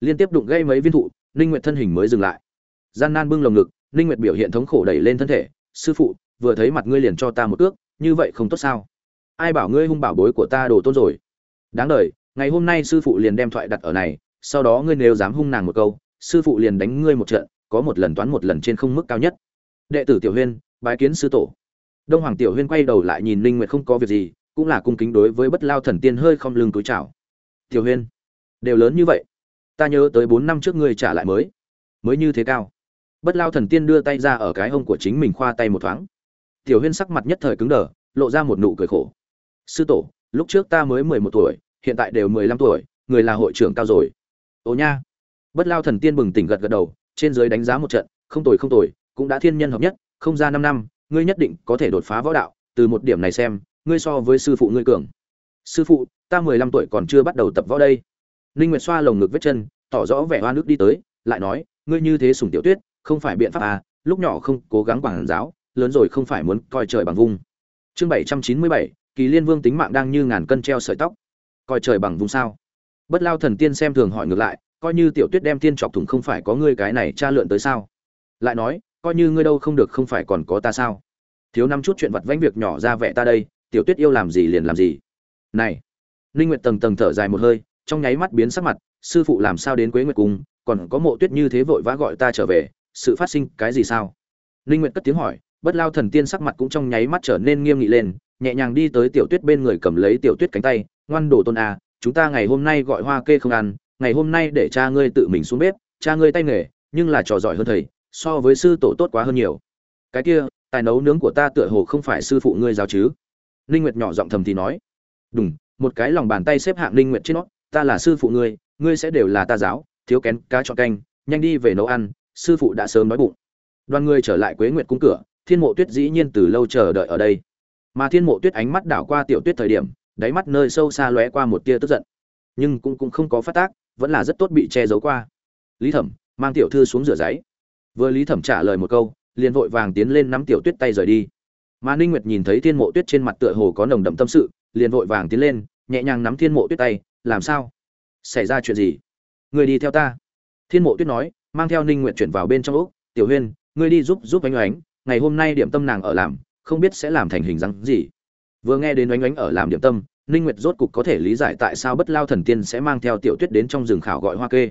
liên tiếp đụng gây mấy viên thụ, ninh nguyệt thân hình mới dừng lại. Gian nan bưng lồng ngực, ninh nguyệt biểu hiện thống khổ đẩy lên thân thể. Sư phụ, vừa thấy mặt ngươi liền cho ta một ước, như vậy không tốt sao? Ai bảo ngươi hung bảo bối của ta đồ tôn rồi? Đáng đời, ngày hôm nay sư phụ liền đem thoại đặt ở này, sau đó ngươi nếu dám hung nàng một câu, sư phụ liền đánh ngươi một trận, có một lần toán một lần trên không mức cao nhất. Đệ tử tiểu huyên, bái kiến sư tổ. Đông hoàng tiểu huyên quay đầu lại nhìn ninh nguyệt không có việc gì, cũng là cung kính đối với bất lao thần tiên hơi không lưng túi chào. Tiểu huyên, đều lớn như vậy ta nhớ tới bốn năm trước ngươi trả lại mới. Mới như thế cao. Bất lao thần tiên đưa tay ra ở cái hông của chính mình khoa tay một thoáng. Tiểu huyên sắc mặt nhất thời cứng đờ, lộ ra một nụ cười khổ. Sư tổ, lúc trước ta mới mười một tuổi, hiện tại đều mười lăm tuổi, người là hội trưởng cao rồi. Ồ nha. Bất lao thần tiên bừng tỉnh gật gật đầu, trên dưới đánh giá một trận, không tồi không tồi, cũng đã thiên nhân hợp nhất, không ra năm năm, ngươi nhất định có thể đột phá võ đạo, từ một điểm này xem, ngươi so với sư phụ ngươi cường. Sư phụ, ta mười lăm tuổi còn chưa bắt đầu tập võ đây ninh nguyệt xoa lồng ngực vết chân, tỏ rõ vẻ hoa nước đi tới, lại nói, ngươi như thế sủng tiểu tuyết, không phải biện pháp à lúc nhỏ không cố gắng quản giáo, lớn rồi không phải muốn coi trời bằng vung chương bảy trăm chín mươi bảy, kỳ liên vương tính mạng đang như ngàn cân treo sợi tóc. Coi trời bằng vung sao? Bất lao thần tiên xem thường hỏi ngược lại, coi như tiểu tuyết đem tiên chọc thủng không phải có ngươi cái này tra lượn tới sao? Lại nói, coi như ngươi đâu không được không phải còn có ta sao? Thiếu năm chút chuyện vặt vãnh việc nhỏ ra vẻ ta đây, tiểu tuyết yêu làm gì liền làm gì. Này, ninh nguyệt tầng tầng thở dài một hơi trong nháy mắt biến sắc mặt, sư phụ làm sao đến quế nguyệt cung, còn có mộ tuyết như thế vội vã gọi ta trở về, sự phát sinh cái gì sao? Ninh nguyệt cất tiếng hỏi, bất lao thần tiên sắc mặt cũng trong nháy mắt trở nên nghiêm nghị lên, nhẹ nhàng đi tới tiểu tuyết bên người cầm lấy tiểu tuyết cánh tay, ngoan đồ tôn a chúng ta ngày hôm nay gọi hoa kê không ăn, ngày hôm nay để cha ngươi tự mình xuống bếp, cha ngươi tay nghề, nhưng là trò giỏi hơn thầy, so với sư tổ tốt quá hơn nhiều. Cái kia, tài nấu nướng của ta tựa hồ không phải sư phụ ngươi giáo chứ? Ninh nguyệt nhỏ giọng thầm thì nói. Đúng một cái lòng bàn tay xếp hạng ninh nguyệt trên nó ta là sư phụ ngươi ngươi sẽ đều là ta giáo, thiếu kén cá chọn canh, nhanh đi về nấu ăn, sư phụ đã sớm nói bụng. Đoàn người trở lại quế nguyệt cung cửa, thiên mộ tuyết dĩ nhiên từ lâu chờ đợi ở đây. Mà thiên mộ tuyết ánh mắt đảo qua tiểu tuyết thời điểm, đáy mắt nơi sâu xa lóe qua một tia tức giận. Nhưng cũng cũng không có phát tác, vẫn là rất tốt bị che giấu qua. Lý thẩm, mang tiểu thư xuống rửa giấy. Vừa lý thẩm trả lời một câu, liền vội vàng tiến lên nắm tiểu tuyết tay rời đi. Mà ninh nguyệt nhìn thấy thiên mộ tuyết trên mặt tựa hồ có nồng đậm tâm sự, liền vội vàng tiến lên, nhẹ nhàng nắm thiên mộ tuyết tay làm sao? Xảy ra chuyện gì? Người đi theo ta. Thiên mộ tuyết nói, mang theo ninh nguyệt chuyển vào bên trong úc tiểu huyên, ngươi đi giúp giúp oanh oánh. Ngày hôm nay điểm tâm nàng ở làm, không biết sẽ làm thành hình dáng gì. Vừa nghe đến oanh oánh ở làm điểm tâm, ninh nguyệt rốt cục có thể lý giải tại sao bất lao thần tiên sẽ mang theo tiểu tuyết đến trong rừng khảo gọi hoa kê.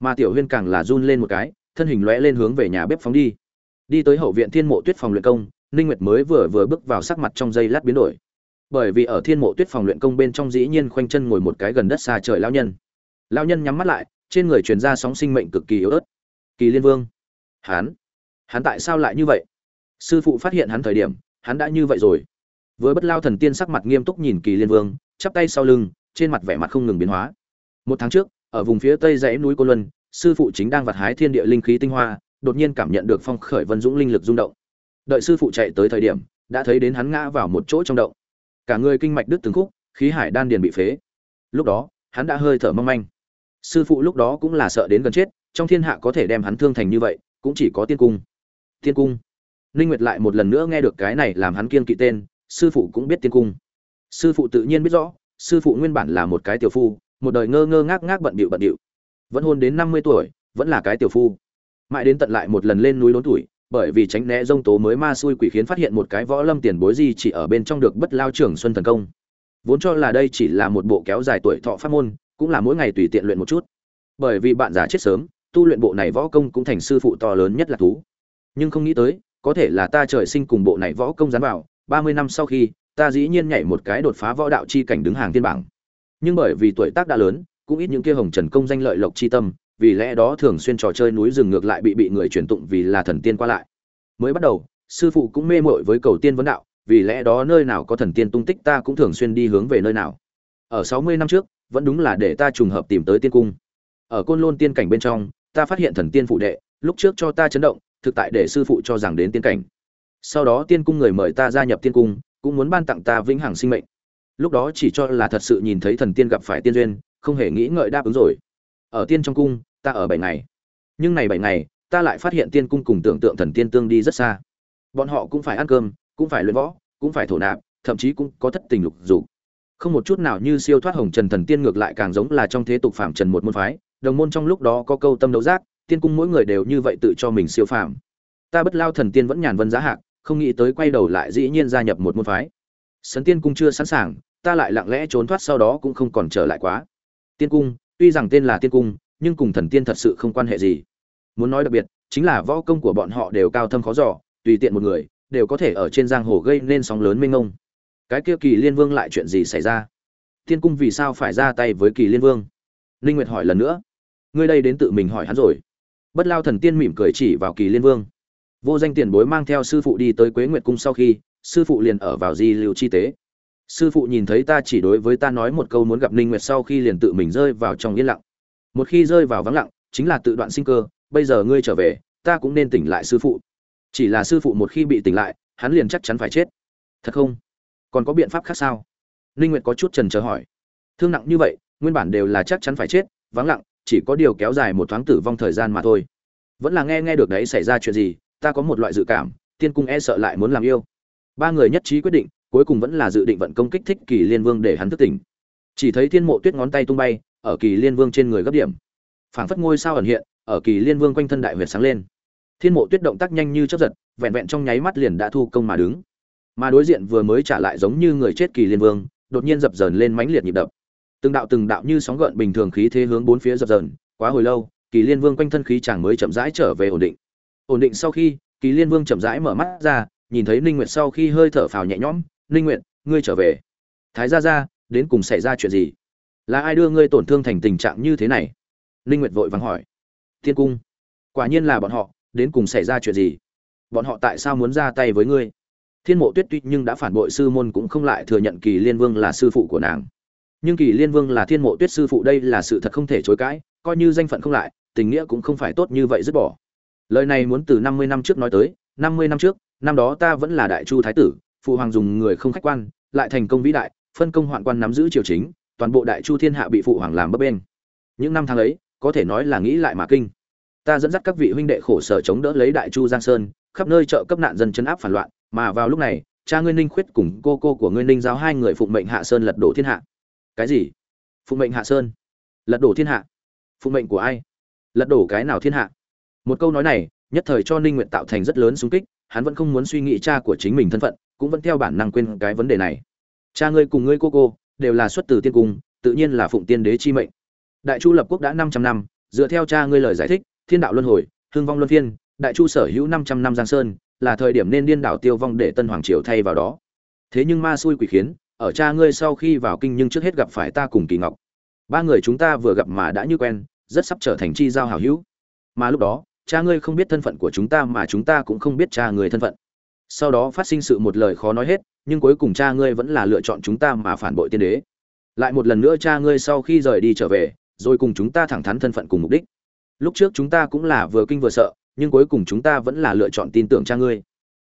Mà tiểu huyên càng là run lên một cái, thân hình lóe lên hướng về nhà bếp phóng đi. Đi tới hậu viện thiên mộ tuyết phòng luyện công, ninh nguyệt mới vừa vừa bước vào sắc mặt trong giây lát biến đổi bởi vì ở thiên mộ tuyết phòng luyện công bên trong dĩ nhiên khoanh chân ngồi một cái gần đất xa trời lao nhân. Lao nhân nhắm mắt lại, trên người truyền ra sóng sinh mệnh cực kỳ yếu ớt. Kỳ liên vương, hắn hắn tại sao lại như vậy? Sư phụ phát hiện hắn thời điểm, hắn đã như vậy rồi. Với bất lao thần tiên sắc mặt nghiêm túc nhìn kỳ liên vương, chắp tay sau lưng, trên mặt vẻ mặt không ngừng biến hóa. Một tháng trước, ở vùng phía tây dãy núi cô luân, sư phụ chính đang vặt hái thiên địa linh khí tinh hoa, đột nhiên cảm nhận được phong khởi vân dũng linh lực rung động. Đợi sư phụ chạy tới thời điểm, đã thấy đến hắn ngã vào một chỗ trong động cả người kinh mạch đứt từng khúc, khí hải đan điền bị phế. Lúc đó, hắn đã hơi thở mong manh. Sư phụ lúc đó cũng là sợ đến gần chết, trong thiên hạ có thể đem hắn thương thành như vậy, cũng chỉ có tiên cung. Tiên cung. Ninh nguyệt lại một lần nữa nghe được cái này làm hắn kiên kỵ tên, sư phụ cũng biết tiên cung. Sư phụ tự nhiên biết rõ, sư phụ nguyên bản là một cái tiểu phu, một đời ngơ ngơ ngác ngác bận bịu bận bịu. Vẫn hôn đến 50 tuổi, vẫn là cái tiểu phu. Mãi đến tận lại một lần lên núi lớn tuổi bởi vì tránh né dông tố mới ma xui quỷ khiến phát hiện một cái võ lâm tiền bối gì chỉ ở bên trong được bất lao trưởng xuân thần công. Vốn cho là đây chỉ là một bộ kéo dài tuổi thọ pháp môn, cũng là mỗi ngày tùy tiện luyện một chút. Bởi vì bạn già chết sớm, tu luyện bộ này võ công cũng thành sư phụ to lớn nhất là thú. Nhưng không nghĩ tới, có thể là ta trời sinh cùng bộ này võ công dán vào, ba mươi năm sau khi, ta dĩ nhiên nhảy một cái đột phá võ đạo chi cảnh đứng hàng tiên bảng. Nhưng bởi vì tuổi tác đã lớn, cũng ít những kia hồng trần công danh lợi lộc chi tâm vì lẽ đó thường xuyên trò chơi núi rừng ngược lại bị bị người truyền tụng vì là thần tiên qua lại. Mới bắt đầu, sư phụ cũng mê mội với cầu tiên vấn đạo, vì lẽ đó nơi nào có thần tiên tung tích ta cũng thường xuyên đi hướng về nơi nào. Ở sáu mươi năm trước, vẫn đúng là để ta trùng hợp tìm tới tiên cung. Ở côn lôn tiên cảnh bên trong, ta phát hiện thần tiên phụ đệ, lúc trước cho ta chấn động, thực tại để sư phụ cho rằng đến tiên cảnh. Sau đó tiên cung người mời ta gia nhập tiên cung, cũng muốn ban tặng ta vĩnh hằng sinh mệnh. Lúc đó chỉ cho là thật sự nhìn thấy thần tiên gặp phải tiên duyên, không hề nghĩ ngợi đáp ứng rồi ở tiên trong cung, ta ở bảy ngày. Nhưng này bảy ngày, ta lại phát hiện tiên cung cùng tưởng tượng thần tiên tương đi rất xa. Bọn họ cũng phải ăn cơm, cũng phải luyện võ, cũng phải thổ nạp, thậm chí cũng có thất tình lục dục. Không một chút nào như siêu thoát hồng trần thần tiên ngược lại càng giống là trong thế tục phạm trần một môn phái, đồng môn trong lúc đó có câu tâm đấu giác, tiên cung mỗi người đều như vậy tự cho mình siêu phàm. Ta bất lao thần tiên vẫn nhàn vân giá hạc, không nghĩ tới quay đầu lại dĩ nhiên gia nhập một môn phái. Sấn tiên cung chưa sẵn sàng, ta lại lặng lẽ trốn thoát sau đó cũng không còn trở lại quá. Tiên cung tuy rằng tên là tiên cung nhưng cùng thần tiên thật sự không quan hệ gì. Muốn nói đặc biệt chính là võ công của bọn họ đều cao thâm khó dò, tùy tiện một người đều có thể ở trên giang hồ gây nên sóng lớn mênh mông. Cái kia kỳ liên vương lại chuyện gì xảy ra? Tiên cung vì sao phải ra tay với kỳ liên vương? Ninh nguyệt hỏi lần nữa. Ngươi đây đến tự mình hỏi hắn rồi. Bất lao thần tiên mỉm cười chỉ vào kỳ liên vương. Vô danh tiền bối mang theo sư phụ đi tới quế nguyệt cung sau khi sư phụ liền ở vào di lưu chi tế sư phụ nhìn thấy ta chỉ đối với ta nói một câu muốn gặp ninh nguyệt sau khi liền tự mình rơi vào trong yên lặng. Một khi rơi vào vắng lặng, chính là tự đoạn sinh cơ, bây giờ ngươi trở về, ta cũng nên tỉnh lại sư phụ. Chỉ là sư phụ một khi bị tỉnh lại, hắn liền chắc chắn phải chết. Thật không? Còn có biện pháp khác sao? Ninh nguyệt có chút trần chờ hỏi. Thương nặng như vậy, nguyên bản đều là chắc chắn phải chết, vắng lặng, chỉ có điều kéo dài một thoáng tử vong thời gian mà thôi. Vẫn là nghe nghe được đấy xảy ra chuyện gì, ta có một loại dự cảm, tiên cung e sợ lại muốn làm yêu. Ba người nhất trí quyết định cuối cùng vẫn là dự định vận công kích thích kỳ liên vương để hắn thức tỉnh. Chỉ thấy thiên mộ tuyết ngón tay tung bay, ở kỳ liên vương trên người gấp điểm. Phảng phất ngôi sao ẩn hiện, ở kỳ liên vương quanh thân đại huyệt sáng lên. Thiên mộ tuyết động tác nhanh như chớp giật, vẹn vẹn trong nháy mắt liền đã thu công mà đứng. Mà đối diện vừa mới trả lại giống như người chết kỳ liên vương, đột nhiên dập dờn lên mãnh liệt nhịp đập. Từng đạo từng đạo như sóng gợn bình thường khí thế hướng bốn phía dập dờn, quá hồi lâu, kỳ liên vương quanh thân khí chàng mới chậm rãi trở về ổn định. Ổn định sau khi, kỳ liên vương chậm rãi mở mắt ra, nhìn thấy ninh nguyệt sau khi hơi thở phào nhẹ nhõm ninh nguyệt, ngươi trở về. Thái gia gia, đến cùng xảy ra chuyện gì? Là ai đưa ngươi tổn thương thành tình trạng như thế này? Ninh nguyệt vội vàng hỏi. Thiên cung. Quả nhiên là bọn họ, đến cùng xảy ra chuyện gì? Bọn họ tại sao muốn ra tay với ngươi? Thiên mộ tuyết tuy nhưng đã phản bội sư môn cũng không lại thừa nhận kỳ liên vương là sư phụ của nàng. Nhưng kỳ liên vương là thiên mộ tuyết sư phụ đây là sự thật không thể chối cãi, coi như danh phận không lại, tình nghĩa cũng không phải tốt như vậy dứt bỏ. Lời này muốn từ năm mươi năm trước nói tới, năm mươi năm trước, năm đó ta vẫn là đại chu thái tử phụ hoàng dùng người không khách quan, lại thành công vĩ đại, phân công hoạn quan nắm giữ triều chính, toàn bộ đại chu thiên hạ bị phụ hoàng làm bấp bênh. Những năm tháng ấy, có thể nói là nghĩ lại mà kinh. Ta dẫn dắt các vị huynh đệ khổ sở chống đỡ lấy đại chu giang sơn, khắp nơi trợ cấp nạn dân chấn áp phản loạn, mà vào lúc này, cha ngươi ninh khuyết cùng cô cô của ngươi ninh giáo hai người phụng mệnh hạ sơn lật đổ thiên hạ. Cái gì? Phụng mệnh hạ sơn? Lật đổ thiên hạ. Phụng mệnh của ai? Lật đổ cái nào thiên hạ? Một câu nói này, nhất thời cho ninh nguyện tạo thành rất lớn xung kích, hắn vẫn không muốn suy nghĩ cha của chính mình thân phận cũng vẫn theo bản năng quên cái vấn đề này. Cha ngươi cùng ngươi cô cô đều là xuất từ tiên cung, tự nhiên là phụng tiên đế chi mệnh. Đại chu lập quốc đã 500 năm, dựa theo cha ngươi lời giải thích, thiên đạo luân hồi, hương vong luân phiên, đại chu sở hữu 500 năm giang sơn, là thời điểm nên điên đảo tiêu vong để tân hoàng triều thay vào đó. Thế nhưng ma xui quỷ khiến, ở cha ngươi sau khi vào kinh nhưng trước hết gặp phải ta cùng kỳ ngọc. Ba người chúng ta vừa gặp mà đã như quen, rất sắp trở thành chi giao hảo hữu. Mà lúc đó, cha ngươi không biết thân phận của chúng ta mà chúng ta cũng không biết cha người thân phận sau đó phát sinh sự một lời khó nói hết, nhưng cuối cùng cha ngươi vẫn là lựa chọn chúng ta mà phản bội tiên đế. Lại một lần nữa cha ngươi sau khi rời đi trở về, rồi cùng chúng ta thẳng thắn thân phận cùng mục đích. Lúc trước chúng ta cũng là vừa kinh vừa sợ, nhưng cuối cùng chúng ta vẫn là lựa chọn tin tưởng cha ngươi.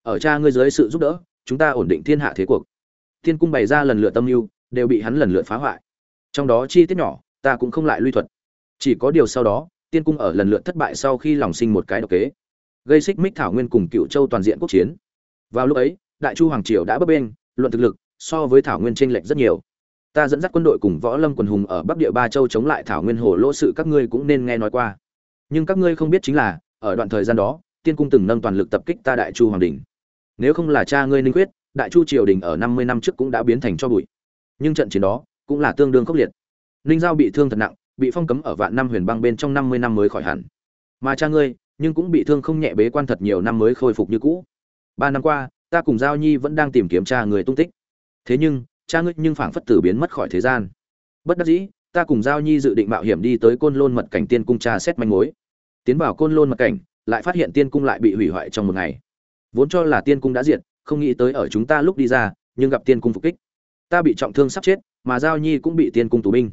Ở cha ngươi dưới sự giúp đỡ, chúng ta ổn định thiên hạ thế cuộc. Thiên cung bày ra lần lượt tâm mưu, đều bị hắn lần lượt phá hoại. Trong đó chi tiết nhỏ, ta cũng không lại luy thuật. Chỉ có điều sau đó, tiên cung ở lần lượt thất bại sau khi lòng sinh một cái độc kế. Gây xích mích thảo nguyên cùng cựu châu toàn diện quốc chiến vào lúc ấy, đại chu hoàng triều đã bấp bênh, luận thực lực so với thảo nguyên tranh lệch rất nhiều. Ta dẫn dắt quân đội cùng võ lâm quần hùng ở bắc địa ba châu chống lại thảo nguyên hồ lỗ sự các ngươi cũng nên nghe nói qua. Nhưng các ngươi không biết chính là, ở đoạn thời gian đó, tiên cung từng nâng toàn lực tập kích ta đại chu hoàng đình. Nếu không là cha ngươi ninh quyết đại chu triều đình ở năm mươi năm trước cũng đã biến thành cho bụi. Nhưng trận chiến đó cũng là tương đương khốc liệt. Ninh giao bị thương thật nặng, bị phong cấm ở vạn năm huyền băng bên trong năm mươi năm mới khỏi hẳn. Mà cha ngươi, nhưng cũng bị thương không nhẹ bế quan thật nhiều năm mới khôi phục như cũ ba năm qua, ta cùng giao nhi vẫn đang tìm kiếm cha người tung tích. Thế nhưng, cha ngươi nhưng phảng phất tử biến mất khỏi thế gian. Bất đắc dĩ, ta cùng giao nhi dự định mạo hiểm đi tới côn lôn mật cảnh tiên cung tra xét manh mối. Tiến vào côn lôn mật cảnh, lại phát hiện tiên cung lại bị hủy hoại trong một ngày. Vốn cho là tiên cung đã diệt, không nghĩ tới ở chúng ta lúc đi ra, nhưng gặp tiên cung phục kích. Ta bị trọng thương sắp chết, mà giao nhi cũng bị tiên cung tù binh.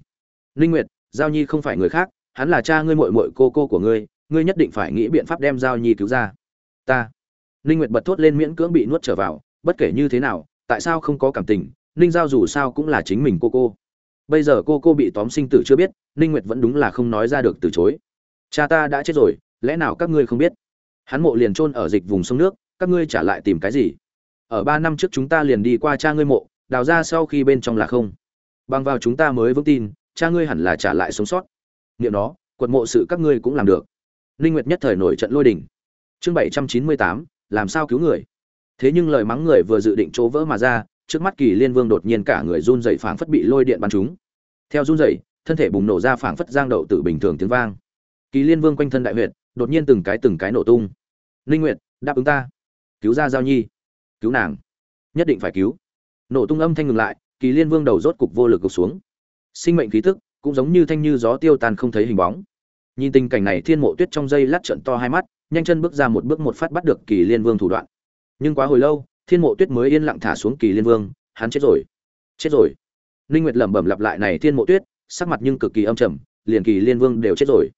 Linh nguyệt, giao nhi không phải người khác, hắn là cha ngươi muội muội cô cô của ngươi ngươi nhất định phải nghĩ biện pháp đem giao nhi cứu ra. Ta Ninh nguyệt bật thốt lên miễn cưỡng bị nuốt trở vào bất kể như thế nào tại sao không có cảm tình ninh giao dù sao cũng là chính mình cô cô. Bây giờ cô cô bị tóm sinh tử chưa biết ninh nguyệt vẫn đúng là không nói ra được từ chối. Cha ta đã chết rồi lẽ nào các ngươi không biết? Hắn mộ liền chôn ở dịch vùng sông nước các ngươi trả lại tìm cái gì? Ở ba năm trước chúng ta liền đi qua cha ngươi mộ đào ra sau khi bên trong là không. Bằng vào chúng ta mới vững tin cha ngươi hẳn là trả lại sống sót. Niệm đó quật mộ sự các ngươi cũng làm được. Ninh nguyệt nhất thời nổi trận lôi đình. Chương 798, làm sao cứu người? Thế nhưng lời mắng người vừa dự định chỗ vỡ mà ra, trước mắt kỳ liên vương đột nhiên cả người run rẩy phảng phất bị lôi điện bắn trúng. Theo run rẩy, thân thể bùng nổ ra phảng phất giang đậu tự bình thường tiếng vang. Kỳ liên vương quanh thân đại huyệt, đột nhiên từng cái từng cái nổ tung. Linh nguyệt, đáp ứng ta. Cứu ra giao nhi. Cứu nàng. Nhất định phải cứu. Nổ tung âm thanh ngừng lại, kỳ liên vương đầu rốt cục vô lực gục xuống. Sinh mệnh khí tức cũng giống như thanh như gió tiêu tan không thấy hình bóng. Nhìn tình cảnh này, thiên mộ tuyết trong dây lát trận to hai mắt nhanh chân bước ra một bước một phát bắt được kỳ liên vương thủ đoạn. Nhưng quá hồi lâu, thiên mộ tuyết mới yên lặng thả xuống kỳ liên vương, hắn chết rồi. Chết rồi. Ninh nguyệt lẩm bẩm lặp lại này thiên mộ tuyết, sắc mặt nhưng cực kỳ âm trầm, liền kỳ liên vương đều chết rồi.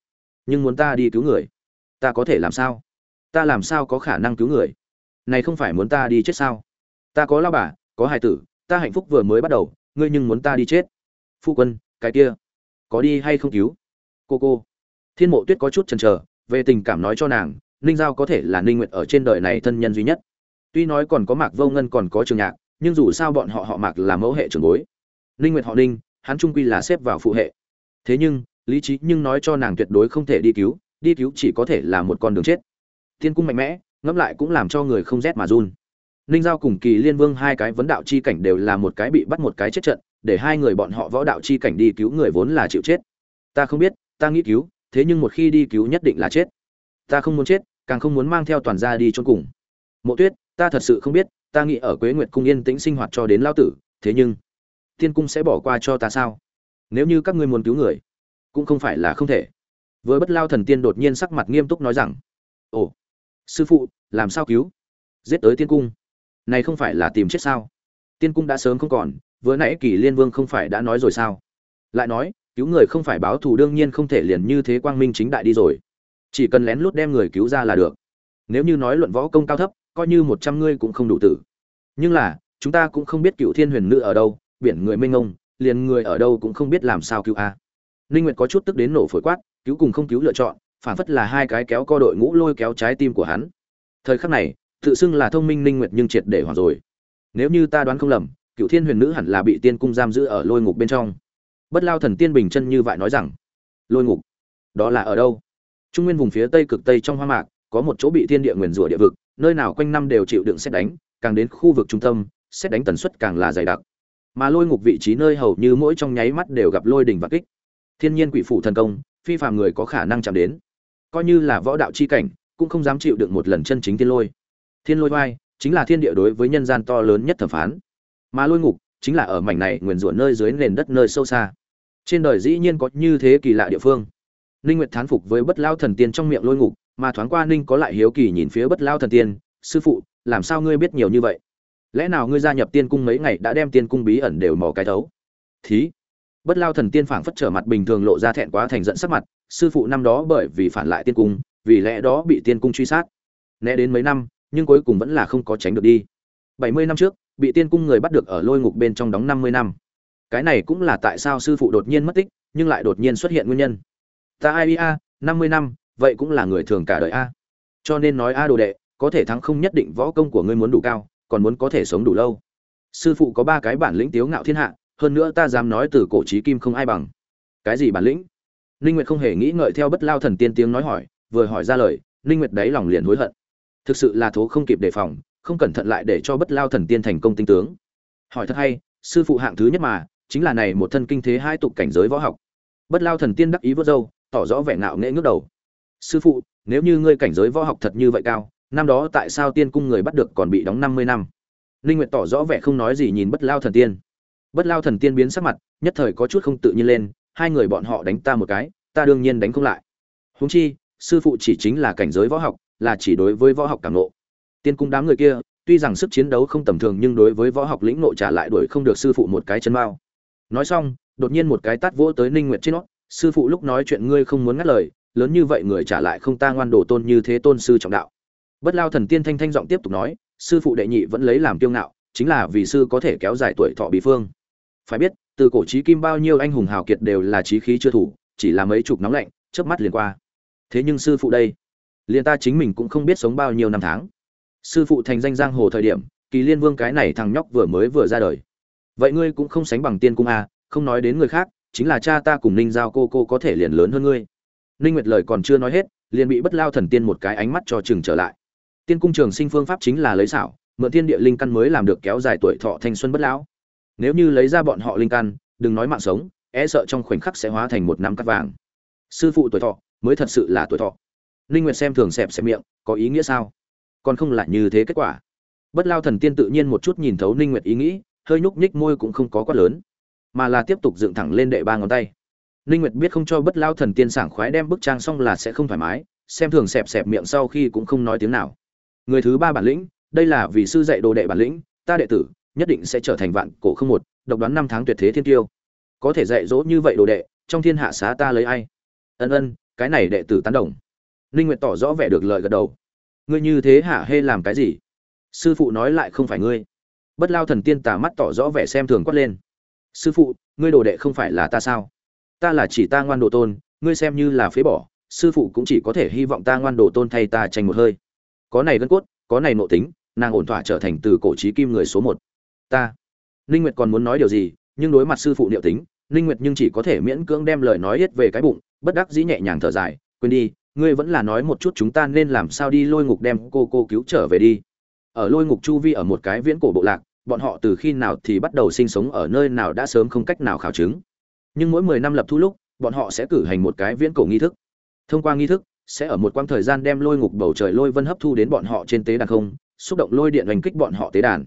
Nhưng muốn ta đi cứu người, ta có thể làm sao? Ta làm sao có khả năng cứu người? Này không phải muốn ta đi chết sao? Ta có lao bà, có hài tử, ta hạnh phúc vừa mới bắt đầu, ngươi nhưng muốn ta đi chết. Phu quân, cái kia, có đi hay không cứu? Cô cô. Thiên mộ tuyết có chút chần chờ về tình cảm nói cho nàng, ninh giao có thể là ninh nguyệt ở trên đời này thân nhân duy nhất. Tuy nói còn có mạc vô ngân, còn có trường nhạc, nhưng dù sao bọn họ họ mạc là mẫu hệ trường bối. Ninh nguyệt họ ninh, hắn trung quy là xếp vào phụ hệ. Thế nhưng, lý trí nhưng nói cho nàng tuyệt đối không thể đi cứu đi cứu chỉ có thể là một con đường chết. Thiên cung mạnh mẽ, ngẫm lại cũng làm cho người không rét mà run. Ninh giao cùng kỳ liên vương hai cái vấn đạo chi cảnh đều là một cái bị bắt một cái chết trận, để hai người bọn họ võ đạo chi cảnh đi cứu người vốn là chịu chết. Ta không biết, ta nghĩ cứu thế nhưng một khi đi cứu nhất định là chết. Ta không muốn chết, càng không muốn mang theo toàn gia đi chôn cùng. Mộ tuyết, ta thật sự không biết, ta nghĩ ở quế nguyệt cung yên tĩnh sinh hoạt cho đến lao tử, thế nhưng, tiên cung sẽ bỏ qua cho ta sao? Nếu như các ngươi muốn cứu người, cũng không phải là không thể. Với bất lao thần tiên đột nhiên sắc mặt nghiêm túc nói rằng, ồ, sư phụ, làm sao cứu? Giết tới tiên cung. Này không phải là tìm chết sao? Tiên cung đã sớm không còn, vừa nãy kỳ liên vương không phải đã nói rồi sao? Lại nói cứu người không phải báo thù đương nhiên không thể liền như thế quang minh chính đại đi rồi. Chỉ cần lén lút đem người cứu ra là được. Nếu như nói luận võ công cao thấp, coi như một trăm ngươi cũng không đủ tử. Nhưng là, chúng ta cũng không biết cựu thiên huyền nữ ở đâu, biển người mênh ngông liền người ở đâu cũng không biết làm sao cứu a. Ninh nguyệt có chút tức đến nổ phổi quát, cứu cùng không cứu lựa chọn, phản phất là hai cái kéo co đội ngũ lôi kéo trái tim của hắn. Thời khắc này, tự xưng là thông minh ninh nguyệt nhưng triệt để hoảng rồi. Nếu như ta đoán không lầm, cựu thiên huyền nữ hẳn là bị tiên cung giam giữ ở lôi ngục bên trong bất lao thần tiên bình chân như vậy nói rằng, lôi ngục, đó là ở đâu? Trung nguyên vùng phía tây cực tây trong hoa mạc, có một chỗ bị thiên địa nguyền rủa địa vực, nơi nào quanh năm đều chịu đựng xét đánh, càng đến khu vực trung tâm, xét đánh tần suất càng là dày đặc. Mà lôi ngục vị trí nơi hầu như mỗi trong nháy mắt đều gặp lôi đình và kích. Thiên nhiên quỷ phủ thần công, phi phàm người có khả năng chạm đến. Coi như là võ đạo chi cảnh, cũng không dám chịu đựng một lần chân chính thiên lôi. Thiên lôi vai chính là thiên địa đối với nhân gian to lớn nhất thẩm phán. Mà lôi ngục, chính là ở mảnh này nguyền rủa nơi dưới nền đất nơi sâu xa trên đời dĩ nhiên có như thế kỳ lạ địa phương. Ninh nguyệt thán phục với bất lao thần tiên trong miệng lôi ngục, mà thoáng qua ninh có lại hiếu kỳ nhìn phía bất lao thần tiên, sư phụ, làm sao ngươi biết nhiều như vậy? Lẽ nào ngươi gia nhập tiên cung mấy ngày đã đem tiên cung bí ẩn đều mò cái thấu? Thí. Bất lao thần tiên phảng phất trở mặt bình thường lộ ra thẹn quá thành giận sắc mặt, sư phụ năm đó bởi vì phản lại tiên cung, vì lẽ đó bị tiên cung truy sát. Né đến mấy năm, nhưng cuối cùng vẫn là không có tránh được đi. Bảy mươi năm trước, bị tiên cung người bắt được ở lôi ngục bên trong đóng năm mươi năm cái này cũng là tại sao sư phụ đột nhiên mất tích, nhưng lại đột nhiên xuất hiện nguyên nhân. Ta ai a, năm mươi năm, vậy cũng là người thường cả đời a. Cho nên nói a đồ đệ, có thể thắng không nhất định võ công của ngươi muốn đủ cao, còn muốn có thể sống đủ lâu. Sư phụ có ba cái bản lĩnh tiếu ngạo thiên hạ, hơn nữa ta dám nói từ cổ trí kim không ai bằng. Cái gì bản lĩnh? Ninh nguyệt không hề nghĩ ngợi theo bất lao thần tiên tiếng nói hỏi, vừa hỏi ra lời, ninh nguyệt đáy lòng liền hối hận. Thực sự là thố không kịp đề phòng, không cẩn thận lại để cho bất lao thần tiên thành công tinh tướng. Hỏi thật hay, sư phụ hạng thứ nhất mà chính là này một thân kinh thế hai tục cảnh giới võ học. Bất lao thần tiên đắc ý vớt dâu tỏ rõ vẻ ngạo nghễ ngước đầu. Sư phụ, nếu như ngươi cảnh giới võ học thật như vậy cao, năm đó tại sao tiên cung người bắt được còn bị đóng năm mươi năm? Linh nguyệt tỏ rõ vẻ không nói gì nhìn bất lao thần tiên. Bất lao thần tiên biến sắc mặt, nhất thời có chút không tự nhiên lên, hai người bọn họ đánh ta một cái, ta đương nhiên đánh không lại. Huống chi, sư phụ chỉ chính là cảnh giới võ học, là chỉ đối với võ học cảm ngộ. Tiên cung đám người kia, tuy rằng sức chiến đấu không tầm thường nhưng đối với võ học lĩnh ngộ trả lại đuổi không được sư phụ một cái chân mao nói xong, đột nhiên một cái tát vỗ tới ninh nguyệt trên nó. Sư phụ lúc nói chuyện ngươi không muốn ngắt lời, lớn như vậy người trả lại không ta ngoan đồ tôn như thế tôn sư trọng đạo. Bất lao thần tiên thanh thanh giọng tiếp tục nói, sư phụ đệ nhị vẫn lấy làm kiêu ngạo, chính là vì sư có thể kéo dài tuổi thọ bí phương. Phải biết, từ cổ chí kim bao nhiêu anh hùng hào kiệt đều là chí khí chưa thủ, chỉ là mấy chục nóng lạnh, chớp mắt liền qua. Thế nhưng sư phụ đây, liền ta chính mình cũng không biết sống bao nhiêu năm tháng. Sư phụ thành danh giang hồ thời điểm, kỳ liên vương cái này thằng nhóc vừa mới vừa ra đời vậy ngươi cũng không sánh bằng tiên cung à? không nói đến người khác, chính là cha ta cùng ninh giao cô cô có thể liền lớn hơn ngươi. Ninh nguyệt lời còn chưa nói hết, liền bị bất lao thần tiên một cái ánh mắt cho chừng trở lại. Tiên cung trường sinh phương pháp chính là lấy xảo, mượn thiên địa linh căn mới làm được kéo dài tuổi thọ thanh xuân bất lão. Nếu như lấy ra bọn họ linh căn, đừng nói mạng sống e sợ trong khoảnh khắc sẽ hóa thành một năm cắt vàng. Sư phụ tuổi thọ mới thật sự là tuổi thọ. Ninh nguyệt xem thường xẹp xẹp miệng, có ý nghĩa sao? Còn không là như thế kết quả. Bất lao thần tiên tự nhiên một chút nhìn thấu ninh nguyệt ý nghĩ hơi nhúc nhích môi cũng không có quá lớn, mà là tiếp tục dựng thẳng lên đệ ba ngón tay. Ninh nguyệt biết không cho bất lao thần tiên sảng khoái đem bức trang xong là sẽ không thoải mái, xem thường sẹp sẹp miệng sau khi cũng không nói tiếng nào. Người thứ ba bản lĩnh, đây là vì sư dạy đồ đệ bản lĩnh, ta đệ tử, nhất định sẽ trở thành vạn cổ không một, độc đoán năm tháng tuyệt thế thiên tiêu. Có thể dạy dỗ như vậy đồ đệ, trong thiên hạ xá ta lấy ai? Ân ân, cái này đệ tử tán đồng. Ninh nguyệt tỏ rõ vẻ được lợi gật đầu. Ngươi như thế hả, hê làm cái gì? Sư phụ nói lại không phải ngươi bất lao thần tiên tà mắt tỏ rõ vẻ xem thường quát lên. Sư phụ, ngươi đồ đệ không phải là ta sao? Ta là chỉ ta ngoan đồ tôn, ngươi xem như là phế bỏ, sư phụ cũng chỉ có thể hy vọng ta ngoan đồ tôn thay ta tranh một hơi. Có này gân cốt, có này nộ tính, nàng ổn thỏa trở thành từ cổ trí kim người số một. Ta, ninh nguyệt còn muốn nói điều gì, nhưng đối mặt sư phụ liệu tính, ninh nguyệt nhưng chỉ có thể miễn cưỡng đem lời nói hết về cái bụng, bất đắc dĩ nhẹ nhàng thở dài, quên đi, ngươi vẫn là nói một chút chúng ta nên làm sao đi lôi ngục đem cô cô cứu trở về đi. Ở lôi ngục chu vi ở một cái viễn cổ bộ lạc bọn họ từ khi nào thì bắt đầu sinh sống ở nơi nào đã sớm không cách nào khảo chứng. Nhưng mỗi 10 năm lập thu lúc, bọn họ sẽ cử hành một cái viễn cổ nghi thức. Thông qua nghi thức, sẽ ở một quãng thời gian đem lôi ngục bầu trời lôi vân hấp thu đến bọn họ trên tế đàn không, xúc động lôi điện hành kích bọn họ tế đàn.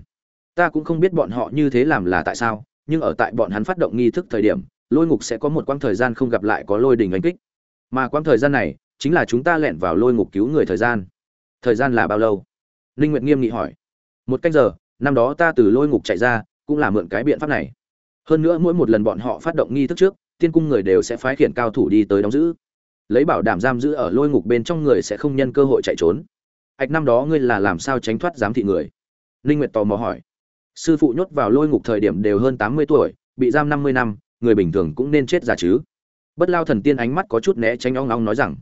Ta cũng không biết bọn họ như thế làm là tại sao, nhưng ở tại bọn hắn phát động nghi thức thời điểm, lôi ngục sẽ có một quãng thời gian không gặp lại có lôi đỉnh hành kích. Mà quãng thời gian này, chính là chúng ta lẻn vào lôi ngục cứu người thời gian. Thời gian là bao lâu? Linh nguyệt nghiêm nghị hỏi. Một canh giờ năm đó ta từ lôi ngục chạy ra, cũng là mượn cái biện pháp này. Hơn nữa mỗi một lần bọn họ phát động nghi thức trước, tiên cung người đều sẽ phái khiển cao thủ đi tới đóng giữ. Lấy bảo đảm giam giữ ở lôi ngục bên trong người sẽ không nhân cơ hội chạy trốn. Ạch năm đó ngươi là làm sao tránh thoát giám thị người? Linh nguyệt tò mò hỏi. Sư phụ nhốt vào lôi ngục thời điểm đều hơn 80 tuổi, bị giam 50 năm, người bình thường cũng nên chết già chứ? Bất lao thần tiên ánh mắt có chút né tránh ong ong nói rằng,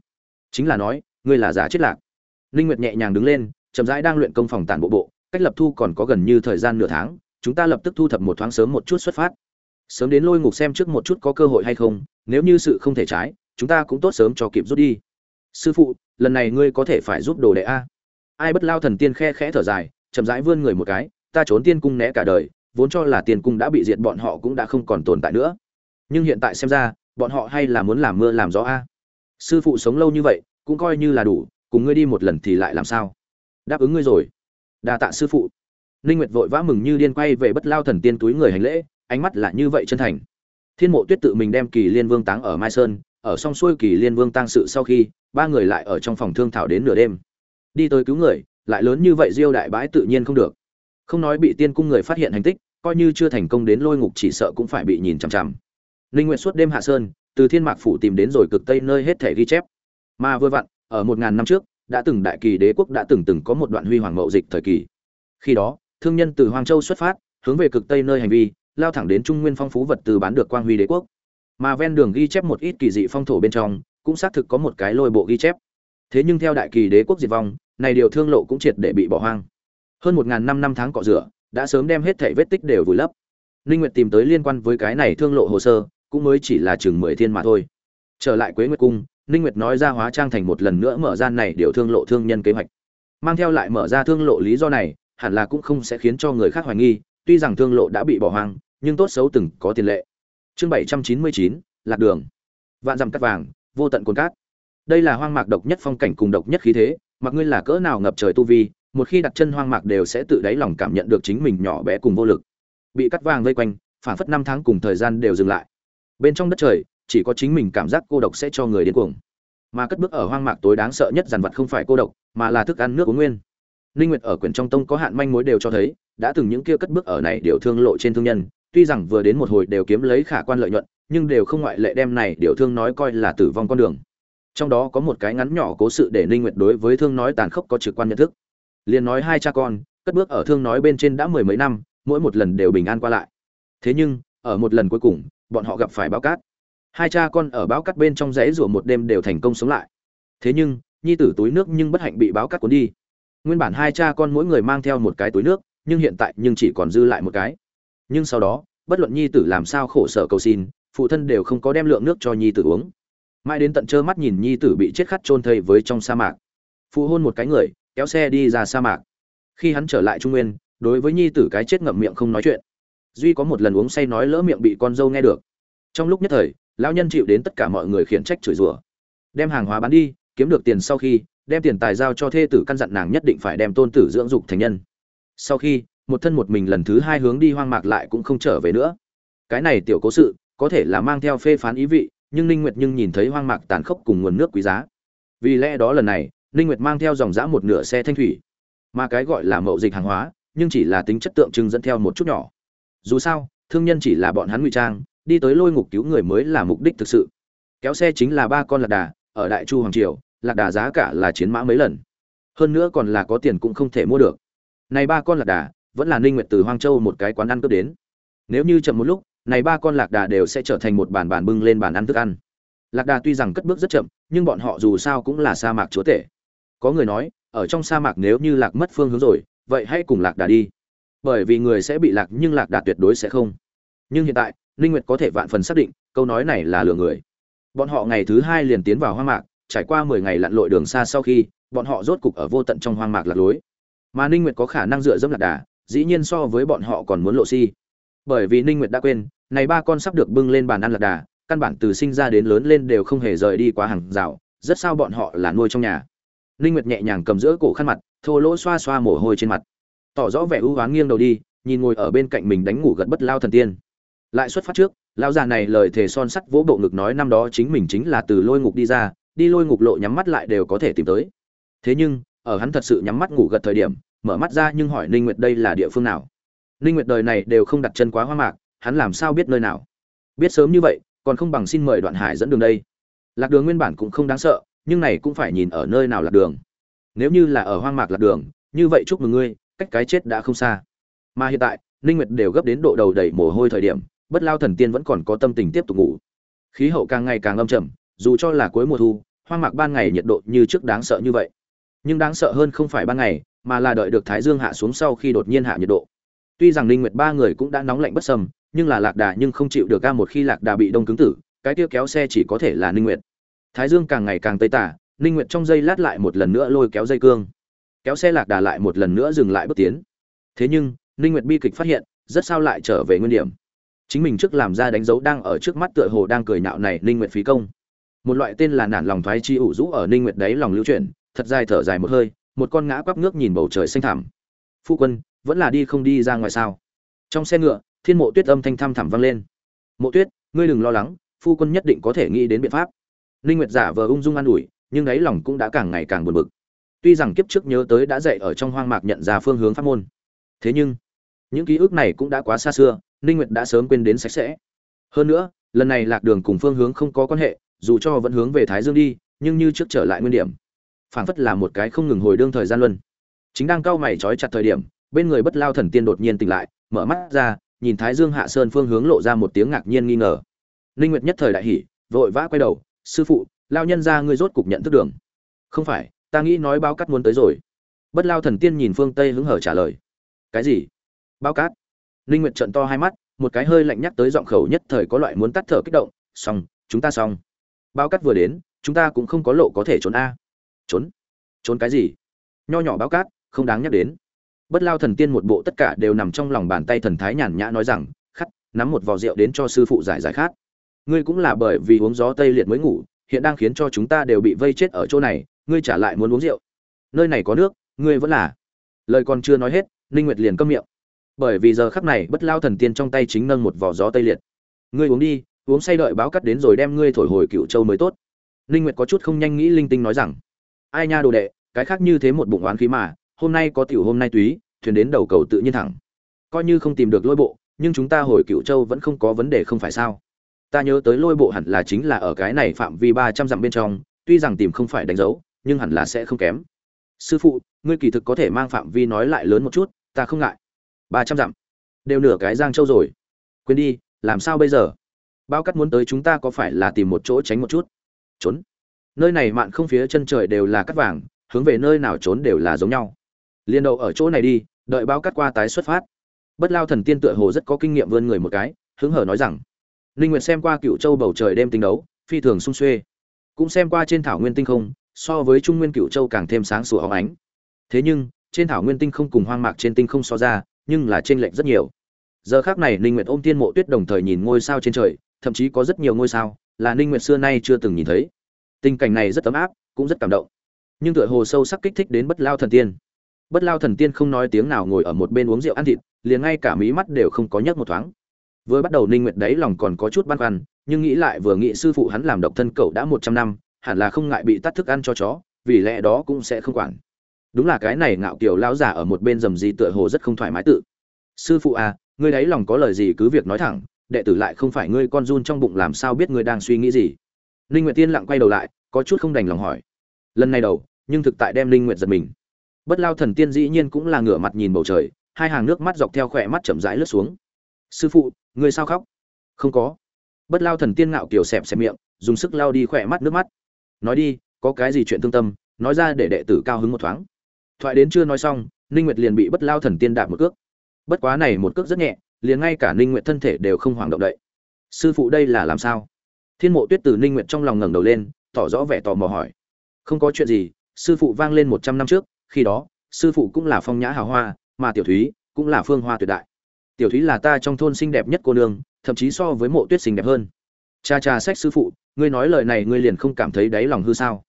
chính là nói, ngươi là giả chết lạc. Linh nguyệt nhẹ nhàng đứng lên, chậm rãi đang luyện công phòng tản bộ bộ cách lập thu còn có gần như thời gian nửa tháng, chúng ta lập tức thu thập một thoáng sớm một chút xuất phát. Sớm đến lôi ngục xem trước một chút có cơ hội hay không, nếu như sự không thể trái, chúng ta cũng tốt sớm cho kịp rút đi. Sư phụ, lần này ngươi có thể phải giúp đồ đệ a. Ai bất lao thần tiên khe khẽ thở dài, chậm rãi vươn người một cái, ta trốn tiên cung né cả đời, vốn cho là tiên cung đã bị diệt bọn họ cũng đã không còn tồn tại nữa. Nhưng hiện tại xem ra, bọn họ hay là muốn làm mưa làm gió a. Sư phụ sống lâu như vậy, cũng coi như là đủ, cùng ngươi đi một lần thì lại làm sao? Đáp ứng ngươi rồi đa tạ sư phụ. Ninh nguyệt vội vã mừng như điên quay về bất lao thần tiên túi người hành lễ, ánh mắt là như vậy chân thành. Thiên mộ tuyết tự mình đem kỳ liên vương táng ở mai sơn, ở song xuôi kỳ liên vương tang sự sau khi, ba người lại ở trong phòng thương thảo đến nửa đêm. Đi tới cứu người, lại lớn như vậy diêu đại bãi tự nhiên không được. Không nói bị tiên cung người phát hiện hành tích, coi như chưa thành công đến lôi ngục chỉ sợ cũng phải bị nhìn chằm chằm. Ninh nguyện suốt đêm hạ sơn, từ thiên mạc phủ tìm đến rồi cực tây nơi hết thể ghi chép. Mà vừa vặn, ở một ngàn năm trước đã từng đại kỳ đế quốc đã từng từng có một đoạn huy hoàng mậu dịch thời kỳ. Khi đó, thương nhân từ hoàng châu xuất phát, hướng về cực tây nơi hành vi, lao thẳng đến trung nguyên phong phú vật từ bán được quang huy đế quốc. Mà ven đường ghi chép một ít kỳ dị phong thổ bên trong, cũng xác thực có một cái lôi bộ ghi chép. Thế nhưng theo đại kỳ đế quốc diệt vong, này điều thương lộ cũng triệt để bị bỏ hoang. Hơn một ngàn năm năm tháng cọ rửa, đã sớm đem hết thảy vết tích đều vùi lấp. Linh nguyệt tìm tới liên quan với cái này thương lộ hồ sơ, cũng mới chỉ là chừng mười thiên mà thôi. Trở lại quế nguyệt cung Ninh nguyệt nói ra hóa trang thành một lần nữa mở ra này điều thương lộ thương nhân kế hoạch. Mang theo lại mở ra thương lộ lý do này, hẳn là cũng không sẽ khiến cho người khác hoài nghi, tuy rằng thương lộ đã bị bỏ hoang, nhưng tốt xấu từng có tiền lệ. Chương bảy trăm chín mươi chín, lạc đường. Vạn dặm cắt vàng, vô tận cồn cát. Đây là hoang mạc độc nhất phong cảnh cùng độc nhất khí thế, mặc ngươi là cỡ nào ngập trời tu vi, một khi đặt chân hoang mạc đều sẽ tự đáy lòng cảm nhận được chính mình nhỏ bé cùng vô lực. Bị cắt vàng vây quanh, phản phất năm tháng cùng thời gian đều dừng lại. Bên trong đất trời chỉ có chính mình cảm giác cô độc sẽ cho người điên cuồng. Mà cất bước ở hoang mạc tối đáng sợ nhất dàn vật không phải cô độc, mà là thức ăn nước uống nguyên. Linh nguyệt ở quyển trong tông có hạn manh mối đều cho thấy, đã từng những kia cất bước ở này điều thương lộ trên thương nhân, tuy rằng vừa đến một hồi đều kiếm lấy khả quan lợi nhuận, nhưng đều không ngoại lệ đem này điều thương nói coi là tử vong con đường. Trong đó có một cái ngắn nhỏ cố sự để ninh nguyệt đối với thương nói tàn khốc có trực quan nhận thức. Liền nói hai cha con, cất bước ở thương nói bên trên đã mười mấy năm, mỗi một lần đều bình an qua lại. Thế nhưng, ở một lần cuối cùng, bọn họ gặp phải báo cát hai cha con ở báo cắt bên trong rẽ rủa một đêm đều thành công sống lại. Thế nhưng, nhi tử túi nước nhưng bất hạnh bị báo cắt cuốn đi. Nguyên bản hai cha con mỗi người mang theo một cái túi nước, nhưng hiện tại nhưng chỉ còn dư lại một cái. Nhưng sau đó, bất luận nhi tử làm sao khổ sở cầu xin, phụ thân đều không có đem lượng nước cho nhi tử uống. Mãi đến tận trơ mắt nhìn nhi tử bị chết khát chôn thây với trong sa mạc. Phụ hôn một cái người, kéo xe đi ra sa mạc. Khi hắn trở lại trung nguyên, đối với nhi tử cái chết ngậm miệng không nói chuyện. Duy có một lần uống say nói lỡ miệng bị con dâu nghe được. Trong lúc nhất thời lão nhân chịu đến tất cả mọi người khiển trách chửi rủa. Đem hàng hóa bán đi, kiếm được tiền sau khi, đem tiền tài giao cho thê tử căn dặn nàng nhất định phải đem tôn tử dưỡng dục thành nhân. Sau khi, một thân một mình lần thứ hai hướng đi hoang mạc lại cũng không trở về nữa. Cái này tiểu cố sự, có thể là mang theo phê phán ý vị, nhưng ninh nguyệt nhưng nhìn thấy hoang mạc tàn khốc cùng nguồn nước quý giá. Vì lẽ đó lần này, ninh nguyệt mang theo dòng dã một nửa xe thanh thủy. Mà cái gọi là mậu dịch hàng hóa, nhưng chỉ là tính chất tượng trưng dẫn theo một chút nhỏ. Dù sao, thương nhân chỉ là bọn hắn ngụy trang đi tới lôi ngục cứu người mới là mục đích thực sự. Kéo xe chính là ba con lạc đà, ở đại chu hoàng triều, lạc đà giá cả là chiến mã mấy lần. Hơn nữa còn là có tiền cũng không thể mua được. Này ba con lạc đà, vẫn là ninh nguyệt từ hoang châu một cái quán ăn cướp đến. Nếu như chậm một lúc, này ba con lạc đà đều sẽ trở thành một bàn bàn bưng lên bàn ăn thức ăn. Lạc đà tuy rằng cất bước rất chậm, nhưng bọn họ dù sao cũng là sa mạc chúa tể. Có người nói, ở trong sa mạc nếu như lạc mất phương hướng rồi, vậy hãy cùng lạc đà đi. Bởi vì người sẽ bị lạc, nhưng lạc đà tuyệt đối sẽ không. Nhưng hiện tại ninh nguyệt có thể vạn phần xác định, câu nói này là lừa người. Bọn họ ngày thứ hai liền tiến vào hoang mạc, trải qua 10 ngày lặn lội đường xa sau khi, bọn họ rốt cục ở vô tận trong hoang mạc lạc lối. Mà ninh nguyệt có khả năng dựa dẫm lạc đà, dĩ nhiên so với bọn họ còn muốn lộ si. Bởi vì ninh nguyệt đã quên, này ba con sắp được bưng lên bàn ăn lạc đà, căn bản từ sinh ra đến lớn lên đều không hề rời đi quá hàng rào, rất sao bọn họ là nuôi trong nhà. Ninh nguyệt nhẹ nhàng cầm giữa cổ khăn mặt, thô lỗ xoa xoa mồ hôi trên mặt. Tỏ rõ vẻ ưu ái nghiêng đầu đi, nhìn ngồi ở bên cạnh mình đánh ngủ gật bất lao thần tiên lại xuất phát trước, lão già này lời thề son sắt vỗ bộ ngực nói năm đó chính mình chính là từ lôi ngục đi ra, đi lôi ngục lộ nhắm mắt lại đều có thể tìm tới. Thế nhưng, ở hắn thật sự nhắm mắt ngủ gật thời điểm, mở mắt ra nhưng hỏi ninh nguyệt đây là địa phương nào? Ninh nguyệt đời này đều không đặt chân quá hoa mạc, hắn làm sao biết nơi nào? Biết sớm như vậy, còn không bằng xin mời đoạn hải dẫn đường đây. Lạc đường nguyên bản cũng không đáng sợ, nhưng này cũng phải nhìn ở nơi nào lạc đường. Nếu như là ở hoang mạc lạc đường, như vậy chúc mừng ngươi, cách cái chết đã không xa. Mà hiện tại, ninh nguyệt đều gấp đến độ đầu đầy mồ hôi thời điểm bất lao thần tiên vẫn còn có tâm tình tiếp tục ngủ. Khí hậu càng ngày càng âm trầm, dù cho là cuối mùa thu, hoang mạc ban ngày nhiệt độ như trước đáng sợ như vậy. Nhưng đáng sợ hơn không phải ban ngày, mà là đợi được thái dương hạ xuống sau khi đột nhiên hạ nhiệt độ. Tuy rằng Linh nguyệt ba người cũng đã nóng lạnh bất sầm nhưng là lạc đà nhưng không chịu được ca một khi lạc đà bị đông cứng tử, cái tiêu kéo xe chỉ có thể là Linh nguyệt. Thái dương càng ngày càng tây tả Linh nguyệt trong giây lát lại một lần nữa lôi kéo dây cương. Kéo xe lạc đà lại một lần nữa dừng lại bước tiến. Thế nhưng Linh nguyệt bi kịch phát hiện, rất sao lại trở về nguyên điểm chính mình trước làm ra đánh dấu đang ở trước mắt tựa hồ đang cười nhạo này ninh nguyệt phí công. Một loại tên là nản lòng thoái chi ủ rũ ở ninh nguyệt đấy lòng lưu chuyển, thật dài thở dài một hơi, một con ngã quắp ngước nhìn bầu trời xanh thẳm. Phu quân, vẫn là đi không đi ra ngoài sao? Trong xe ngựa, thiên mộ tuyết âm thanh thăm thẳm vang lên. Mộ tuyết, ngươi đừng lo lắng, phu quân nhất định có thể nghĩ đến biện pháp. Ninh nguyệt giả vờ ung dung an ủi, nhưng đáy lòng cũng đã càng ngày càng buồn bực. Tuy rằng kiếp trước nhớ tới đã dạy ở trong hoang mạc nhận ra phương hướng pháp môn. Thế nhưng, những ký ức này cũng đã quá xa xưa ninh nguyệt đã sớm quên đến sạch sẽ. Hơn nữa, lần này lạc đường cùng phương hướng không có quan hệ, dù cho vẫn hướng về thái dương đi, nhưng như trước trở lại nguyên điểm. Phảng phất là một cái không ngừng hồi đương thời gian luân. Chính đang cao mày trói chặt thời điểm, bên người bất lao thần tiên đột nhiên tỉnh lại, mở mắt ra, nhìn thái dương hạ sơn phương hướng lộ ra một tiếng ngạc nhiên nghi ngờ. Ninh nguyệt nhất thời đại hỉ, vội vã quay đầu, sư phụ lao nhân ra ngươi rốt cục nhận thức đường. Không phải, ta nghĩ nói báo cắt muốn tới rồi. Bất lao thần tiên nhìn phương tây hứng hở trả lời. Cái gì? Báo cát. Linh nguyệt trợn to hai mắt, một cái hơi lạnh nhắc tới giọng khẩu nhất thời có loại muốn tắt thở kích động, xong, chúng ta xong. Báo cát vừa đến, chúng ta cũng không có lộ có thể trốn a. Trốn? Trốn cái gì? Nho nhỏ báo cát, không đáng nhắc đến. Bất lao thần tiên một bộ tất cả đều nằm trong lòng bàn tay thần thái nhàn nhã nói rằng khắt nắm một vò rượu đến cho sư phụ giải giải khát. Ngươi cũng là bởi vì uống gió tây liệt mới ngủ, hiện đang khiến cho chúng ta đều bị vây chết ở chỗ này, ngươi trả lại muốn uống rượu. Nơi này có nước, ngươi vẫn là. Lời còn chưa nói hết, ninh nguyệt liền câm miệng bởi vì giờ khắc này bất lao thần tiên trong tay chính nâng một vò gió tây liệt. Ngươi uống đi, uống say đợi báo cắt đến rồi đem ngươi thổi hồi cựu châu mới tốt. Linh nguyệt có chút không nhanh nghĩ linh tinh nói rằng, ai nha đồ đệ, cái khác như thế một bụng oán khí mà, hôm nay có tiểu hôm nay túy, thuyền đến đầu cầu tự nhiên thẳng. Coi như không tìm được lôi bộ, nhưng chúng ta hồi cựu châu vẫn không có vấn đề không phải sao? Ta nhớ tới lôi bộ hẳn là chính là ở cái này phạm vi ba trăm dặm bên trong, tuy rằng tìm không phải đánh dấu, nhưng hẳn là sẽ không kém. Sư phụ, ngươi kỳ thực có thể mang phạm vi nói lại lớn một chút, ta không ngại ba trăm dặm. Đều nửa cái giang châu rồi. Quên đi, làm sao bây giờ? Bao cắt muốn tới chúng ta có phải là tìm một chỗ tránh một chút? Trốn. Nơi này mạn không phía chân trời đều là cắt vàng, hướng về nơi nào trốn đều là giống nhau. Liên đậu ở chỗ này đi, đợi bao cắt qua tái xuất phát. Bất lao thần tiên tựa hồ rất có kinh nghiệm vươn người một cái, hứng hở nói rằng ninh nguyệt xem qua cựu châu bầu trời đêm tinh đấu, phi thường sung xuê. Cũng xem qua trên thảo nguyên tinh không, so với trung nguyên cựu châu càng thêm sáng sủa óng ánh. Thế nhưng, trên thảo nguyên tinh không cùng hoang mạc trên tinh không so ra nhưng là trên lệch rất nhiều. Giờ khác này, ninh nguyệt ôm tiên mộ tuyết đồng thời nhìn ngôi sao trên trời, thậm chí có rất nhiều ngôi sao là ninh nguyệt xưa nay chưa từng nhìn thấy. Tình cảnh này rất ấm áp, cũng rất cảm động. Nhưng tựa hồ sâu sắc kích thích đến bất lao thần tiên. Bất lao thần tiên không nói tiếng nào ngồi ở một bên uống rượu ăn thịt, liền ngay cả mí mắt đều không có nhấc một thoáng. Vừa bắt đầu, ninh nguyệt đấy lòng còn có chút băn khoăn, nhưng nghĩ lại vừa nghĩ sư phụ hắn làm độc thân cậu đã một trăm năm, hẳn là không ngại bị tắt thức ăn cho chó, vì lẽ đó cũng sẽ không quản đúng là cái này ngạo kiều lão giả ở một bên rầm gì tựa hồ rất không thoải mái tự. Sư phụ à ngươi đấy lòng có lời gì cứ việc nói thẳng, đệ tử lại không phải ngươi con run trong bụng làm sao biết ngươi đang suy nghĩ gì. Linh nguyệt tiên lặng quay đầu lại, có chút không đành lòng hỏi. Lần này đầu, nhưng thực tại đem linh nguyệt giật mình. Bất lao thần tiên dĩ nhiên cũng là ngửa mặt nhìn bầu trời, hai hàng nước mắt dọc theo khỏe mắt chậm rãi lướt xuống. Sư phụ, ngươi sao khóc? Không có. Bất lao thần tiên ngạo kiều xẹp xẹp miệng, dùng sức lao đi khỏe mắt nước mắt. Nói đi, có cái gì chuyện thương tâm, nói ra để đệ tử cao hứng một thoáng thoại đến chưa nói xong, ninh nguyệt liền bị bất lao thần tiên đạp một cước. Bất quá này một cước rất nhẹ, liền ngay cả ninh nguyệt thân thể đều không hoảng động đậy. Sư phụ đây là làm sao? Thiên mộ tuyết từ ninh nguyệt trong lòng ngẩng đầu lên, tỏ rõ vẻ tò mò hỏi. Không có chuyện gì, sư phụ vang lên 100 năm trước, khi đó, sư phụ cũng là phong nhã hào hoa, mà tiểu thúy cũng là phương hoa tuyệt đại. Tiểu thúy là ta trong thôn xinh đẹp nhất cô nương, thậm chí so với mộ tuyết xinh đẹp hơn. Cha cha sách sư phụ, ngươi nói lời này ngươi liền không cảm thấy đáy lòng hư sao?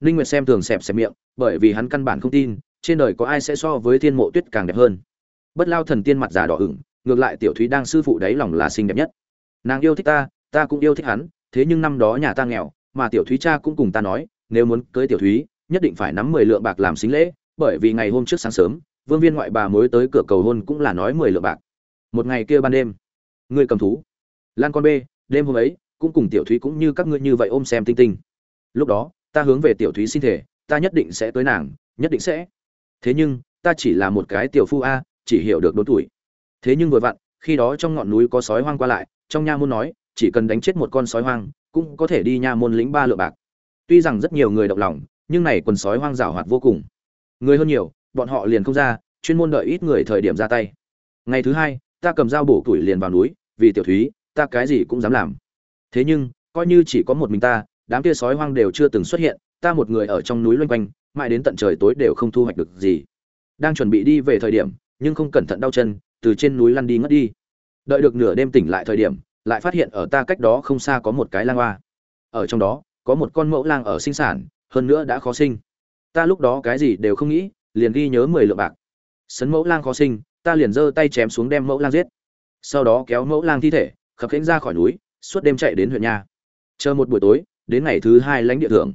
Ninh nguyệt xem thường xẹp xẹp miệng, bởi vì hắn căn bản không tin trên đời có ai sẽ so với thiên mộ tuyết càng đẹp hơn? Bất lao thần tiên mặt già đỏ ửng, ngược lại tiểu thúy đang sư phụ đáy lòng là xinh đẹp nhất. Nàng yêu thích ta ta cũng yêu thích hắn, thế nhưng năm đó nhà ta nghèo, mà tiểu thúy cha cũng cùng ta nói, nếu muốn cưới tiểu thúy, nhất định phải nắm mười lượng bạc làm xính lễ, bởi vì ngày hôm trước sáng sớm, vương viên ngoại bà mới tới cửa cầu hôn cũng là nói mười lượng bạc. Một ngày kia ban đêm, ngươi cầm thú. Lan con bê, đêm hôm ấy, cũng cùng tiểu thúy cũng như các ngươi như vậy ôm xem tinh tinh. Lúc đó, ta hướng về tiểu thúy xin thể ta nhất định sẽ tới nàng, nhất định sẽ thế nhưng, ta chỉ là một cái tiểu phu a, chỉ hiểu được đốn tuổi. Thế nhưng vừa vặn, khi đó trong ngọn núi có sói hoang qua lại, trong nha môn nói, chỉ cần đánh chết một con sói hoang, cũng có thể đi nha môn lĩnh ba lượng bạc. Tuy rằng rất nhiều người động lòng, nhưng này quần sói hoang rào hoạt vô cùng. Người hơn nhiều, bọn họ liền không ra, chuyên môn đợi ít người thời điểm ra tay. Ngày thứ hai, ta cầm dao bổ tuổi liền vào núi, vì tiểu thúy, ta cái gì cũng dám làm. Thế nhưng, coi như chỉ có một mình ta, đám kia sói hoang đều chưa từng xuất hiện ta một người ở trong núi loanh quanh, mãi đến tận trời tối đều không thu hoạch được gì. Đang chuẩn bị đi về thời điểm, nhưng không cẩn thận đau chân, từ trên núi lăn đi ngất đi. Đợi được nửa đêm tỉnh lại thời điểm, lại phát hiện ở ta cách đó không xa có một cái lang hoa. Ở trong đó, có một con mẫu lang ở sinh sản, hơn nữa đã khó sinh. Ta lúc đó cái gì đều không nghĩ, liền ghi nhớ mười lượng bạc. Sấn mẫu lang khó sinh, ta liền giơ tay chém xuống đem mẫu lang giết. Sau đó kéo mẫu lang thi thể, khập khiễng ra khỏi núi, suốt đêm chạy đến huyện nha chờ một buổi tối, đến ngày thứ hai lãnh địa thưởng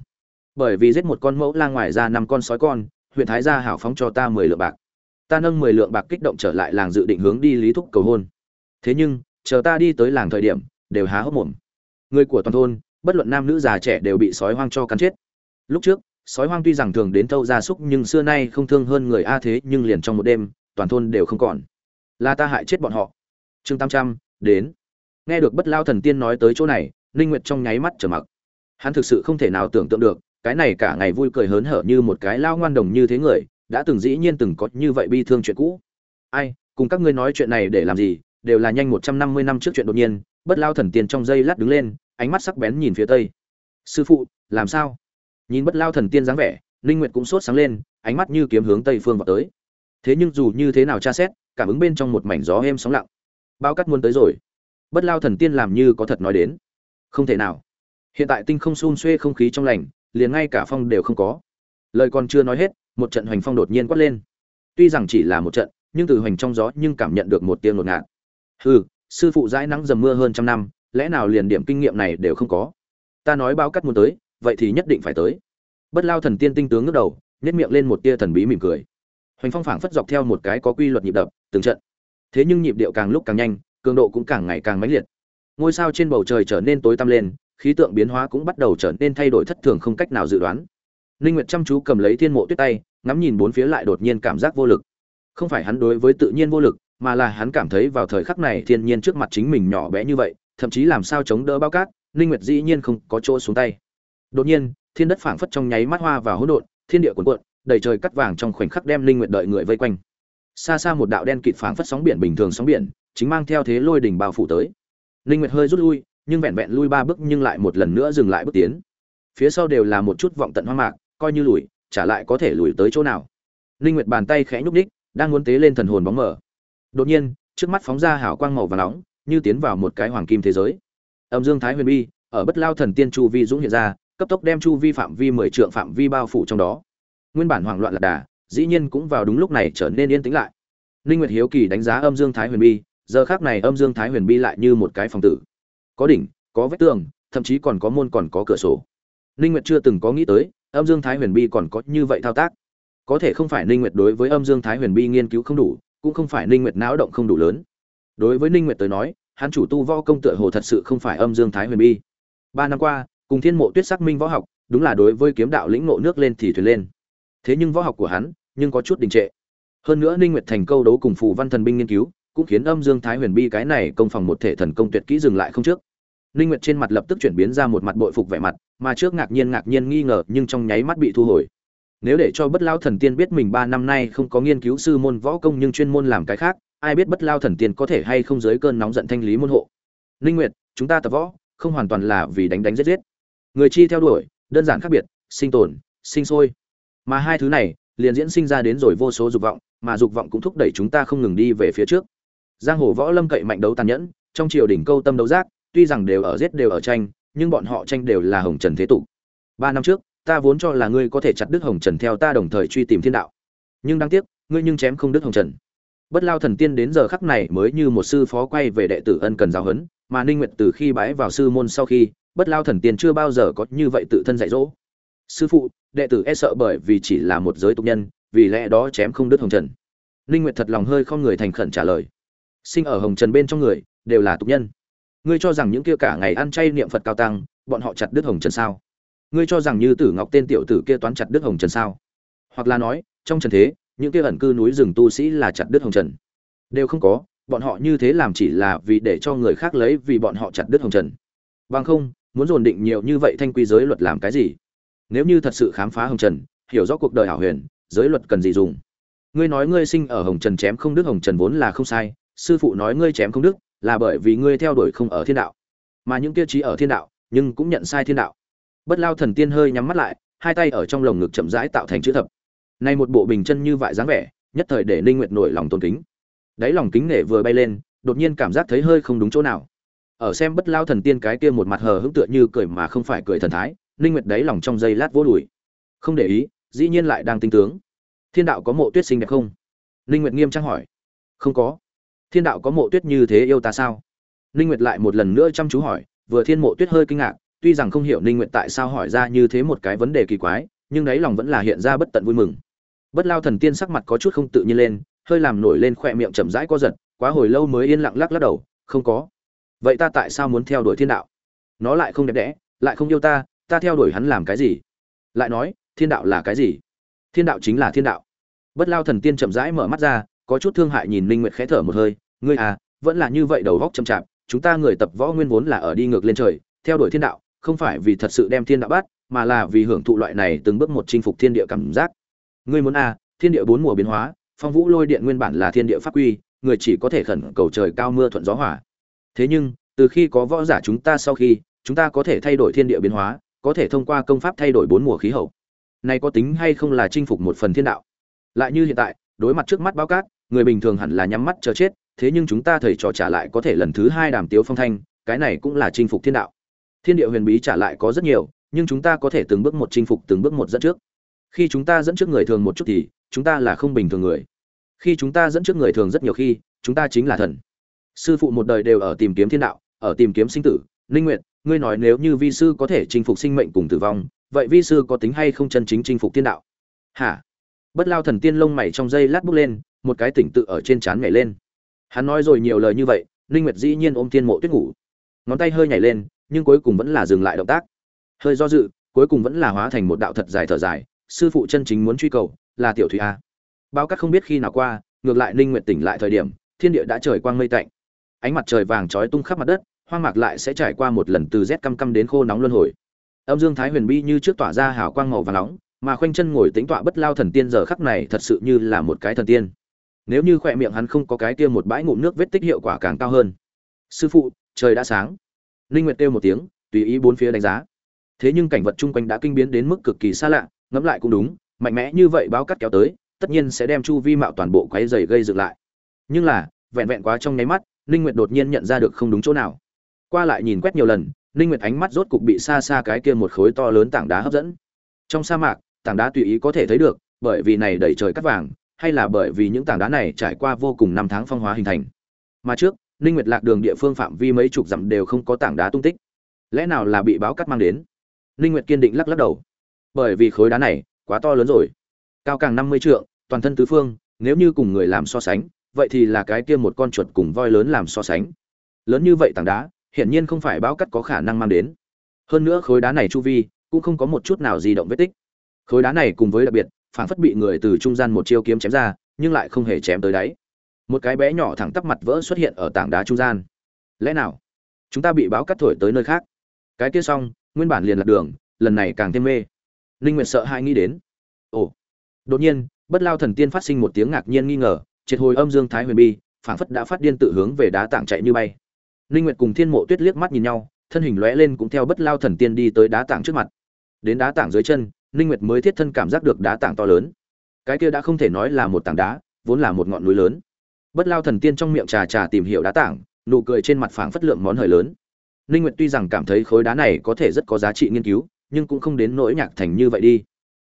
bởi vì giết một con mẫu lang ngoài ra năm con sói con, huyện thái gia hảo phóng cho ta mười lượng bạc. Ta nâng mười lượng bạc kích động trở lại làng dự định hướng đi lý thúc cầu hôn. Thế nhưng, chờ ta đi tới làng thời điểm, đều há hốc mồm. Người của toàn thôn, bất luận nam nữ già trẻ đều bị sói hoang cho cắn chết. Lúc trước, sói hoang tuy rằng thường đến thâu gia súc nhưng xưa nay không thương hơn người a thế, nhưng liền trong một đêm, toàn thôn đều không còn. Là ta hại chết bọn họ. Chương tam trăm, đến. Nghe được bất lao thần tiên nói tới chỗ này, ninh nguyệt trong nháy mắt trở mặc. Hắn thực sự không thể nào tưởng tượng được cái này cả ngày vui cười hớn hở như một cái lao ngoan đồng như thế người, đã từng dĩ nhiên từng có như vậy bi thương chuyện cũ. Ai, cùng các ngươi nói chuyện này để làm gì, đều là nhanh 150 năm mươi năm trước chuyện đột nhiên, bất lao thần tiên trong giây lát đứng lên, ánh mắt sắc bén nhìn phía tây. Sư phụ, làm sao? Nhìn bất lao thần tiên dáng vẻ linh nguyệt cũng sốt sáng lên, ánh mắt như kiếm hướng tây phương vào tới. Thế nhưng dù như thế nào tra xét, cảm ứng bên trong một mảnh gió êm sóng lặng. Bao cắt muốn tới rồi. Bất lao thần tiên làm như có thật nói đến. Không thể nào. Hiện tại tinh không xun xuê không khí trong lành liền ngay cả phong đều không có. Lời còn chưa nói hết, một trận hoành phong đột nhiên quát lên. Tuy rằng chỉ là một trận, nhưng từ hoành trong gió nhưng cảm nhận được một tiếng ngột ngạt. Hừ, sư phụ dãi nắng dầm mưa hơn trăm năm, lẽ nào liền điểm kinh nghiệm này đều không có? Ta nói báo cắt muốn tới, vậy thì nhất định phải tới. Bất lao thần tiên tinh tướng ngước đầu nhét miệng lên một tia thần bí mỉm cười. Hoành phong phảng phất dọc theo một cái có quy luật nhịp đập, từng trận. Thế nhưng nhịp điệu càng lúc càng nhanh, cường độ cũng càng ngày càng mãnh liệt. Ngôi sao trên bầu trời trở nên tối tăm lên khí tượng biến hóa cũng bắt đầu trở nên thay đổi thất thường không cách nào dự đoán Linh Nguyệt chăm chú cầm lấy thiên mộ tuyết tay, ngắm nhìn bốn phía lại đột nhiên cảm giác vô lực. Không phải hắn đối với tự nhiên vô lực, mà là hắn cảm thấy vào thời khắc này thiên nhiên trước mặt chính mình nhỏ bé như vậy, thậm chí làm sao chống đỡ bao cát, Linh Nguyệt dĩ nhiên không có chỗ xuống tay. Đột nhiên, thiên đất phảng phất trong nháy mắt hoa vào hỗn độn, thiên địa cuộn cuộn, đầy trời cắt vàng trong khoảnh khắc đem Linh Nguyệt đợi người vây quanh. Xa xa một đạo đen kịt phảng phất sóng biển bình thường sóng biển, chính mang theo thế lôi đỉnh bao phủ tới. Linh Nguyệt hơi rút lui, nhưng vẹn vẹn lui ba bước nhưng lại một lần nữa dừng lại bước tiến. phía sau đều là một chút vọng tận hoang mạc, coi như lùi trả lại có thể lùi tới chỗ nào. Linh nguyệt bàn tay khẽ nhúc đích đang muốn tế lên thần hồn bóng mở đột nhiên, trước mắt phóng ra hào quang màu vàng nóng, như tiến vào một cái hoàng kim thế giới. Âm dương thái huyền bi, ở bất lao thần tiên chu vi dũng hiện ra, cấp tốc đem chu vi phạm vi mười trượng phạm vi bao phủ trong đó. Nguyên bản hoảng loạn lạc đà, dĩ nhiên cũng vào đúng lúc này trở nên yên tĩnh lại. Ninh nguyệt hiếu kỳ đánh giá âm dương thái huyền bi, giờ khác này âm dương thái huyền bi lại như một cái phòng tử có đỉnh, có vách tường, thậm chí còn có môn còn có cửa sổ. Ninh nguyệt chưa từng có nghĩ tới, âm dương thái huyền bi còn có như vậy thao tác. Có thể không phải ninh nguyệt đối với âm dương thái huyền bi nghiên cứu không đủ, cũng không phải ninh nguyệt não động không đủ lớn. Đối với ninh nguyệt tới nói, hắn chủ tu võ công tựa hồ thật sự không phải âm dương thái huyền bi. Ba năm qua, cùng thiên mộ tuyết sắc minh võ học, đúng là đối với kiếm đạo lĩnh ngộ nước lên thì thuyền lên. Thế nhưng võ học của hắn, nhưng có chút đình trệ. Hơn nữa ninh nguyệt thành câu đấu cùng phù văn thần binh nghiên cứu cũng khiến âm dương thái huyền bi cái này công phòng một thể thần công tuyệt kỹ dừng lại không trước. Ninh nguyệt trên mặt lập tức chuyển biến ra một mặt bội phục vẻ mặt, mà trước ngạc nhiên ngạc nhiên nghi ngờ, nhưng trong nháy mắt bị thu hồi. Nếu để cho bất lao thần tiên biết mình ba năm nay không có nghiên cứu sư môn võ công nhưng chuyên môn làm cái khác, ai biết bất lao thần tiên có thể hay không dưới cơn nóng giận thanh lý môn hộ. Ninh nguyệt, chúng ta tập võ, không hoàn toàn là vì đánh đánh giết giết. Người chi theo đuổi, đơn giản khác biệt, sinh tồn, sinh sôi. Mà hai thứ này, liền diễn sinh ra đến rồi vô số dục vọng, mà dục vọng cũng thúc đẩy chúng ta không ngừng đi về phía trước giang hồ võ lâm cậy mạnh đấu tàn nhẫn, trong triều đỉnh câu tâm đấu giác, tuy rằng đều ở giết đều ở tranh, nhưng bọn họ tranh đều là hồng trần thế tục. Ba năm trước, ta vốn cho là ngươi có thể chặt đứt hồng trần theo ta đồng thời truy tìm thiên đạo. Nhưng đáng tiếc, ngươi nhưng chém không đứt hồng trần. Bất lao thần tiên đến giờ khắc này mới như một sư phó quay về đệ tử ân cần giáo huấn, mà ninh nguyệt từ khi bái vào sư môn sau khi, bất lao thần tiên chưa bao giờ có như vậy tự thân dạy dỗ. Sư phụ, đệ tử e sợ bởi vì chỉ là một giới tục nhân, vì lẽ đó chém không đứt hồng trần. Ninh nguyệt thật lòng hơi không người thành khẩn trả lời sinh ở hồng trần bên trong người, đều là tục nhân. Ngươi cho rằng những kia cả ngày ăn chay niệm phật cao tăng, bọn họ chặt đứt hồng trần sao? Ngươi cho rằng như tử ngọc tên tiểu tử kia toán chặt đứt hồng trần sao? Hoặc là nói, trong trần thế, những kia ẩn cư núi rừng tu sĩ là chặt đứt hồng trần? Đều không có, bọn họ như thế làm chỉ là vì để cho người khác lấy vì bọn họ chặt đứt hồng trần. Bằng không, muốn dồn định nhiều như vậy thanh quy giới luật làm cái gì? Nếu như thật sự khám phá hồng trần, hiểu rõ cuộc đời hảo huyền, giới luật cần gì dùng? Ngươi nói ngươi sinh ở hồng trần chém không đứt hồng trần vốn là không sai sư phụ nói ngươi chém không đức, là bởi vì ngươi theo đuổi không ở thiên đạo. Mà những kia trí ở thiên đạo, nhưng cũng nhận sai thiên đạo. Bất lao thần tiên hơi nhắm mắt lại, hai tay ở trong lồng ngực chậm rãi tạo thành chữ thập. Nay một bộ bình chân như vại dáng vẻ, nhất thời để ninh nguyệt nổi lòng tôn kính. Đáy lòng kính nể vừa bay lên, đột nhiên cảm giác thấy hơi không đúng chỗ nào. Ở xem bất lao thần tiên cái kia một mặt hờ hững tựa như cười mà không phải cười thần thái, ninh nguyệt đáy lòng trong giây lát vô đùi. Không để ý, dĩ nhiên lại đang tinh tướng. Thiên đạo có mộ tuyết xinh đẹp không? Ninh nguyệt nghiêm trang hỏi. Không có thiên đạo có mộ tuyết như thế yêu ta sao? Ninh nguyệt lại một lần nữa chăm chú hỏi, vừa thiên mộ tuyết hơi kinh ngạc, tuy rằng không hiểu ninh nguyệt tại sao hỏi ra như thế một cái vấn đề kỳ quái, nhưng đáy lòng vẫn là hiện ra bất tận vui mừng. Bất lao thần tiên sắc mặt có chút không tự nhiên lên, hơi làm nổi lên khỏe miệng chậm rãi co giật, quá hồi lâu mới yên lặng lắc lắc đầu, không có. Vậy ta tại sao muốn theo đuổi thiên đạo? Nó lại không đẹp đẽ, lại không yêu ta ta theo đuổi hắn làm cái gì? Lại nói, thiên đạo là cái gì? Thiên đạo chính là thiên đạo. Bất lao thần tiên chậm rãi mở mắt ra, có chút thương hại nhìn linh nguyệt khẽ thở một hơi ngươi à vẫn là như vậy đầu góc chậm chạp, chúng ta người tập võ nguyên vốn là ở đi ngược lên trời, theo đuổi thiên đạo, không phải vì thật sự đem thiên đạo bắt, mà là vì hưởng thụ loại này từng bước một chinh phục thiên địa cảm giác. Ngươi muốn à thiên địa bốn mùa biến hóa, phong vũ lôi điện nguyên bản là thiên địa pháp quy, người chỉ có thể khẩn cầu trời cao mưa thuận gió hỏa thế nhưng, từ khi có võ giả chúng ta sau khi, chúng ta có thể thay đổi thiên địa biến hóa, có thể thông qua công pháp thay đổi bốn mùa khí hậu. Này có tính hay không là chinh phục một phần thiên đạo? Lại như hiện tại, đối mặt trước mắt báo cát, người bình thường hẳn là nhắm mắt chờ chết thế nhưng chúng ta thầy trò trả lại có thể lần thứ hai đàm tiếu phong thanh, cái này cũng là chinh phục thiên đạo. Thiên địa huyền bí trả lại có rất nhiều, nhưng chúng ta có thể từng bước một chinh phục, từng bước một dẫn trước. Khi chúng ta dẫn trước người thường một chút thì, chúng ta là không bình thường người. Khi chúng ta dẫn trước người thường rất nhiều khi, chúng ta chính là thần. Sư phụ một đời đều ở tìm kiếm thiên đạo, ở tìm kiếm sinh tử. Linh nguyện ngươi nói nếu như vi sư có thể chinh phục sinh mệnh cùng tử vong, vậy vi sư có tính hay không chân chính chinh phục thiên đạo? Hả? Bất lao thần tiên lông mày trong dây lát bước lên, một cái tỉnh tự ở trên trán nhảy lên hắn nói rồi nhiều lời như vậy linh nguyệt dĩ nhiên ôm thiên mộ tuyết ngủ. Ngón tay hơi nhảy lên, nhưng cuối cùng vẫn là dừng lại động tác. Hơi do dự, cuối cùng vẫn là hóa thành một đạo thật dài thở dài, sư phụ chân chính muốn truy cầu là tiểu thủy a. Bao cát không biết khi nào qua, ngược lại ninh nguyệt tỉnh lại thời điểm, thiên địa đã trời quang mây tạnh. Ánh mặt trời vàng chói tung khắp mặt đất, hoang mạc lại sẽ trải qua một lần từ rét căm căm đến khô nóng luân hồi. Âm dương thái huyền bi như trước tỏa ra hào quang màu vàng nóng, mà khoanh chân ngồi tính tọa bất lao thần tiên giờ khắc này thật sự như là một cái thần tiên nếu như khỏe miệng hắn không có cái kia một bãi ngụm nước vết tích hiệu quả càng cao hơn. Sư phụ, trời đã sáng. Linh nguyệt kêu một tiếng, tùy ý bốn phía đánh giá. Thế nhưng cảnh vật chung quanh đã kinh biến đến mức cực kỳ xa lạ, ngẫm lại cũng đúng, mạnh mẽ như vậy báo cắt kéo tới, tất nhiên sẽ đem chu vi mạo toàn bộ quấy dày gây dựng lại. Nhưng là, vẹn vẹn quá trong nháy mắt, ninh nguyệt đột nhiên nhận ra được không đúng chỗ nào. Qua lại nhìn quét nhiều lần, ninh nguyệt ánh mắt rốt cục bị xa xa cái kia một khối to lớn tảng đá hấp dẫn. Trong sa mạc, tảng đá tùy ý có thể thấy được, bởi vì này đầy trời cắt vàng hay là bởi vì những tảng đá này trải qua vô cùng năm tháng phong hóa hình thành. Mà trước, ninh nguyệt lạc đường địa phương phạm vi mấy chục dặm đều không có tảng đá tung tích. Lẽ nào là bị báo cắt mang đến? Ninh nguyệt kiên định lắc lắc đầu. Bởi vì khối đá này quá to lớn rồi. Cao càng 50 trượng, toàn thân tứ phương, nếu như cùng người làm so sánh, vậy thì là cái kia một con chuột cùng voi lớn làm so sánh. Lớn như vậy tảng đá, hiển nhiên không phải báo cắt có khả năng mang đến. Hơn nữa khối đá này chu vi cũng không có một chút nào di động vết tích. Khối đá này cùng với đặc biệt phản phất bị người từ trung gian một chiêu kiếm chém ra, nhưng lại không hề chém tới đáy. Một cái bé nhỏ thẳng tắp mặt vỡ xuất hiện ở tảng đá trung gian. Lẽ nào? Chúng ta bị báo cắt thổi tới nơi khác. Cái kia xong, nguyên bản liền lạc đường, lần này càng thêm mê. Ninh nguyệt sợ hai nghĩ đến. Ồ. Đột nhiên, bất lao thần tiên phát sinh một tiếng ngạc nhiên nghi ngờ, triệt hồi âm dương thái huyền bi, phảng phất đã phát điên tự hướng về đá tảng chạy như bay. Ninh nguyệt cùng thiên mộ tuyết liếc mắt nhìn nhau, thân hình lóe lên cũng theo bất lao thần tiên đi tới đá tảng trước mặt. Đến đá tảng dưới chân ninh nguyệt mới thiết thân cảm giác được đá tảng to lớn. Cái kia đã không thể nói là một tảng đá, vốn là một ngọn núi lớn. Bất lao thần tiên trong miệng trà trà tìm hiểu đá tảng, nụ cười trên mặt phảng phất lượng món hời lớn. Ninh nguyệt tuy rằng cảm thấy khối đá này có thể rất có giá trị nghiên cứu, nhưng cũng không đến nỗi nhạc thành như vậy đi.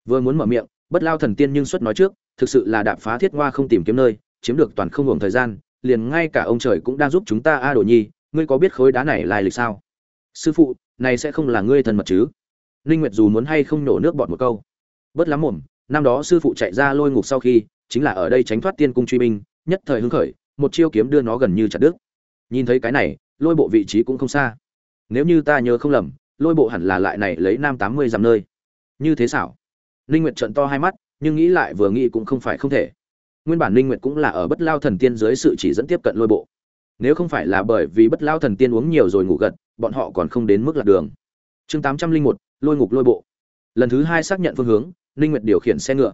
Vừa muốn mở miệng, bất lao thần tiên nhưng xuất nói trước, thực sự là đạp phá thiết hoa không tìm kiếm nơi, chiếm được toàn không hưởng thời gian, liền ngay cả ông trời cũng đang giúp chúng ta a đồ nhi, ngươi có biết khối đá này lai lịch sao? Sư phụ, này sẽ không là ngươi thần mật chứ? Ninh nguyệt dù muốn hay không nổ nước bọt một câu. Bất lắm mồm, năm đó sư phụ chạy ra lôi ngục sau khi, chính là ở đây tránh thoát tiên cung truy binh, nhất thời hứng khởi, một chiêu kiếm đưa nó gần như chặt đứt. Nhìn thấy cái này, lôi bộ vị trí cũng không xa. Nếu như ta nhớ không lầm, lôi bộ hẳn là lại này lấy nam tám mươi dặm nơi. Như thế xảo. Ninh nguyệt trợn to hai mắt, nhưng nghĩ lại vừa nghĩ cũng không phải không thể. Nguyên bản ninh nguyệt cũng là ở bất lao thần tiên dưới sự chỉ dẫn tiếp cận lôi bộ. Nếu không phải là bởi vì bất lao thần tiên uống nhiều rồi ngủ gật, bọn họ còn không đến mức lạc đường chương tám trăm linh một, lôi ngục lôi bộ. Lần thứ hai xác nhận phương hướng, ninh nguyệt điều khiển xe ngựa.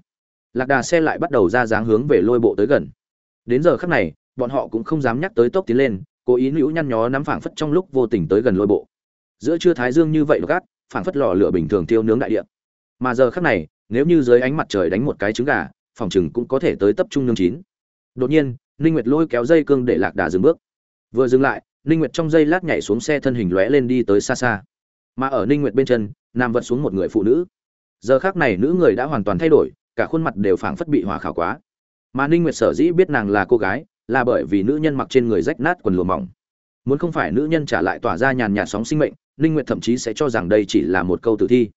Lạc đà xe lại bắt đầu ra dáng hướng về lôi bộ tới gần. Đến giờ khắc này, bọn họ cũng không dám nhắc tới tốc tiến lên, cố ý nữ nhăn nhó nắm phảng phất trong lúc vô tình tới gần lôi bộ. Giữa trưa thái dương như vậy gắt, phảng phất lò lửa bình thường tiêu nướng đại địa. Mà giờ khắc này, nếu như dưới ánh mặt trời đánh một cái trứng gà, phòng chừng cũng có thể tới tập trung nương chín. Đột nhiên, ninh nguyệt lôi kéo dây cương để lạc đà dừng bước. Vừa dừng lại, ninh nguyệt trong dây lát nhảy xuống xe thân hình lóe lên đi tới xa xa mà ở ninh nguyệt bên chân, nam vật xuống một người phụ nữ. Giờ khắc này nữ người đã hoàn toàn thay đổi, cả khuôn mặt đều phảng phất bị hỏa khảo quá. Mà ninh nguyệt sở dĩ biết nàng là cô gái, là bởi vì nữ nhân mặc trên người rách nát quần lụa mỏng. Muốn không phải nữ nhân trả lại tỏa ra nhàn nhạt sóng sinh mệnh, ninh nguyệt thậm chí sẽ cho rằng đây chỉ là một câu tử thi.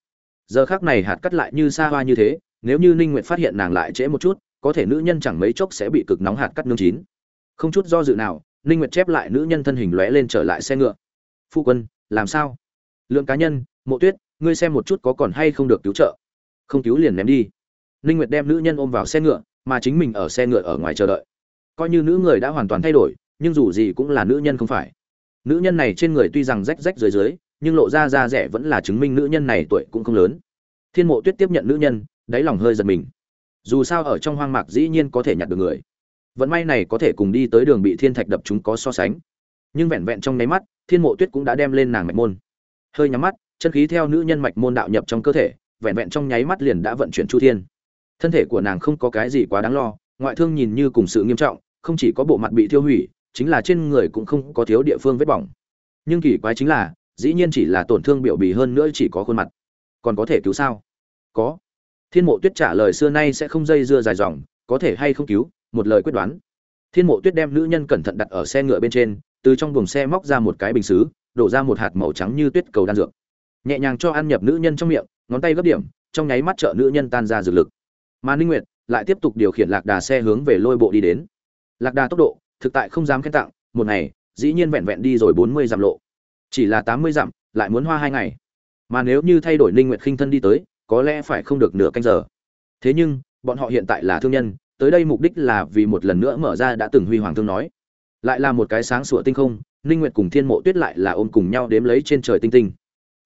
Giờ khắc này hạt cắt lại như xa hoa như thế, nếu như ninh nguyệt phát hiện nàng lại trễ một chút, có thể nữ nhân chẳng mấy chốc sẽ bị cực nóng hạt cắt nương chín. Không chút do dự nào, ninh nguyệt chép lại nữ nhân thân hình lóe lên trở lại xe ngựa. Phu quân, làm sao? Lượng cá nhân, mộ tuyết, ngươi xem một chút có còn hay không được cứu trợ. Không cứu liền ném đi. Ninh nguyệt đem nữ nhân ôm vào xe ngựa, mà chính mình ở xe ngựa ở ngoài chờ đợi. Coi như nữ người đã hoàn toàn thay đổi, nhưng dù gì cũng là nữ nhân không phải. Nữ nhân này trên người tuy rằng rách rách dưới dưới, nhưng lộ ra da rẻ vẫn là chứng minh nữ nhân này tuổi cũng không lớn. Thiên mộ tuyết tiếp nhận nữ nhân, đáy lòng hơi giật mình. Dù sao ở trong hoang mạc dĩ nhiên có thể nhặt được người. Vận may này có thể cùng đi tới đường bị thiên thạch đập chúng có so sánh. Nhưng vẹn vẹn trong nháy mắt, thiên mộ tuyết cũng đã đem lên nàng mạch môn hơi nhắm mắt, chân khí theo nữ nhân mạch môn đạo nhập trong cơ thể, vẹn vẹn trong nháy mắt liền đã vận chuyển chu thiên. Thân thể của nàng không có cái gì quá đáng lo, ngoại thương nhìn như cùng sự nghiêm trọng, không chỉ có bộ mặt bị thiêu hủy, chính là trên người cũng không có thiếu địa phương vết bỏng. Nhưng kỳ quái chính là, dĩ nhiên chỉ là tổn thương biểu bì hơn nữa chỉ có khuôn mặt. Còn có thể cứu sao? Có. Thiên mộ tuyết trả lời xưa nay sẽ không dây dưa dài dòng, có thể hay không cứu, một lời quyết đoán. Thiên mộ tuyết đem nữ nhân cẩn thận đặt ở xe ngựa bên trên, từ trong buồng xe móc ra một cái bình xứ đổ ra một hạt màu trắng như tuyết cầu đan dược. Nhẹ nhàng cho ăn nhập nữ nhân trong miệng, ngón tay gấp điểm, trong nháy mắt trợ nữ nhân tan ra dược lực. Mà ninh nguyệt lại tiếp tục điều khiển lạc đà xe hướng về lôi bộ đi đến. Lạc đà tốc độ, thực tại không dám khen tặng, một ngày, dĩ nhiên vẹn vẹn đi rồi 40 dặm lộ. Chỉ là 80 dặm, lại muốn hoa hai ngày. Mà nếu như thay đổi ninh nguyệt khinh thân đi tới, có lẽ phải không được nửa canh giờ. Thế nhưng, bọn họ hiện tại là thương nhân, tới đây mục đích là vì một lần nữa mở ra đã từng huy hoàng thương nói. Lại là một cái sáng sủa tinh không ninh nguyệt cùng thiên mộ tuyết lại là ôm cùng nhau đếm lấy trên trời tinh tinh.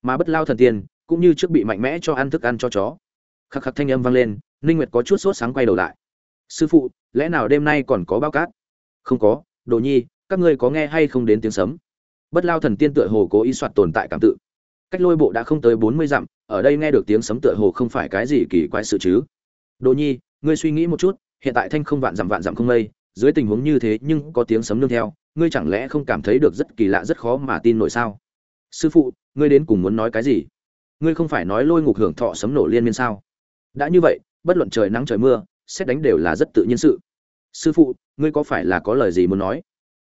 Mà bất lao thần tiên, cũng như trước bị mạnh mẽ cho ăn thức ăn cho chó. Khắc khắc thanh âm vang lên, ninh nguyệt có chút sốt sáng quay đầu lại. Sư phụ, lẽ nào đêm nay còn có bao cát? Không có, đồ nhi, các ngươi có nghe hay không đến tiếng sấm? Bất lao thần tiên tựa hồ cố ý soạt tồn tại cảm tự. Cách lôi bộ đã không tới bốn mươi dặm, ở đây nghe được tiếng sấm tựa hồ không phải cái gì kỳ quái sự chứ. Đồ nhi, ngươi suy nghĩ một chút, hiện tại thanh không vạn dặm vạn dặm không mây, dưới tình huống như thế nhưng có tiếng sấm nương theo ngươi chẳng lẽ không cảm thấy được rất kỳ lạ rất khó mà tin nổi sao? Sư phụ, ngươi đến cùng muốn nói cái gì? Ngươi không phải nói lôi ngục hưởng thọ sấm nổ liên miên sao? Đã như vậy, bất luận trời nắng trời mưa, xét đánh đều là rất tự nhiên sự. Sư phụ, ngươi có phải là có lời gì muốn nói?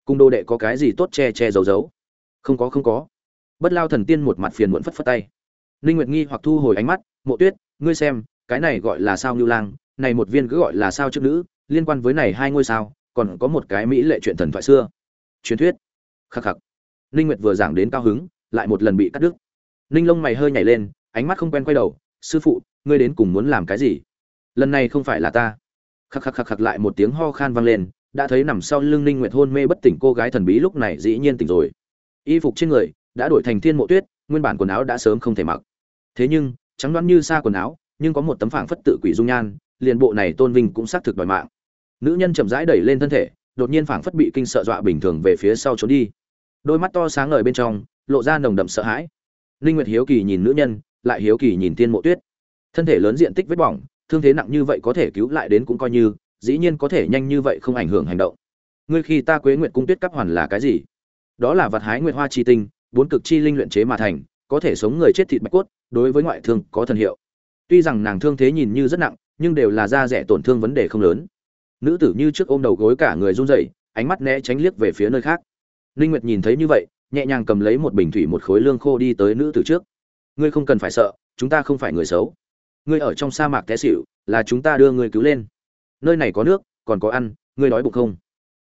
Cung đô đệ có cái gì tốt che che giấu giấu? Không có không có. Bất lao thần tiên một mặt phiền muộn phất phất tay. Ninh nguyệt nghi hoặc thu hồi ánh mắt, mộ tuyết, ngươi xem, cái này gọi là sao ngưu lang, này một viên cứ gọi là sao trước nữ, liên quan với này hai ngôi sao, còn có một cái mỹ lệ chuyện thần thoại xưa truyền thuyết. Khắc khắc. Ninh nguyệt vừa giảng đến cao hứng, lại một lần bị cắt đứt. Ninh lông mày hơi nhảy lên, ánh mắt không quen quay đầu, sư phụ, ngươi đến cùng muốn làm cái gì? Lần này không phải là ta. Khắc khắc khắc khắc lại một tiếng ho khan vang lên, đã thấy nằm sau lưng ninh nguyệt hôn mê bất tỉnh cô gái thần bí lúc này dĩ nhiên tỉnh rồi. Y phục trên người đã đổi thành thiên mộ tuyết, nguyên bản quần áo đã sớm không thể mặc. Thế nhưng, trắng đoán như xa quần áo, nhưng có một tấm phảng phất tự quỷ dung nhan, liền bộ này tôn vinh cũng xác thực đòi mạng. Nữ nhân chậm rãi đẩy lên thân thể đột nhiên phảng phất bị kinh sợ dọa bình thường về phía sau trốn đi. Đôi mắt to sáng ngời bên trong, lộ ra nồng đậm sợ hãi. Linh nguyệt hiếu kỳ nhìn nữ nhân, lại hiếu kỳ nhìn tiên mộ tuyết. Thân thể lớn diện tích vết bỏng, thương thế nặng như vậy có thể cứu lại đến cũng coi như, dĩ nhiên có thể nhanh như vậy không ảnh hưởng hành động. Ngươi khi ta quế nguyệt cung tuyết cấp hoàn là cái gì? Đó là vật hái nguyệt hoa chi tinh, bốn cực chi linh luyện chế mà thành, có thể sống người chết thịt bạch cốt, đối với ngoại thương có thần hiệu. Tuy rằng nàng thương thế nhìn như rất nặng, nhưng đều là da rẻ tổn thương vấn đề không lớn nữ tử như trước ôm đầu gối cả người run rẩy, ánh mắt né tránh liếc về phía nơi khác. Linh nguyệt nhìn thấy như vậy, nhẹ nhàng cầm lấy một bình thủy một khối lương khô đi tới nữ tử trước. Ngươi không cần phải sợ, chúng ta không phải người xấu. Ngươi ở trong sa mạc té xỉu, là chúng ta đưa ngươi cứu lên. Nơi này có nước, còn có ăn, ngươi đói bụng không?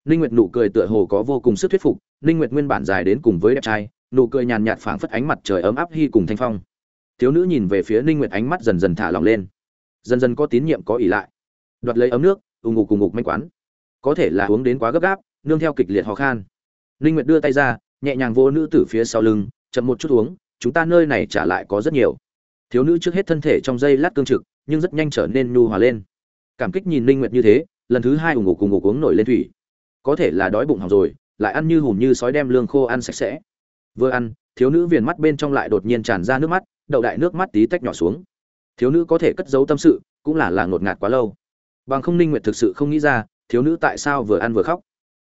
Ninh nguyệt nụ cười tựa hồ có vô cùng sức thuyết phục. Ninh nguyệt nguyên bản dài đến cùng với đẹp trai, nụ cười nhàn nhạt phảng phất ánh mặt trời ấm áp hy cùng thanh phong. Thiếu nữ nhìn về phía ninh nguyệt ánh mắt dần dần thả lỏng lên. Dần dần có tín nhiệm có ỉ lại. Đoạt lấy ấm nước ù ngục cùng ngục manh quán. Có thể là uống đến quá gấp gáp, nương theo kịch liệt ho khan. Ninh nguyệt đưa tay ra, nhẹ nhàng vô nữ tử phía sau lưng, chậm một chút uống, chúng ta nơi này trả lại có rất nhiều. Thiếu nữ trước hết thân thể trong dây lát cương trực, nhưng rất nhanh trở nên nhu hòa lên. Cảm kích nhìn ninh nguyệt như thế, lần thứ hai ủng ngục cùng ngục uống nổi lên thủy. Có thể là đói bụng hỏng rồi, lại ăn như hùm như sói đem lương khô ăn sạch sẽ. Vừa ăn, thiếu nữ viền mắt bên trong lại đột nhiên tràn ra nước mắt, đậu đại nước mắt tí tách nhỏ xuống. Thiếu nữ có thể cất giấu tâm sự, cũng là là ngột ngạt quá lâu bằng không ninh nguyệt thực sự không nghĩ ra, thiếu nữ tại sao vừa ăn vừa khóc.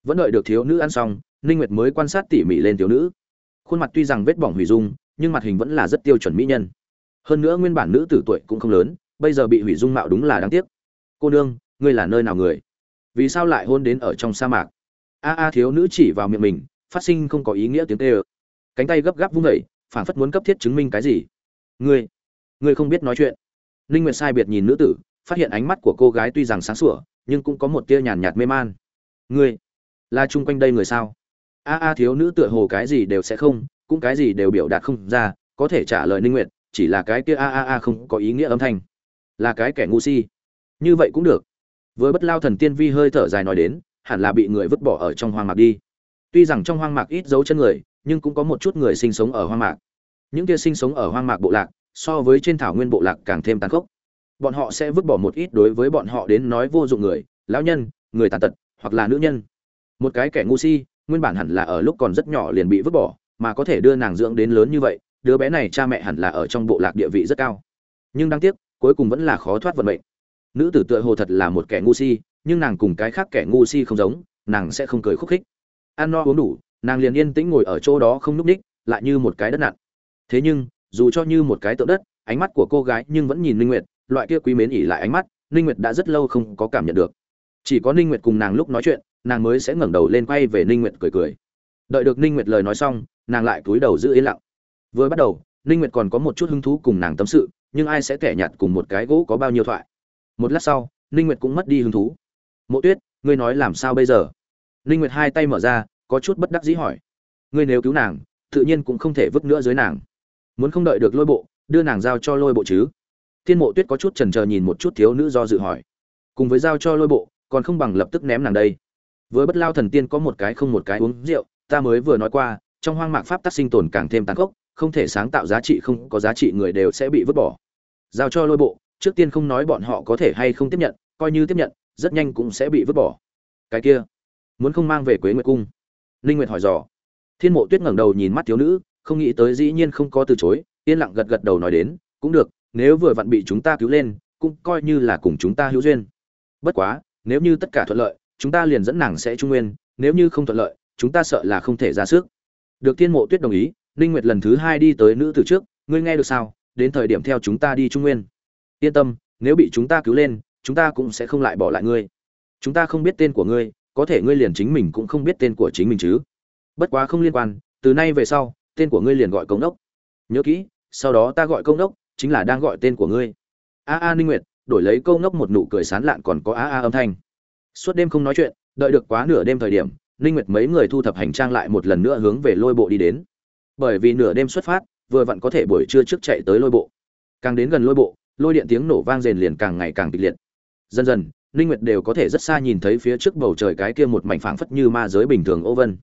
Vẫn đợi được thiếu nữ ăn xong, ninh nguyệt mới quan sát tỉ mỉ lên thiếu nữ. Khuôn mặt tuy rằng vết bỏng hủy dung, nhưng mặt hình vẫn là rất tiêu chuẩn mỹ nhân. Hơn nữa nguyên bản nữ tử tuổi cũng không lớn, bây giờ bị hủy dung mạo đúng là đáng tiếc. Cô nương, ngươi là nơi nào người? Vì sao lại hôn đến ở trong sa mạc? A a, thiếu nữ chỉ vào miệng mình, phát sinh không có ý nghĩa tiếng tê ơ. Cánh tay gấp gáp vung vẩy phản phất muốn cấp thiết chứng minh cái gì. Ngươi ngươi không biết nói chuyện. Ninh nguyệt sai biệt nhìn nữ tử phát hiện ánh mắt của cô gái tuy rằng sáng sủa, nhưng cũng có một tia nhàn nhạt mê man. Ngươi là chung quanh đây người sao? A a, thiếu nữ tựa hồ cái gì đều sẽ không, cũng cái gì đều biểu đạt không ra, có thể trả lời ninh nguyệt, chỉ là cái kia a a a không có ý nghĩa âm thanh. Là cái kẻ ngu si. Như vậy cũng được. Với bất lao thần tiên vi hơi thở dài nói đến, hẳn là bị người vứt bỏ ở trong hoang mạc đi. Tuy rằng trong hoang mạc ít dấu chân người, nhưng cũng có một chút người sinh sống ở hoang mạc. Những kia sinh sống ở hoang mạc bộ lạc, so với trên thảo nguyên bộ lạc càng thêm tàn khốc bọn họ sẽ vứt bỏ một ít đối với bọn họ đến nói vô dụng người, lão nhân, người tàn tật, hoặc là nữ nhân. Một cái kẻ ngu si, nguyên bản hẳn là ở lúc còn rất nhỏ liền bị vứt bỏ, mà có thể đưa nàng dưỡng đến lớn như vậy, đứa bé này cha mẹ hẳn là ở trong bộ lạc địa vị rất cao. Nhưng đáng tiếc, cuối cùng vẫn là khó thoát vận mệnh. Nữ tử tựa hồ thật là một kẻ ngu si, nhưng nàng cùng cái khác kẻ ngu si không giống, nàng sẽ không cười khúc khích. Ăn no uống đủ, nàng liền yên tĩnh ngồi ở chỗ đó không núp ních, lại như một cái đất nặn. thế nhưng, dù cho như một cái tượng đất, ánh mắt của cô gái nhưng vẫn nhìn minh nguyệt loại kia quý mến ỉ lại ánh mắt, ninh nguyệt đã rất lâu không có cảm nhận được. Chỉ có ninh nguyệt cùng nàng lúc nói chuyện, nàng mới sẽ ngẩng đầu lên quay về ninh nguyệt cười cười. Đợi được ninh nguyệt lời nói xong, nàng lại cúi đầu giữ yên lặng. Vừa bắt đầu, ninh nguyệt còn có một chút hứng thú cùng nàng tâm sự, nhưng ai sẽ kẻ nhạt cùng một cái gỗ có bao nhiêu thoại? Một lát sau, ninh nguyệt cũng mất đi hứng thú. Mộ tuyết, ngươi nói làm sao bây giờ? Ninh nguyệt hai tay mở ra, có chút bất đắc dĩ hỏi. Ngươi nếu cứu nàng, tự nhiên cũng không thể vứt nữa dưới nàng. Muốn không đợi được lôi bộ, đưa nàng giao cho lôi bộ chứ? Thiên mộ tuyết có chút chần chờ nhìn một chút thiếu nữ do dự hỏi. Cùng với giao cho lôi bộ, còn không bằng lập tức ném nàng đây. Với bất lao thần tiên có một cái không một cái uống rượu, ta mới vừa nói qua, trong hoang mạc pháp tác sinh tồn càng thêm tàn khốc, không thể sáng tạo giá trị không có giá trị người đều sẽ bị vứt bỏ. Giao cho lôi bộ, trước tiên không nói bọn họ có thể hay không tiếp nhận, coi như tiếp nhận, rất nhanh cũng sẽ bị vứt bỏ. Cái kia, muốn không mang về quế nguyệt cung? Linh nguyệt hỏi dò. Thiên mộ tuyết ngẩng đầu nhìn mắt thiếu nữ, không nghĩ tới dĩ nhiên không có từ chối, yên lặng gật gật đầu nói đến, cũng được nếu vừa vặn bị chúng ta cứu lên, cũng coi như là cùng chúng ta hữu duyên. Bất quá, nếu như tất cả thuận lợi, chúng ta liền dẫn nàng sẽ trung nguyên, nếu như không thuận lợi, chúng ta sợ là không thể ra sức. Được thiên mộ tuyết đồng ý, ninh nguyệt lần thứ hai đi tới nữ tử trước, ngươi nghe được sao? Đến thời điểm theo chúng ta đi trung nguyên. Yên tâm, nếu bị chúng ta cứu lên, chúng ta cũng sẽ không lại bỏ lại ngươi. Chúng ta không biết tên của ngươi, có thể ngươi liền chính mình cũng không biết tên của chính mình chứ. Bất quá không liên quan, từ nay về sau, tên của ngươi liền gọi công đốc. Nhớ kỹ, sau đó ta gọi công đốc chính là đang gọi tên của ngươi. A a ninh nguyệt, đổi lấy câu ngốc một nụ cười sán lạn còn có a a âm thanh. Suốt đêm không nói chuyện, đợi được quá nửa đêm thời điểm, ninh nguyệt mấy người thu thập hành trang lại một lần nữa hướng về lôi bộ đi đến. Bởi vì nửa đêm xuất phát, vừa vặn có thể buổi trưa trước chạy tới lôi bộ. Càng đến gần lôi bộ, lôi điện tiếng nổ vang rền liền càng ngày càng kịch liệt. Dần dần, ninh nguyệt đều có thể rất xa nhìn thấy phía trước bầu trời cái kia một mảnh phảng phất như ma giới bình thường ô vân.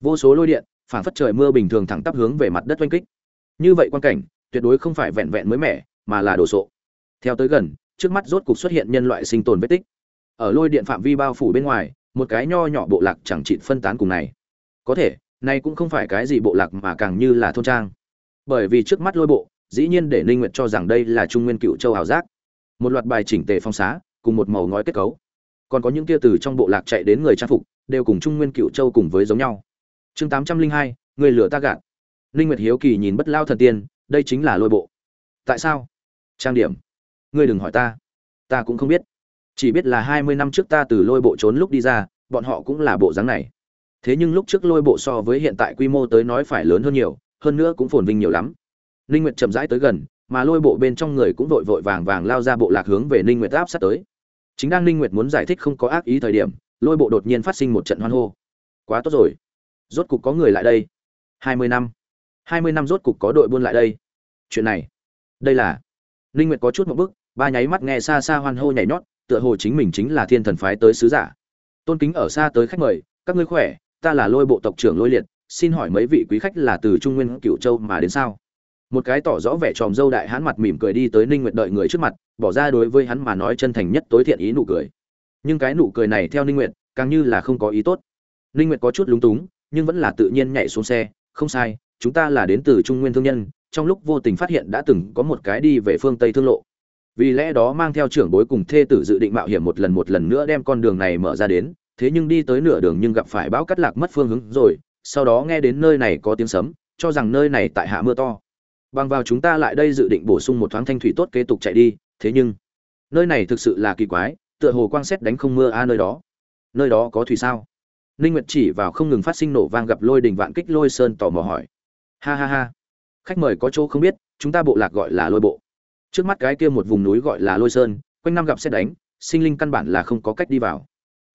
Vô số lôi điện, phảng phất trời mưa bình thường thẳng tắp hướng về mặt đất oanh kích. Như vậy quan cảnh tuyệt đối không phải vẹn vẹn mới mẻ mà là đồ sộ. Theo tới gần trước mắt rốt cục xuất hiện nhân loại sinh tồn vết tích. Ở lôi điện phạm vi bao phủ bên ngoài một cái nho nhỏ bộ lạc chẳng chịt phân tán cùng này. Có thể này cũng không phải cái gì bộ lạc mà càng như là thôn trang. Bởi vì trước mắt lôi bộ dĩ nhiên để ninh nguyệt cho rằng đây là trung nguyên cựu châu hào giác. Một loạt bài chỉnh tề phong xá cùng một màu ngói kết cấu. Còn có những kia từ trong bộ lạc chạy đến người trang phục đều cùng trung nguyên cựu châu cùng với giống nhau. Chương 802, người lửa ta gạt. Ninh nguyệt hiếu kỳ nhìn bất lao thần tiên đây chính là lôi bộ. Tại sao? Trang điểm. Ngươi đừng hỏi ta. Ta cũng không biết. Chỉ biết là hai mươi năm trước ta từ lôi bộ trốn lúc đi ra, bọn họ cũng là bộ dáng này. Thế nhưng lúc trước lôi bộ so với hiện tại quy mô tới nói phải lớn hơn nhiều, hơn nữa cũng phồn vinh nhiều lắm. Ninh nguyệt chậm rãi tới gần, mà lôi bộ bên trong người cũng vội vội vàng vàng lao ra bộ lạc hướng về ninh nguyệt áp sát tới. Chính đang ninh nguyệt muốn giải thích không có ác ý thời điểm, lôi bộ đột nhiên phát sinh một trận hoan hô. Quá tốt rồi. Rốt cục có người lại đây. Hai mươi năm hai mươi năm rốt cục có đội buôn lại đây. Chuyện này, đây là Linh nguyệt có chút một bức, ba nháy mắt nghe xa xa hoan hô nhảy nhót, tựa hồ chính mình chính là thiên thần phái tới sứ giả. Tôn kính ở xa tới khách mời, các ngươi khỏe? Ta là lôi bộ tộc trưởng lôi liệt, xin hỏi mấy vị quý khách là từ trung nguyên, Cửu châu mà đến sao? Một cái tỏ rõ vẻ tròm dâu đại hán mặt mỉm cười đi tới ninh nguyệt đợi người trước mặt, bỏ ra đối với hắn mà nói chân thành nhất tối thiện ý nụ cười. Nhưng cái nụ cười này theo ninh nguyệt, càng như là không có ý tốt. Ninh nguyệt có chút lúng túng, nhưng vẫn là tự nhiên nhảy xuống xe, không sai chúng ta là đến từ trung nguyên thương nhân, trong lúc vô tình phát hiện đã từng có một cái đi về phương tây thương lộ. Vì lẽ đó mang theo trưởng bối cùng thê tử dự định mạo hiểm một lần một lần nữa đem con đường này mở ra đến, thế nhưng đi tới nửa đường nhưng gặp phải bão cắt lạc mất phương hướng rồi, sau đó nghe đến nơi này có tiếng sấm, cho rằng nơi này tại hạ mưa to. Bằng vào chúng ta lại đây dự định bổ sung một thoáng thanh thủy tốt kế tục chạy đi, thế nhưng nơi này thực sự là kỳ quái, tựa hồ quang xét đánh không mưa a à nơi đó. Nơi đó có thủy sao? Ninh nguyệt chỉ vào không ngừng phát sinh nổ vang gặp lôi đình vạn kích lôi sơn tò mò hỏi ha ha ha. Khách mời có chỗ không biết, chúng ta bộ lạc gọi là lôi bộ. Trước mắt cái kia một vùng núi gọi là lôi sơn, quanh năm gặp xét đánh, sinh linh căn bản là không có cách đi vào.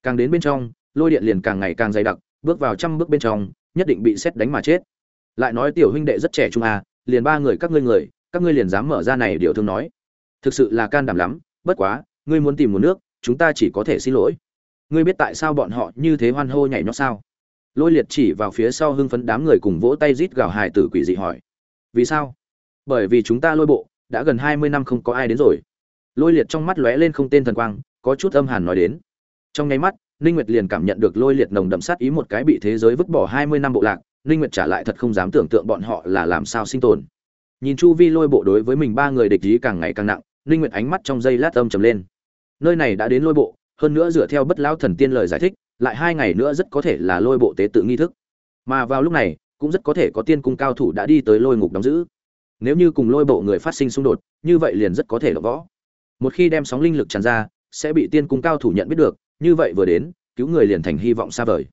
Càng đến bên trong, lôi điện liền càng ngày càng dày đặc, bước vào trăm bước bên trong, nhất định bị xét đánh mà chết. Lại nói tiểu huynh đệ rất trẻ trung à liền ba người các ngươi người, các ngươi liền dám mở ra này điều thương nói. Thực sự là can đảm lắm, bất quá, ngươi muốn tìm một nước, chúng ta chỉ có thể xin lỗi. Ngươi biết tại sao bọn họ như thế hoan hô nhảy nhót sao? Lôi liệt chỉ vào phía sau hưng phấn đám người cùng vỗ tay rít gào hài tử quỷ dị hỏi. Vì sao? Bởi vì chúng ta lôi bộ, đã gần hai mươi năm không có ai đến rồi. Lôi liệt trong mắt lóe lên không tên thần quang, có chút âm hàn nói đến. Trong nháy mắt, ninh nguyệt liền cảm nhận được lôi liệt nồng đậm sát ý một cái bị thế giới vứt bỏ hai mươi năm bộ lạc. Ninh nguyệt trả lại thật không dám tưởng tượng bọn họ là làm sao sinh tồn. Nhìn chu vi lôi bộ đối với mình ba người địch ý càng ngày càng nặng, ninh nguyệt ánh mắt trong giây lát âm trầm lên. Nơi này đã đến lôi bộ, hơn nữa dựa theo bất lão thần tiên lời giải thích lại hai ngày nữa rất có thể là lôi bộ tế tự nghi thức. Mà vào lúc này, cũng rất có thể có tiên cung cao thủ đã đi tới lôi ngục đóng giữ. Nếu như cùng lôi bộ người phát sinh xung đột, như vậy liền rất có thể là võ. Một khi đem sóng linh lực tràn ra, sẽ bị tiên cung cao thủ nhận biết được, như vậy vừa đến, cứu người liền thành hy vọng xa vời.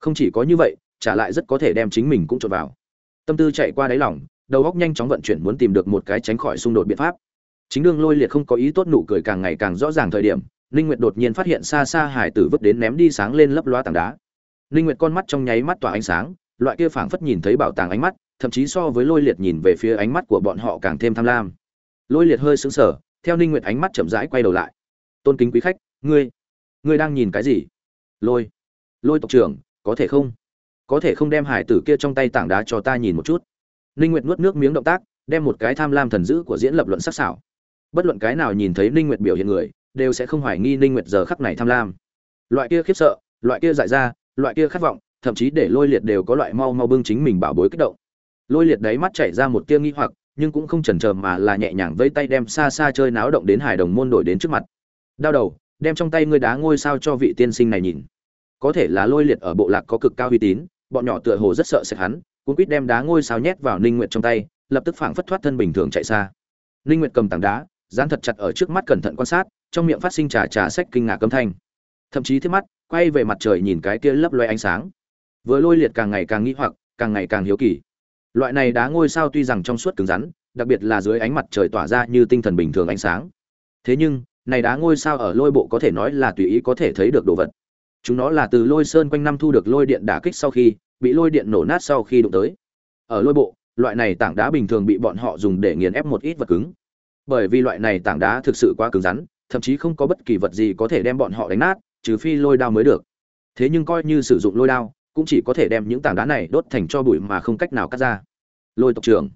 Không chỉ có như vậy, trả lại rất có thể đem chính mình cũng trộn vào. Tâm tư chạy qua đáy lòng, đầu óc nhanh chóng vận chuyển muốn tìm được một cái tránh khỏi xung đột biện pháp. Chính đương lôi liệt không có ý tốt nụ cười càng ngày càng rõ ràng thời điểm ninh nguyệt đột nhiên phát hiện xa xa hải tử vứt đến ném đi sáng lên lấp loá tảng đá. Ninh nguyệt con mắt trong nháy mắt tỏa ánh sáng, loại kia phảng phất nhìn thấy bảo tàng ánh mắt, thậm chí so với lôi liệt nhìn về phía ánh mắt của bọn họ càng thêm tham lam. Lôi liệt hơi sững sờ, theo ninh nguyệt ánh mắt chậm rãi quay đầu lại. Tôn kính quý khách, ngươi ngươi đang nhìn cái gì? Lôi lôi tộc trưởng, có thể không? Có thể không đem hải tử kia trong tay tảng đá cho ta nhìn một chút? Ninh nguyệt nuốt nước miếng động tác, đem một cái tham lam thần dữ của diễn lập luận sắc sảo. Bất luận cái nào nhìn thấy ninh nguyệt biểu hiện người đều sẽ không hoài nghi ninh nguyệt giờ khắc này tham lam. Loại kia khiếp sợ, loại kia dại ra, loại kia khát vọng, thậm chí để lôi liệt đều có loại mau mau bưng chính mình bảo bối kích động. Lôi liệt đáy mắt chảy ra một tia nghi hoặc, nhưng cũng không chần chờ mà là nhẹ nhàng vẫy tay đem xa xa chơi náo động đến hải đồng môn đổi đến trước mặt. Đau đầu, đem trong tay ngươi đá ngôi sao cho vị tiên sinh này nhìn. Có thể là lôi liệt ở bộ lạc có cực cao uy tín, bọn nhỏ tựa hồ rất sợ sẽ hắn, cuốn quýt đem đá ngôi sao nhét vào ninh nguyệt trong tay, lập tức phảng phất thoát thân bình thường chạy xa. Ninh nguyệt cầm tảng đá, dán thật chặt ở trước mắt cẩn thận quan sát trong miệng phát sinh trà trà sách kinh ngạc âm thanh. Thậm chí thiết mắt, quay về mặt trời nhìn cái kia lấp loe ánh sáng. Vừa lôi liệt càng ngày càng nghĩ hoặc, càng ngày càng hiếu kỳ. Loại này đá ngôi sao tuy rằng trong suốt cứng rắn, đặc biệt là dưới ánh mặt trời tỏa ra như tinh thần bình thường ánh sáng. Thế nhưng, này đá ngôi sao ở lôi bộ có thể nói là tùy ý có thể thấy được đồ vật. Chúng nó là từ lôi sơn quanh năm thu được lôi điện đả kích sau khi, bị lôi điện nổ nát sau khi đụng tới. Ở lôi bộ, loại này tảng đá bình thường bị bọn họ dùng để nghiền ép một ít vật cứng. Bởi vì loại này tảng đá thực sự quá cứng rắn thậm chí không có bất kỳ vật gì có thể đem bọn họ đánh nát, trừ phi lôi đao mới được. Thế nhưng coi như sử dụng lôi đao, cũng chỉ có thể đem những tảng đá này đốt thành cho bụi mà không cách nào cắt ra. Lôi tộc trưởng.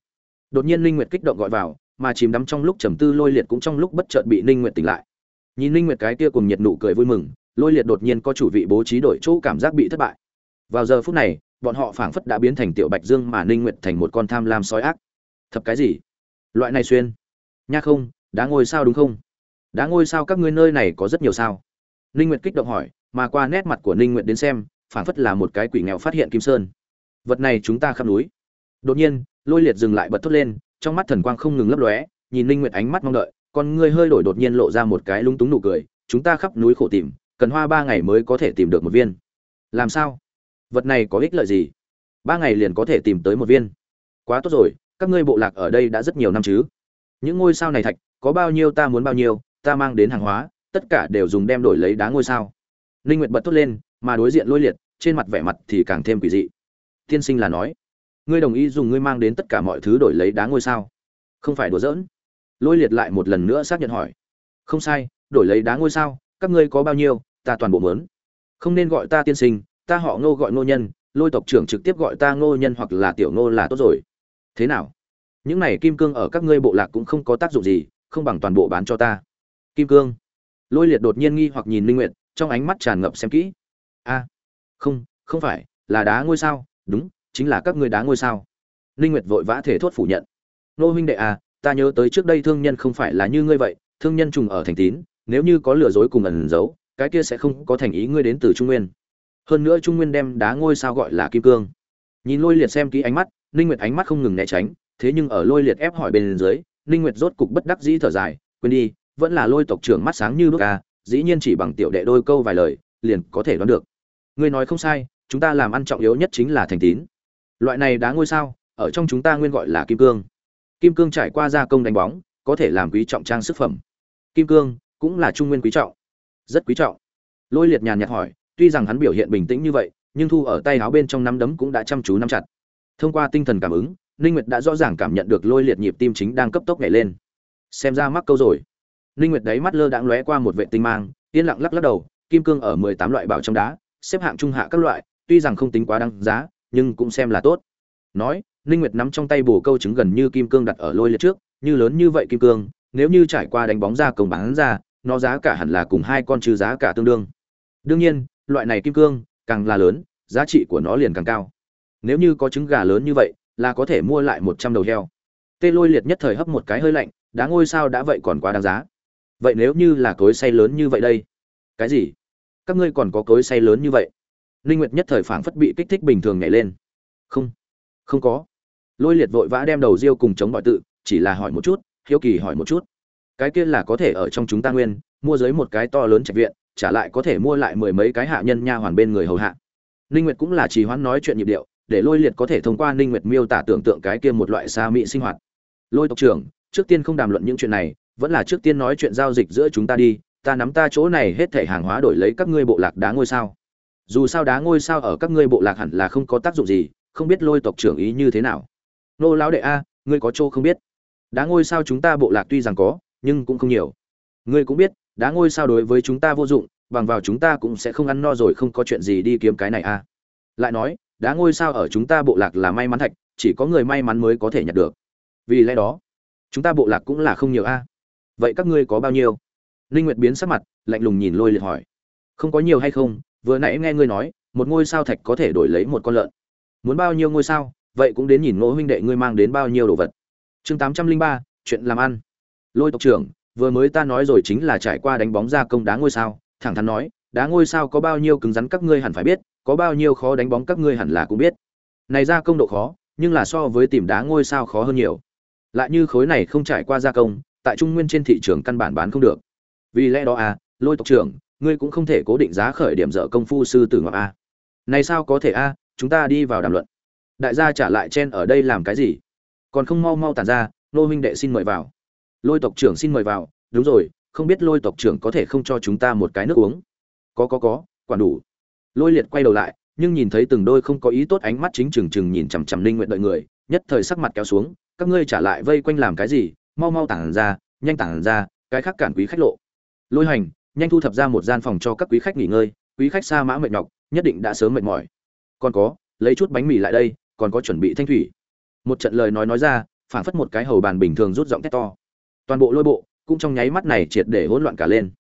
Đột nhiên linh nguyệt kích động gọi vào, mà chìm đắm trong lúc trầm tư lôi liệt cũng trong lúc bất chợt bị linh nguyệt tỉnh lại. Nhìn linh nguyệt cái kia cùng nhiệt nụ cười vui mừng, lôi liệt đột nhiên có chủ vị bố trí đổi chỗ cảm giác bị thất bại. Vào giờ phút này, bọn họ phảng phất đã biến thành tiểu bạch dương mà linh nguyệt thành một con tham lam sói ác. Thập cái gì? Loại này xuyên. Nha không đá ngồi sao đúng không? Đá ngôi sao các ngươi nơi này có rất nhiều sao? Ninh nguyệt kích động hỏi, mà qua nét mặt của ninh nguyệt đến xem, phảng phất là một cái quỷ nghèo phát hiện kim sơn. Vật này chúng ta khắp núi. Đột nhiên, lôi liệt dừng lại bật thốt lên, trong mắt thần quang không ngừng lấp lóe, nhìn ninh nguyệt ánh mắt mong đợi, con ngươi hơi đổi đột nhiên lộ ra một cái lung túng nụ cười, chúng ta khắp núi khổ tìm, cần hoa ba ngày mới có thể tìm được một viên. Làm sao? Vật này có ích lợi gì? Ba ngày liền có thể tìm tới một viên. Quá tốt rồi, các ngươi bộ lạc ở đây đã rất nhiều năm chứ. Những ngôi sao này thạch, có bao nhiêu ta muốn bao nhiêu ta mang đến hàng hóa, tất cả đều dùng đem đổi lấy đá ngôi sao. Ninh nguyệt bật thốt lên, mà đối diện lôi liệt, trên mặt vẻ mặt thì càng thêm quỷ dị. Tiên sinh là nói, ngươi đồng ý dùng ngươi mang đến tất cả mọi thứ đổi lấy đá ngôi sao? Không phải đùa giỡn. Lôi liệt lại một lần nữa xác nhận hỏi. Không sai, đổi lấy đá ngôi sao, các ngươi có bao nhiêu, ta toàn bộ mớn không nên gọi ta tiên sinh, ta họ ngô gọi ngô nhân, lôi tộc trưởng trực tiếp gọi ta ngô nhân hoặc là tiểu ngô là tốt rồi. Thế nào? Những này kim cương ở các ngươi bộ lạc cũng không có tác dụng gì, không bằng toàn bộ bán cho ta kim cương. Lôi liệt đột nhiên nghi hoặc nhìn linh nguyệt, trong ánh mắt tràn ngập xem kỹ. A, không không phải, là đá ngôi sao. Đúng, chính là các ngươi đá ngôi sao. Linh nguyệt vội vã thể thốt phủ nhận. Nô huynh đệ à ta nhớ tới trước đây thương nhân không phải là như ngươi vậy, thương nhân trùng ở thành tín, nếu như có lừa dối cùng ẩn giấu, cái kia sẽ không có thành ý ngươi đến từ trung nguyên. Hơn nữa trung nguyên đem đá ngôi sao gọi là kim cương. Nhìn lôi liệt xem kỹ ánh mắt ninh nguyệt ánh mắt không ngừng né tránh, thế nhưng ở lôi liệt ép hỏi bên dưới ninh nguyệt rốt cục bất đắc dĩ thở dài, quên đi vẫn là lôi tộc trưởng mắt sáng như bước à dĩ nhiên chỉ bằng tiểu đệ đôi câu vài lời, liền có thể đoán được. Ngươi nói không sai, chúng ta làm ăn trọng yếu nhất chính là thành tín. Loại này đá ngôi sao, ở trong chúng ta nguyên gọi là kim cương. Kim cương trải qua gia công đánh bóng, có thể làm quý trọng trang sức phẩm. Kim cương cũng là trung nguyên quý trọng, rất quý trọng. Lôi liệt nhàn nhạt hỏi, tuy rằng hắn biểu hiện bình tĩnh như vậy, nhưng thu ở tay áo bên trong nắm đấm cũng đã chăm chú nắm chặt. Thông qua tinh thần cảm ứng, ninh nguyệt đã rõ ràng cảm nhận được lôi liệt nhịp tim chính đang cấp tốc nhảy lên. Xem ra mắc câu rồi ninh nguyệt đấy mắt lơ đãng lóe qua một vệ tinh mang, yên lặng lắc lắc đầu, kim cương ở 18 loại bảo trong đá, xếp hạng trung hạ các loại, tuy rằng không tính quá đáng giá, nhưng cũng xem là tốt. Nói ninh nguyệt nắm trong tay bổ câu trứng gần như kim cương đặt ở lôi liệt trước, như lớn như vậy kim cương, nếu như trải qua đánh bóng ra công bán ra, nó giá cả hẳn là cùng hai con trừ giá cả tương đương. Đương nhiên, loại này kim cương, càng là lớn, giá trị của nó liền càng cao. Nếu như có trứng gà lớn như vậy, là có thể mua lại một trăm đầu heo. Tê lôi liệt nhất thời hấp một cái hơi lạnh, đá ngôi sao đã vậy còn quá đáng giá vậy nếu như là cối say lớn như vậy đây? Cái gì? Các ngươi còn có cối say lớn như vậy? Ninh nguyệt nhất thời phảng phất bị kích thích bình thường nhảy lên. Không không có. Lôi liệt vội vã đem đầu riêu cùng chống bọi tự, chỉ là hỏi một chút, hiếu kỳ hỏi một chút. Cái kia là có thể ở trong chúng ta nguyên, mua dưới một cái to lớn trạch viện, trả lại có thể mua lại mười mấy cái hạ nhân nha hoàn bên người hầu hạ. Ninh nguyệt cũng là trì hoãn nói chuyện nhịp điệu, để lôi liệt có thể thông qua ninh nguyệt miêu tả tưởng tượng cái kia một loại xa mỹ sinh hoạt. Lôi tộc trưởng, trước tiên không đàm luận những chuyện này vẫn là trước tiên nói chuyện giao dịch giữa chúng ta đi, ta nắm ta chỗ này hết thể hàng hóa đổi lấy các ngươi bộ lạc đá ngôi sao. Dù sao đá ngôi sao ở các ngươi bộ lạc hẳn là không có tác dụng gì, không biết lôi tộc trưởng ý như thế nào. Nô lão đệ a, ngươi có chỗ không biết. Đá ngôi sao chúng ta bộ lạc tuy rằng có, nhưng cũng không nhiều. Ngươi cũng biết, đá ngôi sao đối với chúng ta vô dụng, bằng vào chúng ta cũng sẽ không ăn no rồi không có chuyện gì đi kiếm cái này a. Lại nói, đá ngôi sao ở chúng ta bộ lạc là may mắn thạch, chỉ có người may mắn mới có thể nhặt được. Vì lẽ đó, chúng ta bộ lạc cũng là không nhiều a vậy các ngươi có bao nhiêu? Linh nguyệt biến sắc mặt, lạnh lùng nhìn lôi liệt hỏi. Không có nhiều hay không, vừa nãy nghe ngươi nói, một ngôi sao thạch có thể đổi lấy một con lợn. Muốn bao nhiêu ngôi sao, vậy cũng đến nhìn ngô huynh đệ ngươi mang đến bao nhiêu đồ vật. Chương tám trăm linh ba, chuyện làm ăn. Lôi tộc trưởng, vừa mới ta nói rồi chính là trải qua đánh bóng ra công đá ngôi sao, thẳng thắn nói, đá ngôi sao có bao nhiêu cứng rắn các ngươi hẳn phải biết, có bao nhiêu khó đánh bóng các ngươi hẳn là cũng biết. Này ra công độ khó, nhưng là so với tìm đá ngôi sao khó hơn nhiều. Lại như khối này không trải qua gia công tại trung nguyên trên thị trường căn bản bán không được. Vì lẽ đó à lôi tộc trưởng, ngươi cũng không thể cố định giá khởi điểm dở công phu sư tử ngọc a này sao có thể a chúng ta đi vào đàm luận. Đại gia trả lại chen ở đây làm cái gì? Còn không mau mau tàn ra, nô huynh đệ xin mời vào. Lôi tộc trưởng xin mời vào, đúng rồi, không biết lôi tộc trưởng có thể không cho chúng ta một cái nước uống? Có có có, quản đủ. Lôi liệt quay đầu lại, nhưng nhìn thấy từng đôi không có ý tốt ánh mắt chính trừng trừng nhìn chằm chằm linh nguyện đợi người, nhất thời sắc mặt kéo xuống, các ngươi trả lại vây quanh làm cái gì? Mau mau tản ra, nhanh tản ra, cái khác cản quý khách lộ. Lôi hành, nhanh thu thập ra một gian phòng cho các quý khách nghỉ ngơi, quý khách xa mã mệt nhọc, nhất định đã sớm mệt mỏi. Còn có, lấy chút bánh mì lại đây, còn có chuẩn bị thanh thủy. Một trận lời nói nói ra, phảng phất một cái hầu bàn bình thường rút giọng thét to. Toàn bộ lôi bộ cũng trong nháy mắt này triệt để hỗn loạn cả lên.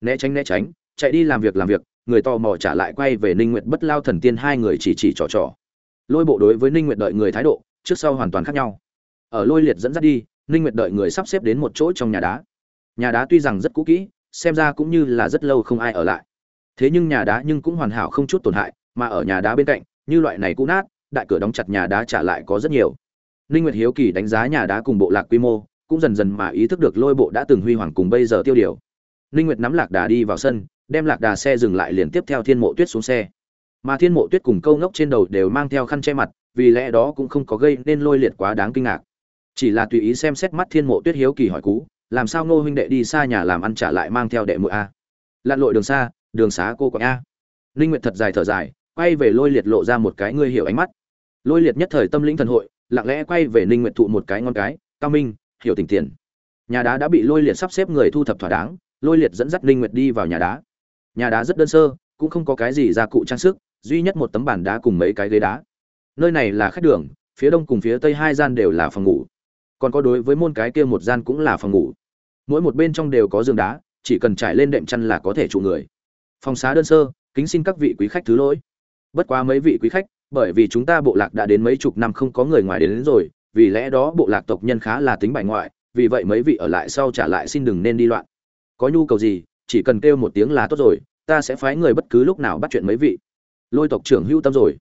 Né tránh né tránh, chạy đi làm việc làm việc, người tò mò trả lại quay về ninh nguyệt bất lao thần tiên hai người chỉ chỉ trò trò. Lôi bộ đối với ninh nguyệt đợi người thái độ, trước sau hoàn toàn khác nhau. Ở lôi liệt dẫn dắt đi ninh nguyệt đợi người sắp xếp đến một chỗ trong nhà đá. Nhà đá tuy rằng rất cũ kỹ, xem ra cũng như là rất lâu không ai ở lại. Thế nhưng nhà đá nhưng cũng hoàn hảo không chút tổn hại, mà ở nhà đá bên cạnh, như loại này cũ nát, đại cửa đóng chặt nhà đá trả lại có rất nhiều. Ninh nguyệt hiếu kỳ đánh giá nhà đá cùng bộ lạc quy mô, cũng dần dần mà ý thức được lôi bộ đã từng huy hoàng cùng bây giờ tiêu điều. Ninh nguyệt nắm lạc đà đi vào sân, đem lạc đà xe dừng lại liền tiếp theo thiên mộ tuyết xuống xe. Mà thiên mộ tuyết cùng câu ngốc trên đầu đều mang theo khăn che mặt, vì lẽ đó cũng không có gây nên lôi liệt quá đáng kinh ngạc chỉ là tùy ý xem xét mắt thiên mộ tuyết hiếu kỳ hỏi cú, làm sao ngô huynh đệ đi xa nhà làm ăn trả lại mang theo đệ mụi a? Lặn lội đường xa, đường xá cô quạng a. Linh nguyệt thật dài thở dài, quay về lôi liệt lộ ra một cái ngươi hiểu ánh mắt. Lôi liệt nhất thời tâm lĩnh thần hội, lặng lẽ quay về linh nguyệt thụ một cái ngon cái, cao minh, hiểu tình tiền. Nhà đá đã bị lôi liệt sắp xếp người thu thập thỏa đáng, lôi liệt dẫn dắt linh nguyệt đi vào nhà đá. Nhà đá rất đơn sơ, cũng không có cái gì gia cụ trang sức, duy nhất một tấm bàn đá cùng mấy cái ghế đá. Nơi này là khách đường, phía đông cùng phía tây hai gian đều là phòng ngủ còn có đối với môn cái kia một gian cũng là phòng ngủ. Mỗi một bên trong đều có giường đá chỉ cần trải lên đệm chăn là có thể trụ người. Phòng xá đơn sơ kính xin các vị quý khách thứ lỗi. Bất quá mấy vị quý khách bởi vì chúng ta bộ lạc đã đến mấy chục năm không có người ngoài đến, đến rồi vì lẽ đó bộ lạc tộc nhân khá là tính bài ngoại vì vậy mấy vị ở lại sau trả lại xin đừng nên đi loạn. Có nhu cầu gì chỉ cần kêu một tiếng là tốt rồi ta sẽ phái người bất cứ lúc nào bắt chuyện mấy vị. Lôi tộc trưởng hưu tâm rồi.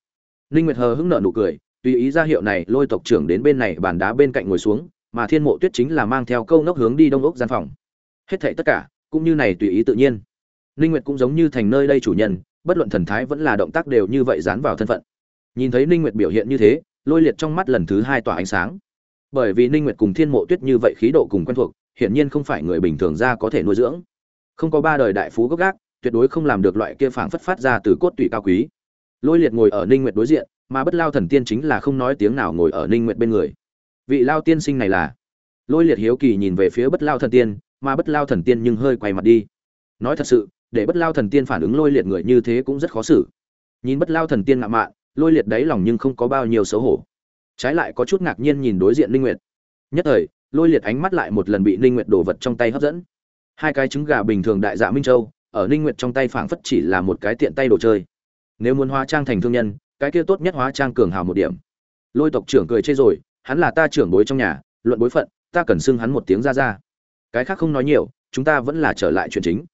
Ninh nguyệt hờ hững nở nụ cười tùy ý ra hiệu này, lôi tộc trưởng đến bên này bàn đá bên cạnh ngồi xuống, mà thiên mộ tuyết chính là mang theo câu nốc hướng đi đông ốc gian phòng. Hết thảy tất cả, cũng như này tùy ý tự nhiên. Ninh nguyệt cũng giống như thành nơi đây chủ nhân, bất luận thần thái vẫn là động tác đều như vậy dán vào thân phận. Nhìn thấy ninh nguyệt biểu hiện như thế, lôi liệt trong mắt lần thứ hai tỏa ánh sáng. Bởi vì ninh nguyệt cùng thiên mộ tuyết như vậy khí độ cùng quen thuộc, hiển nhiên không phải người bình thường ra có thể nuôi dưỡng. Không có ba đời đại phú gốc gác, tuyệt đối không làm được loại kia phảng phất phát ra từ cốt tủy cao quý. Lôi liệt ngồi ở ninh nguyệt đối diện mà bất lao thần tiên chính là không nói tiếng nào ngồi ở ninh nguyệt bên người. Vị lao tiên sinh này là? Lôi liệt hiếu kỳ nhìn về phía bất lao thần tiên, mà bất lao thần tiên nhưng hơi quay mặt đi. Nói thật sự, để bất lao thần tiên phản ứng lôi liệt người như thế cũng rất khó xử. Nhìn bất lao thần tiên ngạo mạn, lôi liệt đáy lòng nhưng không có bao nhiêu xấu hổ. Trái lại có chút ngạc nhiên nhìn đối diện linh nguyệt. Nhất thời, lôi liệt ánh mắt lại một lần bị linh nguyệt đổ vật trong tay hấp dẫn. Hai cái trứng gà bình thường đại dạ minh châu, ở linh nguyệt trong tay phảng phất chỉ là một cái tiện tay đồ chơi. Nếu muốn hóa trang thành thương nhân cái kia tốt nhất hóa trang cường hào một điểm. Lôi tộc trưởng cười chê rồi, hắn là ta trưởng bối trong nhà, luận bối phận, ta cần xưng hắn một tiếng ra ra. Cái khác không nói nhiều, chúng ta vẫn là trở lại chuyện chính.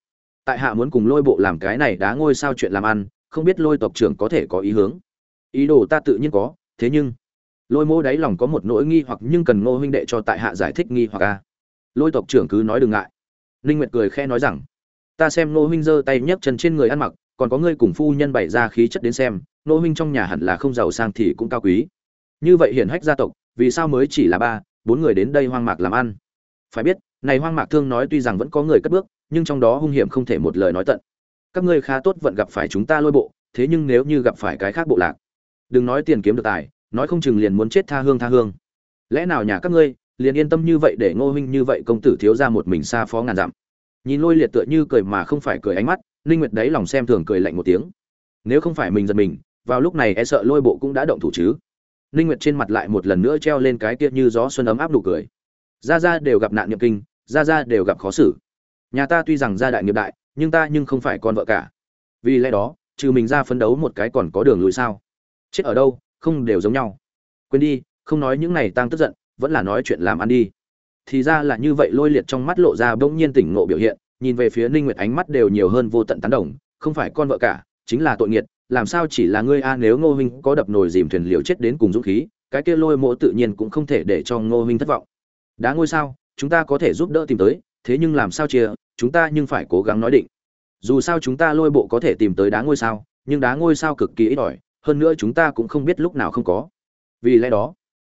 Tại hạ muốn cùng lôi bộ làm cái này đá ngôi sao chuyện làm ăn, không biết lôi tộc trưởng có thể có ý hướng. Ý đồ ta tự nhiên có, thế nhưng, lôi mô đáy lòng có một nỗi nghi hoặc nhưng cần ngô huynh đệ cho tại hạ giải thích nghi hoặc a. Lôi tộc trưởng cứ nói đừng ngại. Ninh nguyệt cười khe nói rằng, ta xem ngô huynh giơ tay nhấc chân trên người ăn mặc, còn có ngươi cùng phu nhân bày ra khí chất đến xem Nô huynh trong nhà hẳn là không giàu sang thì cũng cao quý. Như vậy hiển hách gia tộc, vì sao mới chỉ là ba, bốn người đến đây hoang mạc làm ăn? Phải biết, này hoang mạc thương nói tuy rằng vẫn có người cất bước, nhưng trong đó hung hiểm không thể một lời nói tận. Các ngươi khá tốt vận gặp phải chúng ta lôi bộ, thế nhưng nếu như gặp phải cái khác bộ lạc, đừng nói tiền kiếm được tài, nói không chừng liền muốn chết tha hương tha hương. Lẽ nào nhà các ngươi liền yên tâm như vậy để ngô huynh như vậy công tử thiếu ra một mình xa phó ngàn dặm? Nhìn lôi liệt tựa như cười mà không phải cười ánh mắt, ninh nguyệt đấy lòng xem thường cười lạnh một tiếng. Nếu không phải mình giật mình vào lúc này e sợ lôi bộ cũng đã động thủ chứ. Ninh nguyệt trên mặt lại một lần nữa treo lên cái kia như gió xuân ấm áp nụ cười. Gia gia đều gặp nạn nghiệp kinh, gia gia đều gặp khó xử. Nhà ta tuy rằng gia đại nghiệp đại, nhưng ta nhưng không phải con vợ cả. Vì lẽ đó, trừ mình ra phấn đấu một cái còn có đường lùi sao? Chết ở đâu, không đều giống nhau. Quên đi, không nói những này tăng tức giận, vẫn là nói chuyện làm ăn đi. Thì ra là như vậy lôi liệt trong mắt lộ ra bỗng nhiên tỉnh ngộ biểu hiện, nhìn về phía ninh nguyệt ánh mắt đều nhiều hơn vô tận tán đồng, không phải con vợ cả, chính là tội nghiệt làm sao chỉ là ngươi a, nếu ngô huynh có đập nồi dìm thuyền liều chết đến cùng dũng khí, cái kia lôi mộ tự nhiên cũng không thể để cho ngô huynh thất vọng. Đá ngôi sao, chúng ta có thể giúp đỡ tìm tới, thế nhưng làm sao chia, chúng ta nhưng phải cố gắng nói định. Dù sao chúng ta lôi bộ có thể tìm tới đá ngôi sao, nhưng đá ngôi sao cực kỳ ít ỏi, hơn nữa chúng ta cũng không biết lúc nào không có. Vì lẽ đó,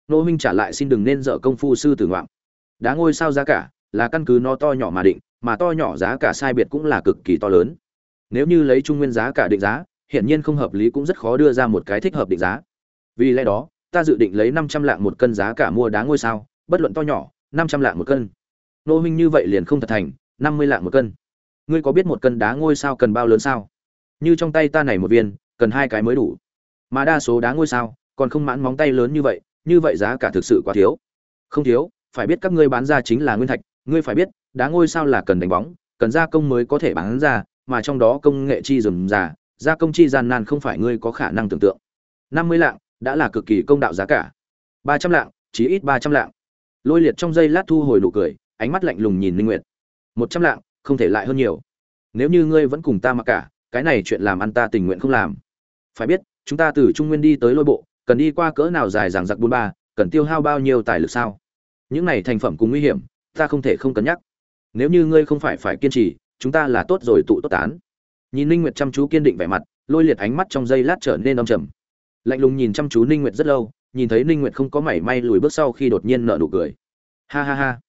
Ngô huynh trả lại xin đừng nên dở công phu sư tử ngoạm. Đá ngôi sao giá cả là căn cứ nó to nhỏ mà định, mà to nhỏ giá cả sai biệt cũng là cực kỳ to lớn. Nếu như lấy trung nguyên giá cả định giá hiển nhiên không hợp lý cũng rất khó đưa ra một cái thích hợp định giá. Vì lẽ đó, ta dự định lấy năm trăm lạng một cân giá cả mua đá ngôi sao, bất luận to nhỏ, năm trăm lạng một cân. Nô huynh như vậy liền không thật thành, năm mươi lạng một cân. Ngươi có biết một cân đá ngôi sao cần bao lớn sao? Như trong tay ta này một viên, cần hai cái mới đủ. Mà đa số đá ngôi sao, còn không mãn móng tay lớn như vậy như vậy giá cả thực sự quá thiếu. Không thiếu, phải biết các ngươi bán ra chính là nguyên thạch, ngươi phải biết, đá ngôi sao là cần đánh bóng, cần gia công mới có thể bán ra, mà trong đó công nghệ chi rườm rà gia công chi gian nan không phải ngươi có khả năng tưởng tượng. Năm mươi lạng, đã là cực kỳ công đạo giá cả. Ba trăm lạng, chí ít ba trăm lạng. Lôi liệt trong giây lát thu hồi nụ cười, ánh mắt lạnh lùng nhìn linh nguyệt. Một trăm lạng, không thể lại hơn nhiều. Nếu như ngươi vẫn cùng ta mặc cả, cái này chuyện làm ăn ta tình nguyện không làm. Phải biết, chúng ta từ trung nguyên đi tới lôi bộ, cần đi qua cỡ nào dài dằng dặc buôn ba, cần tiêu hao bao nhiêu tài lực sao? Những này thành phẩm cùng nguy hiểm, ta không thể không cân nhắc. Nếu như ngươi không phải phải kiên trì, chúng ta là tốt rồi tụ tốt tán nhìn ninh nguyệt chăm chú kiên định vẻ mặt, lôi liệt ánh mắt trong giây lát trở nên âm trầm. Lạnh lùng nhìn chăm chú ninh nguyệt rất lâu, nhìn thấy ninh nguyệt không có mảy may lùi bước sau khi đột nhiên nở nụ cười. Ha ha ha.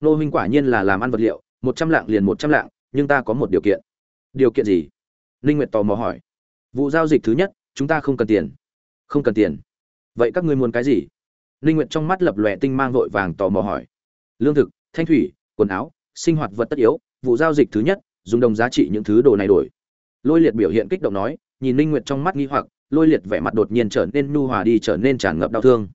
Nô huynh quả nhiên là làm ăn vật liệu, một trăm lạng liền một trăm lạng, nhưng ta có một điều kiện. Điều kiện gì? Ninh nguyệt tò mò hỏi. Vụ giao dịch thứ nhất, chúng ta không cần tiền. Không cần tiền. Vậy các ngươi muốn cái gì? Ninh nguyệt trong mắt lập lòe tinh mang vội vàng tò mò hỏi. Lương thực, thanh thủy, quần áo, sinh hoạt vật tất yếu, vụ giao dịch thứ nhất, dùng đồng giá trị những thứ đồ này đổi lôi liệt biểu hiện kích động nói, nhìn ninh nguyệt trong mắt nghi hoặc, lôi liệt vẻ mặt đột nhiên trở nên nhu hòa đi trở nên tràn ngập đau thương.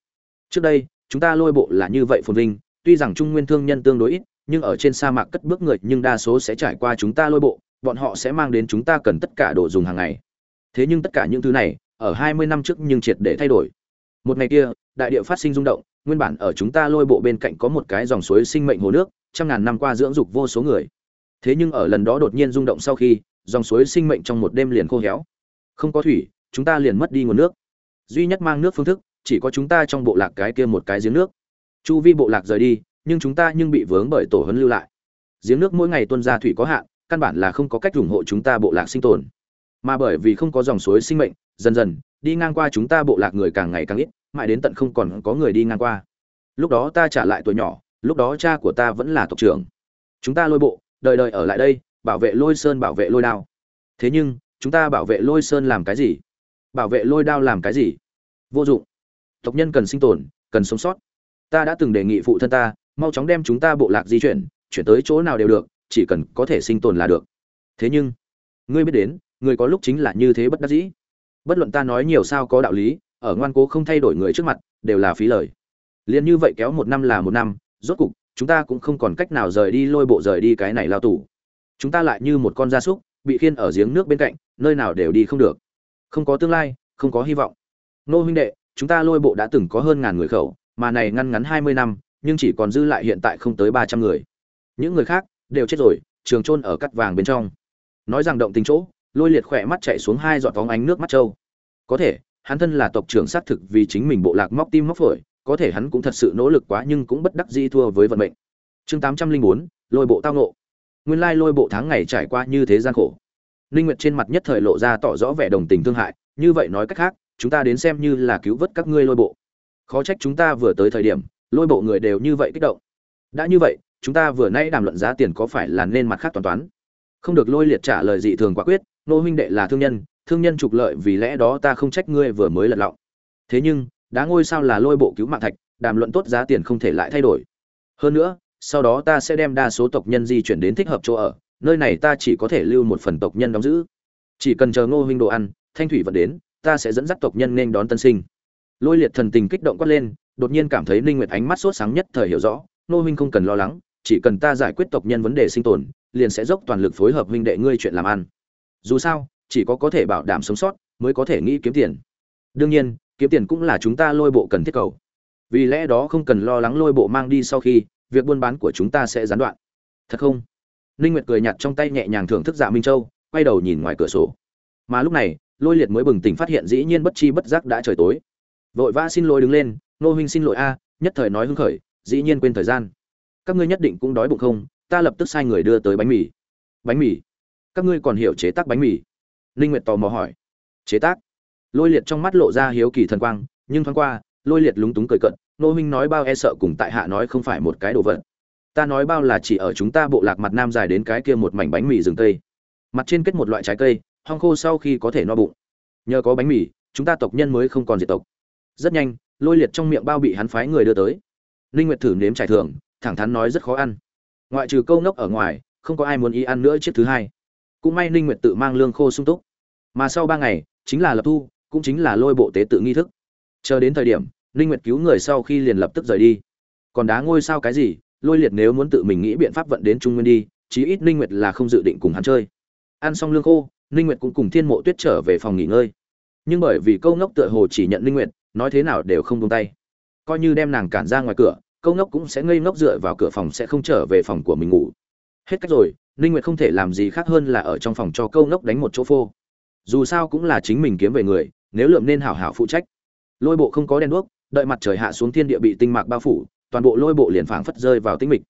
Trước đây, chúng ta lôi bộ là như vậy phồn vinh, tuy rằng trung nguyên thương nhân tương đối ít, nhưng ở trên sa mạc cất bước người, nhưng đa số sẽ trải qua chúng ta lôi bộ, bọn họ sẽ mang đến chúng ta cần tất cả đồ dùng hàng ngày. Thế nhưng tất cả những thứ này, ở 20 năm trước nhưng triệt để thay đổi. Một ngày kia, đại địa phát sinh rung động, nguyên bản ở chúng ta lôi bộ bên cạnh có một cái dòng suối sinh mệnh hồ nước, trăm ngàn năm qua dưỡng dục vô số người. Thế nhưng ở lần đó đột nhiên rung động sau khi dòng suối sinh mệnh trong một đêm liền khô héo. Không có thủy, chúng ta liền mất đi nguồn nước. Duy nhất mang nước phương thức, chỉ có chúng ta trong bộ lạc cái kia một cái giếng nước. Chu vi bộ lạc rời đi, nhưng chúng ta nhưng bị vướng bởi tổ hấn lưu lại. Giếng nước mỗi ngày tuân ra thủy có hạn, căn bản là không có cách ủng hộ chúng ta bộ lạc sinh tồn. Mà bởi vì không có dòng suối sinh mệnh, dần dần, đi ngang qua chúng ta bộ lạc người càng ngày càng ít, mãi đến tận không còn có người đi ngang qua. Lúc đó ta trả lại tuổi nhỏ, lúc đó cha của ta vẫn là tộc trưởng. Chúng ta lôi bộ, đời đời ở lại đây bảo vệ lôi sơn bảo vệ lôi đao. Thế nhưng, chúng ta bảo vệ lôi sơn làm cái gì? Bảo vệ lôi đao làm cái gì? Vô dụng. Tộc nhân cần sinh tồn, cần sống sót. Ta đã từng đề nghị phụ thân ta, mau chóng đem chúng ta bộ lạc di chuyển chuyển tới chỗ nào đều được, chỉ cần có thể sinh tồn là được. Thế nhưng, ngươi biết đến người có lúc chính là như thế bất đắc dĩ. Bất luận ta nói nhiều sao có đạo lý, ở ngoan cố không thay đổi người trước mặt, đều là phí lời. Liền như vậy kéo một năm là một năm, rốt cục, chúng ta cũng không còn cách nào rời đi lôi bộ rời đi cái này lao tù chúng ta lại như một con gia súc, bị khiên ở giếng nước bên cạnh, nơi nào đều đi không được. Không có tương lai, không có hy vọng. Nô huynh đệ, chúng ta lôi bộ đã từng có hơn ngàn người khẩu, mà này ngăn ngắn hai mươi năm, nhưng chỉ còn dư lại hiện tại không tới ba trăm người. Những người khác đều chết rồi, trường trôn ở cắt vàng bên trong. Nói rằng động tình chỗ, lôi liệt khỏe mắt chạy xuống hai giọt phóng ánh nước mắt trâu. Có thể, hắn thân là tộc trưởng xác thực vì chính mình bộ lạc móc tim móc phổi, có thể hắn cũng thật sự nỗ lực quá nhưng cũng bất đắc dĩ thua với vận mệnh. Chương tám trăm linh bốn, lôi bộ tao nộ nguyên lai lôi bộ tháng ngày trải qua như thế gian khổ. Ninh nguyệt trên mặt nhất thời lộ ra tỏ rõ vẻ đồng tình thương hại, như vậy nói cách khác, chúng ta đến xem như là cứu vớt các ngươi lôi bộ. Khó trách chúng ta vừa tới thời điểm, lôi bộ người đều như vậy kích động. Đã như vậy, chúng ta vừa nay đàm luận giá tiền có phải là nên mặt khác toàn toán? Không được lôi liệt trả lời dị thường quả quyết, nô huynh đệ là thương nhân thương nhân trục lợi vì lẽ đó ta không trách ngươi vừa mới lật lọng. Thế nhưng đá ngôi sao là lôi bộ cứu mạng thạch, đàm luận tốt giá tiền không thể lại thay đổi. Hơn nữa sau đó ta sẽ đem đa số tộc nhân di chuyển đến thích hợp chỗ ở, nơi này ta chỉ có thể lưu một phần tộc nhân đóng giữ. Chỉ cần chờ ngô huynh đồ ăn, thanh thủy vẫn đến, ta sẽ dẫn dắt tộc nhân nên đón tân sinh. Lôi liệt thần tình kích động quát lên, đột nhiên cảm thấy ninh nguyệt ánh mắt sốt sáng nhất thời hiểu rõ, ngô huynh không cần lo lắng, chỉ cần ta giải quyết tộc nhân vấn đề sinh tồn, liền sẽ dốc toàn lực phối hợp huynh đệ ngươi chuyện làm ăn. Dù sao, chỉ có có thể bảo đảm sống sót, mới có thể nghĩ kiếm tiền. Đương nhiên, kiếm tiền cũng là chúng ta lôi bộ cần thiết cầu. Vì lẽ đó không cần lo lắng lôi bộ mang đi sau khi việc buôn bán của chúng ta sẽ gián đoạn. Thật không? Ninh nguyệt cười nhạt trong tay nhẹ nhàng thưởng thức dạ minh châu, quay đầu nhìn ngoài cửa sổ. Mà lúc này, lôi liệt mới bừng tỉnh phát hiện dĩ nhiên bất chi bất giác đã trời tối. Vội vã xin lỗi đứng lên, nô huynh xin lỗi a, nhất thời nói hưng khởi, dĩ nhiên quên thời gian. Các ngươi nhất định cũng đói bụng không? Ta lập tức sai người đưa tới bánh mì. Bánh mì? Các ngươi còn hiểu chế tác bánh mì? Linh nguyệt tò mò hỏi. Chế tác? Lôi liệt trong mắt lộ ra hiếu kỳ thần quang, nhưng thoáng qua, lôi liệt lúng túng cười cận nô huynh nói bao e sợ cùng tại hạ nói không phải một cái đồ vật. Ta nói bao là chỉ ở chúng ta bộ lạc mặt nam dài đến cái kia một mảnh bánh mì rừng tây. Mặt trên kết một loại trái cây, hong khô sau khi có thể no bụng. Nhờ có bánh mì, chúng ta tộc nhân mới không còn diệt tộc. Rất nhanh, lôi liệt trong miệng bao bị hắn phái người đưa tới. Linh nguyệt thử nếm trải thường thẳng thắn nói rất khó ăn. Ngoại trừ câu nốc ở ngoài, không có ai muốn ý ăn nữa chiếc thứ hai. Cũng may ninh nguyệt tự mang lương khô sung túc. Mà sau ba ngày, chính là lập thu, cũng chính là lôi bộ tế tự nghi thức. Chờ đến thời điểm ninh nguyệt cứu người sau khi liền lập tức rời đi. Còn đá ngôi sao cái gì? Lôi liệt nếu muốn tự mình nghĩ biện pháp vận đến trung nguyên đi, chí ít ninh nguyệt là không dự định cùng hắn chơi. Ăn xong lương khô ninh nguyệt cũng cùng thiên mộ tuyết trở về phòng nghỉ ngơi. Nhưng bởi vì câu ngốc tựa hồ chỉ nhận ninh nguyệt, nói thế nào đều không buông tay. Coi như đem nàng cản ra ngoài cửa, câu ngốc cũng sẽ ngây ngốc dựa vào cửa phòng sẽ không trở về phòng của mình ngủ. Hết cách rồi ninh nguyệt không thể làm gì khác hơn là ở trong phòng cho câu ngốc đánh một chỗ phô. Dù sao cũng là chính mình kiếm về người, nếu lượm nên hảo hảo phụ trách. Lôi bộ không có đèn đuốc đợi mặt trời hạ xuống thiên địa bị tinh mạc bao phủ, toàn bộ lôi bộ liền phảng phất rơi vào tĩnh mịch.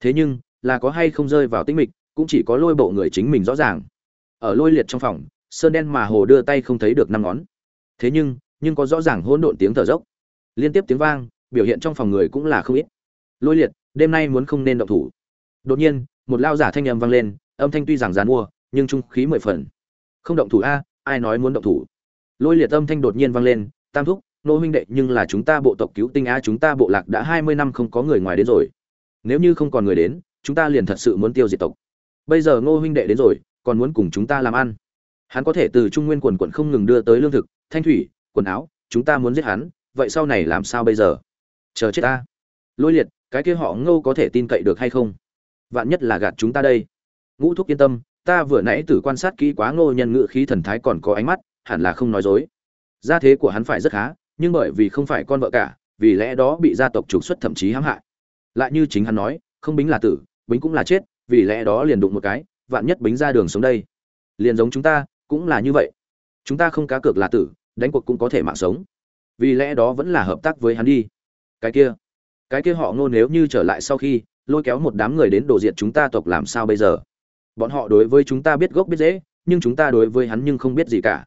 Thế nhưng, là có hay không rơi vào tĩnh mịch, cũng chỉ có lôi bộ người chính mình rõ ràng. Ở lôi liệt trong phòng, sơn đen mà hồ đưa tay không thấy được năm ngón. Thế nhưng nhưng có rõ ràng hỗn độn tiếng thở dốc. Liên tiếp tiếng vang, biểu hiện trong phòng người cũng là không ít. Lôi liệt, đêm nay muốn không nên động thủ. Đột nhiên, một lao giả thanh âm vang lên, âm thanh tuy rằng dán mua, nhưng trung khí mười phần. Không động thủ a, ai nói muốn động thủ? Lôi liệt âm thanh đột nhiên vang lên, tam thúc nô huynh đệ nhưng là chúng ta bộ tộc cứu tinh á, chúng ta bộ lạc đã hai mươi năm không có người ngoài đến rồi. Nếu như không còn người đến chúng ta liền thật sự muốn tiêu diệt tộc. Bây giờ ngô huynh đệ đến rồi còn muốn cùng chúng ta làm ăn. Hắn có thể từ trung nguyên quần quận không ngừng đưa tới lương thực thanh thủy quần áo chúng ta muốn giết hắn vậy sau này làm sao bây giờ? Chờ chết ta. Lôi liệt cái kia họ ngô có thể tin cậy được hay không? Vạn nhất là gạt chúng ta đây. Ngũ thúc yên tâm ta vừa nãy tử quan sát kỹ quá ngô nhân ngự khí thần thái còn có ánh mắt hẳn là không nói dối. Gia thế của hắn phải rất khá nhưng bởi vì không phải con vợ cả, vì lẽ đó bị gia tộc trục xuất thậm chí hãm hại. Lại như chính hắn nói, không bính là tử, bính cũng là chết, vì lẽ đó liền đụng một cái, vạn nhất bính ra đường sống đây. Liền giống chúng ta, cũng là như vậy. Chúng ta không cá cược là tử, đánh cuộc cũng có thể mạng sống. Vì lẽ đó vẫn là hợp tác với hắn đi. Cái kia cái kia họ ngô nếu như trở lại sau khi, lôi kéo một đám người đến đổ diệt chúng ta tộc làm sao bây giờ? Bọn họ đối với chúng ta biết gốc biết dễ nhưng chúng ta đối với hắn nhưng không biết gì cả.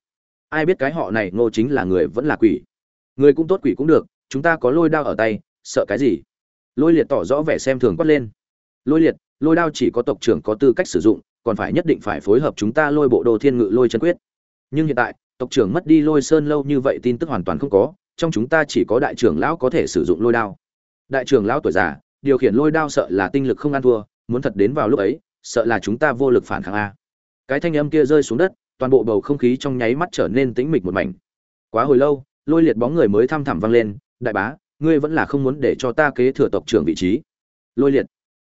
Ai biết cái họ này ngô chính là người vẫn là quỷ? Người cũng tốt quỷ cũng được, chúng ta có lôi đao ở tay, sợ cái gì? Lôi liệt tỏ rõ vẻ xem thường quát lên. Lôi liệt, lôi đao chỉ có tộc trưởng có tư cách sử dụng, còn phải nhất định phải phối hợp chúng ta lôi bộ đồ thiên ngự lôi chân quyết. Nhưng hiện tại, tộc trưởng mất đi lôi sơn lâu như vậy tin tức hoàn toàn không có, trong chúng ta chỉ có đại trưởng lão có thể sử dụng lôi đao. Đại trưởng lão tuổi già, điều khiển lôi đao sợ là tinh lực không ăn thua, muốn thật đến vào lúc ấy, sợ là chúng ta vô lực phản kháng a. Cái thanh âm kia rơi xuống đất, toàn bộ bầu không khí trong nháy mắt trở nên tĩnh mịch một mảnh. Quá hồi lâu lôi liệt bóng người mới thăm thẳm vang lên, đại bá, ngươi vẫn là không muốn để cho ta kế thừa tộc trưởng vị trí. Lôi liệt.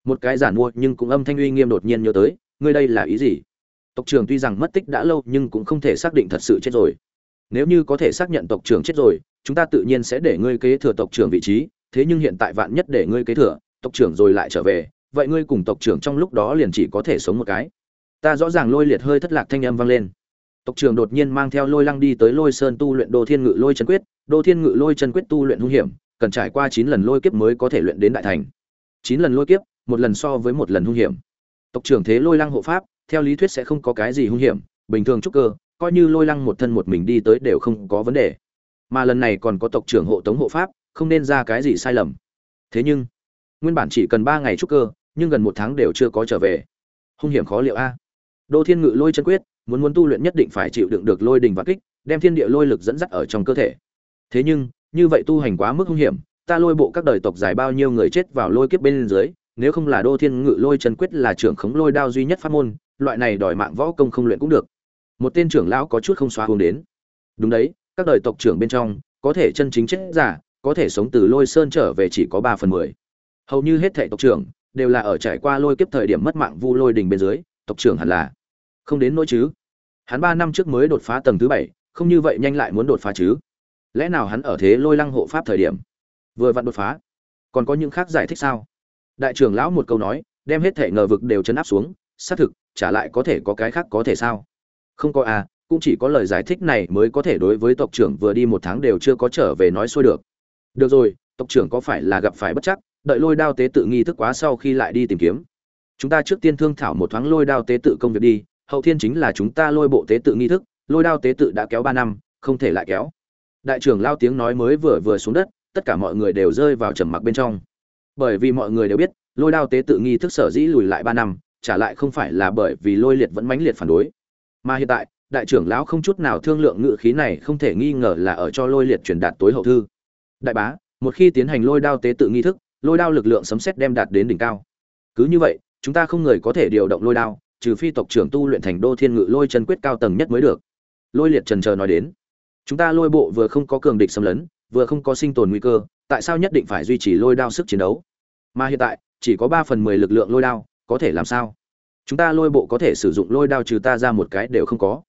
Một cái giản mua nhưng cũng âm thanh uy nghiêm đột nhiên nhớ tới, ngươi đây là ý gì? Tộc trưởng tuy rằng mất tích đã lâu nhưng cũng không thể xác định thật sự chết rồi. Nếu như có thể xác nhận tộc trưởng chết rồi, chúng ta tự nhiên sẽ để ngươi kế thừa tộc trưởng vị trí, thế nhưng hiện tại vạn nhất để ngươi kế thừa, tộc trưởng rồi lại trở về, vậy ngươi cùng tộc trưởng trong lúc đó liền chỉ có thể sống một cái. Ta rõ ràng lôi liệt hơi thất lạc thanh âm vang lên tộc trưởng đột nhiên mang theo lôi lăng đi tới lôi sơn tu luyện đô thiên ngự lôi chân quyết. Đô thiên ngự lôi chân quyết tu luyện hung hiểm, cần trải qua chín lần lôi kiếp mới có thể luyện đến đại thành. Chín lần lôi kiếp, một lần so với một lần hung hiểm. Tộc trưởng thế lôi lăng hộ pháp, theo lý thuyết sẽ không có cái gì hung hiểm, bình thường trúc cơ, coi như lôi lăng một thân một mình đi tới đều không có vấn đề. Mà lần này còn có tộc trưởng hộ tống hộ pháp, không nên ra cái gì sai lầm. Thế nhưng, nguyên bản chỉ cần ba ngày trúc cơ, nhưng gần một tháng đều chưa có trở về. Hung hiểm khó liệu a. Đô thiên ngự lôi chân quyết muốn muốn tu luyện nhất định phải chịu đựng được lôi đình và kích, đem thiên địa lôi lực dẫn dắt ở trong cơ thể. Thế nhưng, như vậy tu hành quá mức hung hiểm, ta lôi bộ các đời tộc dài bao nhiêu người chết vào lôi kiếp bên dưới, nếu không là đô thiên ngự lôi chân quyết là trưởng khống lôi đao duy nhất pháp môn, loại này đòi mạng võ công không luyện cũng được. Một tên trưởng lão có chút không xóa hướng đến. Đúng đấy, các đời tộc trưởng bên trong, có thể chân chính chết giả, có thể sống từ lôi sơn trở về chỉ có ba phần mười. Hầu như hết thệ tộc trưởng, đều là ở trải qua lôi kiếp thời điểm mất mạng vu lôi đình bên dưới, tộc trưởng hẳn là không đến nỗi chứ? Hắn ba năm trước mới đột phá tầng thứ bảy, không như vậy nhanh lại muốn đột phá chứ? Lẽ nào hắn ở thế lôi lăng hộ pháp thời điểm, vừa vặn đột phá? Còn có những khác giải thích sao? Đại trưởng lão một câu nói, đem hết thể ngờ vực đều chấn áp xuống, xác thực trả lại có thể có cái khác có thể sao? Không có à cũng chỉ có lời giải thích này mới có thể đối với tộc trưởng vừa đi một tháng đều chưa có trở về nói xuôi được. Được rồi, tộc trưởng có phải là gặp phải bất chắc? Đợi lôi đao tế tự nghi thức quá sau khi lại đi tìm kiếm. Chúng ta trước tiên thương thảo một thoáng lôi đao tế tự công việc đi hậu thiên chính là chúng ta lôi bộ tế tự nghi thức, lôi đao tế tự đã kéo ba năm, không thể lại kéo. Đại trưởng lao tiếng nói mới vừa vừa xuống đất, tất cả mọi người đều rơi vào trầm mặc bên trong. Bởi vì mọi người đều biết, lôi đao tế tự nghi thức sở dĩ lùi lại ba năm, trả lại không phải là bởi vì lôi liệt vẫn mãnh liệt phản đối. Mà hiện tại, đại trưởng lão không chút nào thương lượng ngự khí này không thể nghi ngờ là ở cho lôi liệt truyền đạt tối hậu thư. Đại bá, một khi tiến hành lôi đao tế tự nghi thức, lôi đao lực lượng sấm xét đem đạt đến đỉnh cao. Cứ như vậy, chúng ta không người có thể điều động lôi đao trừ phi tộc trưởng tu luyện thành đô thiên ngự lôi chân quyết cao tầng nhất mới được. Lôi liệt trần chờ nói đến, chúng ta lôi bộ vừa không có cường địch xâm lấn, vừa không có sinh tồn nguy cơ, tại sao nhất định phải duy trì lôi đao sức chiến đấu? Mà hiện tại, chỉ có ba phần mười lực lượng lôi đao, có thể làm sao? Chúng ta lôi bộ có thể sử dụng lôi đao trừ ta ra một cái đều không có.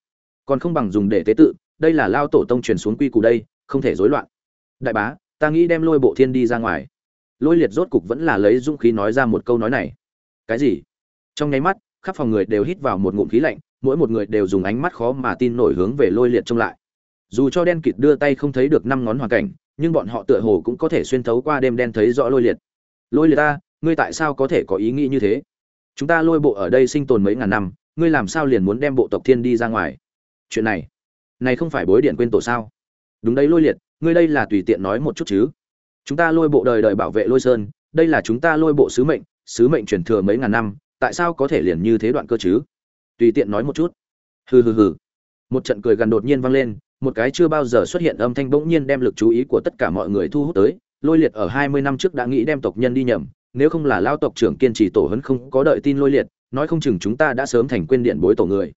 Còn không bằng dùng để tế tự, đây là lao tổ tông truyền xuống quy củ đây, không thể rối loạn. Đại bá, ta nghĩ đem lôi bộ thiên đi ra ngoài. Lôi liệt rốt cục vẫn là lấy dũng khí nói ra một câu nói này. Cái gì? Trong nháy mắt khắp phòng người đều hít vào một ngụm khí lạnh, mỗi một người đều dùng ánh mắt khó mà tin nổi hướng về lôi liệt trông lại. Dù cho đen kịt đưa tay không thấy được năm ngón hoàn cảnh, nhưng bọn họ tựa hồ cũng có thể xuyên thấu qua đêm đen thấy rõ lôi liệt. Lôi liệt ta, ngươi tại sao có thể có ý nghĩ như thế? Chúng ta lôi bộ ở đây sinh tồn mấy ngàn năm, ngươi làm sao liền muốn đem bộ tộc thiên đi ra ngoài? Chuyện này này không phải bối điện quên tổ sao? Đúng đấy lôi liệt, ngươi đây là tùy tiện nói một chút chứ. Chúng ta lôi bộ đời đời bảo vệ lôi sơn, đây là chúng ta lôi bộ sứ mệnh sứ mệnh truyền thừa mấy ngàn năm tại sao có thể liền như thế đoạn cơ chứ? Tùy tiện nói một chút. Hừ hừ hừ. Một trận cười gần đột nhiên vang lên, một cái chưa bao giờ xuất hiện âm thanh bỗng nhiên đem lực chú ý của tất cả mọi người thu hút tới, lôi liệt ở hai mươi năm trước đã nghĩ đem tộc nhân đi nhầm, nếu không là lao tộc trưởng kiên trì tổ hấn không có đợi tin lôi liệt, nói không chừng chúng ta đã sớm thành quên điện bối tổ người.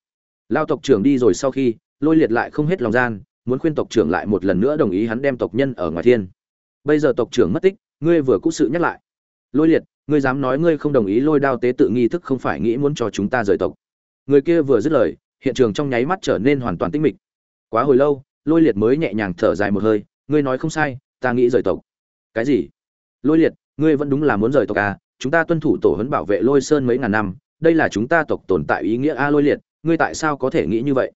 Lao tộc trưởng đi rồi sau khi, lôi liệt lại không hết lòng gian, muốn khuyên tộc trưởng lại một lần nữa đồng ý hắn đem tộc nhân ở ngoài thiên. Bây giờ tộc trưởng mất tích, ngươi vừa cũ sự nhắc lại. Lôi liệt ngươi dám nói ngươi không đồng ý lôi đao tế tự nghi thức không phải nghĩ muốn cho chúng ta rời tộc. Người kia vừa dứt lời, hiện trường trong nháy mắt trở nên hoàn toàn tĩnh mịch. Quá hồi lâu, lôi liệt mới nhẹ nhàng thở dài một hơi, ngươi nói không sai, ta nghĩ rời tộc. Cái gì? Lôi liệt, ngươi vẫn đúng là muốn rời tộc à? Chúng ta tuân thủ tổ huấn bảo vệ lôi sơn mấy ngàn năm, đây là chúng ta tộc tồn tại ý nghĩa a lôi liệt, ngươi tại sao có thể nghĩ như vậy?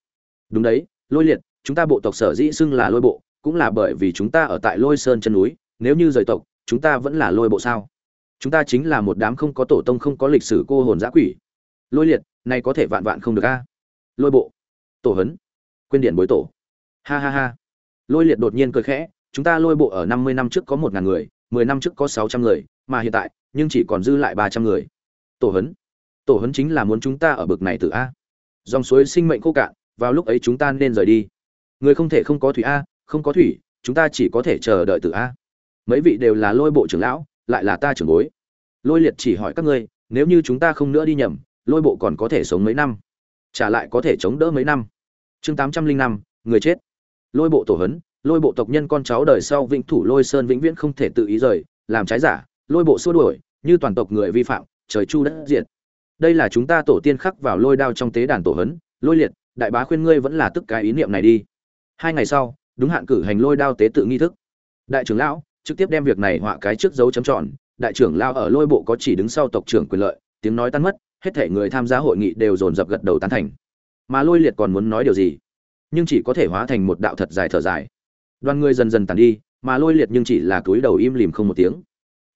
Đúng đấy, lôi liệt, chúng ta bộ tộc sở dĩ xưng là lôi bộ, cũng là bởi vì chúng ta ở tại lôi sơn chân núi, nếu như rời tộc, chúng ta vẫn là lôi bộ sao? Chúng ta chính là một đám không có tổ tông không có lịch sử cô hồn giã quỷ. Lôi liệt, này có thể vạn vạn không được a. Lôi bộ. Tổ hấn. Quên điện bối tổ. Ha ha ha. Lôi liệt đột nhiên cười khẽ, chúng ta lôi bộ ở năm mươi năm trước có một ngàn người, mười năm trước có sáu trăm người, mà hiện tại, nhưng chỉ còn dư lại ba trăm người. Tổ hấn. Tổ hấn chính là muốn chúng ta ở bực này từ a. Dòng suối sinh mệnh khô cạn, vào lúc ấy chúng ta nên rời đi. Người không thể không có thủy a, không có thủy, chúng ta chỉ có thể chờ đợi từ a. Mấy vị đều là lôi bộ trưởng lão lại là ta trưởng bối. Lôi liệt chỉ hỏi các ngươi, nếu như chúng ta không nữa đi nhầm, lôi bộ còn có thể sống mấy năm? Trả lại có thể chống đỡ mấy năm? Chương tám trăm linh năm, người chết. Lôi bộ tổ hấn, lôi bộ tộc nhân con cháu đời sau vĩnh thủ lôi sơn vĩnh viễn không thể tự ý rời, làm trái giả, lôi bộ xua đuổi, như toàn tộc người vi phạm, trời chu đất diệt. Đây là chúng ta tổ tiên khắc vào lôi đao trong tế đàn tổ hấn. Lôi liệt, đại bá khuyên ngươi vẫn là tức cái ý niệm này đi. Hai ngày sau, đúng hạn cử hành lôi đao tế tự nghi thức. Đại trưởng lão trực tiếp đem việc này họa cái trước dấu chấm tròn, đại trưởng lao ở lôi bộ có chỉ đứng sau tộc trưởng quyền lợi, tiếng nói tan mất, hết thể người tham gia hội nghị đều dồn dập gật đầu tán thành. Mà lôi liệt còn muốn nói điều gì? Nhưng chỉ có thể hóa thành một đạo thật dài thở dài. Đoàn người dần dần tàn đi, mà lôi liệt nhưng chỉ là túi đầu im lìm không một tiếng.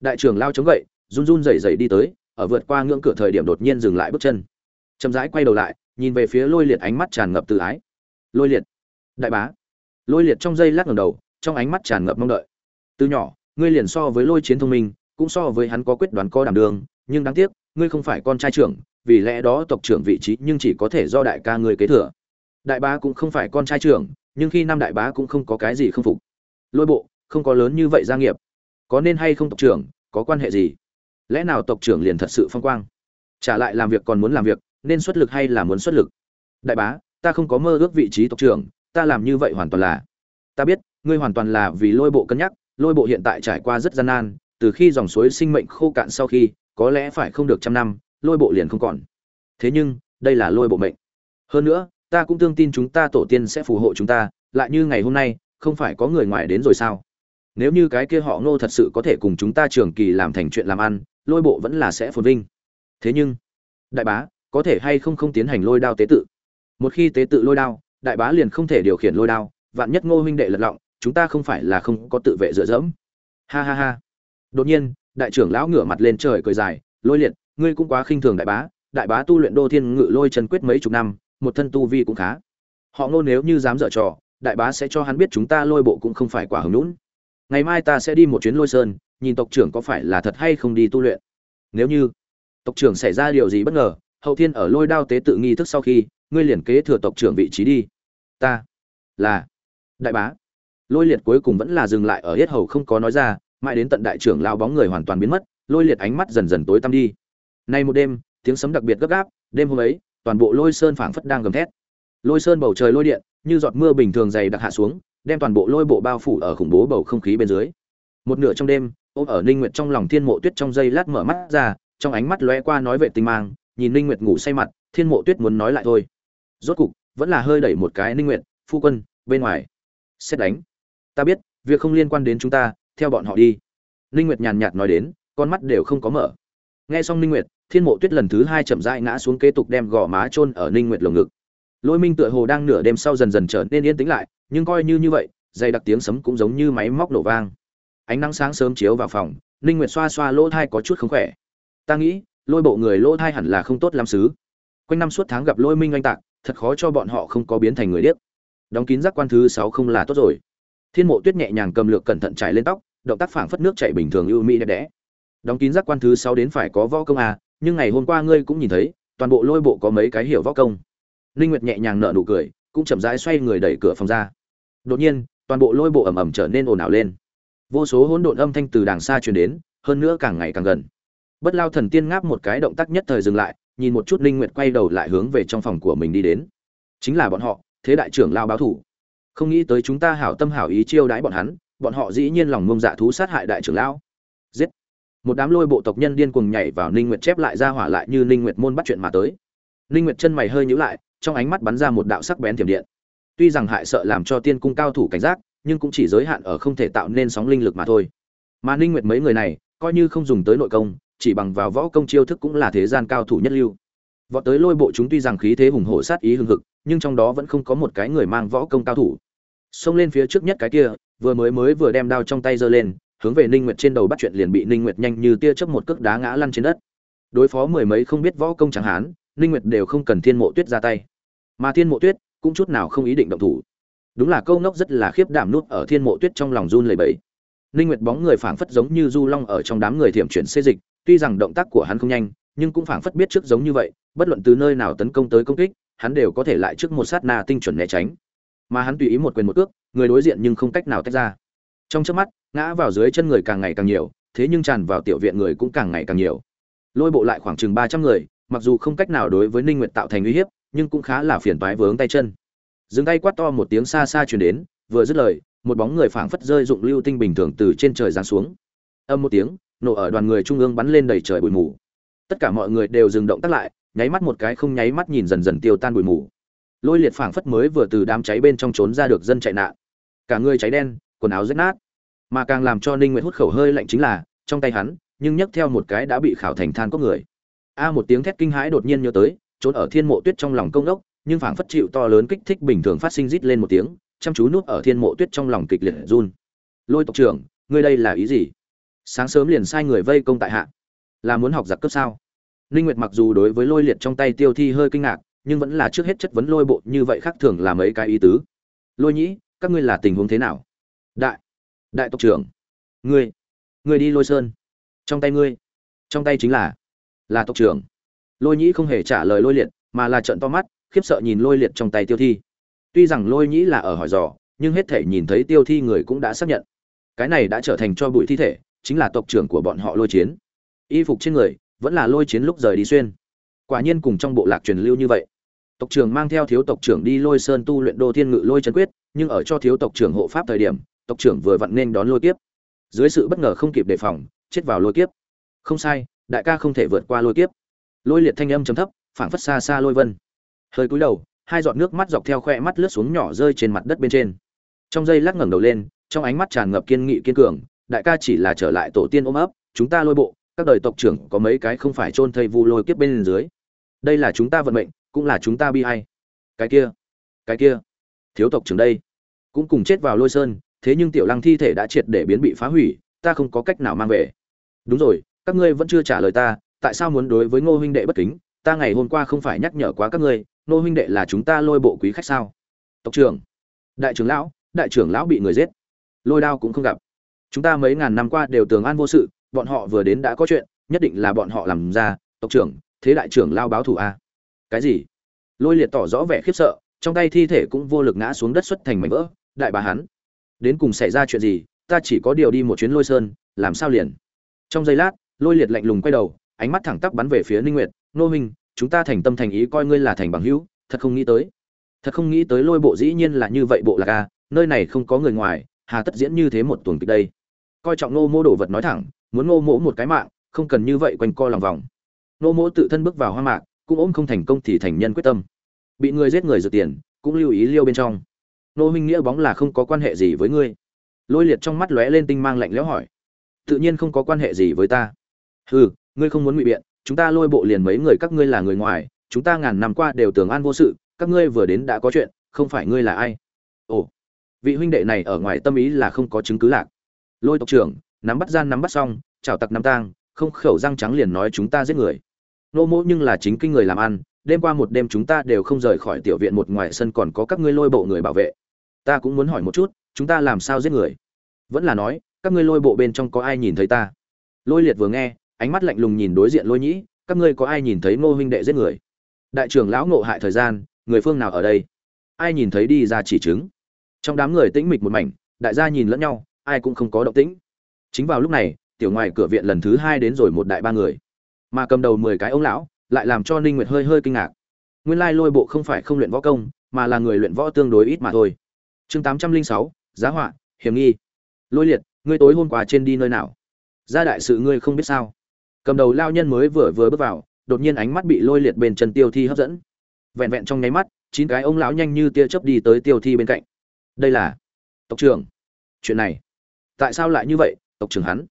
Đại trưởng lao chống gậy, run run rẩy rẩy đi tới, ở vượt qua ngưỡng cửa thời điểm đột nhiên dừng lại bước chân. Chậm rãi quay đầu lại, nhìn về phía lôi liệt ánh mắt tràn ngập tự ái. Lôi liệt, đại bá. Lôi liệt trong giây lát ngẩng đầu, trong ánh mắt tràn ngập mong đợi từ nhỏ, ngươi liền so với lôi chiến thông minh, cũng so với hắn có quyết đoán có đảm đường, nhưng đáng tiếc, ngươi không phải con trai trưởng, vì lẽ đó tộc trưởng vị trí nhưng chỉ có thể do đại ca ngươi kế thừa. Đại bá cũng không phải con trai trưởng, nhưng khi năm đại bá cũng không có cái gì không phục. Lôi bộ, không có lớn như vậy gia nghiệp. Có nên hay không tộc trưởng, có quan hệ gì? Lẽ nào tộc trưởng liền thật sự phong quang? Trả lại làm việc còn muốn làm việc, nên xuất lực hay là muốn xuất lực? Đại bá, ta không có mơ ước vị trí tộc trưởng, ta làm như vậy hoàn toàn là. Ta biết, ngươi hoàn toàn là vì lôi bộ cân nhắc lôi bộ hiện tại trải qua rất gian nan, từ khi dòng suối sinh mệnh khô cạn sau khi, có lẽ phải không được trăm năm, lôi bộ liền không còn. Thế nhưng, đây là lôi bộ mệnh. Hơn nữa, ta cũng tương tin chúng ta tổ tiên sẽ phù hộ chúng ta, lại như ngày hôm nay, không phải có người ngoài đến rồi sao? Nếu như cái kia họ ngô thật sự có thể cùng chúng ta trường kỳ làm thành chuyện làm ăn, lôi bộ vẫn là sẽ phồn vinh. Thế nhưng, đại bá, có thể hay không không tiến hành lôi đao tế tự? Một khi tế tự lôi đao, đại bá liền không thể điều khiển lôi đao, vạn nhất ngô huynh đệ lật lọng chúng ta không phải là không có tự vệ dựa dẫm. Ha ha ha. Đột nhiên, đại trưởng lão ngửa mặt lên trời cười dài, lôi liệt, ngươi cũng quá khinh thường đại bá đại bá tu luyện đô thiên ngự lôi chân quyết mấy chục năm, một thân tu vi cũng khá. Họ ngô nếu như dám dở trò, đại bá sẽ cho hắn biết chúng ta lôi bộ cũng không phải quả hứng lũn ngày mai ta sẽ đi một chuyến lôi sơn, nhìn tộc trưởng có phải là thật hay không đi tu luyện. Nếu như tộc trưởng xảy ra điều gì bất ngờ, hậu thiên ở lôi đao tế tự nghi thức sau khi, ngươi liền kế thừa tộc trưởng vị trí đi. Ta là đại bá lôi liệt cuối cùng vẫn là dừng lại ở hết hầu không có nói ra, mãi đến tận đại trưởng lao bóng người hoàn toàn biến mất, lôi liệt ánh mắt dần dần tối tăm đi. Nay một đêm, tiếng sấm đặc biệt gấp gáp, đêm hôm ấy, toàn bộ lôi sơn phảng phất đang gầm thét. Lôi sơn bầu trời lôi điện, như giọt mưa bình thường dày đặc hạ xuống, đem toàn bộ lôi bộ bao phủ ở khủng bố bầu không khí bên dưới. Một nửa trong đêm ôm ở ninh nguyệt trong lòng thiên mộ tuyết trong giây lát mở mắt ra, trong ánh mắt lóe qua nói vệ tinh mang, nhìn ninh nguyệt ngủ say mặt, thiên mộ tuyết muốn nói lại thôi. Rốt cục, vẫn là hơi đẩy một cái ninh nguyệt, phu quân, bên ngoài. Xét đánh ta biết, việc không liên quan đến chúng ta, theo bọn họ đi. Ninh nguyệt nhàn nhạt nói đến, con mắt đều không có mở. Nghe xong ninh nguyệt, thiên mộ tuyết lần thứ hai chậm rãi ngã xuống kế tục đem gò má chôn ở ninh nguyệt lồng ngực. Lôi minh tựa hồ đang nửa đêm sau dần dần trở nên yên tĩnh lại, nhưng coi như như vậy dây đặc tiếng sấm cũng giống như máy móc nổ vang. Ánh nắng sáng sớm chiếu vào phòng, ninh nguyệt xoa xoa lỗ thai có chút không khỏe. Ta nghĩ, lôi bộ người lỗ thai hẳn là không tốt lắm xứ. Quanh năm suốt tháng gặp lôi minh oanh tạc, thật khó cho bọn họ không có biến thành người điếc. Đóng kín giác quan thứ sáu không là tốt rồi thiên mộ tuyết nhẹ nhàng cầm lược cẩn thận chảy lên tóc, động tác phảng phất nước chảy bình thường ưu mỹ đẹp đẽ. Đóng kín giác quan thứ sáu đến phải có võ công à nhưng ngày hôm qua ngươi cũng nhìn thấy, toàn bộ lôi bộ có mấy cái hiểu võ công. Ninh nguyệt nhẹ nhàng nở nụ cười, cũng chậm rãi xoay người đẩy cửa phòng ra. Đột nhiên, toàn bộ lôi bộ ầm ầm trở nên ồn ào lên. Vô số hỗn độn âm thanh từ đàng xa truyền đến, hơn nữa càng ngày càng gần. Bất lao thần tiên ngáp một cái động tác nhất thời dừng lại, nhìn một chút ninh nguyệt quay đầu lại hướng về trong phòng của mình đi đến. Chính là bọn họ, thế đại trưởng lao báo thủ không nghĩ tới chúng ta hảo tâm hảo ý chiêu đãi bọn hắn, bọn họ dĩ nhiên lòng ngông dạ thú sát hại đại trưởng lão. Giết! Một đám lôi bộ tộc nhân điên cuồng nhảy vào ninh nguyệt chép lại ra hỏa lại như ninh nguyệt môn bắt chuyện mà tới. Ninh nguyệt chân mày hơi nhíu lại, trong ánh mắt bắn ra một đạo sắc bén thiểm điện. Tuy rằng hại sợ làm cho tiên cung cao thủ cảnh giác, nhưng cũng chỉ giới hạn ở không thể tạo nên sóng linh lực mà thôi. Mà ninh nguyệt mấy người này, coi như không dùng tới nội công, chỉ bằng vào võ công chiêu thức cũng là thế gian cao thủ nhất lưu. Vọt tới lôi bộ chúng tuy rằng khí thế hùng hổ sát ý hưng hực, nhưng trong đó vẫn không có một cái người mang võ công cao thủ xông lên phía trước nhất cái kia, vừa mới mới vừa đem đao trong tay giơ lên, hướng về ninh nguyệt trên đầu bắt chuyện liền bị ninh nguyệt nhanh như tia chớp một cước đá ngã lăn trên đất. Đối phó mười mấy không biết võ công chẳng hán ninh nguyệt đều không cần thiên mộ tuyết ra tay. Mà thiên mộ tuyết cũng chút nào không ý định động thủ. Đúng là câu ngốc rất là khiếp đảm nuốt ở thiên mộ tuyết trong lòng run lẩy bẩy. Ninh nguyệt bóng người phảng phất giống như du long ở trong đám người thiểm chuyển xê dịch, tuy rằng động tác của hắn không nhanh, nhưng cũng phảng phất biết trước giống như vậy, bất luận từ nơi nào tấn công tới công kích, hắn đều có thể lại trước một sát na tinh chuẩn né tránh mà hắn tùy ý một quyền một cước, người đối diện nhưng không cách nào tách ra. Trong chớp mắt, ngã vào dưới chân người càng ngày càng nhiều, thế nhưng tràn vào tiểu viện người cũng càng ngày càng nhiều. Lôi bộ lại khoảng chừng ba trăm người, mặc dù không cách nào đối với ninh nguyệt tạo thành uy hiếp, nhưng cũng khá là phiền toái vướng tay chân. Dừng tay quát to một tiếng xa xa truyền đến, vừa dứt lời, một bóng người phảng phất rơi dụng lưu tinh bình thường từ trên trời giáng xuống. Âm một tiếng, nổ ở đoàn người trung ương bắn lên đầy trời bụi mù. Tất cả mọi người đều dừng động tác lại, nháy mắt một cái không nháy mắt nhìn dần dần tiêu tan bụi mù lôi liệt phảng phất mới vừa từ đám cháy bên trong trốn ra được dân chạy nạn. Cả người cháy đen, quần áo rách nát. Mà càng làm cho ninh nguyệt hút khẩu hơi lạnh chính là, trong tay hắn, nhưng nhấc theo một cái đã bị khảo thành than có người. A một tiếng thét kinh hãi đột nhiên nhớ tới, trốn ở thiên mộ tuyết trong lòng công đốc nhưng phảng phất chịu to lớn kích thích bình thường phát sinh rít lên một tiếng, chăm chú nuốt ở thiên mộ tuyết trong lòng kịch liệt run. Lôi tộc trưởng, ngươi đây là ý gì? Sáng sớm liền sai người vây công tại hạ. Là muốn học giặc cấp sao? Ninh nguyệt mặc dù đối với lôi liệt trong tay tiêu thi hơi kinh ngạc nhưng vẫn là trước hết chất vấn lôi bộ như vậy khác thường là mấy cái ý tứ. Lôi nhĩ, các ngươi là tình huống thế nào? Đại đại tộc trưởng, ngươi ngươi đi lôi sơn. Trong tay ngươi, trong tay chính là là tộc trưởng. Lôi nhĩ không hề trả lời lôi liệt, mà là trợn to mắt, khiếp sợ nhìn lôi liệt trong tay tiêu thi. Tuy rằng lôi nhĩ là ở hỏi dò, nhưng hết thể nhìn thấy tiêu thi người cũng đã xác nhận. Cái này đã trở thành cho bụi thi thể, chính là tộc trưởng của bọn họ lôi chiến. Y phục trên người, vẫn là lôi chiến lúc rời đi xuyên quả nhiên cùng trong bộ lạc truyền lưu như vậy. Tộc trưởng mang theo thiếu tộc trưởng đi lôi sơn tu luyện đô thiên ngự lôi chân quyết, nhưng ở cho thiếu tộc trưởng hộ pháp thời điểm, tộc trưởng vừa vặn nên đón lôi kiếp. Dưới sự bất ngờ không kịp đề phòng, chết vào lôi kiếp. Không sai, đại ca không thể vượt qua lôi kiếp. Lôi liệt thanh âm chấm thấp, phảng phất xa xa lôi vân. Hơi cúi đầu, hai giọt nước mắt dọc theo khoe mắt lướt xuống nhỏ rơi trên mặt đất bên trên. Trong giây lắc ngẩng đầu lên, trong ánh mắt tràn ngập kiên nghị kiên cường, đại ca chỉ là trở lại tổ tiên ôm ấp, chúng ta lôi bộ, các đời tộc trưởng có mấy cái không phải chôn thây vu lôi kiếp bên dưới đây là chúng ta vận mệnh, cũng là chúng ta bi hay cái kia cái kia, thiếu tộc trưởng đây, cũng cùng chết vào lôi sơn, thế nhưng tiểu lăng thi thể đã triệt để biến bị phá hủy, ta không có cách nào mang về. Đúng rồi, các ngươi vẫn chưa trả lời ta, tại sao muốn đối với ngô huynh đệ bất kính? Ta ngày hôm qua không phải nhắc nhở quá các ngươi, ngô huynh đệ là chúng ta lôi bộ quý khách sao? Tộc trưởng, đại trưởng lão, đại trưởng lão bị người giết. Lôi đao cũng không gặp. Chúng ta mấy ngàn năm qua đều tường an vô sự, bọn họ vừa đến đã có chuyện, nhất định là bọn họ làm ra. Tộc trưởng thế đại trưởng lao báo thủ a. Cái gì? Lôi liệt tỏ rõ vẻ khiếp sợ, trong tay thi thể cũng vô lực ngã xuống đất xuất thành mảnh vỡ, đại bà hắn. Đến cùng xảy ra chuyện gì, ta chỉ có điều đi một chuyến lôi sơn, làm sao liền? Trong giây lát, lôi liệt lạnh lùng quay đầu, ánh mắt thẳng tắp bắn về phía ninh nguyệt, nô minh chúng ta thành tâm thành ý coi ngươi là thành bằng hữu, thật không nghĩ tới. Thật không nghĩ tới lôi bộ dĩ nhiên là như vậy bộ là ca nơi này không có người ngoài, hà tất diễn như thế một tuần kịch đây. Coi trọng nô mô đồ vật nói thẳng, muốn nô mỗ một cái mạng, không cần như vậy quanh co lòng vòng nô mỗ tự thân bước vào hoa mạc, cũng ôm không thành công thì thành nhân quyết tâm. Bị người giết người rửa tiền, cũng lưu ý liêu bên trong. Nô minh nghĩa bóng là không có quan hệ gì với ngươi. Lôi liệt trong mắt lóe lên tinh mang lạnh lẽo hỏi. Tự nhiên không có quan hệ gì với ta. Hừ, ngươi không muốn ngụy biện, chúng ta lôi bộ liền mấy người các ngươi là người ngoài, chúng ta ngàn năm qua đều tưởng an vô sự, các ngươi vừa đến đã có chuyện, không phải ngươi là ai? Ồ, vị huynh đệ này ở ngoài tâm ý là không có chứng cứ lạc. Lôi tộc trưởng, nắm bắt gian nắm bắt xong chào tặc nắm tang, không khẩu răng trắng liền nói chúng ta giết người nô mỗ nhưng là chính kinh người làm ăn, đêm qua một đêm chúng ta đều không rời khỏi tiểu viện một ngoài sân còn có các ngươi lôi bộ người bảo vệ. Ta cũng muốn hỏi một chút, chúng ta làm sao giết người? Vẫn là nói, các ngươi lôi bộ bên trong có ai nhìn thấy ta? Lôi liệt vừa nghe, ánh mắt lạnh lùng nhìn đối diện lôi nhĩ, các ngươi có ai nhìn thấy ngô huynh đệ giết người? Đại trưởng lão ngộ hại thời gian, người phương nào ở đây? Ai nhìn thấy đi ra chỉ chứng? Trong đám người tĩnh mịch một mảnh, đại gia nhìn lẫn nhau, ai cũng không có động tĩnh. Chính vào lúc này, tiểu ngoài cửa viện lần thứ hai đến rồi một đại ba người mà cầm đầu mười cái ông lão lại làm cho ninh nguyệt hơi hơi kinh ngạc. Nguyên lai lôi bộ không phải không luyện võ công mà là người luyện võ tương đối ít mà thôi. Chương 806, giá họa hiểm nghi. Lôi liệt ngươi tối hôm qua trên đi nơi nào? Gia đại sự ngươi không biết sao? Cầm đầu lao nhân mới vừa vừa bước vào đột nhiên ánh mắt bị lôi liệt bên chân tiêu thi hấp dẫn. Vẹn vẹn trong nháy mắt chín cái ông lão nhanh như tia chớp đi tới tiêu thi bên cạnh. Đây là tộc trưởng. Chuyện này tại sao lại như vậy tộc trưởng hắn?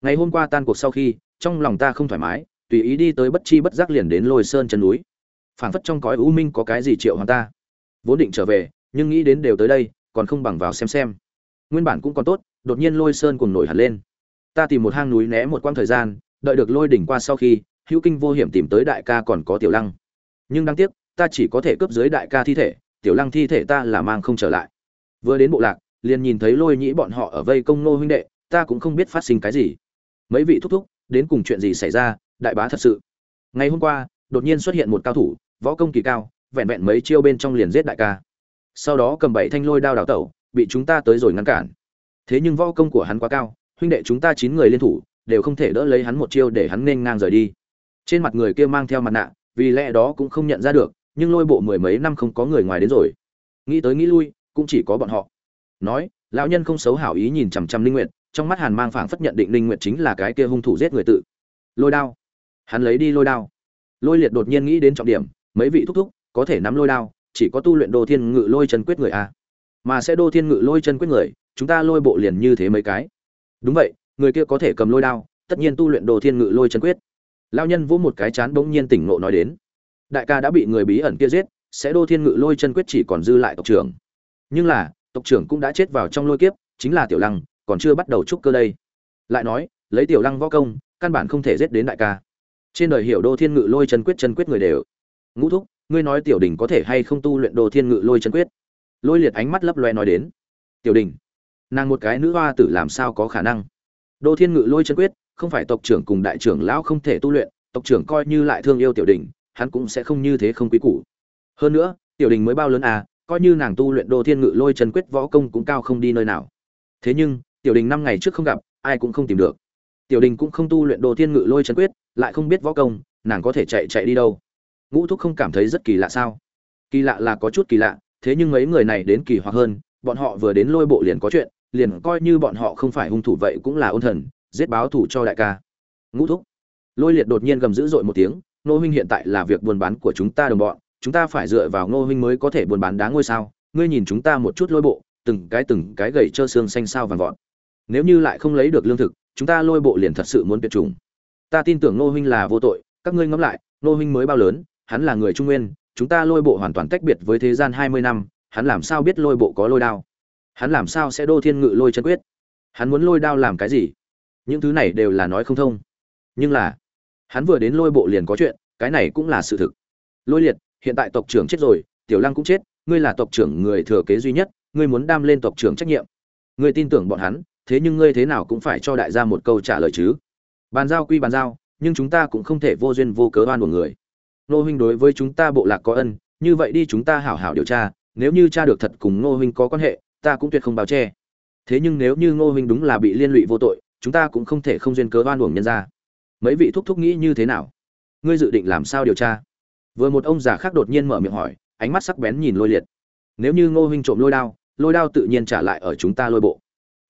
Ngày hôm qua tan cuộc sau khi trong lòng ta không thoải mái tùy ý đi tới bất chi bất giác liền đến lôi sơn chân núi. Phảng phất trong cõi u minh có cái gì triệu hoàng ta. Vốn định trở về, nhưng nghĩ đến đều tới đây, còn không bằng vào xem xem. Nguyên bản cũng còn tốt, đột nhiên lôi sơn cùng nổi hẳn lên. Ta tìm một hang núi né một quãng thời gian, đợi được lôi đỉnh qua sau khi, hữu kinh vô hiểm tìm tới đại ca còn có tiểu lăng. Nhưng đáng tiếc, ta chỉ có thể cướp dưới đại ca thi thể, tiểu lăng thi thể ta là mang không trở lại. Vừa đến bộ lạc, liền nhìn thấy lôi nhĩ bọn họ ở vây công nô huynh đệ, ta cũng không biết phát sinh cái gì. Mấy vị thúc thúc, đến cùng chuyện gì xảy ra đại bá thật sự. Ngày hôm qua, đột nhiên xuất hiện một cao thủ, võ công kỳ cao, vẹn vẹn mấy chiêu bên trong liền giết đại ca. Sau đó cầm bảy thanh lôi đao đào tẩu, bị chúng ta tới rồi ngăn cản. Thế nhưng võ công của hắn quá cao, huynh đệ chúng ta chín người liên thủ, đều không thể đỡ lấy hắn một chiêu để hắn nên ngang rời đi. Trên mặt người kia mang theo mặt nạ, vì lẽ đó cũng không nhận ra được, nhưng lôi bộ mười mấy năm không có người ngoài đến rồi. Nghĩ tới nghĩ lui, cũng chỉ có bọn họ. Nói, lão nhân không xấu hảo ý nhìn chằm chằm linh nguyện trong mắt hàn mang phảng phất nhận định linh nguyện chính là cái kia hung thủ giết người tự. Lôi đao hắn lấy đi lôi đao. Lôi liệt đột nhiên nghĩ đến trọng điểm, mấy vị thúc thúc, có thể nắm lôi đao, chỉ có tu luyện đô thiên ngự lôi chân quyết người a mà sẽ đô thiên ngự lôi chân quyết người, chúng ta lôi bộ liền như thế mấy cái. Đúng vậy, người kia có thể cầm lôi đao, tất nhiên tu luyện đô thiên ngự lôi chân quyết. Lao nhân vỗ một cái chán bỗng nhiên tỉnh ngộ nói đến. Đại ca đã bị người bí ẩn kia giết, sẽ đô thiên ngự lôi chân quyết chỉ còn dư lại tộc trưởng. Nhưng là, tộc trưởng cũng đã chết vào trong lôi kiếp, chính là tiểu lăng, còn chưa bắt đầu trúc cơ đây. Lại nói, lấy tiểu lăng võ công, căn bản không thể giết đến đại ca trên đời hiểu đô thiên ngự lôi chân quyết chân quyết người đều. Ngũ thúc, ngươi nói tiểu đình có thể hay không tu luyện đô thiên ngự lôi chân quyết? Lôi liệt ánh mắt lấp loe nói đến. Tiểu đình nàng một cái nữ hoa tử làm sao có khả năng? Đô thiên ngự lôi chân quyết, không phải tộc trưởng cùng đại trưởng lão không thể tu luyện, tộc trưởng coi như lại thương yêu tiểu đình hắn cũng sẽ không như thế không quý củ. Hơn nữa, tiểu đình mới bao lớn à coi như nàng tu luyện đô thiên ngự lôi chân quyết võ công cũng cao không đi nơi nào. Thế nhưng, tiểu đình năm ngày trước không gặp, ai cũng không tìm được. Tiểu đình cũng không tu luyện đô thiên ngự lôi chân quyết lại không biết võ công, nàng có thể chạy chạy đi đâu. Ngũ thúc không cảm thấy rất kỳ lạ sao? Kỳ lạ là có chút kỳ lạ, thế nhưng mấy người này đến kỳ hoặc hơn, bọn họ vừa đến lôi bộ liền có chuyện, liền coi như bọn họ không phải hung thủ vậy cũng là ôn thần, giết báo thủ cho đại ca. Ngũ thúc. Lôi liệt đột nhiên gầm dữ dội một tiếng nô huynh hiện tại là việc buôn bán của chúng ta đồng bọn, chúng ta phải dựa vào nô huynh mới có thể buôn bán đá ngôi sao. Ngươi nhìn chúng ta một chút lôi bộ, từng cái từng cái gầy trơ xương xanh sao vàng vọt. Nếu như lại không lấy được lương thực, chúng ta lôi bộ liền thật sự muốn tuyệt chủng ta tin tưởng nô huynh là vô tội, các ngươi ngẫm lại nô huynh mới bao lớn, hắn là người trung nguyên, chúng ta lôi bộ hoàn toàn tách biệt với thế gian hai mươi năm, hắn làm sao biết lôi bộ có lôi đao? Hắn làm sao sẽ đô thiên ngự lôi chân quyết? Hắn muốn lôi đao làm cái gì? Những thứ này đều là nói không thông. Nhưng là, hắn vừa đến lôi bộ liền có chuyện, cái này cũng là sự thực. Lôi liệt, hiện tại tộc trưởng chết rồi, tiểu lăng cũng chết, ngươi là tộc trưởng người thừa kế duy nhất, ngươi muốn đam lên tộc trưởng trách nhiệm. Ngươi tin tưởng bọn hắn, thế nhưng ngươi thế nào cũng phải cho đại gia một câu trả lời chứ bàn giao quy bàn giao, nhưng chúng ta cũng không thể vô duyên vô cớ oan của người. Nô huynh đối với chúng ta bộ lạc có ân, như vậy đi chúng ta hảo hảo điều tra, nếu như cha được thật cùng nô huynh có quan hệ, ta cũng tuyệt không báo che. Thế nhưng nếu như ngô huynh đúng là bị liên lụy vô tội, chúng ta cũng không thể không duyên cớ oan uổng nhân ra mấy vị thúc thúc nghĩ như thế nào? Ngươi dự định làm sao điều tra? Vừa một ông già khác đột nhiên mở miệng hỏi, ánh mắt sắc bén nhìn lôi liệt. Nếu như ngô huynh trộm lôi đao lôi đao tự nhiên trả lại ở chúng ta lôi bộ.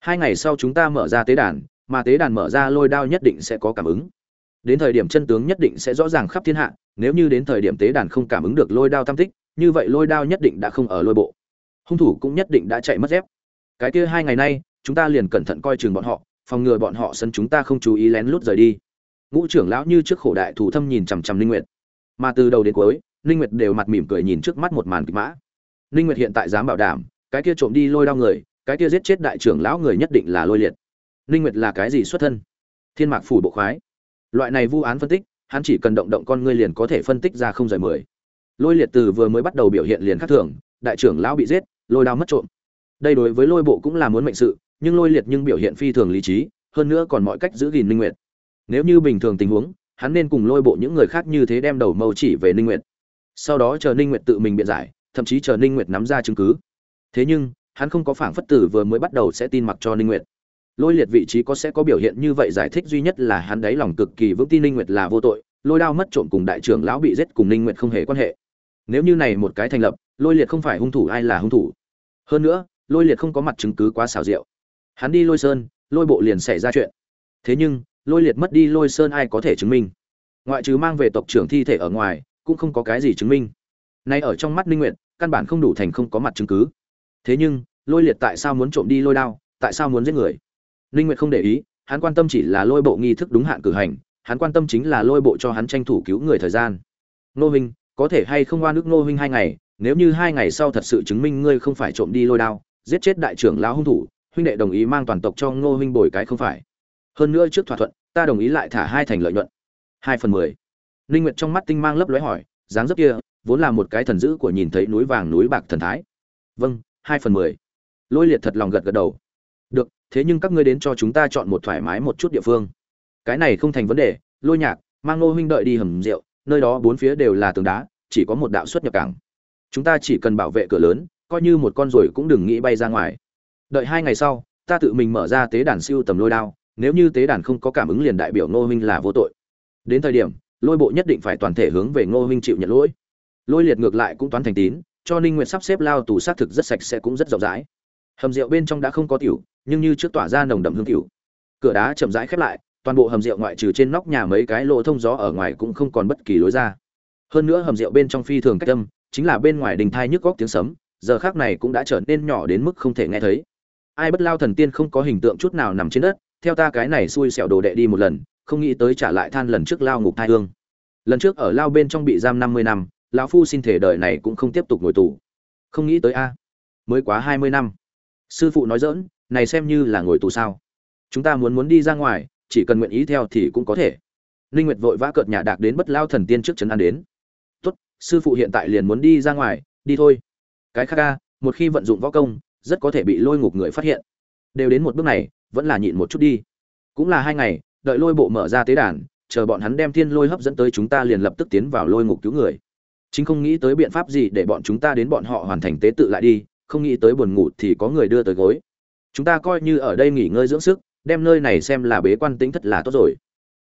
Hai ngày sau chúng ta mở ra tế đàn mà tế đàn mở ra lôi đao nhất định sẽ có cảm ứng. Đến thời điểm chân tướng nhất định sẽ rõ ràng khắp thiên hạ, nếu như đến thời điểm tế đàn không cảm ứng được lôi đao tam tích, như vậy lôi đao nhất định đã không ở lôi bộ. Hung thủ cũng nhất định đã chạy mất dép. Cái kia hai ngày nay, chúng ta liền cẩn thận coi chừng bọn họ, phòng ngừa bọn họ sân chúng ta không chú ý lén lút rời đi. Ngũ trưởng lão như trước khổ đại thủ thâm nhìn chằm chằm linh nguyệt. Mà từ đầu đến cuối linh nguyệt đều mặt mỉm cười nhìn trước mắt một màn kịch mã. Linh nguyệt hiện tại dám bảo đảm, cái kia trộm đi lôi đao người, cái kia giết chết đại trưởng lão người nhất định là lôi liệt. Ninh nguyệt là cái gì xuất thân? Thiên mạc phủ bộ khoái. Loại này vu án phân tích, hắn chỉ cần động động con ngươi liền có thể phân tích ra không rời mười. Lôi liệt từ vừa mới bắt đầu biểu hiện liền khác thường, đại trưởng lão bị giết, lôi đao mất trộm. Đây đối với lôi bộ cũng là muốn mệnh sự, nhưng lôi liệt nhưng biểu hiện phi thường lý trí, hơn nữa còn mọi cách giữ gìn ninh nguyệt. Nếu như bình thường tình huống, hắn nên cùng lôi bộ những người khác như thế đem đầu mâu chỉ về ninh nguyệt. Sau đó chờ ninh nguyệt tự mình biện giải, thậm chí chờ ninh nguyệt nắm ra chứng cứ. Thế nhưng, hắn không có phảng phất tử vừa mới bắt đầu sẽ tin mặc cho ninh nguyệt lôi liệt vị trí có sẽ có biểu hiện như vậy giải thích duy nhất là hắn đáy lòng cực kỳ vững tin ninh nguyệt là vô tội lôi đao mất trộm cùng đại trưởng lão bị giết cùng ninh nguyệt không hề quan hệ. Nếu như này một cái thành lập lôi liệt không phải hung thủ ai là hung thủ. Hơn nữa lôi liệt không có mặt chứng cứ quá xảo diệu. Hắn đi lôi sơn lôi bộ liền xảy ra chuyện. Thế nhưng lôi liệt mất đi lôi sơn ai có thể chứng minh? Ngoại trừ mang về tộc trưởng thi thể ở ngoài cũng không có cái gì chứng minh. Nay ở trong mắt ninh Nguyệt, căn bản không đủ thành không có mặt chứng cứ. Thế nhưng lôi liệt tại sao muốn trộm đi lôi đao tại sao muốn giết người? Ninh nguyệt không để ý, hắn quan tâm chỉ là lôi bộ nghi thức đúng hạn cử hành, hắn quan tâm chính là lôi bộ cho hắn tranh thủ cứu người thời gian. Nô huynh, có thể hay không oan ức nô huynh hai ngày, nếu như hai ngày sau thật sự chứng minh ngươi không phải trộm đi lôi đao, giết chết đại trưởng lão hung thủ, huynh đệ đồng ý mang toàn tộc cho ngô huynh bồi cái không phải. Hơn nữa trước thỏa thuận, ta đồng ý lại thả hai thành lợi nhuận. Hai phần mười. Ninh nguyệt trong mắt tinh mang lấp lóe hỏi, dáng dấp kia, vốn là một cái thần dữ của nhìn thấy núi vàng núi bạc thần thái. Vâng hai phần mười. Lôi liệt thật lòng gật gật đầu thế nhưng các ngươi đến cho chúng ta chọn một thoải mái một chút địa phương. Cái này không thành vấn đề, lôi nhạc, mang ngô huynh đợi đi hầm rượu, nơi đó bốn phía đều là tường đá, chỉ có một đạo xuất nhập cảng. Chúng ta chỉ cần bảo vệ cửa lớn, coi như một con ruồi cũng đừng nghĩ bay ra ngoài. Đợi hai ngày sau, ta tự mình mở ra tế đàn siêu tầm lôi đao, nếu như tế đàn không có cảm ứng liền đại biểu ngô huynh là vô tội. Đến thời điểm, lôi bộ nhất định phải toàn thể hướng về ngô huynh chịu nhận lỗi. Lôi liệt ngược lại cũng toán thành tín, cho ninh nguyện sắp xếp lao tù xác thực rất sạch sẽ cũng rất rộng rãi. Hầm rượu bên trong đã không có tiểu nhưng như trước tỏa ra nồng đậm hương tiểu cửa đá chậm rãi khép lại, toàn bộ hầm rượu ngoại trừ trên nóc nhà mấy cái lỗ thông gió ở ngoài cũng không còn bất kỳ lối ra. Hơn nữa hầm rượu bên trong phi thường cách âm, chính là bên ngoài đình thai nhức góc tiếng sấm, giờ khác này cũng đã trở nên nhỏ đến mức không thể nghe thấy. Ai bất lao thần tiên không có hình tượng chút nào nằm trên đất, theo ta cái này xui xẻo đồ đệ đi một lần, không nghĩ tới trả lại than lần trước lao ngục thai hương. Lần trước ở lao bên trong bị giam năm mươi năm, lão phu xin thể đời này cũng không tiếp tục ngồi tù. Không nghĩ tới a, mới quá hai mươi năm. Sư phụ nói dỡn này xem như là ngồi tù sao? Chúng ta muốn muốn đi ra ngoài, chỉ cần nguyện ý theo thì cũng có thể. Linh nguyệt vội vã cợt nhà đạc đến bất lao thần tiên trước trấn an đến. Tốt, sư phụ hiện tại liền muốn đi ra ngoài, đi thôi. Cái khác ca một khi vận dụng võ công, rất có thể bị lôi ngục người phát hiện. Đều đến một bước này, vẫn là nhịn một chút đi. Cũng là hai ngày, đợi lôi bộ mở ra tế đàn, chờ bọn hắn đem thiên lôi hấp dẫn tới chúng ta liền lập tức tiến vào lôi ngục cứu người. Chính không nghĩ tới biện pháp gì để bọn chúng ta đến bọn họ hoàn thành tế tự lại đi, không nghĩ tới buồn ngủ thì có người đưa tới gối chúng ta coi như ở đây nghỉ ngơi dưỡng sức, đem nơi này xem là bế quan tính thất là tốt rồi.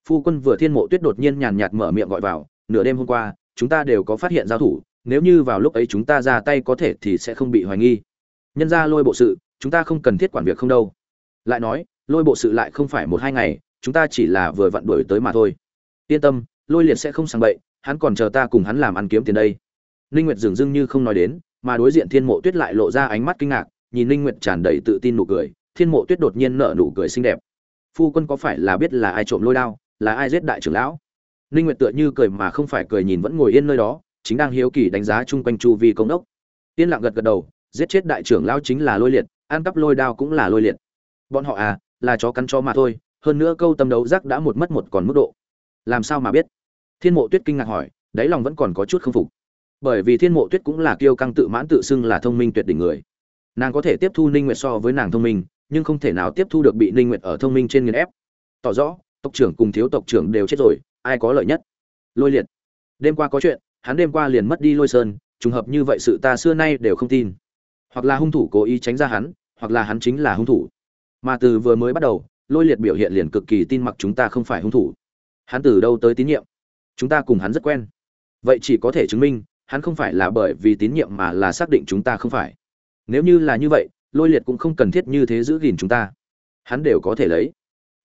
Phu quân vừa thiên mộ tuyết đột nhiên nhàn nhạt mở miệng gọi vào, nửa đêm hôm qua, chúng ta đều có phát hiện giao thủ, nếu như vào lúc ấy chúng ta ra tay có thể thì sẽ không bị hoài nghi. Nhân ra lôi bộ sự, chúng ta không cần thiết quản việc không đâu. Lại nói, lôi bộ sự lại không phải một hai ngày, chúng ta chỉ là vừa vặn đuổi tới mà thôi. Yên tâm, lôi liệt sẽ không sang bậy, hắn còn chờ ta cùng hắn làm ăn kiếm tiền đây. Ninh nguyệt dường dưng như không nói đến, mà đối diện thiên mộ tuyết lại lộ ra ánh mắt kinh ngạc nhìn ninh nguyệt tràn đầy tự tin nụ cười, thiên mộ tuyết đột nhiên nở nụ cười xinh đẹp. Phu quân có phải là biết là ai trộm lôi đao, là ai giết đại trưởng lão? Ninh nguyệt tựa như cười mà không phải cười nhìn vẫn ngồi yên nơi đó, chính đang hiếu kỳ đánh giá chung quanh chu vi công đốc. Tiên lặng gật gật đầu, giết chết đại trưởng lão chính là lôi liệt, ăn cắp lôi đao cũng là lôi liệt. Bọn họ à là chó cắn chó mà thôi, hơn nữa câu tâm đấu giác đã một mất một còn mức độ. Làm sao mà biết? Thiên mộ tuyết kinh ngạc hỏi, đáy lòng vẫn còn có chút không phục. Bởi vì thiên mộ tuyết cũng là kiêu căng tự mãn tự xưng là thông minh tuyệt đỉnh người nàng có thể tiếp thu ninh nguyệt so với nàng thông minh, nhưng không thể nào tiếp thu được bị ninh nguyệt ở thông minh trên nghiền ép. Tỏ rõ, tộc trưởng cùng thiếu tộc trưởng đều chết rồi, ai có lợi nhất? Lôi liệt. Đêm qua có chuyện, hắn đêm qua liền mất đi lôi sơn, trùng hợp như vậy sự ta xưa nay đều không tin. Hoặc là hung thủ cố ý tránh ra hắn, hoặc là hắn chính là hung thủ. Mà từ vừa mới bắt đầu, lôi liệt biểu hiện liền cực kỳ tin mặc chúng ta không phải hung thủ. Hắn từ đâu tới tín nhiệm? Chúng ta cùng hắn rất quen. Vậy chỉ có thể chứng minh, hắn không phải là bởi vì tín nhiệm mà là xác định chúng ta không phải nếu như là như vậy, lôi liệt cũng không cần thiết như thế giữ gìn chúng ta. Hắn đều có thể lấy.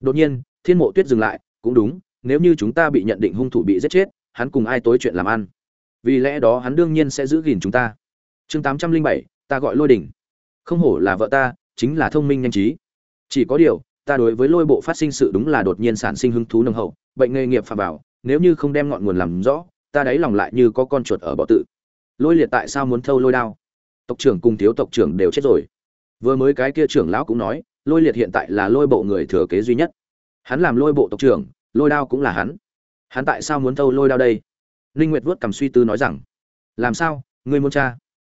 Đột nhiên, thiên mộ tuyết dừng lại, cũng đúng, nếu như chúng ta bị nhận định hung thủ bị giết chết, hắn cùng ai tối chuyện làm ăn? Vì lẽ đó hắn đương nhiên sẽ giữ gìn chúng ta. Chương tám trăm linh bảy, ta gọi lôi đỉnh. Không hổ là vợ ta, chính là thông minh nhanh trí. Chỉ có điều, ta đối với lôi bộ phát sinh sự đúng là đột nhiên sản sinh hứng thú nồng hậu, bệnh nghề nghiệp phạm vào, nếu như không đem ngọn nguồn làm rõ, ta đáy lòng lại như có con chuột ở bọ tự. Lôi liệt tại sao muốn thâu lôi đao? Tộc trưởng cùng thiếu tộc trưởng đều chết rồi. Vừa mới cái kia trưởng lão cũng nói, lôi liệt hiện tại là lôi bộ người thừa kế duy nhất. Hắn làm lôi bộ tộc trưởng, lôi đao cũng là hắn. Hắn tại sao muốn thâu lôi đao đây? Ninh nguyệt vuốt cầm suy tư nói rằng, làm sao? Ngươi muốn cha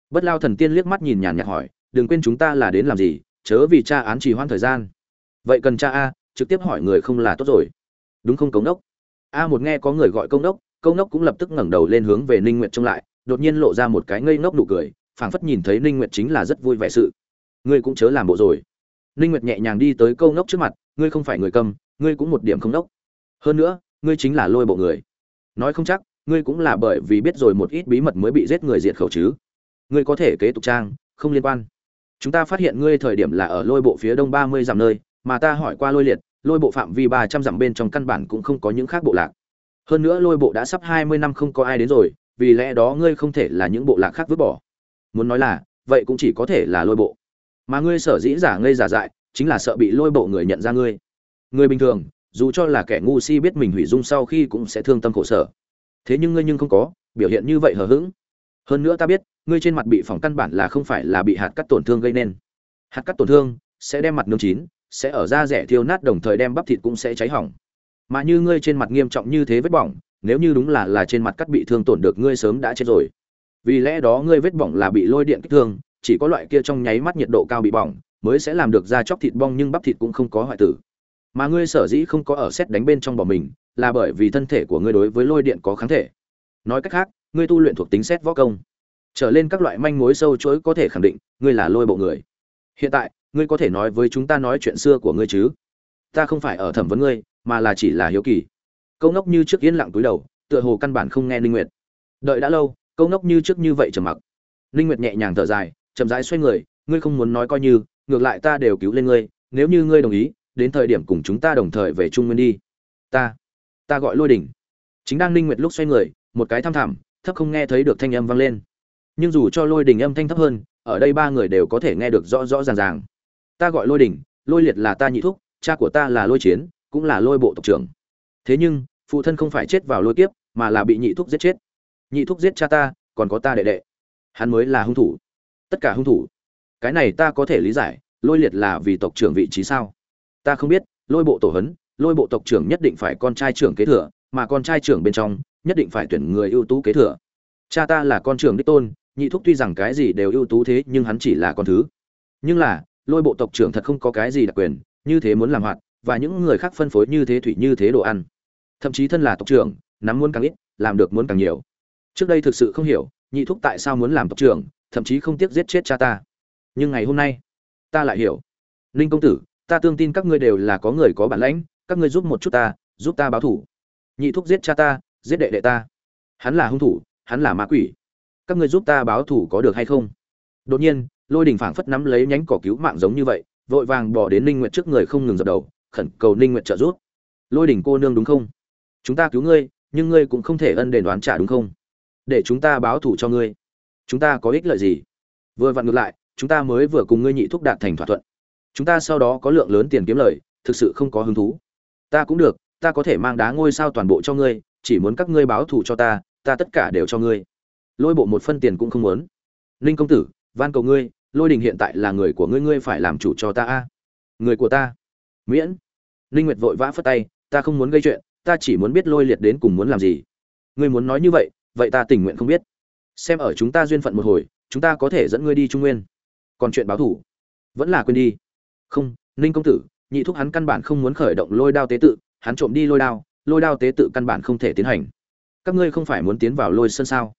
bất lao thần tiên liếc mắt nhìn nhàn nhạt hỏi, đừng quên chúng ta là đến làm gì? Chớ vì cha án trì hoãn thời gian. Vậy cần cha a, trực tiếp hỏi người không là tốt rồi. Đúng không, công đốc? A một nghe có người gọi công đốc công đốc cũng lập tức ngẩng đầu lên hướng về ninh nguyệt trông lại, đột nhiên lộ ra một cái ngây ngốc nụ cười phảng phất nhìn thấy ninh nguyệt chính là rất vui vẻ sự. Ngươi cũng chớ làm bộ rồi. Ninh nguyệt nhẹ nhàng đi tới câu ngốc trước mặt, ngươi không phải người cầm, ngươi cũng một điểm không đốc hơn nữa, ngươi chính là lôi bộ người. Nói không chắc, ngươi cũng là bởi vì biết rồi một ít bí mật mới bị giết người diệt khẩu chứ. Ngươi có thể kế tục trang, không liên quan. Chúng ta phát hiện ngươi thời điểm là ở lôi bộ phía đông ba mươi dặm nơi, mà ta hỏi qua lôi liệt, lôi bộ phạm vi ba trăm dặm bên trong căn bản cũng không có những khác bộ lạc. Hơn nữa lôi bộ đã sắp hai mươi năm không có ai đến rồi, vì lẽ đó ngươi không thể là những bộ lạc khác vứt bỏ muốn nói là, vậy cũng chỉ có thể là lôi bộ. Mà ngươi sở dĩ giả ngây giả dại, chính là sợ bị lôi bộ người nhận ra ngươi. Người bình thường, dù cho là kẻ ngu si biết mình hủy dung sau khi cũng sẽ thương tâm khổ sở. Thế nhưng ngươi nhưng không có, biểu hiện như vậy hờ hững. Hơn nữa ta biết, ngươi trên mặt bị phỏng căn bản là không phải là bị hạt cắt tổn thương gây nên. Hạt cắt tổn thương, sẽ đem mặt nương chín, sẽ ở da rẻ thiêu nát đồng thời đem bắp thịt cũng sẽ cháy hỏng. Mà như ngươi trên mặt nghiêm trọng như thế vết bỏng, nếu như đúng là là trên mặt cắt bị thương tổn được ngươi sớm đã chết rồi vì lẽ đó ngươi vết bỏng là bị lôi điện kích thương, chỉ có loại kia trong nháy mắt nhiệt độ cao bị bỏng mới sẽ làm được da chóc thịt bong nhưng bắp thịt cũng không có hoại tử. Mà ngươi sở dĩ không có ở xét đánh bên trong bỏ mình là bởi vì thân thể của ngươi đối với lôi điện có kháng thể. Nói cách khác, ngươi tu luyện thuộc tính xét võ công, trở lên các loại manh mối sâu chối có thể khẳng định ngươi là lôi bộ người. Hiện tại, ngươi có thể nói với chúng ta nói chuyện xưa của ngươi chứ? Ta không phải ở thẩm vấn ngươi, mà là chỉ là hiếu kỳ. Câu ngốc như trước yên lặng túi đầu, tựa hồ căn bản không nghe ninh nguyệt. Đợi đã lâu câu ngốc như trước như vậy trầm mặc. Linh nguyệt nhẹ nhàng thở dài, chậm rãi xoay người, ngươi không muốn nói coi như, ngược lại ta đều cứu lên ngươi, nếu như ngươi đồng ý, đến thời điểm cùng chúng ta đồng thời về trung nguyên đi. Ta ta gọi lôi đỉnh. Chính đang linh nguyệt lúc xoay người, một cái thăm thẳm, thấp không nghe thấy được thanh âm vang lên. Nhưng dù cho lôi đỉnh âm thanh thấp hơn, ở đây ba người đều có thể nghe được rõ rõ ràng ràng. Ta gọi lôi đỉnh, lôi liệt là ta nhị thúc, cha của ta là lôi chiến, cũng là lôi bộ tộc trưởng. Thế nhưng, phụ thân không phải chết vào lôi kiếp, mà là bị nhị thúc giết chết nhị thúc giết cha ta, còn có ta đệ đệ. Hắn mới là hung thủ. Tất cả hung thủ. Cái này ta có thể lý giải, lôi liệt là vì tộc trưởng vị trí sao? Ta không biết, lôi bộ tổ hấn, lôi bộ tộc trưởng nhất định phải con trai trưởng kế thừa, mà con trai trưởng bên trong, nhất định phải tuyển người ưu tú kế thừa. Cha ta là con trưởng đích tôn, nhị thúc tuy rằng cái gì đều ưu tú thế, nhưng hắn chỉ là con thứ. Nhưng là, lôi bộ tộc trưởng thật không có cái gì đặc quyền, như thế muốn làm hoạt, và những người khác phân phối như thế thủy như thế đồ ăn. Thậm chí thân là tộc trưởng, nắm muốn càng ít, làm được muốn càng nhiều trước đây thực sự không hiểu, nhị thúc tại sao muốn làm tộc trưởng, thậm chí không tiếc giết chết cha ta. Nhưng ngày hôm nay, ta lại hiểu. Ninh công tử, ta tương tin các ngươi đều là có người có bản lãnh, các ngươi giúp một chút ta, giúp ta báo thủ. Nhị thúc giết cha ta, giết đệ đệ ta. Hắn là hung thủ, hắn là ma quỷ. Các ngươi giúp ta báo thủ có được hay không? Đột nhiên, lôi đình phảng phất nắm lấy nhánh cỏ cứu mạng giống như vậy, vội vàng bỏ đến ninh nguyện trước người không ngừng dập đầu, khẩn cầu ninh nguyện trợ giúp. Lôi đình cô nương đúng không? Chúng ta cứu ngươi, nhưng ngươi cũng không thể ân đền đoán trả đúng không? Để chúng ta báo thủ cho ngươi. Chúng ta có ích lợi gì? Vừa vặn ngược lại, chúng ta mới vừa cùng ngươi nhị thúc đạt thành thỏa thuận. Chúng ta sau đó có lượng lớn tiền kiếm lời, thực sự không có hứng thú. Ta cũng được, ta có thể mang đá ngôi sao toàn bộ cho ngươi, chỉ muốn các ngươi báo thù cho ta ta tất cả đều cho ngươi. Lôi bộ một phân tiền cũng không muốn. Ninh công tử, van cầu ngươi, lôi đình hiện tại là người của ngươi ngươi phải làm chủ cho ta a. Người của ta. Miễn. Ninh nguyệt vội vã phất tay, ta không muốn gây chuyện, ta chỉ muốn biết lôi liệt đến cùng muốn làm gì. Ngươi muốn nói như vậy vậy ta tình nguyện không biết. Xem ở chúng ta duyên phận một hồi, chúng ta có thể dẫn ngươi đi trung nguyên. Còn chuyện báo thủ? Vẫn là quên đi. Không, ninh công tử, nhị thúc hắn căn bản không muốn khởi động lôi đao tế tự, hắn trộm đi lôi đao lôi đao tế tự căn bản không thể tiến hành. Các ngươi không phải muốn tiến vào lôi sơn sao?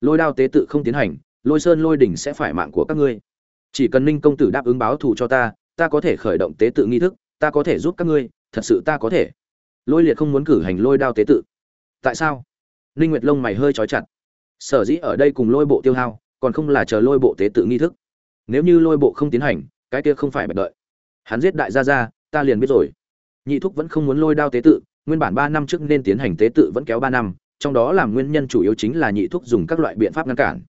Lôi đao tế tự không tiến hành, lôi sơn lôi đỉnh sẽ phải mạng của các ngươi. Chỉ cần ninh công tử đáp ứng báo thù cho ta ta có thể khởi động tế tự nghi thức, ta có thể giúp các ngươi, thật sự ta có thể. Lôi liệt không muốn cử hành lôi đao tế tự. Tại sao? Ninh nguyệt lông mày hơi trói chặt. Sở dĩ ở đây cùng lôi bộ tiêu hao, còn không là chờ lôi bộ tế tự nghi thức. Nếu như lôi bộ không tiến hành, cái kia không phải bạch đợi. Hắn giết đại gia gia, ta liền biết rồi. Nhị thúc vẫn không muốn lôi đao tế tự, nguyên bản ba năm trước nên tiến hành tế tự vẫn kéo ba năm, trong đó làm nguyên nhân chủ yếu chính là nhị thúc dùng các loại biện pháp ngăn cản.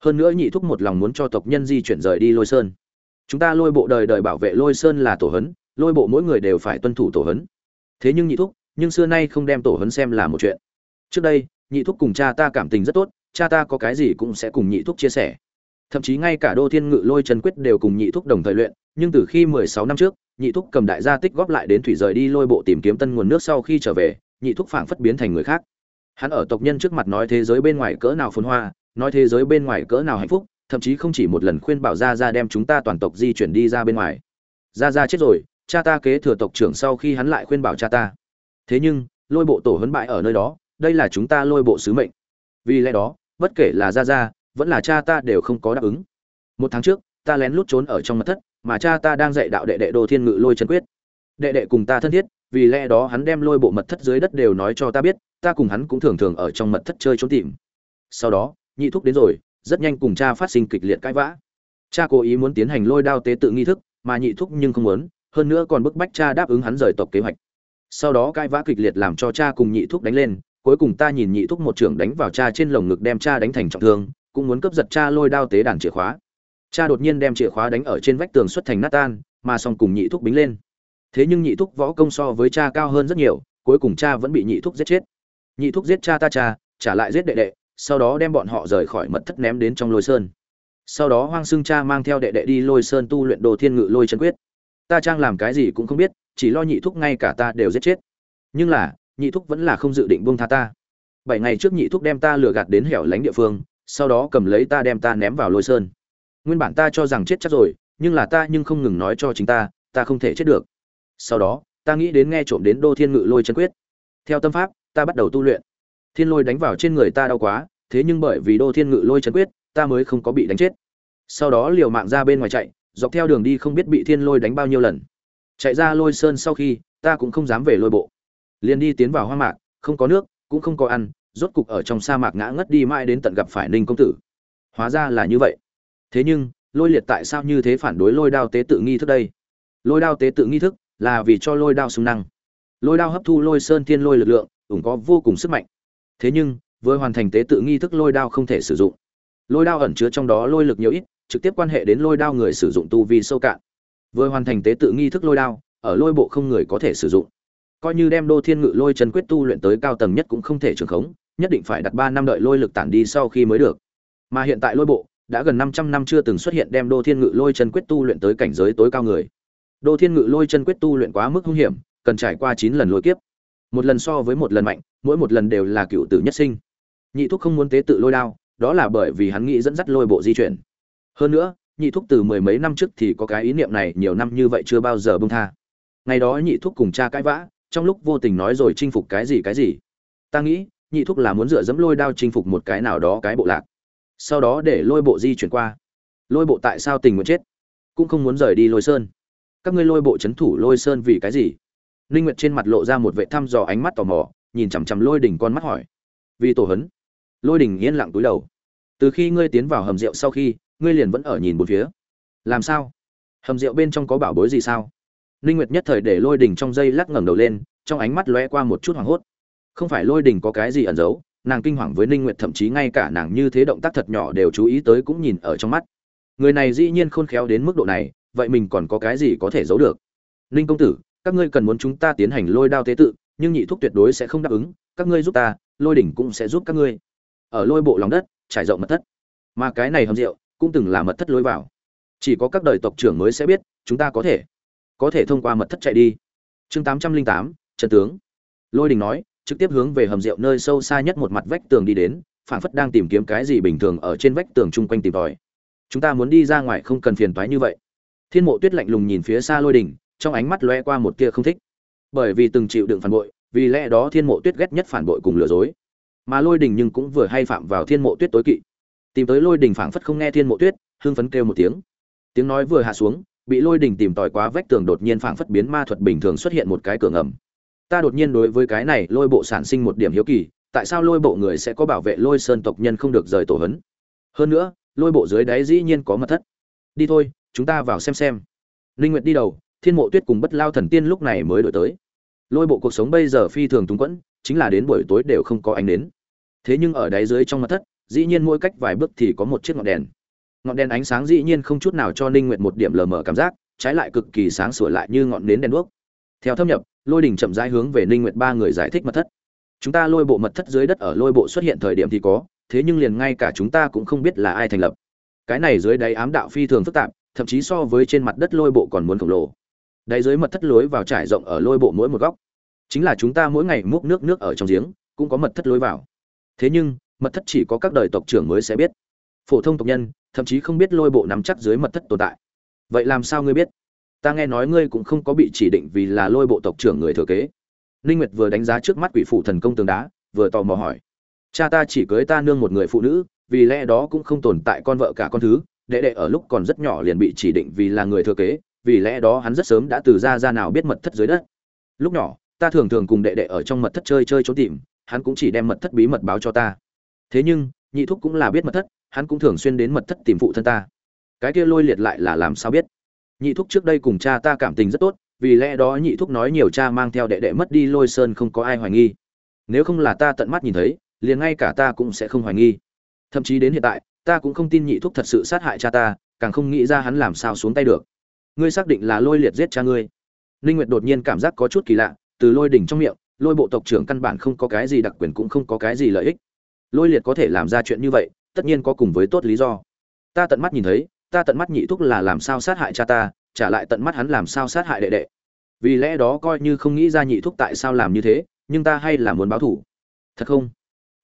Hơn nữa nhị thúc một lòng muốn cho tộc nhân di chuyển rời đi lôi sơn. Chúng ta lôi bộ đời đời bảo vệ lôi sơn là tổ hấn, lôi bộ mỗi người đều phải tuân thủ tổ hấn. Thế nhưng nhị thúc, nhưng xưa nay không đem tổ hấn xem là một chuyện. Trước đây nhị thúc cùng cha ta cảm tình rất tốt, cha ta có cái gì cũng sẽ cùng nhị thúc chia sẻ. Thậm chí ngay cả đô thiên ngự lôi trần quyết đều cùng nhị thúc đồng thời luyện, nhưng từ khi mười sáu năm trước, nhị thúc cầm đại gia tích góp lại đến thủy rời đi lôi bộ tìm kiếm tân nguồn nước sau khi trở về, nhị thúc phảng phất biến thành người khác. Hắn ở tộc nhân trước mặt nói thế giới bên ngoài cỡ nào phồn hoa, nói thế giới bên ngoài cỡ nào hạnh phúc, thậm chí không chỉ một lần khuyên bảo gia gia đem chúng ta toàn tộc di chuyển đi ra bên ngoài. Gia gia chết rồi, cha ta kế thừa tộc trưởng sau khi hắn lại khuyên bảo cha ta. Thế nhưng, lôi bộ tổ hấn bại ở nơi đó đây là chúng ta lôi bộ sứ mệnh. Vì lẽ đó, bất kể là gia gia, vẫn là cha ta đều không có đáp ứng. Một tháng trước, ta lén lút trốn ở trong mật thất, mà cha ta đang dạy đạo đệ đệ đồ thiên ngự lôi chân quyết. Đệ đệ cùng ta thân thiết, vì lẽ đó hắn đem lôi bộ mật thất dưới đất đều nói cho ta biết, ta cùng hắn cũng thường thường ở trong mật thất chơi trốn tìm. Sau đó, nhị thúc đến rồi, rất nhanh cùng cha phát sinh kịch liệt cãi vã. Cha cố ý muốn tiến hành lôi đao tế tự nghi thức, mà nhị thúc nhưng không muốn, hơn nữa còn bức bách cha đáp ứng hắn rời tộc kế hoạch. Sau đó cãi vã kịch liệt làm cho cha cùng nhị thúc đánh lên cuối cùng ta nhìn nhị thúc một trưởng đánh vào cha trên lồng ngực đem cha đánh thành trọng thương, cũng muốn cướp giật cha lôi đao tế đàn chìa khóa. Cha đột nhiên đem chìa khóa đánh ở trên vách tường xuất thành nát tan, mà xong cùng nhị thúc bính lên. Thế nhưng nhị thúc võ công so với cha cao hơn rất nhiều, cuối cùng cha vẫn bị nhị thúc giết chết. Nhị thúc giết cha ta cha, trả lại giết đệ đệ, sau đó đem bọn họ rời khỏi mật thất ném đến trong lôi sơn. Sau đó hoang xưng cha mang theo đệ đệ đi lôi sơn tu luyện đồ thiên ngự lôi chân quyết. Ta trang làm cái gì cũng không biết, chỉ lo nhị thúc ngay cả ta đều giết chết. Nhưng là nhị thúc vẫn là không dự định buông tha ta. Bảy ngày trước nhị thúc đem ta lừa gạt đến hẻo lánh địa phương, sau đó cầm lấy ta đem ta ném vào lôi sơn. Nguyên bản ta cho rằng chết chắc rồi, nhưng là ta nhưng không ngừng nói cho chính ta ta không thể chết được. Sau đó, ta nghĩ đến nghe trộm đến đô thiên ngự lôi chân quyết. Theo tâm pháp, ta bắt đầu tu luyện. Thiên lôi đánh vào trên người ta đau quá, thế nhưng bởi vì đô thiên ngự lôi chân quyết, ta mới không có bị đánh chết. Sau đó liều mạng ra bên ngoài chạy, dọc theo đường đi không biết bị thiên lôi đánh bao nhiêu lần. Chạy ra lôi sơn sau khi, ta cũng không dám về lôi bộ liền đi tiến vào hoang mạc, không có nước, cũng không có ăn, rốt cục ở trong sa mạc ngã ngất đi mãi đến tận gặp phải ninh công tử. Hóa ra là như vậy. Thế nhưng, lôi liệt tại sao như thế phản đối lôi đao tế tự nghi thức đây? Lôi đao tế tự nghi thức là vì cho lôi đao sung năng. Lôi đao hấp thu lôi sơn thiên lôi lực lượng, ủng có vô cùng sức mạnh. Thế nhưng, vừa hoàn thành tế tự nghi thức lôi đao không thể sử dụng. Lôi đao ẩn chứa trong đó lôi lực nhiều ít, trực tiếp quan hệ đến lôi đao người sử dụng tu vi sâu cạn. Vừa hoàn thành tế tự nghi thức lôi đao, ở lôi bộ không người có thể sử dụng coi như đem đô thiên ngự lôi chân quyết tu luyện tới cao tầng nhất cũng không thể trường khống nhất định phải đặt ba năm đợi lôi lực tản đi sau khi mới được mà hiện tại lôi bộ đã gần 500 năm chưa từng xuất hiện đem Đô Thiên Ngự Lôi chân quyết tu luyện tới cảnh giới tối cao người. Đô Thiên Ngự Lôi chân quyết tu luyện quá mức hung hiểm, cần trải qua 9 lần lôi kiếp. Một lần so với một lần mạnh, mỗi một lần đều là cựu tử nhất sinh. Nhị thúc không muốn tế tự lôi đao, đó là bởi vì hắn nghĩ dẫn dắt lôi bộ di chuyển. Hơn nữa, nhị thúc từ mười mấy năm trước thì có cái ý niệm này, nhiều năm như vậy chưa bao giờ buông tha. Ngày đó nhị thúc cùng cha cãi vã, trong lúc vô tình nói rồi chinh phục cái gì cái gì. Ta nghĩ, nhị thúc là muốn dựa dẫm lôi đao chinh phục một cái nào đó cái bộ lạc. Sau đó để lôi bộ di chuyển qua. Lôi bộ tại sao tình nguyện chết? Cũng không muốn rời đi lôi sơn. Các ngươi lôi bộ c h ấ n thủ lôi sơn vì cái gì? Ninh nguyệt trên mặt lộ ra một vệ thăm dò ánh mắt tò mò nhìn chằm chằm lôi đỉnh con mắt hỏi. Vì tổ hấn. Lôi đỉnh yên lặng túi đầu. Từ khi ngươi tiến vào hầm rượu sau khi ngươi liền vẫn ở nhìn một phía. Làm sao? Hầm rượu bên trong có bảo bối gì sao? Ninh nguyệt nhất thời để lôi đỉnh trong dây lắc ngẩng đầu lên, trong ánh mắt lóe qua một chút hoảng hốt. Không phải lôi đỉnh có cái gì ẩn giấu, nàng kinh hoàng với ninh nguyệt, thậm chí ngay cả nàng như thế động tác thật nhỏ đều chú ý tới cũng nhìn ở trong mắt. Người này dĩ nhiên khôn khéo đến mức độ này, vậy mình còn có cái gì có thể giấu được? Ninh công tử, các ngươi cần muốn chúng ta tiến hành lôi đao tế tự, nhưng nhị thúc tuyệt đối sẽ không đáp ứng, các ngươi giúp ta, lôi đỉnh cũng sẽ giúp các ngươi. Ở lôi bộ lòng đất, trải rộng mật thất. Mà cái này hầm rượu, cũng từng là mật thất lối vào. Chỉ có các đời tộc trưởng mới sẽ biết, chúng ta có thể có thể thông qua mật thất chạy đi. Chương tám trăm linh tám, trần tướng. Lôi đình nói, trực tiếp hướng về hầm rượu nơi sâu xa nhất một mặt vách tường đi đến, phảng phất đang tìm kiếm cái gì bình thường ở trên vách tường chung quanh tìm tòi. Chúng ta muốn đi ra ngoài không cần phiền toái như vậy. Thiên mộ tuyết lạnh lùng nhìn phía xa lôi đình, trong ánh mắt lóe qua một tia không thích. Bởi vì từng chịu đựng phản bội, vì lẽ đó thiên mộ tuyết ghét nhất phản bội cùng lừa dối. Mà lôi đình nhưng cũng vừa hay phạm vào thiên mộ tuyết tối kỵ. Tìm tới lôi đình phảng phất không nghe thiên mộ tuyết, hưng phấn kêu một tiếng. Tiếng nói vừa hạ xuống bị lôi đình tìm tòi quá vách tường đột nhiên phảng phất biến ma thuật bình thường xuất hiện một cái cửa ngầm. Ta đột nhiên đối với cái này lôi bộ sản sinh một điểm hiếu kỳ, tại sao lôi bộ người sẽ có bảo vệ lôi sơn tộc nhân không được rời tổ hấn? Hơn nữa, lôi bộ dưới đáy dĩ nhiên có mật thất. Đi thôi, chúng ta vào xem xem. Linh nguyệt đi đầu, thiên mộ tuyết cùng bất lao thần tiên lúc này mới đổi tới. Lôi bộ cuộc sống bây giờ phi thường túng quẫn, chính là đến buổi tối đều không có ánh đến thế nhưng ở đáy dưới trong mật thất, dĩ nhiên mỗi cách vài bước thì có một chiếc ngọn đèn ngọn đèn ánh sáng dĩ nhiên không chút nào cho ninh nguyệt một điểm lờ mờ cảm giác, trái lại cực kỳ sáng sủa lại như ngọn nến đèn đuốc. Theo thâm nhập, lôi đình chậm rãi hướng về ninh nguyệt ba người giải thích mật thất. Chúng ta lôi bộ mật thất dưới đất ở lôi bộ xuất hiện thời điểm thì có, thế nhưng liền ngay cả chúng ta cũng không biết là ai thành lập. Cái này dưới đáy ám đạo phi thường phức tạp, thậm chí so với trên mặt đất lôi bộ còn muốn khổng lồ. Đáy dưới mật thất lối vào trải rộng ở lôi bộ mỗi một góc. Chính là chúng ta mỗi ngày múc nước nước ở trong giếng, cũng có mật thất lối vào. Thế nhưng, mật thất chỉ có các đời tộc trưởng mới sẽ biết. Phổ thông tộc nhân thậm chí không biết lôi bộ nắm chắc dưới mật thất tồn tại. Vậy làm sao ngươi biết? Ta nghe nói ngươi cũng không có bị chỉ định vì là lôi bộ tộc trưởng người thừa kế. Ninh nguyệt vừa đánh giá trước mắt quỷ phụ thần công tường đá, vừa tò mò hỏi. Cha ta chỉ cưới ta nương một người phụ nữ, vì lẽ đó cũng không tồn tại con vợ cả con thứ, đệ đệ ở lúc còn rất nhỏ liền bị chỉ định vì là người thừa kế, vì lẽ đó hắn rất sớm đã từ ra ra nào biết mật thất dưới đất. Lúc nhỏ, ta thường thường cùng đệ đệ ở trong mật thất chơi chơi trốn tìm, hắn cũng chỉ đem mật thất bí mật báo cho ta. Thế nhưng, nhị thúc cũng là biết mật thất hắn cũng thường xuyên đến mật thất tìm phụ thân ta. Cái kia lôi liệt lại là làm sao biết? Nhị thúc trước đây cùng cha ta cảm tình rất tốt, vì lẽ đó nhị thúc nói nhiều cha mang theo đệ đệ mất đi lôi sơn không có ai hoài nghi. Nếu không là ta tận mắt nhìn thấy, liền ngay cả ta cũng sẽ không hoài nghi. Thậm chí đến hiện tại, ta cũng không tin nhị thúc thật sự sát hại cha ta, càng không nghĩ ra hắn làm sao xuống tay được. Ngươi xác định là lôi liệt giết cha ngươi. Ninh nguyệt đột nhiên cảm giác có chút kỳ lạ, từ lôi đỉnh trong miệng, lôi bộ tộc trưởng căn bản không có cái gì đặc quyền cũng không có cái gì lợi ích. Lôi liệt có thể làm ra chuyện như vậy tất nhiên có cùng với tốt lý do. Ta tận mắt nhìn thấy, ta tận mắt nhị thúc là làm sao sát hại cha ta, trả lại tận mắt hắn làm sao sát hại đệ đệ. Vì lẽ đó coi như không nghĩ ra nhị thúc tại sao làm như thế, nhưng ta hay là muốn báo thủ thật không?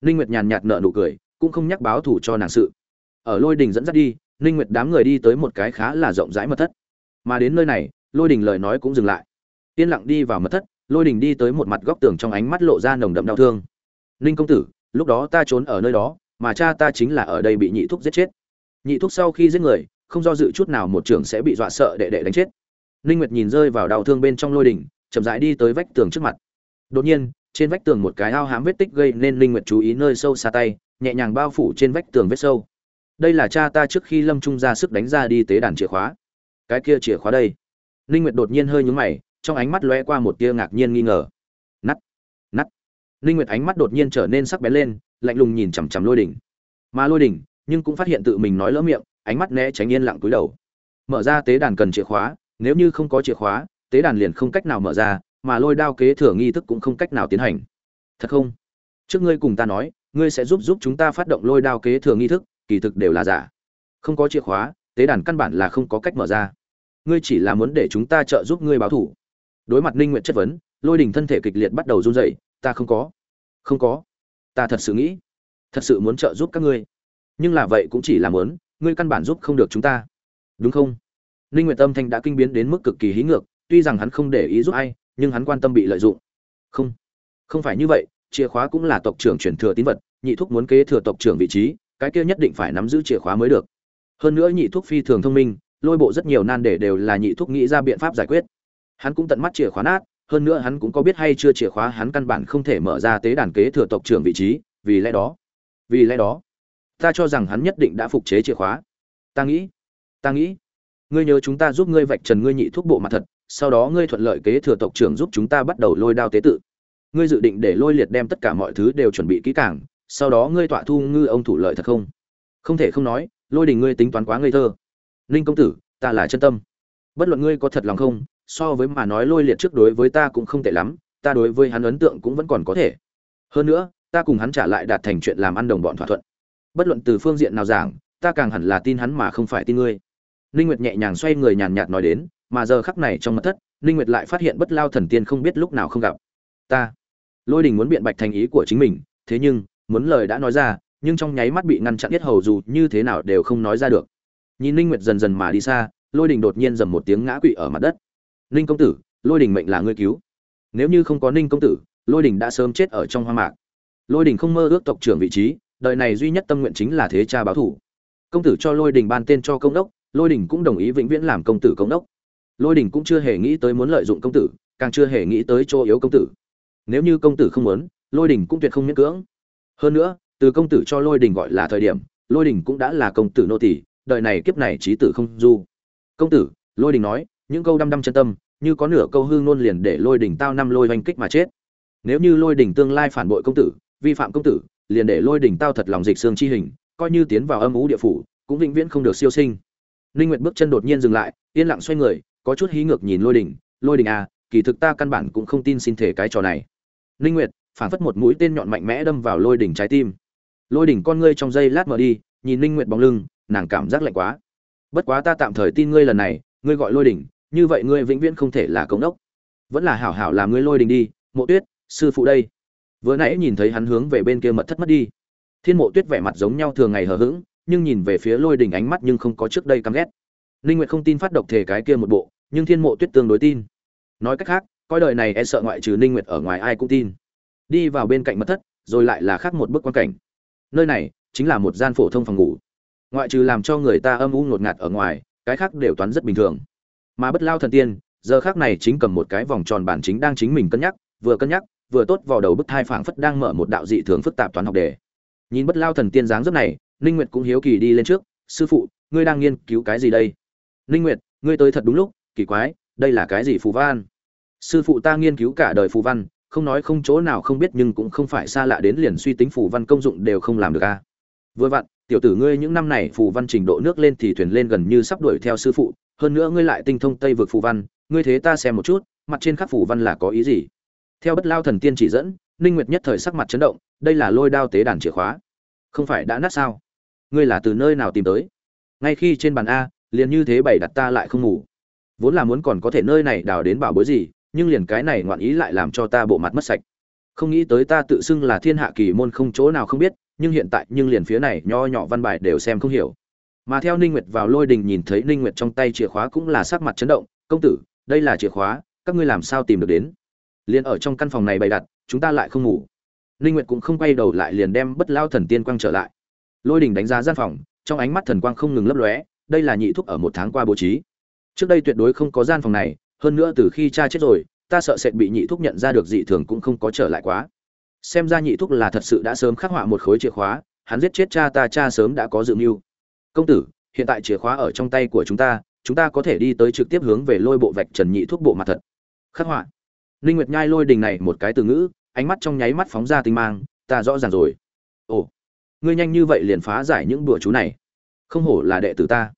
Ninh nguyệt nhàn nhạt nở nụ cười, cũng không nhắc báo thủ cho nàng sự. Ở lôi đình dẫn dắt đi, ninh nguyệt đám người đi tới một cái khá là rộng rãi mật thất. Mà đến nơi này, lôi đình lời nói cũng dừng lại. Yên lặng đi vào mật thất, lôi đình đi tới một mặt góc tường trong ánh mắt lộ ra nồng đậm đau thương. Ninh công tử, lúc đó ta trốn ở nơi đó mà cha ta chính là ở đây bị nhị thúc giết chết. Nhị thúc sau khi giết người, không do dự chút nào một trưởng sẽ bị dọa sợ đệ đệ đánh chết. Ninh nguyệt nhìn rơi vào đau thương bên trong lôi đỉnh, chậm rãi đi tới vách tường trước mặt. Đột nhiên, trên vách tường một cái ao hám vết tích gây nên ninh nguyệt chú ý nơi sâu xa tay, nhẹ nhàng bao phủ trên vách tường vết sâu. Đây là cha ta trước khi lâm trung ra sức đánh ra đi tế đàn chìa khóa. Cái kia chìa khóa đây. Ninh nguyệt đột nhiên hơi nhướng mày, trong ánh mắt lóe qua một tia ngạc nhiên nghi ngờ. Nắt nắt. Ninh nguyệt ánh mắt đột nhiên trở nên sắc bén lên lạnh lùng nhìn chằm chằm lôi đỉnh. Mà lôi đỉnh, nhưng cũng phát hiện tự mình nói lỡ miệng, ánh mắt né tránh yên lặng cúi đầu. Mở ra tế đàn cần chìa khóa, nếu như không có chìa khóa, tế đàn liền không cách nào mở ra, mà lôi đao kế thừa nghi thức cũng không cách nào tiến hành. Thật không? Trước ngươi cùng ta nói, ngươi sẽ giúp giúp chúng ta phát động lôi đao kế thừa nghi thức, kỳ thực đều là giả. Không có chìa khóa, tế đàn căn bản là không có cách mở ra. Ngươi chỉ là muốn để chúng ta trợ giúp ngươi báo thủ. Đối mặt ninh nguyện chất vấn, lôi đình thân thể kịch liệt bắt đầu run rẩy, ta không có. Không có ta thật sự nghĩ, thật sự muốn trợ giúp các ngươi. Nhưng là vậy cũng chỉ là muốn, ngươi căn bản giúp không được chúng ta. Đúng không? Ninh nguyệt tâm thanh đã kinh biến đến mức cực kỳ hí ngược, tuy rằng hắn không để ý giúp ai, nhưng hắn quan tâm bị lợi dụng. Không. Không phải như vậy, chìa khóa cũng là tộc trưởng truyền thừa tín vật, nhị thúc muốn kế thừa tộc trưởng vị trí, cái kia nhất định phải nắm giữ chìa khóa mới được. Hơn nữa nhị thúc phi thường thông minh, lôi bộ rất nhiều nan đề đều là nhị thúc nghĩ ra biện pháp giải quyết. Hắn cũng tận mắt chìa khóa nát hơn nữa hắn cũng có biết hay chưa chìa khóa hắn căn bản không thể mở ra tế đàn kế thừa tộc trưởng vị trí, vì lẽ đó, vì lẽ đó, ta cho rằng hắn nhất định đã phục chế chìa khóa. Ta nghĩ ta nghĩ, ngươi nhớ chúng ta giúp ngươi vạch trần ngươi nhị thuốc bộ mặt thật, sau đó ngươi thuận lợi kế thừa tộc trưởng giúp chúng ta bắt đầu lôi đao tế tự. Ngươi dự định để lôi liệt đem tất cả mọi thứ đều chuẩn bị kỹ càng, sau đó ngươi tọa thu ngư ông thủ lợi thật không? Không thể không nói, lôi đình ngươi tính toán quá ngây thơ. Ninh công tử, ta là chân tâm. Bất luận ngươi có thật lòng không so với mà nói lôi liệt trước đối với ta cũng không tệ lắm, ta đối với hắn ấn tượng cũng vẫn còn có thể. Hơn nữa, ta cùng hắn trả lại đạt thành chuyện làm ăn đồng bọn thỏa thuận. Bất luận từ phương diện nào giảng, ta càng hẳn là tin hắn mà không phải tin ngươi. Ninh nguyệt nhẹ nhàng xoay người nhàn nhạt nói đến, mà giờ khắc này trong mật thất, ninh nguyệt lại phát hiện bất lao thần tiên không biết lúc nào không gặp. Ta, lôi đình muốn biện bạch thành ý của chính mình, thế nhưng, muốn lời đã nói ra, nhưng trong nháy mắt bị ngăn chặn biết hầu dù như thế nào đều không nói ra được. Nhìn ninh nguyệt dần dần mà đi xa, lôi đình đột nhiên dầm một tiếng ngã quỵ ở mặt đất ninh công tử lôi đình mệnh là ngươi cứu nếu như không có ninh công tử lôi đình đã sớm chết ở trong hoang mạc lôi đình không mơ ước tộc trưởng vị trí đời này duy nhất tâm nguyện chính là thế cha báo thủ công tử cho lôi đình ban tên cho công đốc lôi đình cũng đồng ý vĩnh viễn làm công tử công đốc lôi đình cũng chưa hề nghĩ tới muốn lợi dụng công tử càng chưa hề nghĩ tới chỗ yếu công tử nếu như công tử không muốn lôi đình cũng tuyệt không miễn cưỡng hơn nữa từ công tử cho lôi đình gọi là thời điểm lôi đình cũng đã là công tử nô tỷ đời này kiếp này trí tử không du công tử lôi đình nói những câu đăm đăm chân tâm, như có nửa câu hư ngôn liền để lôi đỉnh tao năm lôi oanh kích mà chết. Nếu như lôi đỉnh tương lai phản bội công tử, vi phạm công tử, liền để lôi đỉnh tao thật lòng dịch xương chi hình, coi như tiến vào âm ú địa phủ, cũng vĩnh viễn không được siêu sinh. Linh nguyệt bước chân đột nhiên dừng lại, yên lặng xoay người, có chút hí ngược nhìn lôi đỉnh lôi đỉnh à kỳ thực ta căn bản cũng không tin xin thể cái trò này. Linh nguyệt phản phất một mũi tên nhọn mạnh mẽ đâm vào lôi đỉnh trái tim. Lôi đỉnh con ngươi trong giây lát mở đi, nhìn linh nguyệt bóng lưng, nàng cảm giác lạnh quá. Bất quá ta tạm thời tin ngươi lần này, ngươi gọi lôi đỉnh như vậy ngươi vĩnh viễn không thể là công đốc. Vẫn là hảo hảo làm ngươi lôi đình đi, mộ tuyết, sư phụ đây. Vừa nãy nhìn thấy hắn hướng về bên kia mật thất mất đi. Thiên mộ tuyết vẻ mặt giống nhau thường ngày hờ hững, nhưng nhìn về phía lôi đình ánh mắt nhưng không có trước đây căm ghét. Linh nguyệt không tin phát độc thể cái kia một bộ, nhưng thiên mộ tuyết tương đối tin. Nói cách khác, coi đời này e sợ ngoại trừ Linh nguyệt ở ngoài ai cũng tin. Đi vào bên cạnh mật thất, rồi lại là khác một bức quan cảnh. Nơi này chính là một gian phổ thông phòng ngủ. Ngoại trừ làm cho người ta âm u ngột ngạt ở ngoài, cái khác đều toán rất bình thường mà bất lao thần tiên, giờ khác này chính cầm một cái vòng tròn bản chính đang chính mình cân nhắc, vừa cân nhắc, vừa tốt vào đầu bức thai phảng phất đang mở một đạo dị thường phức tạp toán học đề. Nhìn bất lao thần tiên dáng dấp này, ninh nguyệt cũng hiếu kỳ đi lên trước, sư phụ, ngươi đang nghiên cứu cái gì đây? Ninh nguyệt, ngươi tới thật đúng lúc, kỳ quái, đây là cái gì phù văn? Sư phụ ta nghiên cứu cả đời phù văn, không nói không chỗ nào không biết nhưng cũng không phải xa lạ đến liền suy tính phù văn công dụng đều không làm được a. À. vừa vặn, tiểu tử ngươi những năm này phù văn trình độ nước lên thì thuyền lên gần như sắp đuổi theo sư phụ hơn nữa ngươi lại tinh thông tây vực phù văn, ngươi thế ta xem một chút, mặt trên khắc phù văn là có ý gì? Theo bất lao thần tiên chỉ dẫn, ninh nguyệt nhất thời sắc mặt chấn động, đây là lôi đao tế đàn chìa khóa. Không phải đã nát sao? Ngươi là từ nơi nào tìm tới? Ngay khi trên bàn a, liền như thế bày đặt ta lại không ngủ. Vốn là muốn còn có thể nơi này đào đến bảo bối gì, nhưng liền cái này ngoạn ý lại làm cho ta bộ mặt mất sạch. Không nghĩ tới ta tự xưng là thiên hạ kỳ môn không chỗ nào không biết, nhưng hiện tại nhưng liền phía này nho nhỏ văn bài đều xem không hiểu mà theo ninh nguyệt vào lôi đình nhìn thấy ninh nguyệt trong tay chìa khóa cũng là sắc mặt chấn động, công tử, đây là chìa khóa, các ngươi làm sao tìm được đến? Liền ở trong căn phòng này bày đặt, chúng ta lại không ngủ. Ninh nguyệt cũng không quay đầu lại liền đem bất lao thần tiên quang trở lại. Lôi đình đánh giá gian phòng, trong ánh mắt thần quang không ngừng lấp lóe, đây là nhị thúc ở một tháng qua bố trí. Trước đây tuyệt đối không có gian phòng này, hơn nữa từ khi cha chết rồi, ta sợ sẽ bị nhị thúc nhận ra được dị thường cũng không có trở lại quá. Xem ra nhị thúc là thật sự đã sớm khắc họa một khối chìa khóa, hắn giết chết cha ta, cha sớm đã có dự mưu công tử, hiện tại chìa khóa ở trong tay của chúng ta chúng ta có thể đi tới trực tiếp hướng về lôi bộ vạch trần nhị thuốc bộ mặt thật. Khắc họa. Linh nguyệt nhai lôi đình này một cái từ ngữ, ánh mắt trong nháy mắt phóng ra tinh mang, ta rõ ràng rồi. Ồ, ngươi nhanh như vậy liền phá giải những đùa chú này. Không hổ là đệ tử ta.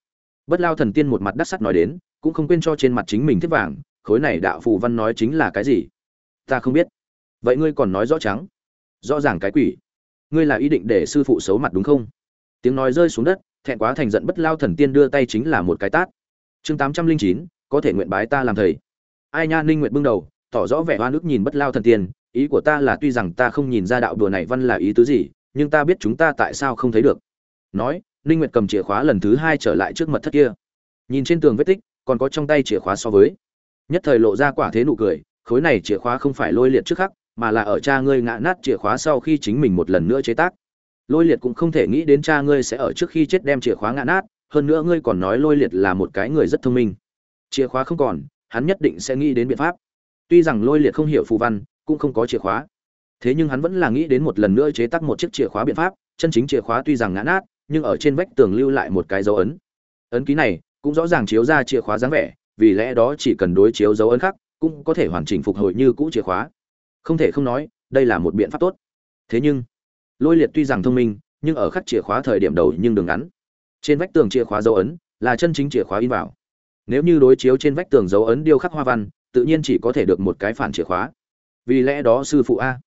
Bất lao thần tiên một mặt đắc sắt nói đến, cũng không quên cho trên mặt chính mình thiết vàng, khối này đạo phù văn nói chính là cái gì? Ta không biết. Vậy ngươi còn nói rõ trắng rõ ràng cái quỷ. Ngươi là ý định để sư phụ xấu mặt đúng không? Tiếng nói rơi xuống đất thẹn quá thành giận bất lao thần tiên đưa tay chính là một cái tát. Chương tám trăm linh chín, có thể nguyện bái ta làm thầy. Ai nha, ninh nguyện bưng đầu, tỏ rõ vẻ hoa nước nhìn bất lao thần tiên. Ý của ta là tuy rằng ta không nhìn ra đạo đùa này văn là ý tứ gì, nhưng ta biết chúng ta tại sao không thấy được. Nói, ninh nguyệt cầm chìa khóa lần thứ hai trở lại trước mật thất kia. Nhìn trên tường vết tích, còn có trong tay chìa khóa so với. Nhất thời lộ ra quả thế nụ cười, khối này chìa khóa không phải lôi liệt trước khắc, mà là ở cha ngươi ngã nát chìa khóa sau khi chính mình một lần nữa chế tác lôi liệt cũng không thể nghĩ đến cha ngươi sẽ ở trước khi chết đem chìa khóa ngã nát, hơn nữa ngươi còn nói lôi liệt là một cái người rất thông minh. Chìa khóa không còn, hắn nhất định sẽ nghĩ đến biện pháp. Tuy rằng lôi liệt không hiểu phù văn, cũng không có chìa khóa. Thế nhưng hắn vẫn là nghĩ đến một lần nữa chế tác một chiếc chìa khóa biện pháp, chân chính chìa khóa tuy rằng ngã nát, nhưng ở trên vách tường lưu lại một cái dấu ấn. Ấn ký này cũng rõ ràng chiếu ra chìa khóa dáng vẻ, vì lẽ đó chỉ cần đối chiếu dấu ấn khác, cũng có thể hoàn chỉnh phục hồi như cũ chìa khóa. Không thể không nói, đây là một biện pháp tốt. Thế nhưng lôi liệt tuy rằng thông minh, nhưng ở khắc chìa khóa thời điểm đầu nhưng đường ngắn. Trên vách tường chìa khóa dấu ấn, là chân chính chìa khóa in vào. Nếu như đối chiếu trên vách tường dấu ấn điêu khắc hoa văn, tự nhiên chỉ có thể được một cái phản chìa khóa. Vì lẽ đó sư phụ a.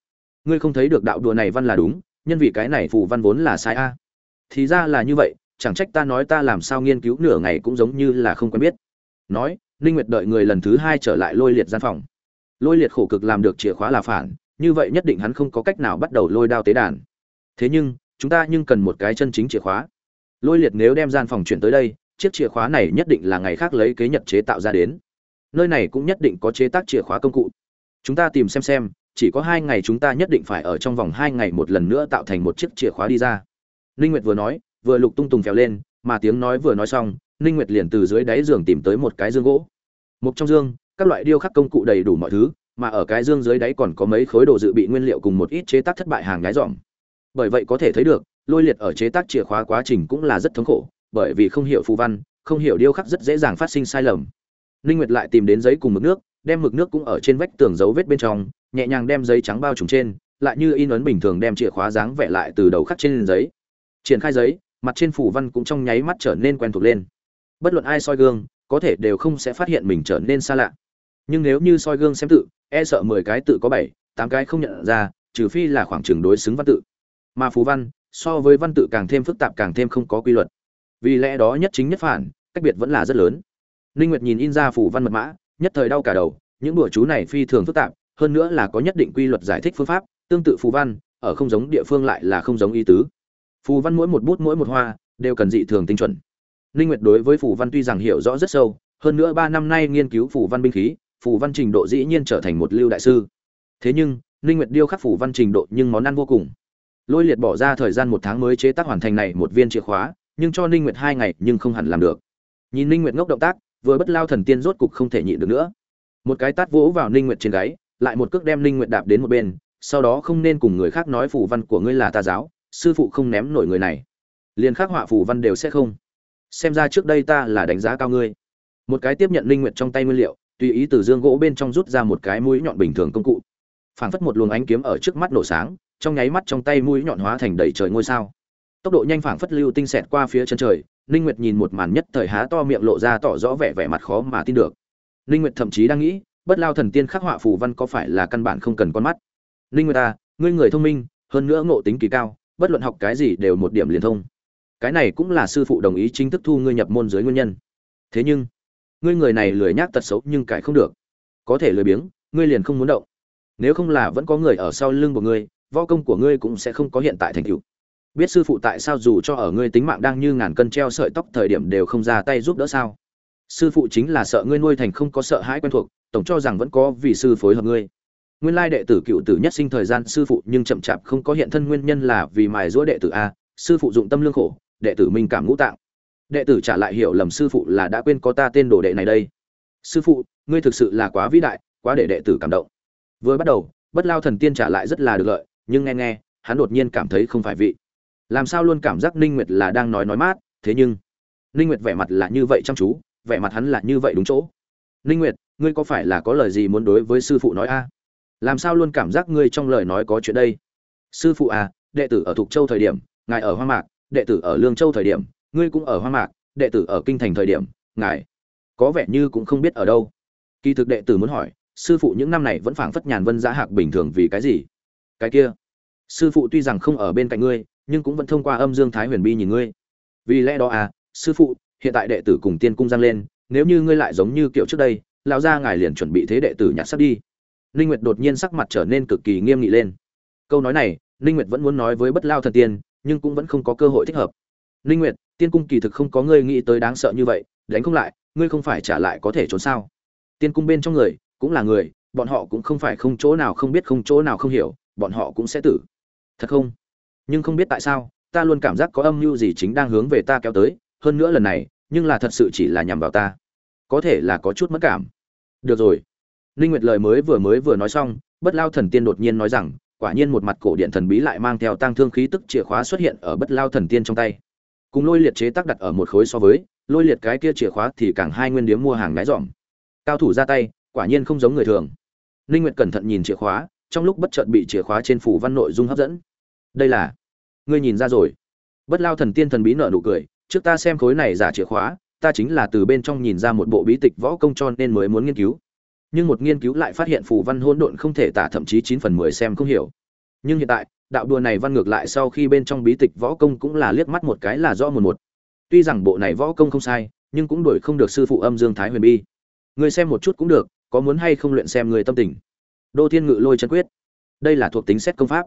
Ngươi không thấy được đạo đùa này văn là đúng, nhân vì cái này phù văn vốn là sai a. Thì ra là như vậy, chẳng trách ta nói ta làm sao nghiên cứu nửa ngày cũng giống như là không quen biết. Nói, ninh nguyệt đợi người lần thứ hai trở lại lôi liệt gian phòng. Lôi liệt khổ cực làm được chìa khóa là phản, như vậy nhất định hắn không có cách nào bắt đầu lôi đao tế đàn thế nhưng, chúng ta nhưng cần một cái chân chính chìa khóa. Lôi liệt nếu đem gian phòng chuyển tới đây, chiếc chìa khóa này nhất định là ngày khác lấy kế nhật chế tạo ra đến. Nơi này cũng nhất định có chế tác chìa khóa công cụ. Chúng ta tìm xem xem, chỉ có hai ngày chúng ta nhất định phải ở trong vòng hai ngày một lần nữa tạo thành một chiếc chìa khóa đi ra. Ninh nguyệt vừa nói, vừa lục tung tùng phèo lên, mà tiếng nói vừa nói xong, ninh nguyệt liền từ dưới đáy giường tìm tới một cái dương gỗ. Một trong dương, các loại điêu khắc công cụ đầy đủ mọi thứ, mà ở cái dương dưới đáy còn có mấy khối đồ dự bị nguyên liệu cùng một ít chế tác thất bại hàng nhái dỏm bởi vậy có thể thấy được, lôi liệt ở chế tác chìa khóa quá trình cũng là rất thống khổ, bởi vì không hiểu phù văn, không hiểu điêu khắc rất dễ dàng phát sinh sai lầm. Ninh nguyệt lại tìm đến giấy cùng mực nước, đem mực nước cũng ở trên vách tường dấu vết bên trong, nhẹ nhàng đem giấy trắng bao trùm trên, lại như in ấn bình thường đem chìa khóa dáng vẽ lại từ đầu khắc trên giấy. Triển khai giấy, mặt trên phủ văn cũng trong nháy mắt trở nên quen thuộc lên. Bất luận ai soi gương, có thể đều không sẽ phát hiện mình trở nên xa lạ. Nhưng nếu như soi gương xem tự e sợ mười cái tự có bảy, tám cái không nhận ra, trừ phi là khoảng trường đối xứng văn tự mà phú văn, so với văn tự càng thêm phức tạp càng thêm không có quy luật. Vì lẽ đó nhất chính nhất phản, cách biệt vẫn là rất lớn. Ninh nguyệt nhìn in ra phủ văn mật mã, nhất thời đau cả đầu, những đùa chú này phi thường phức tạp, hơn nữa là có nhất định quy luật giải thích phương pháp, tương tự phù văn, ở không giống địa phương lại là không giống ý tứ. Phù văn mỗi một bút mỗi một hoa, đều cần dị thường tinh chuẩn. Ninh nguyệt đối với phù văn tuy rằng hiểu rõ rất sâu, hơn nữa ba năm nay nghiên cứu phù văn binh khí, phù văn trình độ dĩ nhiên trở thành một lưu đại sư. Thế nhưng, ninh nguyệt điêu khắc phù văn trình độ nhưng món ăn vô cùng lôi liệt bỏ ra thời gian một tháng mới chế tác hoàn thành này một viên chìa khóa, nhưng cho ninh nguyệt hai ngày nhưng không hẳn làm được. Nhìn ninh nguyệt ngốc động tác, vừa bất lao thần tiên rốt cục không thể nhịn được nữa. Một cái tát vỗ vào ninh nguyệt trên gáy, lại một cước đem ninh nguyệt đạp đến một bên, sau đó không nên cùng người khác nói phù văn của ngươi là tà giáo, sư phụ không ném nổi người này. Liền khắc họa phù văn đều sẽ không. Xem ra trước đây ta là đánh giá cao ngươi. Một cái tiếp nhận linh nguyệt trong tay nguyên liệu, tùy ý từ dương gỗ bên trong rút ra một cái mũi nhọn bình thường công cụ. Phảng phất một luồng ánh kiếm ở trước mắt nổ sáng trong nháy mắt trong tay mũi nhọn hóa thành đầy trời ngôi sao. Tốc độ nhanh phảng phất lưu tinh xẹt qua phía chân trời linh nguyệt nhìn một màn nhất thời há to miệng lộ ra tỏ rõ vẻ vẻ mặt khó mà tin được. Linh nguyệt thậm chí đang nghĩ, bất lao thần tiên khắc họa phù văn có phải là căn bản không cần con mắt. Linh nguyệt ta ngươi người thông minh, hơn nữa ngộ tính kỳ cao, bất luận học cái gì đều một điểm liền thông. Cái này cũng là sư phụ đồng ý chính thức thu ngươi nhập môn dưới nguyên nhân. Thế nhưng, ngươi người này lười nhác tật xấu nhưng cải không được. Có thể lười biếng, ngươi liền không muốn động. Nếu không là vẫn có người ở sau lưng của ngươi võ công của ngươi cũng sẽ không có hiện tại thành tựu. Biết sư phụ tại sao dù cho ở ngươi tính mạng đang như ngàn cân treo sợi tóc thời điểm đều không ra tay giúp đỡ sao? Sư phụ chính là sợ ngươi nuôi thành không có sợ hãi quen thuộc, tổng cho rằng vẫn có vì sư phối hợp ngươi. Nguyên lai đệ tử cựu tử nhất sinh thời gian sư phụ nhưng chậm chạp không có hiện thân nguyên nhân là vì mài giũa đệ tử a, sư phụ dụng tâm lương khổ, đệ tử minh cảm ngũ tạng. Đệ tử trả lại hiểu lầm sư phụ là đã quên có ta tên đồ đệ này đây. Sư phụ, ngươi thực sự là quá vĩ đại, quá để đệ tử cảm động. Vừa bắt đầu, bất lao thần tiên trả lại rất là được lợi nhưng nghe nghe, hắn đột nhiên cảm thấy không phải vị. Làm sao luôn cảm giác ninh nguyệt là đang nói nói mát, thế nhưng, ninh nguyệt vẻ mặt là như vậy chăm chú, vẻ mặt hắn là như vậy đúng chỗ. Ninh nguyệt, ngươi có phải là có lời gì muốn đối với sư phụ nói a? Làm sao luôn cảm giác ngươi trong lời nói có chuyện đây? Sư phụ à đệ tử ở thục châu thời điểm, ngài ở hoa mạc, đệ tử ở lương châu thời điểm, ngươi cũng ở hoa mạc, đệ tử ở kinh thành thời điểm, ngài có vẻ như cũng không biết ở đâu. Kỳ thực đệ tử muốn hỏi, sư phụ những năm này vẫn phảng phất nhàn vân giá hạc bình thường vì cái gì? Cái kia sư phụ tuy rằng không ở bên cạnh ngươi nhưng cũng vẫn thông qua âm dương thái huyền bi nhìn ngươi vì lẽ đó à sư phụ hiện tại đệ tử cùng tiên cung giang lên nếu như ngươi lại giống như kiểu trước đây lão gia ngài liền chuẩn bị thế đệ tử nhặt sắp đi Ninh Nguyệt đột nhiên sắc mặt trở nên cực kỳ nghiêm nghị lên. Câu nói này, Ninh Nguyệt vẫn muốn nói với Bất Lao thần tiên, nhưng cũng vẫn không có cơ hội thích hợp. Ninh Nguyệt, tiên cung kỳ thực không có ngươi nghĩ tới đáng sợ như vậy, đánh không lại, ngươi không phải trả lại có thể trốn sao? Tiên cung bên trong người, cũng là người, bọn họ cũng không phải không chỗ nào không biết không chỗ nào không hiểu, bọn họ cũng sẽ tử. Thật không? Nhưng không biết tại sao, ta luôn cảm giác có âm mưu gì chính đang hướng về ta kéo tới, hơn nữa lần này, nhưng là thật sự chỉ là nhằm vào ta. Có thể là có chút mất cảm. Được rồi, Ninh Nguyệt lời mới vừa mới vừa nói xong, Bất Lao Thần Tiên đột nhiên nói rằng, quả nhiên một mặt cổ điện thần bí lại mang theo tăng thương khí tức chìa khóa xuất hiện ở Bất Lao Thần Tiên trong tay. Cùng lôi liệt chế tác đặt ở một khối so với, lôi liệt cái kia chìa khóa thì càng hai nguyên điếm mua hàng ngái dỏm. Cao thủ ra tay, quả nhiên không giống người thường. Ninh Nguyệt cẩn thận nhìn chìa khóa, trong lúc bất chợt bị chìa khóa trên phủ văn nội dung hấp dẫn. Đây là, ngươi nhìn ra rồi. Bất Lao Thần Tiên thần bí nở nụ cười, trước ta xem khối này giả chìa khóa, ta chính là từ bên trong nhìn ra một bộ bí tịch võ công cho nên mới muốn nghiên cứu. Nhưng một nghiên cứu lại phát hiện phù văn hỗn độn không thể tả thậm chí chín phần mười xem không hiểu. Nhưng hiện tại đạo đùa này văn ngược lại sau khi bên trong bí tịch võ công cũng là liếc mắt một cái là rõ một một. Tuy rằng bộ này võ công không sai nhưng cũng đổi không được sư phụ âm dương thái huyền bi. Người xem một chút cũng được có muốn hay không luyện xem người tâm tình đô thiên ngự lôi chân quyết. Đây là thuộc tính xét công pháp.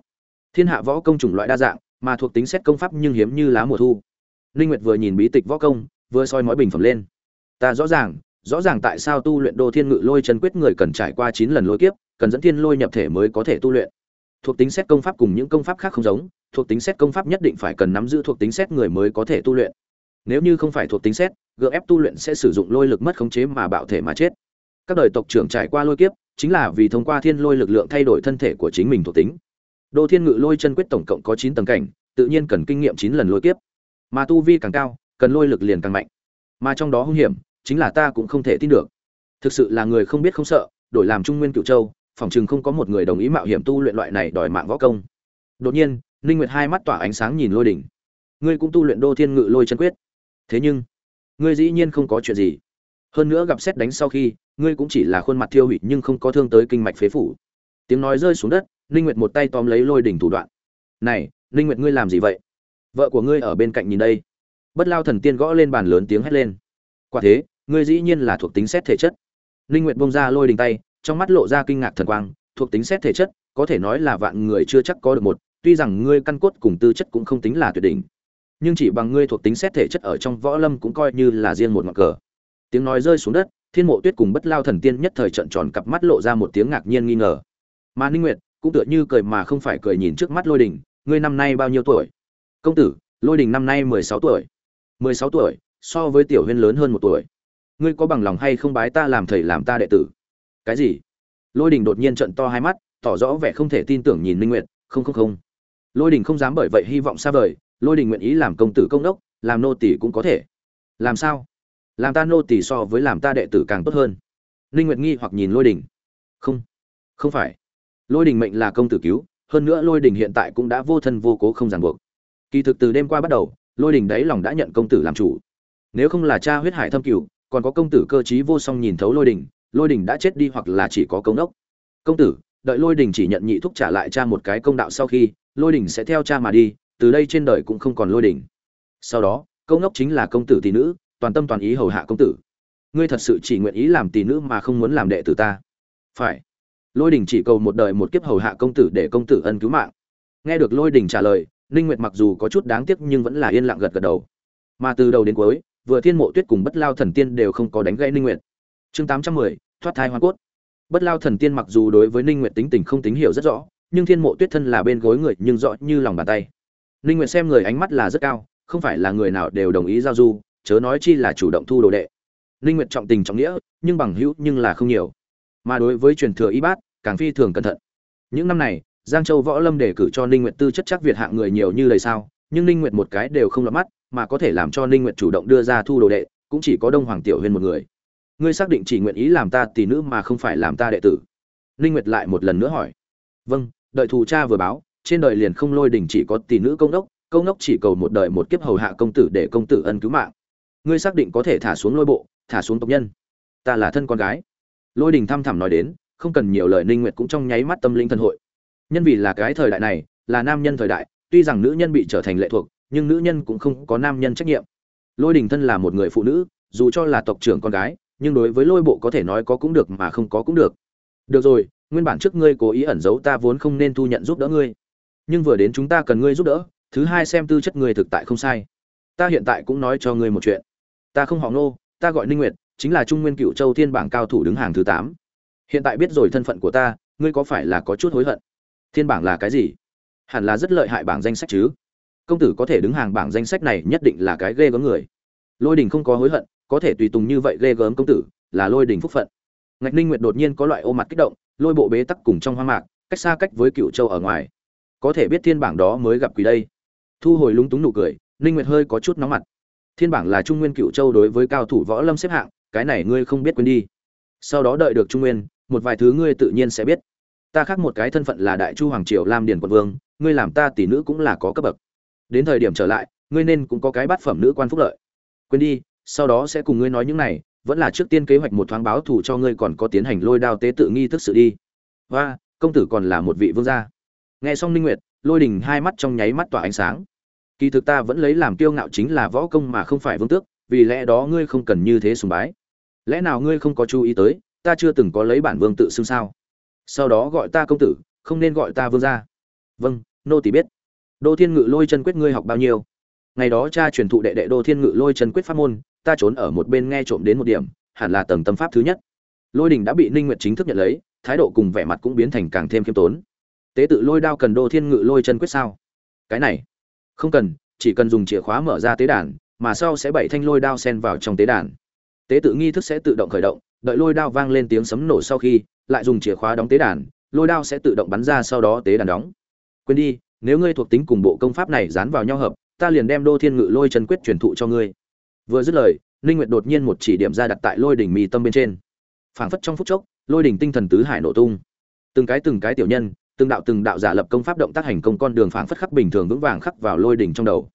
Thiên hạ võ công chủng loại đa dạng, mà thuộc tính xét công pháp nhưng hiếm như lá mùa thu. Ninh nguyệt vừa nhìn bí tịch võ công, vừa soi mói bình phẩm lên. Ta rõ ràng rõ ràng tại sao tu luyện đô thiên ngự lôi chân quyết người cần trải qua 9 lần lôi kiếp, cần dẫn thiên lôi nhập thể mới có thể tu luyện. Thuộc tính xét công pháp cùng những công pháp khác không giống, thuộc tính xét công pháp nhất định phải cần nắm giữ thuộc tính xét người mới có thể tu luyện. Nếu như không phải thuộc tính xét gượng ép tu luyện sẽ sử dụng lôi lực mất khống chế mà bạo thể mà chết. Các đời tộc trưởng trải qua lôi kiếp chính là vì thông qua thiên lôi lực lượng thay đổi thân thể của chính mình thuộc tính. Đô thiên ngự lôi chân quyết tổng cộng có chín tầng cảnh, tự nhiên cần kinh nghiệm chín lần lôi kiếp. Mà tu vi càng cao, cần lôi lực liền càng mạnh. Mà trong đó hung hiểm, chính là ta cũng không thể tin được. Thực sự là người không biết không sợ, đổi làm trung nguyên cựu châu phỏng chừng không có một người đồng ý mạo hiểm tu luyện loại này đòi mạng võ công. Đột nhiên, ninh nguyệt hai mắt tỏa ánh sáng nhìn lôi đỉnh. Ngươi cũng tu luyện đô thiên ngự lôi chân quyết. Thế nhưng, ngươi dĩ nhiên không có chuyện gì hơn nữa gặp xét đánh sau khi, ngươi cũng chỉ là khuôn mặt thiêu hủy nhưng không có thương tới kinh mạch phế phủ. Tiếng nói rơi xuống đất, ninh nguyệt một tay tóm lấy lôi đỉnh thủ đoạn. Này, ninh nguyệt ngươi làm gì vậy? Vợ của ngươi ở bên cạnh nhìn đây. Bất lao thần tiên gõ lên bàn lớn tiếng hét lên. Quả thế, ngươi dĩ nhiên là thuộc tính xét thể chất. Ninh nguyệt bông ra lôi đỉnh tay, trong mắt lộ ra kinh ngạc thần quang. Thuộc tính xét thể chất, có thể nói là vạn người chưa chắc có được một, tuy rằng ngươi căn cốt cùng tư chất cũng không tính là tuyệt đỉnh. Nhưng chỉ bằng ngươi thuộc tính xét thể chất ở trong võ lâm cũng coi như là riêng một ngọn cờ tiếng nói rơi xuống đất, thiên mộ tuyết cùng bất lao thần tiên nhất thời trận tròn cặp mắt lộ ra một tiếng ngạc nhiên nghi ngờ. Mà ninh nguyệt cũng tựa như cười mà không phải cười nhìn trước mắt lôi đình, ngươi năm nay bao nhiêu tuổi? Công tử, lôi đình năm nay 16 tuổi. 16 tuổi, so với tiểu huyên lớn hơn một tuổi. Ngươi có bằng lòng hay không bái ta làm thầy làm ta đệ tử? Cái gì? Lôi đình đột nhiên trận to hai mắt, tỏ rõ vẻ không thể tin tưởng nhìn ninh nguyệt, không không không. Lôi đình không dám bởi vậy hy vọng xa vời, lôi đình nguyện ý làm công tử công đốc, làm nô tỳ cũng có thể. Làm sao? Làm ta nô tỳ so với làm ta đệ tử càng tốt hơn. Ninh nguyệt nghi hoặc nhìn lôi đình. Không không phải. Lôi đình mệnh là công tử cứu, hơn nữa lôi đình hiện tại cũng đã vô thân vô cố không ràng buộc. Kỳ thực từ đêm qua bắt đầu, lôi đình đấy lòng đã nhận công tử làm chủ. Nếu không là cha huyết hải thâm cửu, còn có công tử cơ trí vô song nhìn thấu lôi đình lôi đình đã chết đi hoặc là chỉ có công đốc. Công tử, đợi lôi đình chỉ nhận nhị thúc trả lại cha một cái công đạo sau khi, lôi đình sẽ theo cha mà đi, từ đây trên đời cũng không còn lôi đình. Sau đó, công đốc chính là công tử tỷ nữ toàn tâm toàn ý hầu hạ công tử. Ngươi thật sự chỉ nguyện ý làm tỷ nữ mà không muốn làm đệ tử ta. Phải. Lôi đình chỉ cầu một đời một kiếp hầu hạ công tử để công tử ân cứu mạng. Nghe được lôi đình trả lời ninh nguyệt mặc dù có chút đáng tiếc nhưng vẫn là yên lặng gật gật đầu. Mà từ đầu đến cuối vừa thiên mộ tuyết cùng bất lao thần tiên đều không có đánh gãy ninh nguyệt. Chương 810, thoát thai hoa cốt. Bất lao thần tiên mặc dù đối với ninh nguyệt tính tình không tính hiểu rất rõ nhưng thiên mộ tuyết thân là bên gối người nhưng rõ như lòng bàn tay. Ninh nguyệt xem người ánh mắt là rất cao không phải là người nào đều đồng ý giao du chớ nói chi là chủ động thu đồ đệ. Linh nguyệt trọng tình trọng nghĩa, nhưng bằng hữu nhưng là không nhiều. Mà đối với truyền thừa y bát, càng phi thường cẩn thận. Những năm này, giang châu võ lâm đề cử cho linh nguyệt tư chất chắc việt hạng người nhiều như lời sao, nhưng linh nguyệt một cái đều không lọt mắt, mà có thể làm cho linh nguyệt chủ động đưa ra thu đồ đệ, cũng chỉ có đông hoàng tiểu huyên một người. Ngươi xác định chỉ nguyện ý làm ta tỷ nữ mà không phải làm ta đệ tử. Linh nguyệt lại một lần nữa hỏi. Vâng đợi thù cha vừa báo, trên đời liền không lôi đỉnh chỉ có tỷ nữ công đốc công đốc chỉ cầu một đời một kiếp hầu hạ công tử để công tử ân cứu mạng ngươi xác định có thể thả xuống lôi bộ, thả xuống tộc nhân. Ta là thân con gái. Lôi đình thăm thẳm nói đến, không cần nhiều lời, ninh nguyệt cũng trong nháy mắt tâm linh thân hội. Nhân vì là cái thời đại này, là nam nhân thời đại, tuy rằng nữ nhân bị trở thành lệ thuộc, nhưng nữ nhân cũng không có nam nhân trách nhiệm. Lôi đình thân là một người phụ nữ, dù cho là tộc trưởng con gái, nhưng đối với lôi bộ có thể nói có cũng được mà không có cũng được. Được rồi, nguyên bản trước ngươi cố ý ẩn giấu ta vốn không nên thu nhận giúp đỡ ngươi. Nhưng vừa đến chúng ta cần ngươi giúp đỡ, thứ hai xem tư chất ngươi thực tại không sai. Ta hiện tại cũng nói cho ngươi một chuyện ta không họ ngô, ta gọi ninh nguyệt, chính là trung nguyên cựu châu thiên bảng cao thủ đứng hàng thứ tám. Hiện tại biết rồi thân phận của ta, ngươi có phải là có chút hối hận? Thiên bảng là cái gì? Hẳn là rất lợi hại bảng danh sách chứ. Công tử có thể đứng hàng bảng danh sách này nhất định là cái ghê gớm người. Lôi đình không có hối hận, có thể tùy tùng như vậy ghê gớm công tử, là lôi đình phúc phận. Ngạch ninh nguyệt đột nhiên có loại ô mặt kích động, lôi bộ bế tắc cùng trong hoang mạc, cách xa cách với cựu châu ở ngoài. Có thể biết thiên bảng đó mới gặp quỷ đây. Thu hồi lúng túng nụ cười, ninh nguyệt hơi có chút nóng mặt thiên bảng là trung nguyên cựu châu đối với cao thủ võ lâm xếp hạng, cái này ngươi không biết quên đi. Sau đó đợi được trung nguyên, một vài thứ ngươi tự nhiên sẽ biết. Ta khác một cái thân phận là đại chu hoàng triều lam điền quận vương, ngươi làm ta tỷ nữ cũng là có cấp bậc. Đến thời điểm trở lại, ngươi nên cũng có cái bát phẩm nữ quan phúc lợi. Quên đi, sau đó sẽ cùng ngươi nói những này, vẫn là trước tiên kế hoạch một thoáng báo thù cho ngươi còn có tiến hành lôi đao tế tự nghi thức sự đi. Và, công tử còn là một vị vương gia. Nghe xong ninh nguyệt, lôi đình hai mắt trong nháy mắt tỏa ánh sáng kỳ thực ta vẫn lấy làm kiêu ngạo chính là võ công mà không phải vương tước, vì lẽ đó ngươi không cần như thế sùng bái. Lẽ nào ngươi không có chú ý tới, ta chưa từng có lấy bản vương tự xưng sao? Sau đó gọi ta công tử, không nên gọi ta vương gia. Vâng nô tỷ biết. Đô thiên ngự lôi chân quyết ngươi học bao nhiêu? Ngày đó cha truyền thụ đệ đệ đô thiên ngự lôi chân quyết pháp môn, ta trốn ở một bên nghe trộm đến một điểm, hẳn là tầng tâm pháp thứ nhất. Lôi đình đã bị ninh nguyệt chính thức nhận lấy, thái độ cùng vẻ mặt cũng biến thành càng thêm khiêm tốn. Tế tự lôi đao cần đô thiên ngự lôi chân quyết sao? Cái này không cần, chỉ cần dùng chìa khóa mở ra tế đàn, mà sau sẽ bảy thanh lôi đao xen vào trong tế đàn. Tế tự nghi thức sẽ tự động khởi động, đợi lôi đao vang lên tiếng sấm nổ sau khi, lại dùng chìa khóa đóng tế đàn, lôi đao sẽ tự động bắn ra sau đó tế đàn đóng. Quên đi, nếu ngươi thuộc tính cùng bộ công pháp này dán vào nhau hợp, ta liền đem đô thiên ngự lôi chân quyết truyền thụ cho ngươi. Vừa dứt lời, ninh nguyệt đột nhiên một chỉ điểm ra đặt tại lôi đỉnh mì tâm bên trên. Phảng phất trong phút chốc, lôi đỉnh tinh thần tứ hải nổ tung. Từng cái từng cái tiểu nhân từng đạo từng đạo giả lập công pháp động tác hành công con đường phảng phất khắc bình thường vững vàng khắc vào lôi đỉnh trong đầu.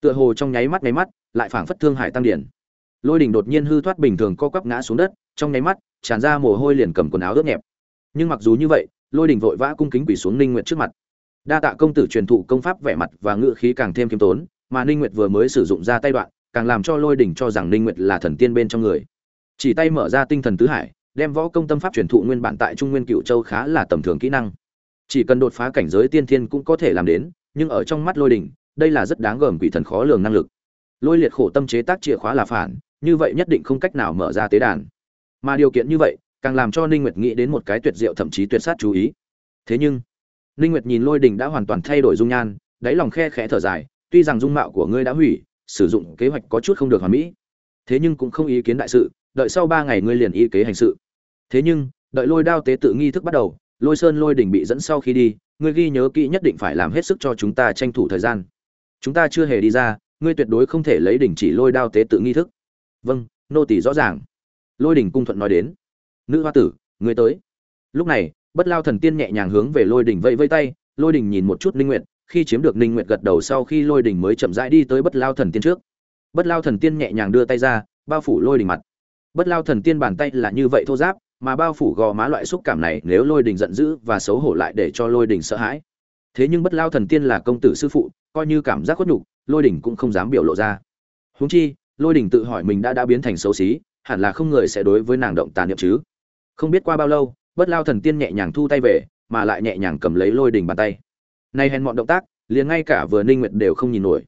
Tựa hồ trong nháy mắt nháy mắt, lại phảng phất thương hải tăng điển. Lôi đỉnh đột nhiên hư thoát bình thường co quắp ngã xuống đất, trong nháy mắt, tràn ra mồ hôi liền cầm quần áo ướt nhẹp. Nhưng mặc dù như vậy, lôi đỉnh vội vã cung kính quỳ xuống ninh nguyệt trước mặt. Đa tạ công tử truyền thụ công pháp vẻ mặt và ngựa khí càng thêm kiêm tốn, mà ninh nguyệt vừa mới sử dụng ra tay đoạn, càng làm cho lôi đỉnh cho rằng ninh nguyệt là thần tiên bên trong người. Chỉ tay mở ra tinh thần tứ hải, đem võ công tâm pháp truyền thụ nguyên bản tại trung nguyên cựu châu khá là tầm thường kỹ năng chỉ cần đột phá cảnh giới tiên thiên cũng có thể làm đến, nhưng ở trong mắt lôi đỉnh đây là rất đáng gờm quỷ thần khó lường năng lực. Lôi liệt khổ tâm chế tác chìa khóa là phản, như vậy nhất định không cách nào mở ra tế đàn. Mà điều kiện như vậy, càng làm cho ninh nguyệt nghĩ đến một cái tuyệt diệu thậm chí tuyệt sát chú ý. Thế nhưng, ninh nguyệt nhìn lôi đình đã hoàn toàn thay đổi dung nhan, đáy lòng khe khẽ thở dài, tuy rằng dung mạo của ngươi đã hủy, sử dụng kế hoạch có chút không được hoàn mỹ. Thế nhưng cũng không ý kiến đại sự, đợi sau ba ngày ngươi liền y kế hành sự. Thế nhưng, đợi lôi đao tế tự nghi thức bắt đầu lôi sơn lôi đỉnh bị dẫn sau khi đi, ngươi ghi nhớ kỹ nhất định phải làm hết sức cho chúng ta tranh thủ thời gian. Chúng ta chưa hề đi ra, ngươi tuyệt đối không thể lấy đỉnh chỉ lôi đao tế tự nghi thức. Vâng nô tỳ rõ ràng. Lôi đỉnh cung thuận nói đến. Nữ hoa tử, ngươi tới. Lúc này, bất lao thần tiên nhẹ nhàng hướng về lôi đỉnh vẫy vẫy tay, lôi đỉnh nhìn một chút ninh nguyệt, khi chiếm được ninh nguyệt gật đầu sau khi lôi đỉnh mới chậm rãi đi tới bất lao thần tiên trước. Bất lao thần tiên nhẹ nhàng đưa tay ra, bao phủ lôi đỉnh mặt. Bất lao thần tiên bàn tay là như vậy thô giáp mà bao phủ gò má loại xúc cảm này nếu lôi Đình giận dữ và xấu hổ lại để cho lôi Đình sợ hãi. Thế nhưng bất lao thần tiên là công tử sư phụ, coi như cảm giác khuất nhục, lôi Đình cũng không dám biểu lộ ra. Huống chi, lôi Đình tự hỏi mình đã đã biến thành xấu xí, hẳn là không người sẽ đối với nàng động tàn niệm chứ. Không biết qua bao lâu, bất lao thần tiên nhẹ nhàng thu tay về, mà lại nhẹ nhàng cầm lấy lôi Đình bàn tay. Này hèn mọn động tác, liền ngay cả vừa ninh nguyệt đều không nhìn nổi.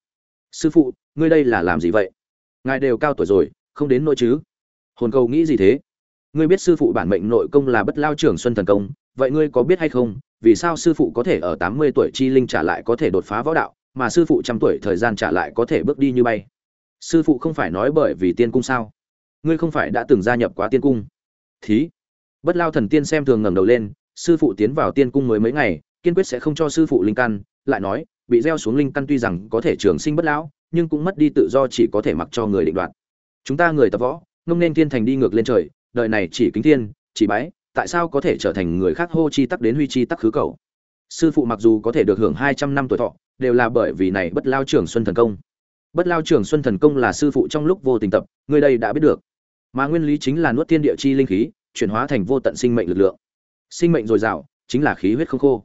Sư phụ, ngươi đây là làm gì vậy? Ngài đều cao tuổi rồi, không đến nỗi chứ? Hồn cầu nghĩ gì thế? Ngươi biết sư phụ bản mệnh nội công là bất lao trưởng xuân thần công, vậy ngươi có biết hay không, vì sao sư phụ có thể ở 80 tuổi chi linh trả lại có thể đột phá võ đạo, mà sư phụ trăm tuổi thời gian trả lại có thể bước đi như bay? Sư phụ không phải nói bởi vì tiên cung sao? Ngươi không phải đã từng gia nhập quá tiên cung? Thí! Bất lao thần tiên xem thường ngẩng đầu lên, sư phụ tiến vào tiên cung mới mấy ngày, kiên quyết sẽ không cho sư phụ linh căn, lại nói, bị gieo xuống linh căn tuy rằng có thể trường sinh bất lão, nhưng cũng mất đi tự do chỉ có thể mặc cho người định đoạt. Chúng ta người tập võ, ngông nên thiên thành đi ngược lên trời đời này chỉ kính thiên, chỉ bái, tại sao có thể trở thành người khác hô chi tắc đến huy chi tắc khứ cầu? Sư phụ mặc dù có thể được hưởng hai trăm năm tuổi thọ, đều là bởi vì này bất lao trường xuân thần công. Bất lao trường xuân thần công là sư phụ trong lúc vô tình tập người đây đã biết được. Mà nguyên lý chính là nuốt thiên địa chi linh khí, chuyển hóa thành vô tận sinh mệnh lực lượng. Sinh mệnh dồi dào, chính là khí huyết không khô.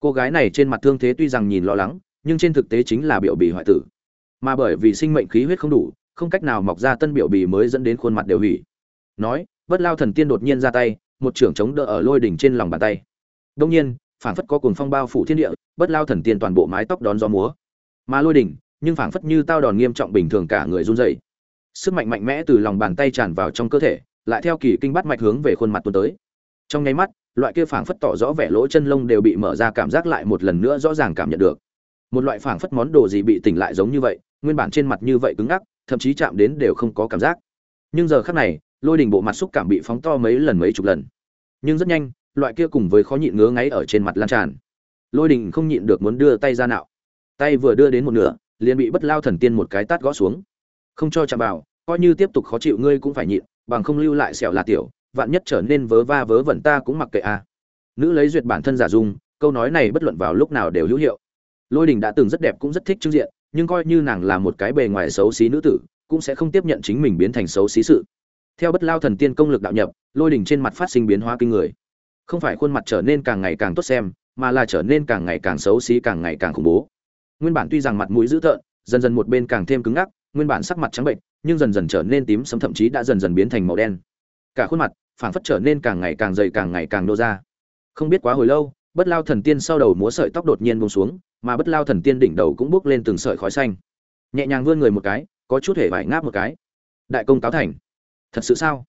Cô gái này trên mặt thương thế tuy rằng nhìn lo lắng, nhưng trên thực tế chính là biểu bì hoại tử. Mà bởi vì sinh mệnh khí huyết không đủ, không cách nào mọc ra tân biểu bì mới dẫn đến khuôn mặt đều hủy. Nói bất lao thần tiên đột nhiên ra tay, một trưởng chống đỡ ở lôi đỉnh trên lòng bàn tay. Đông nhiên, phảng phất có cuồng phong bao phủ thiên địa, bất lao thần tiên toàn bộ mái tóc đón gió múa. Mà lôi đỉnh, nhưng phảng phất như tao đòn nghiêm trọng bình thường cả người run rẩy. Sức mạnh mạnh mẽ từ lòng bàn tay tràn vào trong cơ thể, lại theo kỳ kinh bắt mạch hướng về khuôn mặt tuôn tới. Trong nháy mắt, loại kia phảng phất tỏ rõ vẻ lỗ chân lông đều bị mở ra cảm giác lại một lần nữa rõ ràng cảm nhận được. Một loại phảng phất món đồ gì bị tỉnh lại giống như vậy, nguyên bản trên mặt như vậy cứng ngắc, thậm chí chạm đến đều không có cảm giác. Nhưng giờ khắc này lôi đình bộ mặt xúc cảm bị phóng to mấy lần mấy chục lần. Nhưng rất nhanh, loại kia cùng với khó nhịn ngứa ngáy ở trên mặt lan tràn. Lôi đình không nhịn được muốn đưa tay ra nạo. Tay vừa đưa đến một nửa, liền bị bất lao thần tiên một cái tát gõ xuống. Không cho chạm vào, coi như tiếp tục khó chịu ngươi cũng phải nhịn, bằng không lưu lại sẹo là tiểu, vạn nhất trở nên vớ va vớ vẩn ta cũng mặc kệ a. À. nữ lấy duyệt bản thân giả dung, câu nói này bất luận vào lúc nào đều hữu hiệu. Lôi đình đã từng rất đẹp cũng rất thích trưng diện, nhưng coi như nàng là một cái bề ngoài xấu xí nữ tử, cũng sẽ không tiếp nhận chính mình biến thành xấu xí sự theo bất lao thần tiên công lực đạo nhập, lôi đỉnh trên mặt phát sinh biến hóa kinh người. Không phải khuôn mặt trở nên càng ngày càng tốt xem, mà là trở nên càng ngày càng xấu xí, càng ngày càng khủng bố. Nguyên bản tuy rằng mặt mũi dữ tợn, dần dần một bên càng thêm cứng ngắc, nguyên bản sắc mặt trắng bệnh, nhưng dần dần trở nên tím sẫm, thậm chí đã dần dần biến thành màu đen. Cả khuôn mặt, phảng phất trở nên càng ngày càng dày, càng ngày càng nô ra. Không biết quá hồi lâu, bất lao thần tiên sau đầu múa sợi tóc đột nhiên buông xuống, mà bất lao thần tiên đỉnh đầu cũng bước lên từng sợi khói xanh. Nhẹ nhàng vươn người một cái, có chút hề vải ngáp một cái. Đại công cáo thành thật sự sao?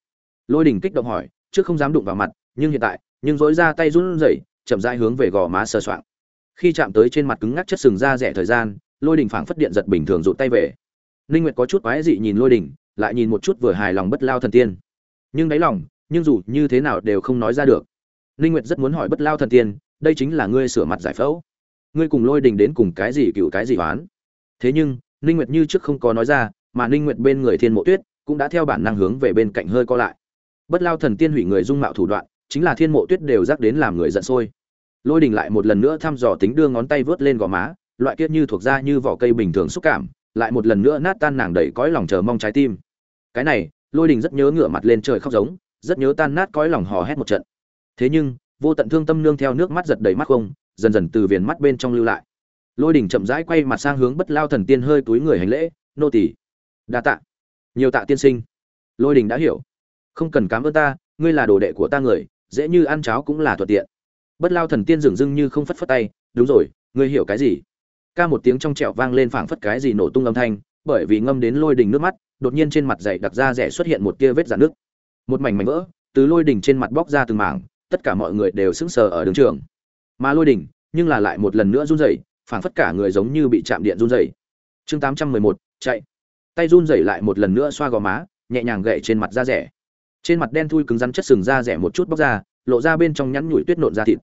Lôi Đình kích động hỏi trước không dám đụng vào mặt nhưng hiện tại nhưng dối ra tay run rẩy chậm rãi hướng về gò má sờ soạng. Khi chạm tới trên mặt cứng ngắc chất sừng da rẻ thời gian lôi Đình phảng phất điện giật bình thường rụt tay về. Ninh nguyệt có chút quái dị nhìn lôi Đình, lại nhìn một chút vừa hài lòng bất lao thần tiên. Nhưng đáy lòng nhưng dù như thế nào đều không nói ra được. Ninh nguyệt rất muốn hỏi bất lao thần tiên đây chính là ngươi sửa mặt giải phẫu. Ngươi cùng lôi đình đến cùng cái gì cựu cái gì oán? Thế nhưng ninh nguyệt như trước không có nói ra mà ninh nguyệt bên người thiên mộ tuyết cũng đã theo bản năng hướng về bên cạnh hơi co lại. Bất lao thần tiên hủy người dung mạo thủ đoạn, chính là thiên mộ tuyết đều rắc đến làm người giận sôi. Lôi đình lại một lần nữa thăm dò tính đưa ngón tay vớt lên gò má, loại kiết như thuộc da như vỏ cây bình thường xúc cảm, lại một lần nữa nát tan nàng đầy cõi lòng chờ mong trái tim. Cái này, lôi đình rất nhớ ngửa mặt lên trời khóc giống, rất nhớ tan nát cõi lòng hò hét một trận. Thế nhưng, vô tận thương tâm nương theo nước mắt giật đầy mắt không, dần dần từ viền mắt bên trong lưu lại. Lôi đình chậm rãi quay mặt sang hướng bất lao thần tiên hơi túi người hành lễ, nô tỳ, đa tạ nhiều tạ tiên sinh. Lôi đình đã hiểu. Không cần cám ơn ta, ngươi là đồ đệ của ta người, dễ như ăn cháo cũng là thuận tiện. Bất lao thần tiên dường dưng như không phất phất tay, đúng rồi, ngươi hiểu cái gì? Ca một tiếng trong trẹo vang lên phảng phất cái gì nổ tung âm thanh, bởi vì ngâm đến lôi đình nước mắt, đột nhiên trên mặt dày đặc ra rẻ xuất hiện một tia vết dạn nước một mảnh mảnh vỡ, từ lôi đình trên mặt bóc ra từng mảng, tất cả mọi người đều sững sờ ở đường trường. Mà lôi đình, nhưng là lại một lần nữa run rẩy, phảng phất cả người giống như bị chạm điện run rẩy. Chương tám trăm mười một, chạy tay run rẩy lại một lần nữa xoa gò má, nhẹ nhàng gậy trên mặt da rẻ. Trên mặt đen thui cứng rắn chất sừng da rẻ một chút bóc ra, lộ ra bên trong nhắn nhủi tuyết nộn da thịt.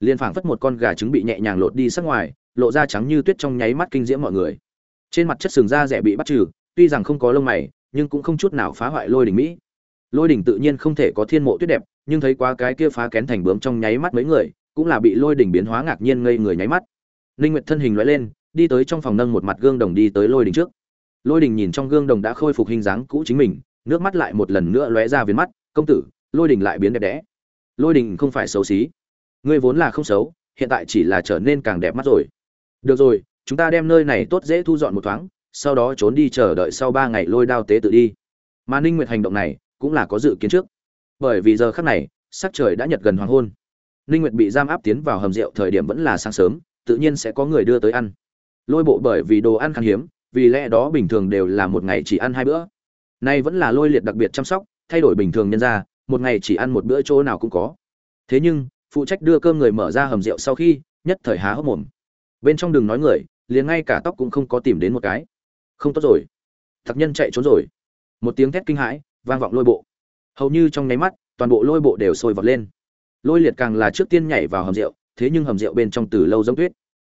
Liền phảng phất một con gà trứng bị nhẹ nhàng lột đi sắc ngoài, lộ ra trắng như tuyết trong nháy mắt kinh diễm mọi người. Trên mặt chất sừng da rẻ bị bắt trừ, tuy rằng không có lông mày, nhưng cũng không chút nào phá hoại lôi đỉnh mỹ. Lôi đỉnh tự nhiên không thể có thiên mộ tuyết đẹp, nhưng thấy quá cái kia phá kén thành bướm trong nháy mắt mấy người, cũng là bị lôi đỉnh biến hóa ngạc nhiên ngây người nháy mắt. Linh nguyệt thân hình lóe lên, đi tới trong phòng nâng một mặt gương đồng đi tới lôi đỉnh trước lôi Đình nhìn trong gương đồng đã khôi phục hình dáng cũ chính mình, nước mắt lại một lần nữa lóe ra viền mắt, công tử, lôi Đình lại biến đẹp đẽ. Lôi Đình không phải xấu xí. Ngươi vốn là không xấu, hiện tại chỉ là trở nên càng đẹp mắt rồi. Được rồi, chúng ta đem nơi này tốt dễ thu dọn một thoáng, sau đó trốn đi chờ đợi sau ba ngày lôi đao tế tự đi. Mà ninh nguyệt hành động này cũng là có dự kiến trước. Bởi vì giờ khắc này, sắc trời đã nhật gần hoàng hôn. Ninh nguyệt bị giam áp tiến vào hầm rượu thời điểm vẫn là sáng sớm, tự nhiên sẽ có người đưa tới ăn. Lôi bộ bởi vì đồ ăn khan hiếm vì lẽ đó bình thường đều là một ngày chỉ ăn hai bữa. Nay vẫn là lôi liệt đặc biệt chăm sóc, thay đổi bình thường nhân ra, một ngày chỉ ăn một bữa chỗ nào cũng có. Thế nhưng, phụ trách đưa cơm người mở ra hầm rượu sau khi, nhất thời há hốc mồm. Bên trong đừng nói người, liền ngay cả tóc cũng không có tìm đến một cái. Không tốt rồi. Thật nhân chạy trốn rồi. Một tiếng thét kinh hãi, vang vọng lôi bộ. Hầu như trong nháy mắt, toàn bộ lôi bộ đều sôi vọt lên. Lôi liệt càng là trước tiên nhảy vào hầm rượu, thế nhưng hầm rượu bên trong từ lâu giống tuyết.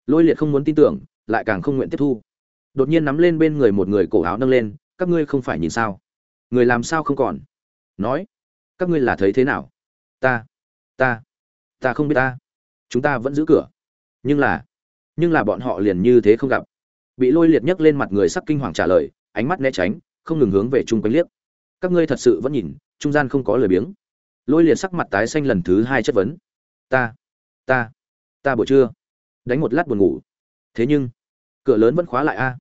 Lôi liệt không muốn tin tưởng, lại càng không nguyện tiếp thu đột nhiên nắm lên bên người một người cổ áo nâng lên, các ngươi không phải nhìn sao? Người làm sao không còn? Nói, các ngươi là thấy thế nào? Ta ta ta không biết ta. Chúng ta vẫn giữ cửa. Nhưng là nhưng là bọn họ liền như thế không gặp. Bị lôi liệt nhấc lên mặt người sắc kinh hoàng trả lời, ánh mắt né tránh, không ngừng hướng về chung quanh liếc. Các ngươi thật sự vẫn nhìn, trung gian không có lời biếng. Lôi liệt sắc mặt tái xanh lần thứ hai chất vấn. Ta ta ta buổi trưa đánh một lát buồn ngủ. Thế nhưng, cửa lớn vẫn khóa lại a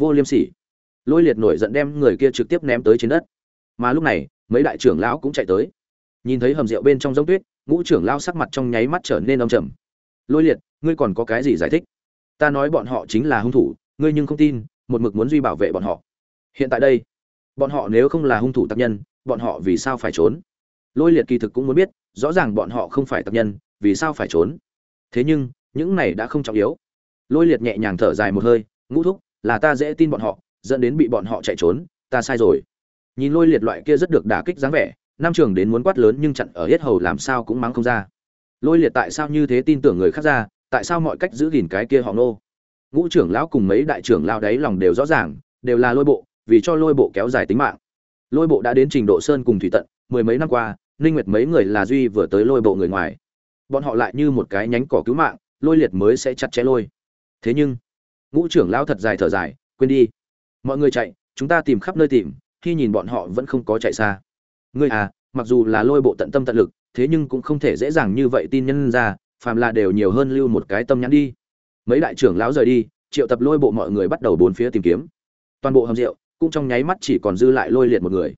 vô liêm sỉ. Lôi liệt nổi giận đem người kia trực tiếp ném tới trên đất. Mà lúc này, mấy đại trưởng lão cũng chạy tới. Nhìn thấy hầm rượu bên trong giống tuyết, ngũ trưởng lão sắc mặt trong nháy mắt trở nên âm trầm. Lôi liệt, ngươi còn có cái gì giải thích? Ta nói bọn họ chính là hung thủ, ngươi nhưng không tin, một mực muốn duy bảo vệ bọn họ. Hiện tại đây, bọn họ nếu không là hung thủ tác nhân, bọn họ vì sao phải trốn? Lôi liệt kỳ thực cũng muốn biết, rõ ràng bọn họ không phải tác nhân, vì sao phải trốn? Thế nhưng, những này đã không trọng yếu. Lôi liệt nhẹ nhàng thở dài một hơi, ngũ thúc là ta dễ tin bọn họ, dẫn đến bị bọn họ chạy trốn, ta sai rồi. Nhìn lôi liệt loại kia rất được đả kích dáng vẻ, nam trường đến muốn quát lớn nhưng chặn ở hết hầu làm sao cũng mắng không ra. Lôi liệt tại sao như thế tin tưởng người khác ra, tại sao mọi cách giữ gìn cái kia họ nô ngũ trưởng lão cùng mấy đại trưởng lao đấy lòng đều rõ ràng, đều là lôi bộ, vì cho lôi bộ kéo dài tính mạng. Lôi bộ đã đến trình độ sơn cùng thủy tận, mười mấy năm qua, ninh nguyệt mấy người là duy vừa tới lôi bộ người ngoài. Bọn họ lại như một cái nhánh cỏ cứu mạng, lôi liệt mới sẽ chặt chẽ lôi. Thế nhưng ngũ trưởng lão thật dài thở dài, quên đi. Mọi người chạy, chúng ta tìm khắp nơi tìm, khi nhìn bọn họ vẫn không có chạy xa. Ngươi à mặc dù là lôi bộ tận tâm tận lực, thế nhưng cũng không thể dễ dàng như vậy tin nhân ra, phàm là đều nhiều hơn lưu một cái tâm nhãn đi. Mấy đại trưởng lão rời đi, triệu tập lôi bộ mọi người bắt đầu bốn phía tìm kiếm. Toàn bộ hầm rượu, cũng trong nháy mắt chỉ còn dư lại lôi liệt một người.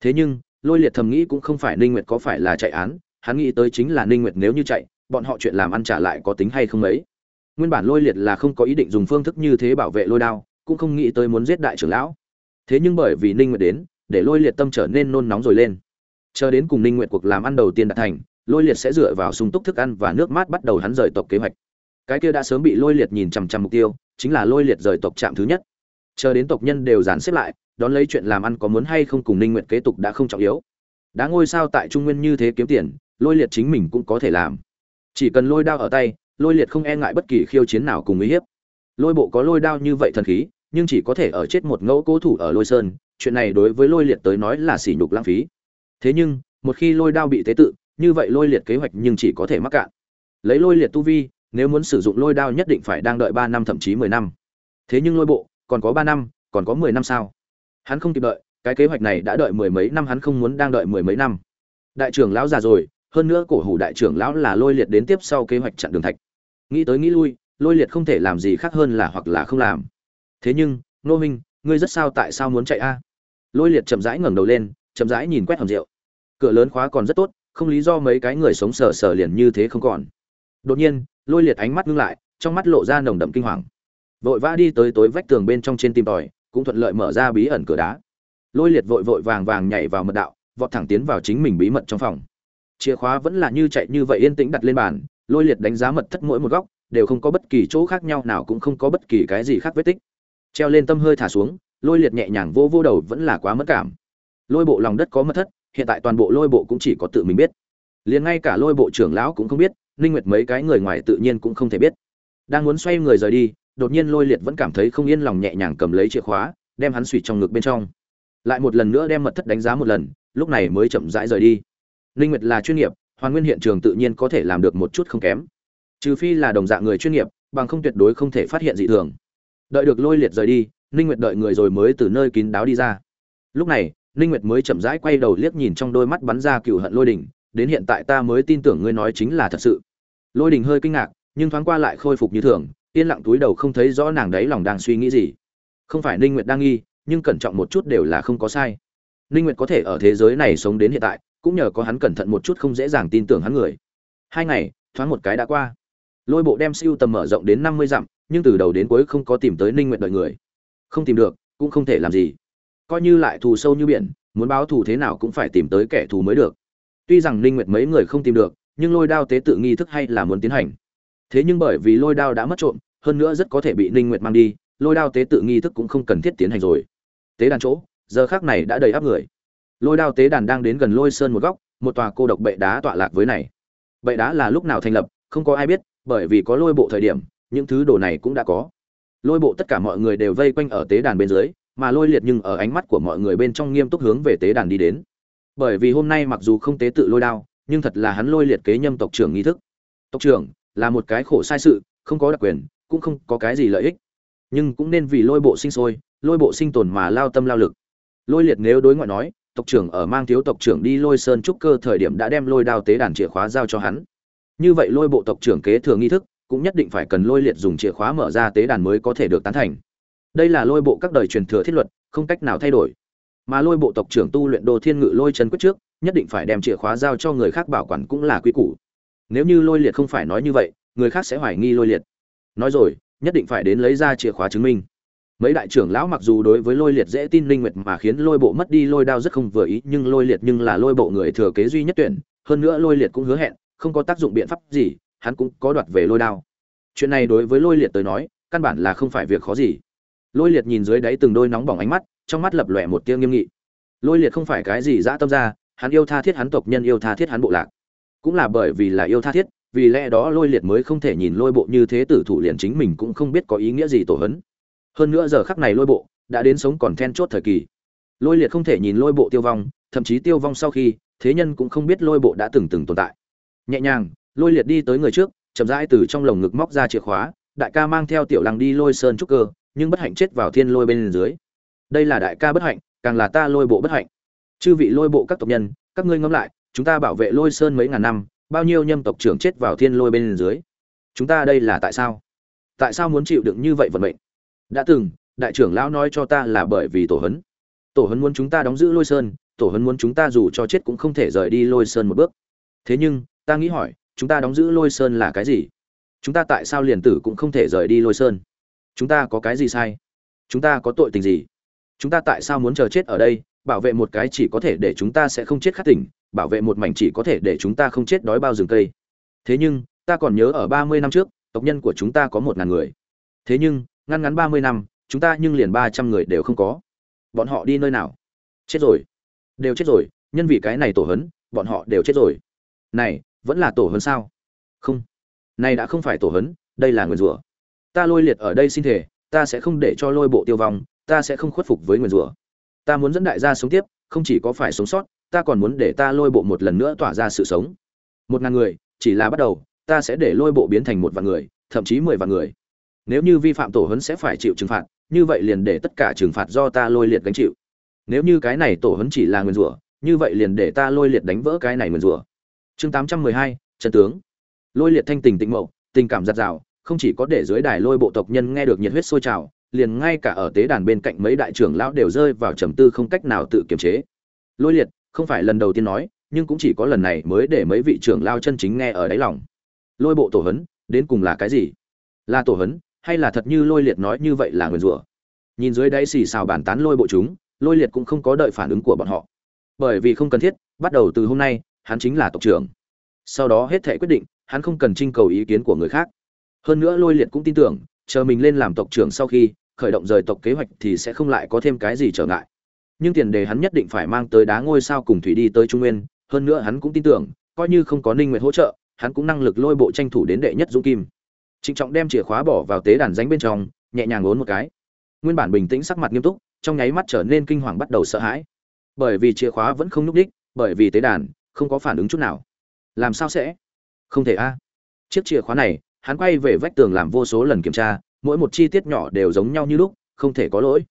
Thế nhưng, lôi liệt thầm nghĩ cũng không phải ninh nguyệt có phải là chạy án, hắn nghĩ tới chính là ninh nguyệt nếu như chạy, bọn họ chuyện làm ăn trả lại có tính hay không ấy nguyên bản lôi liệt là không có ý định dùng phương thức như thế bảo vệ lôi đao, cũng không nghĩ tới muốn giết đại trưởng lão. Thế nhưng bởi vì ninh nguyệt đến, để lôi liệt tâm trở nên nôn nóng rồi lên. Chờ đến cùng ninh nguyệt cuộc làm ăn đầu tiên đạt thành, lôi liệt sẽ dựa vào sung túc thức ăn và nước mát bắt đầu hắn rời tộc kế hoạch. Cái kia đã sớm bị lôi liệt nhìn chằm chằm mục tiêu, chính là lôi liệt rời tộc trạm thứ nhất. Chờ đến tộc nhân đều dàn xếp lại, đón lấy chuyện làm ăn có muốn hay không cùng ninh nguyệt kế tục đã không trọng yếu. Đã ngôi sao tại trung nguyên như thế kiếm tiền, lôi liệt chính mình cũng có thể làm. Chỉ cần lôi đao ở tay lôi liệt không e ngại bất kỳ khiêu chiến nào cùng uy hiếp. Lôi bộ có lôi đao như vậy thần khí, nhưng chỉ có thể ở chết một ngẫu cố thủ ở lôi sơn, chuyện này đối với lôi liệt tới nói là sỉ nhục lãng phí. Thế nhưng, một khi lôi đao bị tế tự, như vậy lôi liệt kế hoạch nhưng chỉ có thể mắc cạn. Lấy lôi liệt tu vi, nếu muốn sử dụng lôi đao nhất định phải đang đợi ba năm thậm chí mười năm. Thế nhưng lôi bộ, còn có ba năm, còn có mười năm sao? Hắn không kịp đợi, cái kế hoạch này đã đợi mười mấy năm hắn không muốn đang đợi mười mấy năm. Đại trưởng lão già rồi, hơn nữa cổ hủ đại trưởng lão là lôi liệt đến tiếp sau kế hoạch chặn đường thạch nghĩ tới nghĩ lui, lôi liệt không thể làm gì khác hơn là hoặc là không làm. Thế nhưng nô minh, ngươi rất sao tại sao muốn chạy a? Lôi liệt chậm rãi ngẩng đầu lên, chậm rãi nhìn quét hầm rượu. Cửa lớn khóa còn rất tốt, không lý do mấy cái người sống sờ sờ liền như thế không còn. Đột nhiên, lôi liệt ánh mắt ngưng lại, trong mắt lộ ra nồng đậm kinh hoàng. Vội vã đi tới tối vách tường bên trong trên tìm tòi, cũng thuận lợi mở ra bí ẩn cửa đá. Lôi liệt vội vội vàng vàng nhảy vào mật đạo, vọt thẳng tiến vào chính mình bí mật trong phòng. Chìa khóa vẫn là như chạy như vậy yên tĩnh đặt lên bàn lôi liệt đánh giá mật thất mỗi một góc, đều không có bất kỳ chỗ khác nhau nào cũng không có bất kỳ cái gì khác vết tích. Treo lên tâm hơi thả xuống, lôi liệt nhẹ nhàng vô vô đầu vẫn là quá mất cảm. Lôi bộ lòng đất có mật thất, hiện tại toàn bộ lôi bộ cũng chỉ có tự mình biết. Liền ngay cả lôi bộ trưởng lão cũng không biết, ninh nguyệt mấy cái người ngoài tự nhiên cũng không thể biết. Đang muốn xoay người rời đi, đột nhiên lôi liệt vẫn cảm thấy không yên lòng nhẹ nhàng cầm lấy chìa khóa, đem hắn sủi trong ngực bên trong. Lại một lần nữa đem mật thất đánh giá một lần, lúc này mới chậm rãi rời đi. Ninh nguyệt là chuyên nghiệp hoàn nguyên hiện trường tự nhiên có thể làm được một chút không kém. Trừ phi là đồng dạng người chuyên nghiệp, bằng không tuyệt đối không thể phát hiện dị thường. Đợi được lôi liệt rời đi, ninh nguyệt đợi người rồi mới từ nơi kín đáo đi ra. Lúc này, ninh nguyệt mới chậm rãi quay đầu liếc nhìn trong đôi mắt bắn ra cựu hận lôi đình, đến hiện tại ta mới tin tưởng ngươi nói chính là thật sự. Lôi đình hơi kinh ngạc, nhưng thoáng qua lại khôi phục như thường, yên lặng túi đầu không thấy rõ nàng đấy lòng đang suy nghĩ gì. Không phải ninh nguyệt đang nghi, nhưng cẩn trọng một chút đều là không có sai. Ninh nguyệt có thể ở thế giới này sống đến hiện tại cũng nhờ có hắn cẩn thận một chút không dễ dàng tin tưởng hắn người. Hai ngày, thoáng một cái đã qua. Lôi bộ đem siêu tầm mở rộng đến 50 dặm, nhưng từ đầu đến cuối không có tìm tới ninh nguyệt đợi người. Không tìm được, cũng không thể làm gì. Coi như lại thù sâu như biển, muốn báo thù thế nào cũng phải tìm tới kẻ thù mới được. Tuy rằng ninh nguyệt mấy người không tìm được, nhưng lôi đao tế tự nghi thức hay là muốn tiến hành. Thế nhưng bởi vì lôi đao đã mất trộm, hơn nữa rất có thể bị ninh nguyệt mang đi, lôi đao tế tự nghi thức cũng không cần thiết tiến hành rồi. Tế đàn chỗ, giờ khác này đã đầy áp người lôi đao tế đàn đang đến gần lôi sơn một góc, một tòa cô độc bệ đá tọa lạc với này. Bệ đá là lúc nào thành lập, không có ai biết, bởi vì có lôi bộ thời điểm, những thứ đồ này cũng đã có. Lôi bộ tất cả mọi người đều vây quanh ở tế đàn bên dưới, mà lôi liệt nhưng ở ánh mắt của mọi người bên trong nghiêm túc hướng về tế đàn đi đến. Bởi vì hôm nay mặc dù không tế tự lôi đao, nhưng thật là hắn lôi liệt kế nhâm tộc trưởng nghi thức. Tộc trưởng là một cái khổ sai sự, không có đặc quyền, cũng không có cái gì lợi ích. Nhưng cũng nên vì lôi bộ sinh sôi, lôi bộ sinh tồn mà lao tâm lao lực. Lôi liệt nếu đối ngoại nói tộc trưởng ở mang thiếu tộc trưởng đi lôi sơn trúc cơ thời điểm đã đem lôi đao tế đàn chìa khóa giao cho hắn. Như vậy lôi bộ tộc trưởng kế thừa nghi thức, cũng nhất định phải cần lôi liệt dùng chìa khóa mở ra tế đàn mới có thể được tán thành. Đây là lôi bộ các đời truyền thừa thiết luật, không cách nào thay đổi. Mà lôi bộ tộc trưởng tu luyện đồ thiên ngự lôi chân quyết trước, nhất định phải đem chìa khóa giao cho người khác bảo quản cũng là quy củ. Nếu như lôi liệt không phải nói như vậy, người khác sẽ hoài nghi lôi liệt. Nói rồi, nhất định phải đến lấy ra chìa khóa chứng minh mấy đại trưởng lão mặc dù đối với lôi liệt dễ tin linh nguyệt mà khiến lôi bộ mất đi lôi đao rất không vừa ý, nhưng lôi liệt nhưng là lôi bộ người thừa kế duy nhất tuyển, hơn nữa lôi liệt cũng hứa hẹn, không có tác dụng biện pháp gì, hắn cũng có đoạt về lôi đao. Chuyện này đối với lôi liệt tới nói, căn bản là không phải việc khó gì. Lôi liệt nhìn dưới đáy từng đôi nóng bỏng ánh mắt, trong mắt lập lòe một tia nghiêm nghị. Lôi liệt không phải cái gì dã tâm ra, hắn yêu tha thiết hắn tộc nhân, yêu tha thiết hắn bộ lạc. Cũng là bởi vì là yêu tha thiết, vì lẽ đó lôi liệt mới không thể nhìn lôi bộ như thế tử thủ liền chính mình cũng không biết có ý nghĩa gì tổ hấn hơn nữa giờ khắc này lôi bộ đã đến sống còn then chốt thời kỳ. Lôi liệt không thể nhìn lôi bộ tiêu vong, thậm chí tiêu vong sau khi, thế nhân cũng không biết lôi bộ đã từng từng tồn tại. Nhẹ nhàng, lôi liệt đi tới người trước, chậm rãi từ trong lồng ngực móc ra chìa khóa, đại ca mang theo tiểu lăng đi lôi sơn trúc cơ, nhưng bất hạnh chết vào thiên lôi bên dưới. Đây là đại ca bất hạnh, càng là ta lôi bộ bất hạnh. Chư vị lôi bộ các tộc nhân, các ngươi ngẫm lại, chúng ta bảo vệ lôi sơn mấy ngàn năm, bao nhiêu nhâm tộc trưởng chết vào thiên lôi bên dưới. Chúng ta đây là tại sao? Tại sao muốn chịu đựng như vậy vận mệnh? Đã từng, đại trưởng lão nói cho ta là bởi vì tổ hấn. Tổ hấn muốn chúng ta đóng giữ lôi sơn, tổ hấn muốn chúng ta dù cho chết cũng không thể rời đi lôi sơn một bước. Thế nhưng, ta nghĩ hỏi, chúng ta đóng giữ lôi sơn là cái gì? Chúng ta tại sao liền tử cũng không thể rời đi lôi sơn? Chúng ta có cái gì sai? Chúng ta có tội tình gì? Chúng ta tại sao muốn chờ chết ở đây? Bảo vệ một cái chỉ có thể để chúng ta sẽ không chết khát tỉnh, bảo vệ một mảnh chỉ có thể để chúng ta không chết đói bao rừng cây. Thế nhưng, ta còn nhớ ở ba mươi năm trước, tộc nhân của chúng ta có một ngàn người. Thế nhưng ngăn ngắn ba mươi năm, chúng ta nhưng liền ba trăm người đều không có. Bọn họ đi nơi nào? Chết rồi. Đều chết rồi, nhân vì cái này tổ hấn, bọn họ đều chết rồi. Này, vẫn là tổ hấn sao? Không. Này đã không phải tổ hấn, đây là nguyền rủa. Ta lôi liệt ở đây xin thể ta sẽ không để cho lôi bộ tiêu vong, ta sẽ không khuất phục với nguyền rủa. Ta muốn dẫn đại gia sống tiếp, không chỉ có phải sống sót, ta còn muốn để ta lôi bộ một lần nữa tỏa ra sự sống. Một ngàn người, chỉ là bắt đầu, ta sẽ để lôi bộ biến thành một vạn người, thậm chí mười vạn người nếu như vi phạm tổ hấn sẽ phải chịu trừng phạt, như vậy liền để tất cả trừng phạt do ta lôi liệt gánh chịu. Nếu như cái này tổ hấn chỉ là nguyên rủa, như vậy liền để ta lôi liệt đánh vỡ cái này nguyên rủa. Chương tám trăm mười hai trần tướng. Lôi liệt thanh tình tịnh mậu tình cảm giặt rào, không chỉ có để dưới đài lôi bộ tộc nhân nghe được nhiệt huyết sôi trào, liền ngay cả ở tế đàn bên cạnh mấy đại trưởng lão đều rơi vào trầm tư không cách nào tự kiềm chế. Lôi liệt, không phải lần đầu tiên nói, nhưng cũng chỉ có lần này mới để mấy vị trưởng lao chân chính nghe ở đáy lòng. Lôi bộ tổ hấn đến cùng là cái gì? Là tổ hấn hay là thật như lôi liệt nói như vậy là nguyền rủa? Nhìn dưới đáy xì xào bàn tán lôi bộ chúng, lôi liệt cũng không có đợi phản ứng của bọn họ. Bởi vì không cần thiết, bắt đầu từ hôm nay, hắn chính là tộc trưởng. Sau đó hết thể quyết định, hắn không cần trinh cầu ý kiến của người khác. Hơn nữa lôi liệt cũng tin tưởng, chờ mình lên làm tộc trưởng sau khi, khởi động rời tộc kế hoạch thì sẽ không lại có thêm cái gì trở ngại. Nhưng tiền đề hắn nhất định phải mang tới đá ngôi sao cùng thủy đi tới trung nguyên, hơn nữa hắn cũng tin tưởng, coi như không có ninh nguyệt hỗ trợ, hắn cũng năng lực lôi bộ tranh thủ đến đệ nhất dũng kim trịnh trọng đem chìa khóa bỏ vào tế đàn ránh bên trong, nhẹ nhàng ốn một cái. Nguyên bản bình tĩnh sắc mặt nghiêm túc, trong nháy mắt trở nên kinh hoàng bắt đầu sợ hãi. Bởi vì chìa khóa vẫn không nhúc đích, bởi vì tế đàn, không có phản ứng chút nào. Làm sao sẽ? Không thể a. Chiếc chìa khóa này, hắn quay về vách tường làm vô số lần kiểm tra, mỗi một chi tiết nhỏ đều giống nhau như lúc, không thể có lỗi.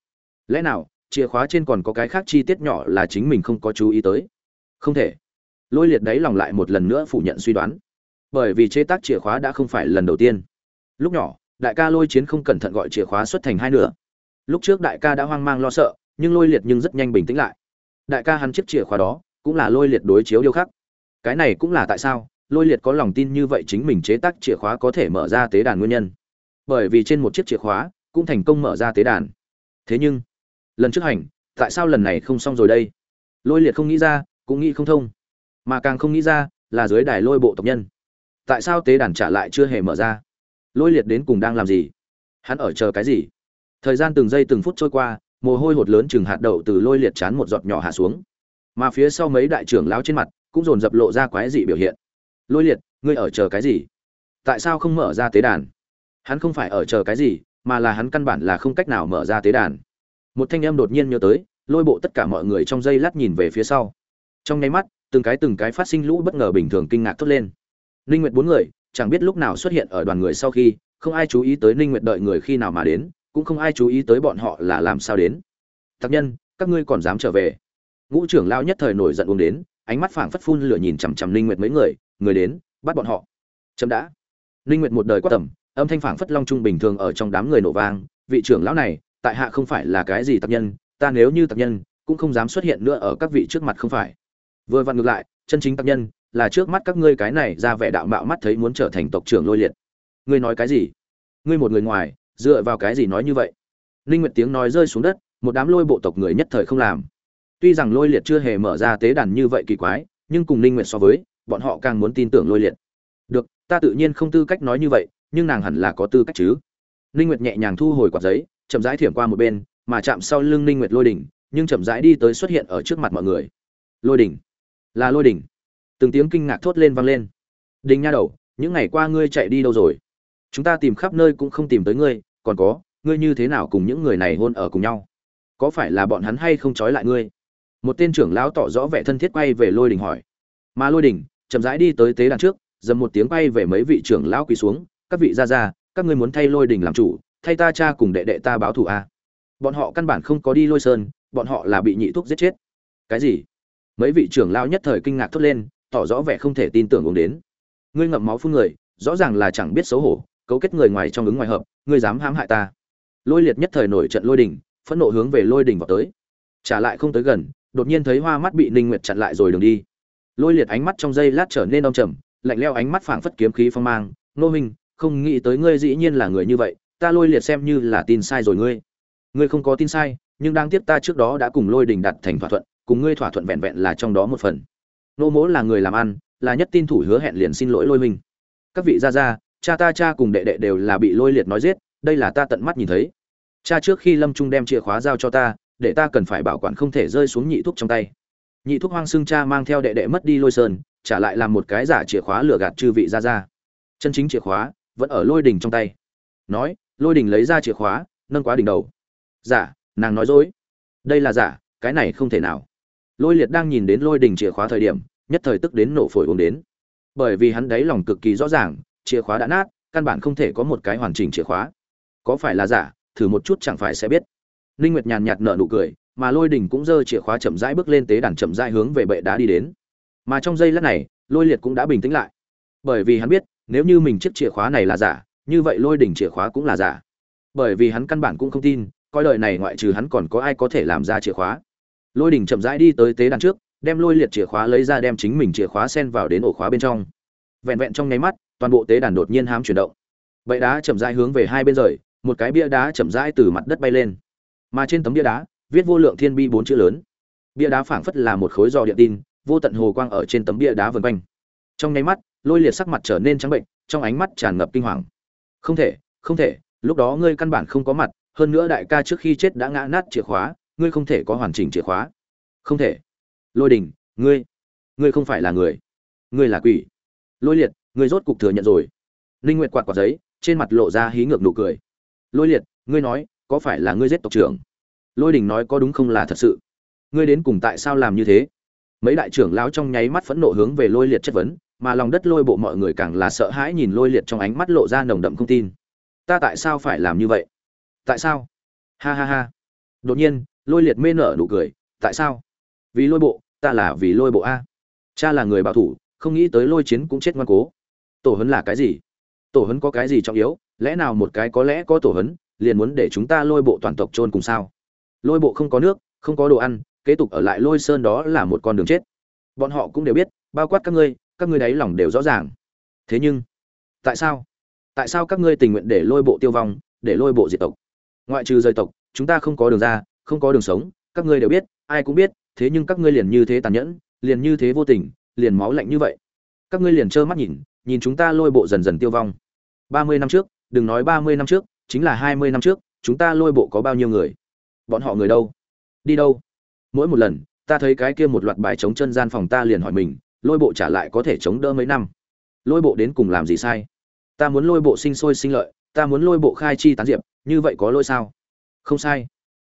Lẽ nào, chìa khóa trên còn có cái khác chi tiết nhỏ là chính mình không có chú ý tới? Không thể. Lôi liệt đáy lòng lại một lần nữa phủ nhận suy đoán. Bởi vì chế tác chìa khóa đã không phải lần đầu tiên lúc nhỏ, đại ca lôi chiến không cẩn thận gọi chìa khóa xuất thành hai nửa. Lúc trước đại ca đã hoang mang lo sợ, nhưng lôi liệt nhưng rất nhanh bình tĩnh lại. Đại ca hắn chiếc chìa khóa đó cũng là lôi liệt đối chiếu điêu khắc. Cái này cũng là tại sao lôi liệt có lòng tin như vậy chính mình chế tác chìa khóa có thể mở ra tế đàn nguyên nhân. Bởi vì trên một chiếc chìa khóa cũng thành công mở ra tế đàn. Thế nhưng, lần trước hành, tại sao lần này không xong rồi đây? Lôi liệt không nghĩ ra, cũng nghĩ không thông. Mà càng không nghĩ ra là dưới đài lôi bộ tộc nhân. Tại sao tế đàn trả lại chưa hề mở ra? Lôi liệt đến cùng đang làm gì? Hắn ở chờ cái gì? Thời gian từng giây từng phút trôi qua, mồ hôi hột lớn chừng hạt đậu từ lôi liệt chán một giọt nhỏ hạ xuống. Mà phía sau mấy đại trưởng lão trên mặt cũng dồn dập lộ ra quái dị biểu hiện. Lôi liệt, ngươi ở chờ cái gì? Tại sao không mở ra tế đàn? Hắn không phải ở chờ cái gì, mà là hắn căn bản là không cách nào mở ra tế đàn. Một thanh em đột nhiên nhớ tới, lôi bộ tất cả mọi người trong giây lát nhìn về phía sau. Trong nháy mắt, từng cái từng cái phát sinh lũ bất ngờ bình thường kinh ngạc thốt lên. Linh nguyệt bốn người chẳng biết lúc nào xuất hiện ở đoàn người sau khi, không ai chú ý tới ninh nguyệt đợi người khi nào mà đến, cũng không ai chú ý tới bọn họ là làm sao đến. Tác nhân, các ngươi còn dám trở về? Ngũ trưởng lão nhất thời nổi giận uống đến, ánh mắt phảng phất phun lửa nhìn chằm chằm ninh nguyệt mấy người người đến, bắt bọn họ. Chấm đã. Ninh nguyệt một đời quá tầm, âm thanh phảng phất long trung bình thường ở trong đám người nổ vang, vị trưởng lão này, tại hạ không phải là cái gì tác nhân, ta nếu như tác nhân, cũng không dám xuất hiện nữa ở các vị trước mặt không phải. Vừa vặn ngược lại, chân chính tác nhân là trước mắt các ngươi cái này ra vẻ đạo mạo mắt thấy muốn trở thành tộc trưởng lôi liệt. Ngươi nói cái gì? Ngươi một người ngoài, dựa vào cái gì nói như vậy? Linh nguyệt tiếng nói rơi xuống đất, một đám lôi bộ tộc người nhất thời không làm. Tuy rằng lôi liệt chưa hề mở ra tế đàn như vậy kỳ quái, nhưng cùng linh nguyệt so với, bọn họ càng muốn tin tưởng lôi liệt. Được, ta tự nhiên không tư cách nói như vậy, nhưng nàng hẳn là có tư cách chứ. Linh nguyệt nhẹ nhàng thu hồi quạt giấy, chậm rãi thiểm qua một bên, mà chạm sau lưng linh nguyệt lôi đỉnh, nhưng chậm rãi đi tới xuất hiện ở trước mặt mọi người. Lôi đỉnh. Là lôi đỉnh từng tiếng kinh ngạc thốt lên vang lên. Đình nha đầu, những ngày qua ngươi chạy đi đâu rồi? Chúng ta tìm khắp nơi cũng không tìm tới ngươi, còn có, ngươi như thế nào cùng những người này hôn ở cùng nhau? Có phải là bọn hắn hay không trói lại ngươi? Một tên trưởng lão tỏ rõ vẻ thân thiết quay về lôi đình hỏi. Mà lôi đình, chậm rãi đi tới tế đàn trước, dầm một tiếng quay về mấy vị trưởng lão quỳ xuống. Các vị ra ra các ngươi muốn thay lôi đình làm chủ, thay ta cha cùng đệ đệ ta báo thù a. À? bọn họ căn bản không có đi lôi sơn, bọn họ là bị nhị thuốc giết chết. Cái gì? Mấy vị trưởng lão nhất thời kinh ngạc thốt lên tỏ rõ vẻ không thể tin tưởng uống đến. Ngươi ngậm máu phun người, rõ ràng là chẳng biết xấu hổ, cấu kết người ngoài trong ứng ngoài hợp, ngươi dám hãm hại ta. Lôi liệt nhất thời nổi trận lôi đình, phẫn nộ hướng về lôi đình vào tới. Trả lại không tới gần, đột nhiên thấy hoa mắt bị ninh nguyệt chặn lại rồi đường đi. Lôi liệt ánh mắt trong giây lát trở nên đông trầm, lạnh leo ánh mắt phảng phất kiếm khí phong mang. Nô minh không nghĩ tới ngươi dĩ nhiên là người như vậy, ta lôi liệt xem như là tin sai rồi ngươi. Ngươi không có tin sai, nhưng đang tiếp ta trước đó đã cùng lôi đình đặt thành thỏa thuận, cùng ngươi thỏa thuận vẹn vẹn là trong đó một phần nô mỗ là người làm ăn, là nhất tin thủ hứa hẹn liền xin lỗi lôi minh các vị gia gia, cha ta cha cùng đệ đệ đều là bị lôi liệt nói giết, đây là ta tận mắt nhìn thấy. Cha trước khi lâm trung đem chìa khóa giao cho ta, để ta cần phải bảo quản không thể rơi xuống nhị thuốc trong tay. Nhị thuốc hoang xương cha mang theo đệ đệ mất đi lôi sơn, trả lại làm một cái giả chìa khóa lừa gạt chư vị gia gia. Chân chính chìa khóa, vẫn ở lôi đình trong tay. Nói, lôi đình lấy ra chìa khóa, nâng quá đỉnh đầu. Giả, nàng nói dối. Đây là giả, cái này không thể nào. Lôi liệt đang nhìn đến lôi đình chìa khóa thời điểm nhất thời tức đến nổ phổi uống đến. Bởi vì hắn đáy lòng cực kỳ rõ ràng, chìa khóa đã nát, căn bản không thể có một cái hoàn chỉnh chìa khóa. Có phải là giả, thử một chút chẳng phải sẽ biết. Ninh nguyệt nhàn nhạt nở nụ cười, mà lôi đình cũng giơ chìa khóa chậm rãi bước lên tế đàn chậm rãi hướng về bệ đá đi đến. Mà trong giây lát này, lôi liệt cũng đã bình tĩnh lại. Bởi vì hắn biết, nếu như mình chiếc chìa khóa này là giả, như vậy lôi đỉnh chìa khóa cũng là giả. Bởi vì hắn căn bản cũng không tin, coi đời này ngoại trừ hắn còn có ai có thể làm ra chìa khóa. Lôi đỉnh chậm rãi đi tới tế đàn trước đem lôi liệt chìa khóa lấy ra đem chính mình chìa khóa sen vào đến ổ khóa bên trong. Vẹn vẹn trong nháy mắt, toàn bộ tế đàn đột nhiên hám chuyển động. Bậy đá chậm rãi hướng về hai bên rời, một cái bia đá chậm rãi từ mặt đất bay lên. Mà trên tấm bia đá, viết vô lượng thiên bi bốn chữ lớn. Bia đá phảng phất là một khối giò điện tin, vô tận hồ quang ở trên tấm bia đá vần quanh. Trong nháy mắt, lôi liệt sắc mặt trở nên trắng bệnh, trong ánh mắt tràn ngập kinh hoàng. Không thể không thể, lúc đó ngươi căn bản không có mặt, hơn nữa đại ca trước khi chết đã ngã nát chìa khóa, ngươi không thể có hoàn chỉnh chìa khóa. Không thể lôi đình, ngươi ngươi không phải là người. Ngươi là quỷ. Lôi liệt, ngươi rốt cục thừa nhận rồi. Linh nguyệt quạt quạt giấy, trên mặt lộ ra hí ngược nụ cười. Lôi liệt, ngươi nói, có phải là ngươi giết tộc trưởng? Lôi đình nói có đúng không là thật sự? Ngươi đến cùng tại sao làm như thế? Mấy đại trưởng lão trong nháy mắt phẫn nộ hướng về lôi liệt chất vấn, mà lòng đất lôi bộ mọi người càng là sợ hãi nhìn lôi liệt trong ánh mắt lộ ra nồng đậm không tin. Ta tại sao phải làm như vậy? Tại sao? Ha ha ha. Đột nhiên, lôi liệt mê nở nụ cười. Tại sao? Vì lôi bộ, ta là vì lôi bộ a. Cha là người bảo thủ, không nghĩ tới lôi chiến cũng chết ngoan cố. Tổ hấn là cái gì? Tổ hấn có cái gì trọng yếu? Lẽ nào một cái có lẽ có tổ hấn liền muốn để chúng ta lôi bộ toàn tộc trôn cùng sao? Lôi bộ không có nước, không có đồ ăn, kế tục ở lại lôi sơn đó là một con đường chết. Bọn họ cũng đều biết, bao quát các ngươi các ngươi đáy lòng đều rõ ràng. Thế nhưng, tại sao? Tại sao các ngươi tình nguyện để lôi bộ tiêu vong, để lôi bộ diệt tộc? Ngoại trừ rời tộc, chúng ta không có đường ra, không có đường sống, các ngươi đều biết, ai cũng biết thế nhưng các ngươi liền như thế tàn nhẫn, liền như thế vô tình, liền máu lạnh như vậy. Các ngươi liền trơ mắt nhìn nhìn chúng ta lôi bộ dần dần tiêu vong. Ba mươi năm trước, đừng nói ba mươi năm trước, chính là hai mươi năm trước, chúng ta lôi bộ có bao nhiêu người? Bọn họ người đâu? Đi đâu? Mỗi một lần, ta thấy cái kia một loạt bài chống chân gian phòng ta liền hỏi mình, lôi bộ trả lại có thể chống đỡ mấy năm? Lôi bộ đến cùng làm gì sai? Ta muốn lôi bộ sinh sôi sinh lợi, ta muốn lôi bộ khai chi tán diệp, như vậy có lỗi sao? Không sai.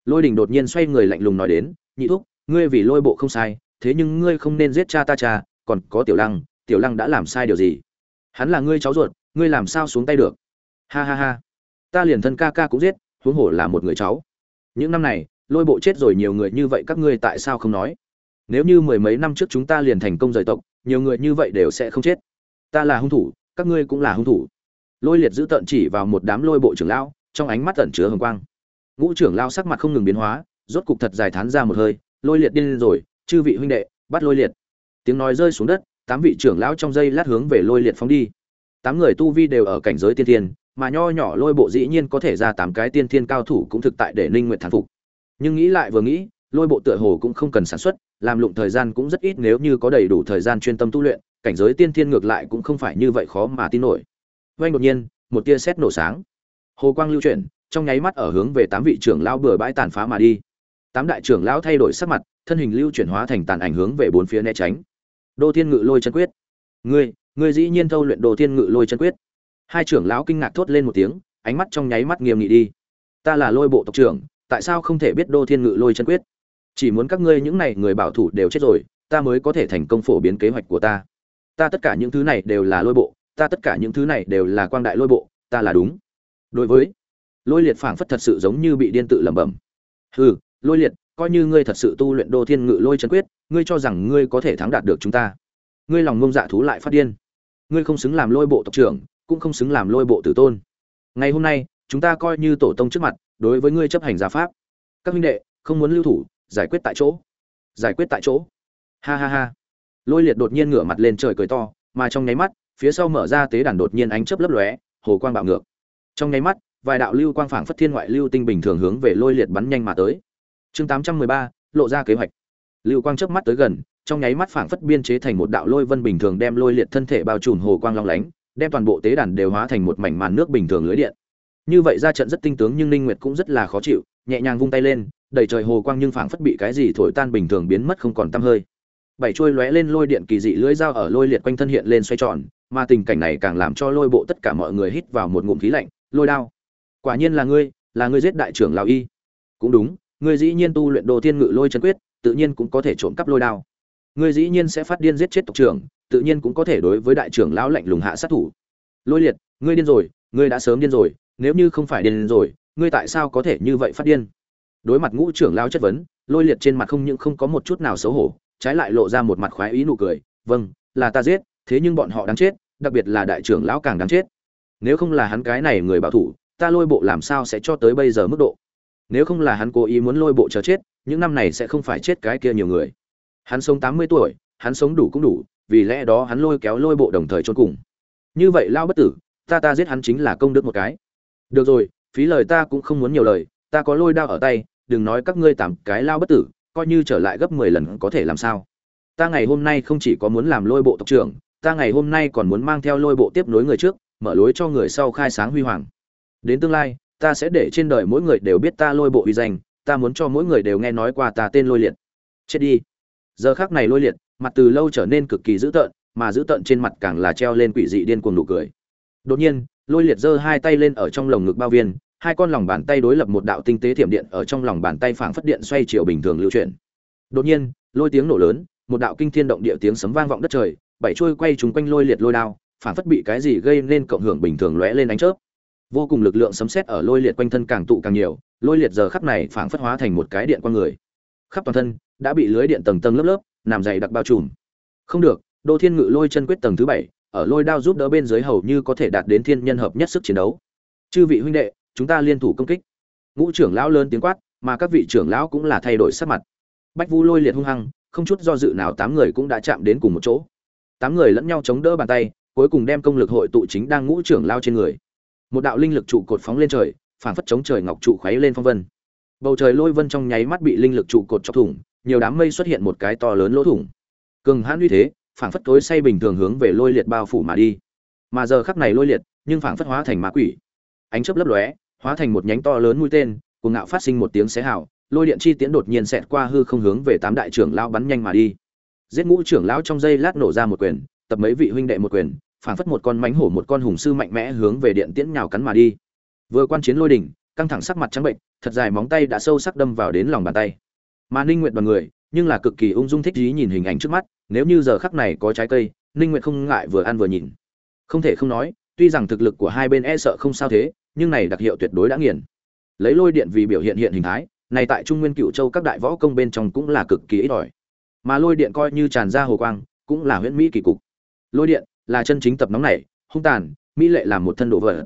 Lôi đình đột nhiên xoay người lạnh lùng nói đến, nhị thúc ngươi vì lôi bộ không sai, thế nhưng ngươi không nên giết cha ta cha, còn có tiểu lăng tiểu lăng đã làm sai điều gì? Hắn là ngươi cháu ruột, ngươi làm sao xuống tay được? Ha ha ha. Ta liền thân ca ca cũng giết, huống hổ là một người cháu. Những năm này, lôi bộ chết rồi nhiều người như vậy các ngươi tại sao không nói? Nếu như mười mấy năm trước chúng ta liền thành công rời tộc, nhiều người như vậy đều sẽ không chết. Ta là hung thủ, các ngươi cũng là hung thủ. Lôi liệt giữ tận chỉ vào một đám lôi bộ trưởng lão, trong ánh mắt tẩn chứa hồng quang. Ngũ trưởng lao sắc mặt không ngừng biến hóa, rốt cục thật dài thán ra một hơi lôi liệt điên rồi, chư vị huynh đệ, bắt lôi liệt. Tiếng nói rơi xuống đất, tám vị trưởng lão trong giây lát hướng về lôi liệt phóng đi. Tám người tu vi đều ở cảnh giới tiên thiên, mà nho nhỏ lôi bộ dĩ nhiên có thể ra tám cái tiên thiên cao thủ cũng thực tại để ninh nguyện thán phục. Nhưng nghĩ lại vừa nghĩ, lôi bộ tựa hồ cũng không cần sản xuất, làm lụng thời gian cũng rất ít nếu như có đầy đủ thời gian chuyên tâm tu luyện, cảnh giới tiên thiên ngược lại cũng không phải như vậy khó mà tin nổi. Vanh đột nhiên, một tia sét nổ sáng. Hồ quang lưu chuyển, trong nháy mắt ở hướng về tám vị trưởng lão bừa bãi tàn phá mà đi tám đại trưởng lão thay đổi sắc mặt, thân hình lưu chuyển hóa thành tàn ảnh hướng về bốn phía né tránh. Đô thiên ngự lôi chân quyết. Ngươi ngươi dĩ nhiên thâu luyện Đô thiên ngự lôi chân quyết. Hai trưởng lão kinh ngạc thốt lên một tiếng, ánh mắt trong nháy mắt nghiêm nghị đi. Ta là lôi bộ tộc trưởng, tại sao không thể biết đô thiên ngự lôi chân quyết? Chỉ muốn các ngươi những này người bảo thủ đều chết rồi, ta mới có thể thành công phổ biến kế hoạch của ta. Ta tất cả những thứ này đều là lôi bộ, ta tất cả những thứ này đều là quang đại lôi bộ, ta là đúng. Đối với, lôi liệt phảng phất thật sự giống như bị điên tự lẩm bẩm. Hừ lôi liệt, coi như ngươi thật sự tu luyện đô thiên ngự lôi chân quyết, ngươi cho rằng ngươi có thể thắng đạt được chúng ta. Ngươi lòng ngông dạ thú lại phát điên. Ngươi không xứng làm lôi bộ tộc trưởng, cũng không xứng làm lôi bộ tử tôn. Ngày hôm nay, chúng ta coi như tổ tông trước mặt, đối với ngươi chấp hành gia pháp. Các huynh đệ, không muốn lưu thủ, giải quyết tại chỗ. Giải quyết tại chỗ. Ha ha ha. Lôi liệt đột nhiên ngửa mặt lên trời cười to, mà trong nháy mắt, phía sau mở ra tế đàn đột nhiên ánh chớp lấp lóe, hồ quang bạo ngược. Trong nháy mắt, vài đạo lưu quang phảng phất thiên ngoại lưu tinh bình thường hướng về lôi liệt bắn nhanh mà tới chương 813, lộ ra kế hoạch. Lưu quang chớp mắt tới gần trong nháy mắt phảng phất biên chế thành một đạo lôi vân bình thường đem lôi liệt thân thể bao trùm hồ quang long lánh đem toàn bộ tế đàn đều hóa thành một mảnh màn nước bình thường lưới điện. Như vậy ra trận rất tinh tướng nhưng ninh nguyệt cũng rất là khó chịu nhẹ nhàng vung tay lên đầy trời hồ quang nhưng phảng phất bị cái gì thổi tan bình thường biến mất không còn tăm hơi. Bảy chuôi lóe lên lôi điện kỳ dị lưỡi dao ở lôi liệt quanh thân hiện lên xoay tròn mà tình cảnh này càng làm cho lôi bộ tất cả mọi người hít vào một ngụm khí lạnh lôi đao quả nhiên là ngươi là ngươi giết đại trưởng lão y. Cũng đúng ngươi dĩ nhiên tu luyện đồ thiên ngự lôi chân quyết, tự nhiên cũng có thể trộm cắp lôi đao. Ngươi dĩ nhiên sẽ phát điên giết chết tộc trưởng, tự nhiên cũng có thể đối với đại trưởng lão lạnh lùng hạ sát thủ. Lôi liệt, ngươi điên rồi, ngươi đã sớm điên rồi, nếu như không phải điên rồi, ngươi tại sao có thể như vậy phát điên? Đối mặt ngũ trưởng lão chất vấn, lôi liệt trên mặt không những không có một chút nào xấu hổ, trái lại lộ ra một mặt khoái ý nụ cười. Vâng là ta giết, thế nhưng bọn họ đáng chết, đặc biệt là đại trưởng lão càng đáng chết. Nếu không là hắn cái này người bảo thủ, ta lôi bộ làm sao sẽ cho tới bây giờ mức độ? Nếu không là hắn cố ý muốn lôi bộ chờ chết, những năm này sẽ không phải chết cái kia nhiều người. Hắn sống tám mươi tuổi, hắn sống đủ cũng đủ, vì lẽ đó hắn lôi kéo lôi bộ đồng thời trốn cùng. Như vậy lao bất tử, ta ta giết hắn chính là công đức một cái. Được rồi, phí lời ta cũng không muốn nhiều lời, ta có lôi đao ở tay, đừng nói các ngươi tạm cái lao bất tử, coi như trở lại gấp mười lần có thể làm sao. Ta ngày hôm nay không chỉ có muốn làm lôi bộ tộc trưởng, ta ngày hôm nay còn muốn mang theo lôi bộ tiếp nối người trước, mở lối cho người sau khai sáng huy hoàng. Đến tương lai ta sẽ để trên đời mỗi người đều biết ta lôi bộ uy danh, ta muốn cho mỗi người đều nghe nói qua ta tên lôi liệt. Chết đi. Giờ khác này lôi liệt, mặt từ lâu trở nên cực kỳ dữ tợn, mà dữ tợn trên mặt càng là treo lên quỷ dị điên cuồng nụ cười. Đột nhiên, lôi liệt giơ hai tay lên ở trong lồng ngực bao viên, hai con lòng bàn tay đối lập một đạo tinh tế thiểm điện ở trong lòng bàn tay phảng phất điện xoay chiều bình thường lưu chuyển. Đột nhiên, lôi tiếng nổ lớn, một đạo kinh thiên động địa tiếng sấm vang vọng đất trời, bảy trôi quay chúng quanh lôi liệt lôi đao, phảng phất bị cái gì gây nên cộng hưởng bình thường lóe lên ánh chớp vô cùng lực lượng sấm sét ở lôi liệt quanh thân càng tụ càng nhiều, lôi liệt giờ khắp này phảng phất hóa thành một cái điện quang người. Khắp toàn thân đã bị lưới điện tầng tầng lớp lớp làm dày đặc bao trùm. Không được, đô thiên ngự lôi chân quyết tầng thứ bảy, ở lôi đao giúp đỡ bên dưới hầu như có thể đạt đến thiên nhân hợp nhất sức chiến đấu. Chư vị huynh đệ, chúng ta liên thủ công kích. Ngũ trưởng lão lớn tiếng quát, mà các vị trưởng lão cũng là thay đổi sắc mặt. Bách vu lôi liệt hung hăng, không chút do dự nào tám người cũng đã chạm đến cùng một chỗ. Tám người lẫn nhau chống đỡ bàn tay, cuối cùng đem công lực hội tụ chính đang ngũ trưởng lao trên người một đạo linh lực trụ cột phóng lên trời, phảng phất chống trời ngọc trụ khuấy lên phong vân. Bầu trời lôi vân trong nháy mắt bị linh lực trụ cột chọc thủng, nhiều đám mây xuất hiện một cái to lớn lỗ thủng. Cường hãn uy thế, phảng phất tối say bình thường hướng về lôi liệt bao phủ mà đi. Mà giờ khắc này lôi liệt, nhưng phảng phất hóa thành ma quỷ. Ánh chớp lấp lóe, hóa thành một nhánh to lớn mũi tên, cuồng ngạo phát sinh một tiếng xé hào, lôi điện chi tiễn đột nhiên xẹt qua hư không hướng về tám đại trưởng lão bắn nhanh mà đi. Giết ngũ trưởng lão trong giây lát nổ ra một quyền, tập mấy vị huynh đệ một quyền phảng phất một con mánh hổ một con hùng sư mạnh mẽ hướng về điện tiễn nhào cắn mà đi. Vừa quan chiến lôi đỉnh, căng thẳng sắc mặt trắng bệnh, thật dài móng tay đã sâu sắc đâm vào đến lòng bàn tay. Mà ninh nguyện đoàn người, nhưng là cực kỳ ung dung thích ý nhìn hình ảnh trước mắt, nếu như giờ khắc này có trái cây, ninh nguyện không ngại vừa ăn vừa nhìn. Không thể không nói, tuy rằng thực lực của hai bên e sợ không sao thế, nhưng này đặc hiệu tuyệt đối đã nghiền. Lấy lôi điện vì biểu hiện hiện hình thái, này tại trung nguyên cựu châu các đại võ công bên trong cũng là cực kỳ ít ỏi. Mà lôi điện coi như tràn ra hồ quang, cũng là huyễn mỹ kỳ cục. Lôi điện là chân chính tập nóng này, hung tàn, mỹ lệ làm một thân đồ vợ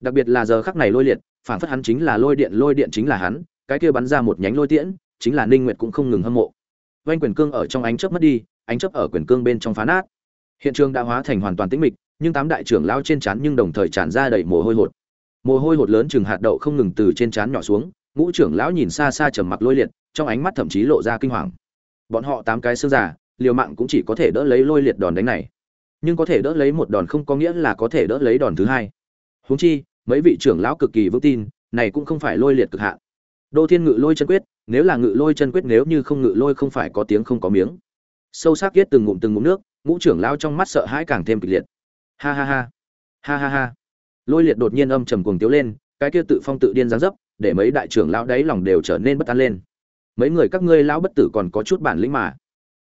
đặc biệt là giờ khắc này lôi liệt, phản phất hắn chính là lôi điện lôi điện chính là hắn, cái kia bắn ra một nhánh lôi tiễn, chính là ninh nguyệt cũng không ngừng hâm mộ. Vanh quyền cương ở trong ánh chớp mất đi, ánh chớp ở quyền cương bên trong phá nát. Hiện trường đã hóa thành hoàn toàn tĩnh mịch, nhưng tám đại trưởng lao trên chán nhưng đồng thời tràn ra đầy mồ hôi hột. Mồ hôi hột lớn chừng hạt đậu không ngừng từ trên trán nhỏ xuống, ngũ trưởng lão nhìn xa xa trầm mặc lôi liệt, trong ánh mắt thậm chí lộ ra kinh hoàng. Bọn họ tám cái xương giả liều mạng cũng chỉ có thể đỡ lấy lôi liệt đòn đánh này nhưng có thể đỡ lấy một đòn không có nghĩa là có thể đỡ lấy đòn thứ hai. Huống chi, mấy vị trưởng lão cực kỳ vững tin, này cũng không phải lôi liệt cực hạn. Đô thiên ngự lôi chân quyết, nếu là ngự lôi chân quyết nếu như không ngự lôi không phải có tiếng không có miếng. Sâu sắc yết từng ngụm từng ngụm nước, ngũ trưởng lão trong mắt sợ hãi càng thêm kịch liệt. Ha ha ha. Ha ha ha. Lôi liệt đột nhiên âm trầm cuồng tiếu lên, cái kia tự phong tự điên giáng dấp, để mấy đại trưởng lão đáy lòng đều trở nên bất an lên. Mấy người các ngươi lão bất tử còn có chút bản lĩnh mà.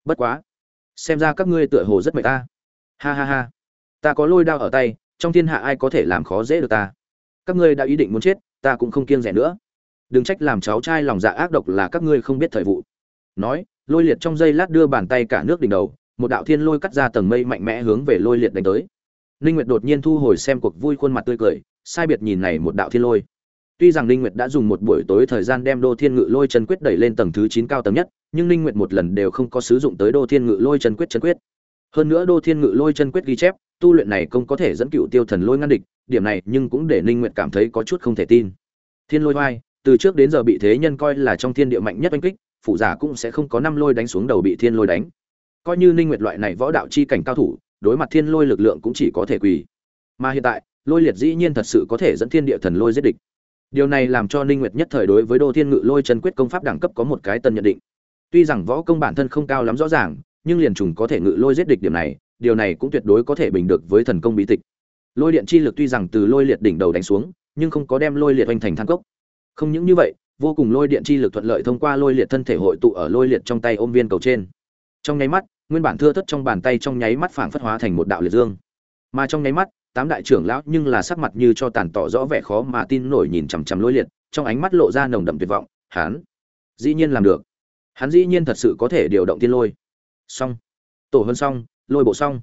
Bất quá, xem ra các ngươi tựa hồ rất mệt ta ha ha ha. Ta có lôi đao ở tay, trong thiên hạ ai có thể làm khó dễ được ta? Các ngươi đã ý định muốn chết, ta cũng không kiêng rẻ nữa. Đừng trách làm cháu trai lòng dạ ác độc là các ngươi không biết thời vụ. Nói, lôi liệt trong giây lát đưa bàn tay cả nước đỉnh đầu, một đạo thiên lôi cắt ra tầng mây mạnh mẽ hướng về lôi liệt đánh tới. Ninh nguyệt đột nhiên thu hồi xem cuộc vui khuôn mặt tươi cười, sai biệt nhìn này một đạo thiên lôi. Tuy rằng ninh nguyệt đã dùng một buổi tối thời gian đem đô thiên ngự lôi chân quyết đẩy lên tầng thứ 9 cao tầng nhất, nhưng ninh nguyệt một lần đều không có sử dụng tới đô thiên ngự lôi chân quyết chân quyết hơn nữa đô thiên ngự lôi chân quyết ghi chép, tu luyện này không có thể dẫn cựu tiêu thần lôi ngăn địch, điểm này nhưng cũng để ninh nguyệt cảm thấy có chút không thể tin. Thiên lôi hoai từ trước đến giờ bị thế nhân coi là trong thiên địa mạnh nhất oanh kích phụ giả cũng sẽ không có năm lôi đánh xuống đầu bị thiên lôi đánh. Coi như ninh nguyệt loại này võ đạo chi cảnh cao thủ, đối mặt thiên lôi lực lượng cũng chỉ có thể quỳ. Mà hiện tại, lôi liệt dĩ nhiên thật sự có thể dẫn thiên địa thần lôi giết địch. Điều này làm cho ninh nguyệt nhất thời đối với đô thiên ngự lôi chân quyết công pháp đẳng cấp có một cái tân nhận định. Tuy rằng võ công bản thân không cao lắm rõ ràng nhưng liền trùng có thể ngự lôi giết địch điểm này, điều này cũng tuyệt đối có thể bình được với thần công bí tịch. Lôi điện chi lực tuy rằng từ lôi liệt đỉnh đầu đánh xuống, nhưng không có đem lôi liệt hoành thành thang cốc. Không những như vậy, vô cùng lôi điện chi lực thuận lợi thông qua lôi liệt thân thể hội tụ ở lôi liệt trong tay ôm viên cầu trên. Trong nháy mắt, nguyên bản thưa thất trong bàn tay trong nháy mắt phảng phất hóa thành một đạo liệt dương. Mà trong nháy mắt, tám đại trưởng lão nhưng là sắc mặt như cho tàn tỏ rõ vẻ khó mà tin nổi nhìn chằm chằm lôi liệt, trong ánh mắt lộ ra nồng đậm tuyệt vọng, hắn dĩ nhiên làm được. Hắn dĩ nhiên thật sự có thể điều động tiên lôi xong. Tổ hơn xong, lôi bộ xong.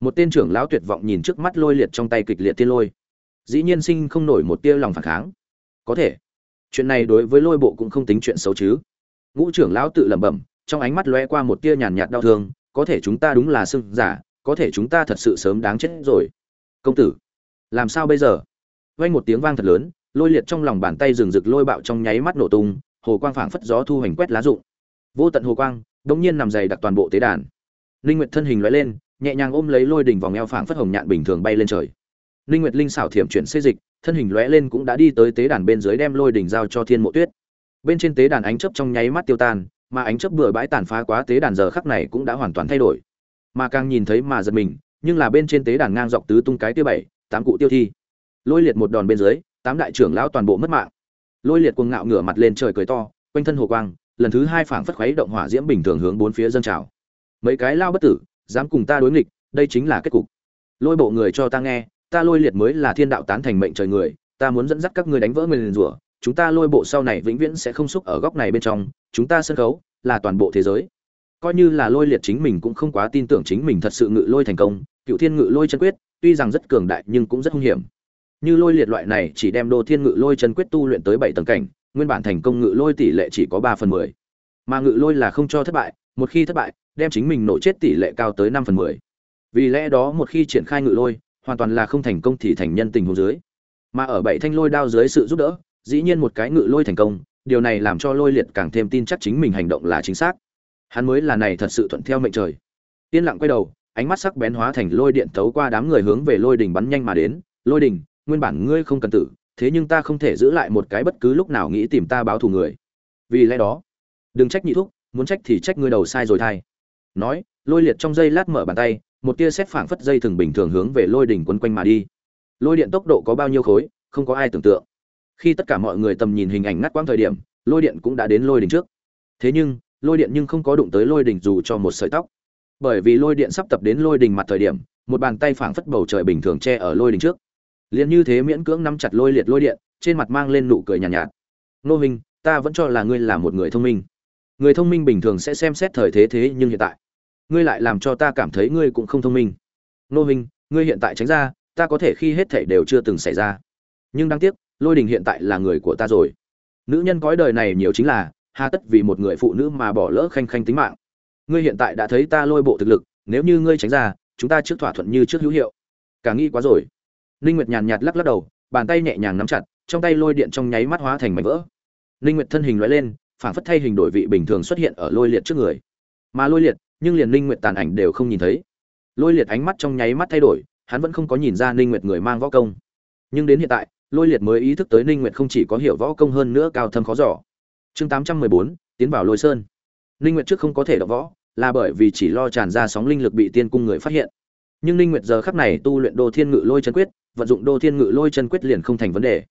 Một tên trưởng lão tuyệt vọng nhìn trước mắt lôi liệt trong tay kịch liệt tiên lôi. Dĩ nhiên sinh không nổi một tia lòng phản kháng. Có thể. Chuyện này đối với lôi bộ cũng không tính chuyện xấu chứ. Ngũ trưởng lão tự lẩm bẩm, trong ánh mắt lóe qua một tia nhàn nhạt đau thương, có thể chúng ta đúng là sưng giả, có thể chúng ta thật sự sớm đáng chết rồi. Công tử, làm sao bây giờ? Vang một tiếng vang thật lớn, lôi liệt trong lòng bàn tay rừng rực lôi bạo trong nháy mắt nổ tung, hồ quang phảng phất gió thu hành quét lá rụng. Vô tận hồ quang đống nhiên nằm dày đặt toàn bộ tế đàn. Linh nguyệt thân hình lóe lên, nhẹ nhàng ôm lấy lôi đỉnh vòng eo phảng phất hồng nhạn bình thường bay lên trời. Linh nguyệt linh xảo thiểm chuyển xê dịch, thân hình lóe lên cũng đã đi tới tế đàn bên dưới đem lôi đỉnh giao cho thiên mộ tuyết. Bên trên tế đàn ánh chớp trong nháy mắt tiêu tan, mà ánh chớp bừa bãi tàn phá quá tế đàn giờ khắc này cũng đã hoàn toàn thay đổi. Mà càng nhìn thấy mà giật mình, nhưng là bên trên tế đàn ngang dọc tứ tung cái tiêu bảy, tám cụ tiêu thi. Lôi liệt một đòn bên dưới, tám đại trưởng lão toàn bộ mất mạng. Lôi liệt cuồng ngạo ngửa mặt lên trời cười to, quanh thân hồ quang lần thứ hai phảng phất khuấy động hỏa diễm bình thường hướng bốn phía dân trào. Mấy cái lao bất tử, dám cùng ta đối nghịch, đây chính là kết cục. Lôi bộ người cho ta nghe, ta lôi liệt mới là thiên đạo tán thành mệnh trời người, ta muốn dẫn dắt các ngươi đánh vỡ nguyền rủa, chúng ta lôi bộ sau này vĩnh viễn sẽ không xúc ở góc này bên trong, chúng ta sân khấu là toàn bộ thế giới. Coi như là lôi liệt chính mình cũng không quá tin tưởng chính mình thật sự ngự lôi thành công, cựu thiên ngự lôi chân quyết, tuy rằng rất cường đại nhưng cũng rất hung hiểm. Như lôi liệt loại này chỉ đem đô thiên ngự lôi chân quyết tu luyện tới bảy tầng cảnh nguyên bản thành công ngự lôi tỷ lệ chỉ có ba phần mười. Mà ngự lôi là không cho thất bại, một khi thất bại, đem chính mình nổ chết tỷ lệ cao tới năm phần mười. Vì lẽ đó một khi triển khai ngự lôi, hoàn toàn là không thành công thì thành nhân tình hồ dưới. Mà ở bảy thanh lôi đao dưới sự giúp đỡ, dĩ nhiên một cái ngự lôi thành công, điều này làm cho lôi liệt càng thêm tin chắc chính mình hành động là chính xác. Hắn mới là này thật sự thuận theo mệnh trời. Yên lặng quay đầu, ánh mắt sắc bén hóa thành lôi điện tấu qua đám người hướng về lôi đỉnh bắn nhanh mà đến. Lôi đỉnh nguyên bản ngươi không cần tử thế nhưng ta không thể giữ lại một cái bất cứ lúc nào nghĩ tìm ta báo thù người. Vì lẽ đó, đừng trách nhị thúc, muốn trách thì trách ngươi đầu sai rồi thay. Nói, lôi liệt trong dây lát mở bàn tay, một tia xét phảng phất dây thường bình thường hướng về lôi đỉnh quấn quanh mà đi. Lôi điện tốc độ có bao nhiêu khối, không có ai tưởng tượng. Khi tất cả mọi người tầm nhìn hình ảnh ngắt quãng thời điểm, lôi điện cũng đã đến lôi đỉnh trước. Thế nhưng, lôi điện nhưng không có đụng tới lôi đỉnh dù cho một sợi tóc. Bởi vì lôi điện sắp tập đến lôi đỉnh mặt thời điểm, một bàn tay phảng phất bầu trời bình thường che ở lôi đỉnh trước liền như thế miễn cưỡng nắm chặt lôi liệt lôi điện trên mặt mang lên nụ cười nhàn nhạt, nhạt. Nô hình ta vẫn cho là ngươi là một người thông minh. Người thông minh bình thường sẽ xem xét thời thế thế nhưng hiện tại ngươi lại làm cho ta cảm thấy ngươi cũng không thông minh. Nô hình ngươi hiện tại tránh ra ta có thể khi hết thảy đều chưa từng xảy ra. Nhưng đáng tiếc lôi đình hiện tại là người của ta rồi. Nữ nhân cõi đời này nhiều chính là hà tất vì một người phụ nữ mà bỏ lỡ khanh khanh tính mạng. Ngươi hiện tại đã thấy ta lôi bộ thực lực nếu như ngươi tránh ra chúng ta trước thỏa thuận như trước hữu hiệu. Cả nghĩ quá rồi ninh nguyệt nhàn nhạt lắc lắc đầu bàn tay nhẹ nhàng nắm chặt trong tay lôi điện trong nháy mắt hóa thành mảnh vỡ. Ninh nguyệt thân hình lóe lên phản phất thay hình đổi vị bình thường xuất hiện ở lôi liệt trước người. Mà lôi liệt nhưng liền ninh nguyệt tàn ảnh đều không nhìn thấy. Lôi liệt ánh mắt trong nháy mắt thay đổi hắn vẫn không có nhìn ra ninh nguyệt người mang võ công. Nhưng đến hiện tại lôi liệt mới ý thức tới ninh nguyệt không chỉ có hiểu võ công hơn nữa cao thâm khó dò. chương 814, tiến vào lôi sơn. Ninh nguyệt trước không có thể động võ là bởi vì chỉ lo tràn ra sóng linh lực bị tiên cung người phát hiện. Nhưng ninh nguyệt giờ khắc này tu luyện đô thiên ngự lôi chân quyết vận dụng đô thiên ngự lôi chân quyết liền không thành vấn đề.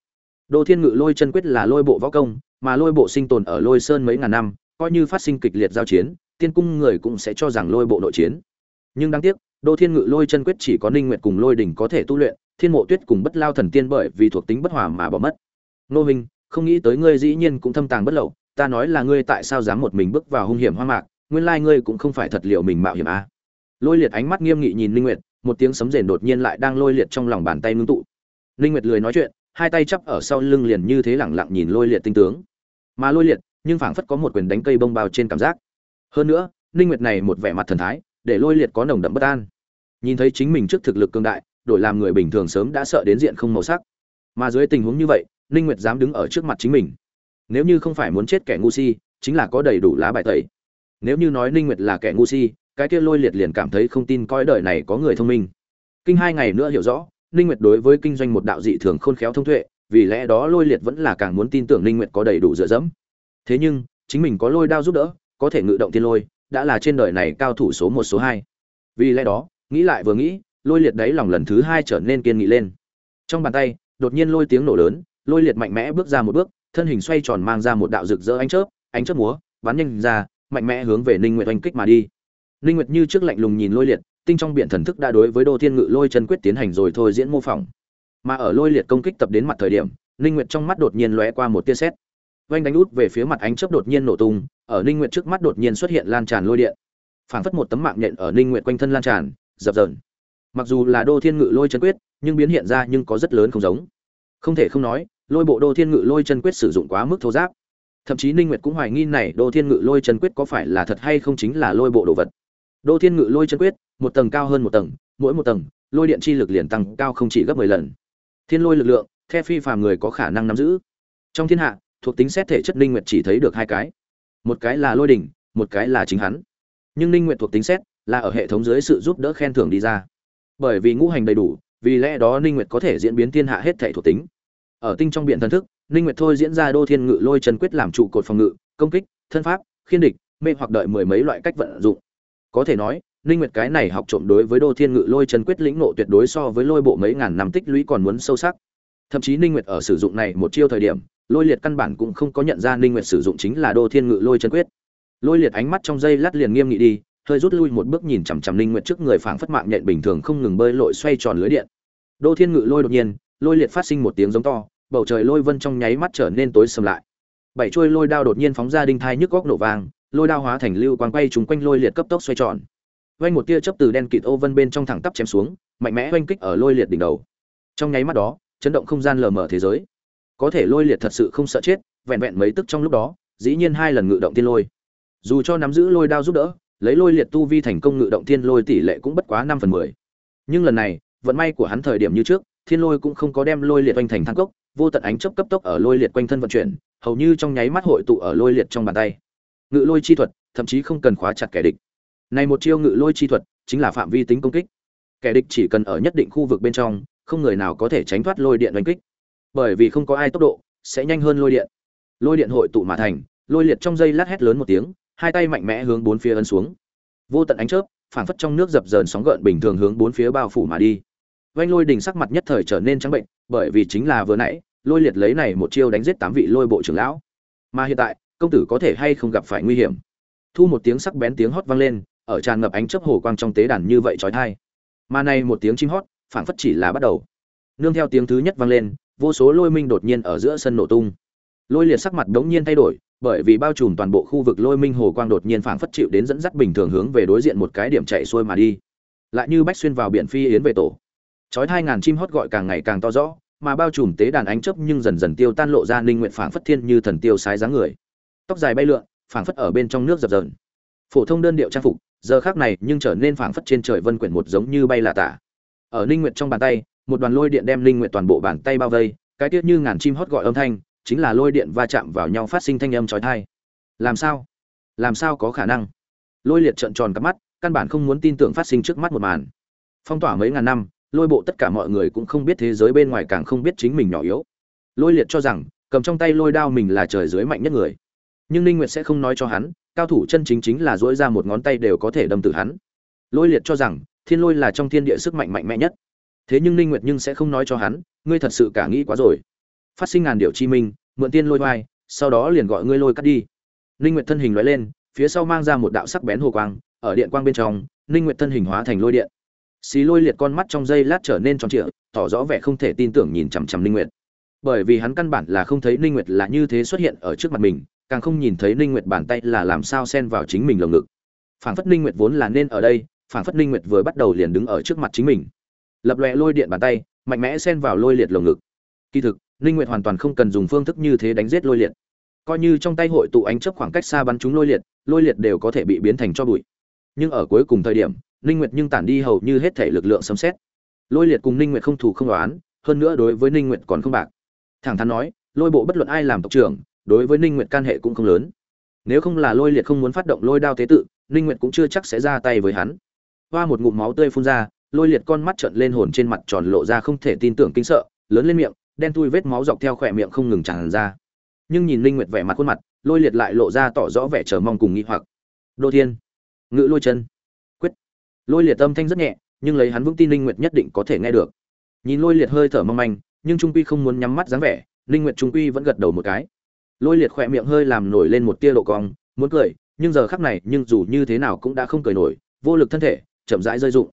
Đô thiên ngự lôi chân quyết là lôi bộ võ công, mà lôi bộ sinh tồn ở lôi sơn mấy ngàn năm, coi như phát sinh kịch liệt giao chiến, tiên cung người cũng sẽ cho rằng lôi bộ nội chiến. Nhưng đáng tiếc, đô thiên ngự lôi chân quyết chỉ có ninh nguyệt cùng lôi đỉnh có thể tu luyện, thiên mộ tuyết cùng bất lao thần tiên bởi vì thuộc tính bất hòa mà bỏ mất. Nô hình không nghĩ tới ngươi dĩ nhiên cũng thâm tàng bất lậu, ta nói là ngươi tại sao dám một mình bước vào hung hiểm hoang mạc, nguyên lai ngươi cũng không phải thật liệu mình mạo hiểm à. lôi liệt ánh mắt nghiêm nghị nhìn Ninh nguyệt một tiếng sấm rền đột nhiên lại đang lôi liệt trong lòng bàn tay ngưng tụ. Linh nguyệt lười nói chuyện, hai tay chắp ở sau lưng liền như thế lẳng lặng nhìn lôi liệt tinh tướng. Mà lôi liệt, nhưng phảng phất có một quyền đánh cây bông bao trên cảm giác. Hơn nữa, linh nguyệt này một vẻ mặt thần thái, để lôi liệt có nồng đậm bất an. Nhìn thấy chính mình trước thực lực cường đại, đổi làm người bình thường sớm đã sợ đến diện không màu sắc. Mà dưới tình huống như vậy ninh nguyệt dám đứng ở trước mặt chính mình. Nếu như không phải muốn chết kẻ ngu si, chính là có đầy đủ lá bài tẩy. Nếu như nói ninh nguyệt là kẻ ngu si cái kia lôi liệt liền cảm thấy không tin coi đời này có người thông minh. Kinh hai ngày nữa hiểu rõ, ninh nguyệt đối với kinh doanh một đạo dị thường khôn khéo thông tuệ, vì lẽ đó lôi liệt vẫn là càng muốn tin tưởng ninh nguyệt có đầy đủ dựa dẫm. Thế nhưng, chính mình có lôi đao giúp đỡ, có thể ngự động thiên lôi, đã là trên đời này cao thủ số một, số hai. Vì lẽ đó, nghĩ lại vừa nghĩ, lôi liệt đấy lòng lần thứ hai trở nên kiên nghị lên. Trong bàn tay, đột nhiên lôi tiếng nổ lớn, lôi liệt mạnh mẽ bước ra một bước, thân hình xoay tròn mang ra một đạo rực rỡ ánh chớp ánh chớp múa, bắn nhanh ra, mạnh mẽ hướng về ninh nguyệt oanh kích mà đi ninh nguyệt như trước lạnh lùng nhìn lôi liệt, tinh trong biển thần thức đã đối với đô thiên ngự lôi chân quyết tiến hành rồi thôi diễn mô phỏng. Mà ở lôi liệt công kích tập đến mặt thời điểm, ninh nguyệt trong mắt đột nhiên lóe qua một tia sét. Vành đánh út về phía mặt ánh chớp đột nhiên nổ tung, ở ninh nguyệt trước mắt đột nhiên xuất hiện lan tràn lôi điện. Phảng phất một tấm mạng nhện ở ninh nguyệt quanh thân lan tràn, dập dờn. Mặc dù là đô thiên ngự lôi chân quyết, nhưng biến hiện ra nhưng có rất lớn không giống. Không thể không nói, lôi bộ đô thiên ngự lôi chân quyết sử dụng quá mức thô giáp. Thậm chí ninh nguyệt cũng hoài nghi này đô thiên ngự lôi chân quyết có phải là thật hay không chính là lôi bộ đồ vật đô thiên ngự lôi chân quyết, một tầng cao hơn một tầng, mỗi một tầng, lôi điện chi lực liền tăng cao không chỉ gấp 10 lần. Thiên lôi lực lượng theo phi phàm người có khả năng nắm giữ. Trong thiên hạ, thuộc tính xét thể chất Linh nguyệt chỉ thấy được hai cái. Một cái là lôi đỉnh, một cái là chính hắn. Nhưng Linh nguyệt thuộc tính xét là ở hệ thống dưới sự giúp đỡ khen thưởng đi ra. Bởi vì ngũ hành đầy đủ, vì lẽ đó Linh nguyệt có thể diễn biến thiên hạ hết thể thuộc tính. Ở tinh trong biển thần thức Linh nguyệt thôi diễn ra đô thiên ngự lôi chân quyết làm trụ cột phòng ngự, công kích, thân pháp, khiên địch, mê hoặc đợi mười mấy loại cách vận dụng có thể nói, ninh nguyệt cái này học trộm đối với đô thiên ngự lôi chân quyết lĩnh nộ tuyệt đối so với lôi bộ mấy ngàn năm tích lũy còn muốn sâu sắc. Thậm chí ninh nguyệt ở sử dụng này một chiêu thời điểm, lôi liệt căn bản cũng không có nhận ra ninh nguyệt sử dụng chính là đô thiên ngự lôi chân quyết. Lôi liệt ánh mắt trong giây lát liền nghiêm nghị đi, hơi rút lui một bước nhìn chằm chằm linh nguyệt trước người phảng phất mạng nhện bình thường không ngừng bơi lội xoay tròn lưới điện. Đô thiên ngự lôi đột nhiên, lôi liệt phát sinh một tiếng giống to, bầu trời lôi vân trong nháy mắt trở nên tối sầm lại. Bảy chuôi lôi đao đột nhiên phóng ra đinh thai nhức góc nổ vang lôi đao hóa thành lưu quang quay trúng quanh lôi liệt cấp tốc xoay tròn. Vang một tia chớp từ đen kịt ô vân bên trong thẳng tắp chém xuống, mạnh mẽ oanh kích ở lôi liệt đỉnh đầu. Trong nháy mắt đó, chấn động không gian lờ mờ thế giới. Có thể lôi liệt thật sự không sợ chết, vẹn vẹn mấy tức trong lúc đó, dĩ nhiên hai lần ngự động tiên lôi. Dù cho nắm giữ lôi đao giúp đỡ, lấy lôi liệt tu vi thành công ngự động thiên lôi tỷ lệ cũng bất quá năm phần mười. Nhưng lần này, vận may của hắn thời điểm như trước, thiên lôi cũng không có đem lôi liệt oanh thành thang cốc, vô tận ánh chớp cấp tốc ở lôi liệt quanh thân vận chuyển, hầu như trong nháy mắt hội tụ ở lôi liệt trong bàn tay ngự lôi chi thuật, thậm chí không cần khóa chặt kẻ địch. Này một chiêu ngự lôi chi thuật chính là phạm vi tính công kích. Kẻ địch chỉ cần ở nhất định khu vực bên trong, không người nào có thể tránh thoát lôi điện đánh kích. Bởi vì không có ai tốc độ, sẽ nhanh hơn lôi điện. Lôi điện hội tụ mà thành, lôi liệt trong dây lát hét lớn một tiếng, hai tay mạnh mẽ hướng bốn phía ấn xuống. Vô tận ánh chớp, phảng phất trong nước dập dờn sóng gợn bình thường hướng bốn phía bao phủ mà đi. Vanh lôi đình sắc mặt nhất thời trở nên trắng bệnh, bởi vì chính là vừa nãy, lôi liệt lấy này một chiêu đánh giết tám vị lôi bộ trưởng lão. Mà hiện tại công tử có thể hay không gặp phải nguy hiểm? Thu một tiếng sắc bén tiếng hót vang lên, ở tràn ngập ánh chớp hồ quang trong tế đàn như vậy chói tai mà này một tiếng chim hót, phảng phất chỉ là bắt đầu. Nương theo tiếng thứ nhất vang lên, vô số lôi minh đột nhiên ở giữa sân nổ tung. Lôi liệt sắc mặt đống nhiên thay đổi, bởi vì bao trùm toàn bộ khu vực lôi minh hồ quang đột nhiên phảng phất chịu đến dẫn dắt bình thường hướng về đối diện một cái điểm chạy xuôi mà đi. Lại như bách xuyên vào biển phi yến về tổ. Chói hai ngàn chim hót gọi càng ngày càng to rõ, mà bao trùm tế đàn ánh chớp nhưng dần dần tiêu tan lộ ra ninh nguyện phảng phất thiên như thần tiêu sái dáng người tóc dài bay lượn phảng phất ở bên trong nước dập dờn phổ thông đơn điệu trang phục giờ khác này nhưng trở nên phảng phất trên trời vân quyển một giống như bay là tả ở ninh nguyện trong bàn tay một đoàn lôi điện đem ninh nguyện toàn bộ bàn tay bao vây cái tiết như ngàn chim hót gọi âm thanh chính là lôi điện va chạm vào nhau phát sinh thanh âm chói tai. Làm sao? Làm sao có khả năng? Lôi liệt trợn tròn cả mắt, căn bản không muốn tin tưởng phát sinh trước mắt một màn. Phong tỏa mấy ngàn năm, lôi bộ tất cả mọi người cũng không biết thế giới bên ngoài càng không biết chính mình nhỏ yếu. Lôi liệt cho rằng, cầm trong tay lôi đao mình là trời dưới mạnh nhất người. Nhưng Ninh Nguyệt sẽ không nói cho hắn, cao thủ chân chính chính là duỗi ra một ngón tay đều có thể đâm tử hắn. Lôi liệt cho rằng, thiên lôi là trong thiên địa sức mạnh mạnh mẽ nhất. Thế nhưng Ninh Nguyệt nhưng sẽ không nói cho hắn, ngươi thật sự cả nghĩ quá rồi phát sinh ngàn điều chi minh mượn tiên lôi vai sau đó liền gọi ngươi lôi cắt đi ninh nguyệt thân hình lóe lên phía sau mang ra một đạo sắc bén hồ quang ở điện quang bên trong ninh nguyệt thân hình hóa thành lôi điện xí lôi liệt con mắt trong dây lát trở nên tròn trịa tỏ rõ vẻ không thể tin tưởng nhìn chằm chằm ninh nguyệt bởi vì hắn căn bản là không thấy ninh nguyệt là như thế xuất hiện ở trước mặt mình càng không nhìn thấy ninh nguyệt bàn tay là làm sao xen vào chính mình lồng ngực. Phảng phất ninh nguyệt vốn là nên ở đây, phảng phất ninh nguyệt vừa bắt đầu liền đứng ở trước mặt chính mình. Lập lòe lôi điện bàn tay, mạnh mẽ xen vào lôi liệt lồng ngực. Kỳ thực, ninh nguyệt hoàn toàn không cần dùng phương thức như thế đánh giết lôi liệt. Coi như trong tay hội tụ ánh chớp khoảng cách xa bắn chúng lôi liệt lôi liệt đều có thể bị biến thành cho bụi. Nhưng ở cuối cùng thời điểm, ninh nguyệt nhưng tản đi hầu như hết thể lực lượng sấm xét lôi liệt cùng ninh nguyệt không thủ không đoán hơn nữa đối với ninh nguyệt còn không bạc. Thẳng thắn nói, lôi bộ bất luận ai làm tộc trưởng đối với ninh nguyệt can hệ cũng không lớn. Nếu không là lôi liệt không muốn phát động lôi đao tế tự, ninh nguyệt cũng chưa chắc sẽ ra tay với hắn. Hoa một ngụm máu tươi phun ra, lôi liệt con mắt trợn lên hồn trên mặt tròn lộ ra không thể tin tưởng kinh sợ, lớn lên miệng, đen thui vết máu dọc theo khỏe miệng không ngừng tràn ra. Nhưng nhìn linh nguyệt vẻ mặt khuôn mặt, lôi liệt lại lộ ra tỏ rõ vẻ chờ mong cùng nghi hoặc. Đô thiên, ngự lôi chân, quyết. Lôi liệt âm thanh rất nhẹ, nhưng lấy hắn vững tin linh nguyệt nhất định có thể nghe được. Nhìn lôi liệt hơi thở mong manh, nhưng trung quy không muốn nhắm mắt dáng vẻ linh nguyệt trung quy vẫn gật đầu một cái lôi liệt khỏe miệng hơi làm nổi lên một tia độ cong, muốn cười, nhưng giờ khắc này, nhưng dù như thế nào cũng đã không cười nổi, vô lực thân thể, chậm rãi rơi rụng.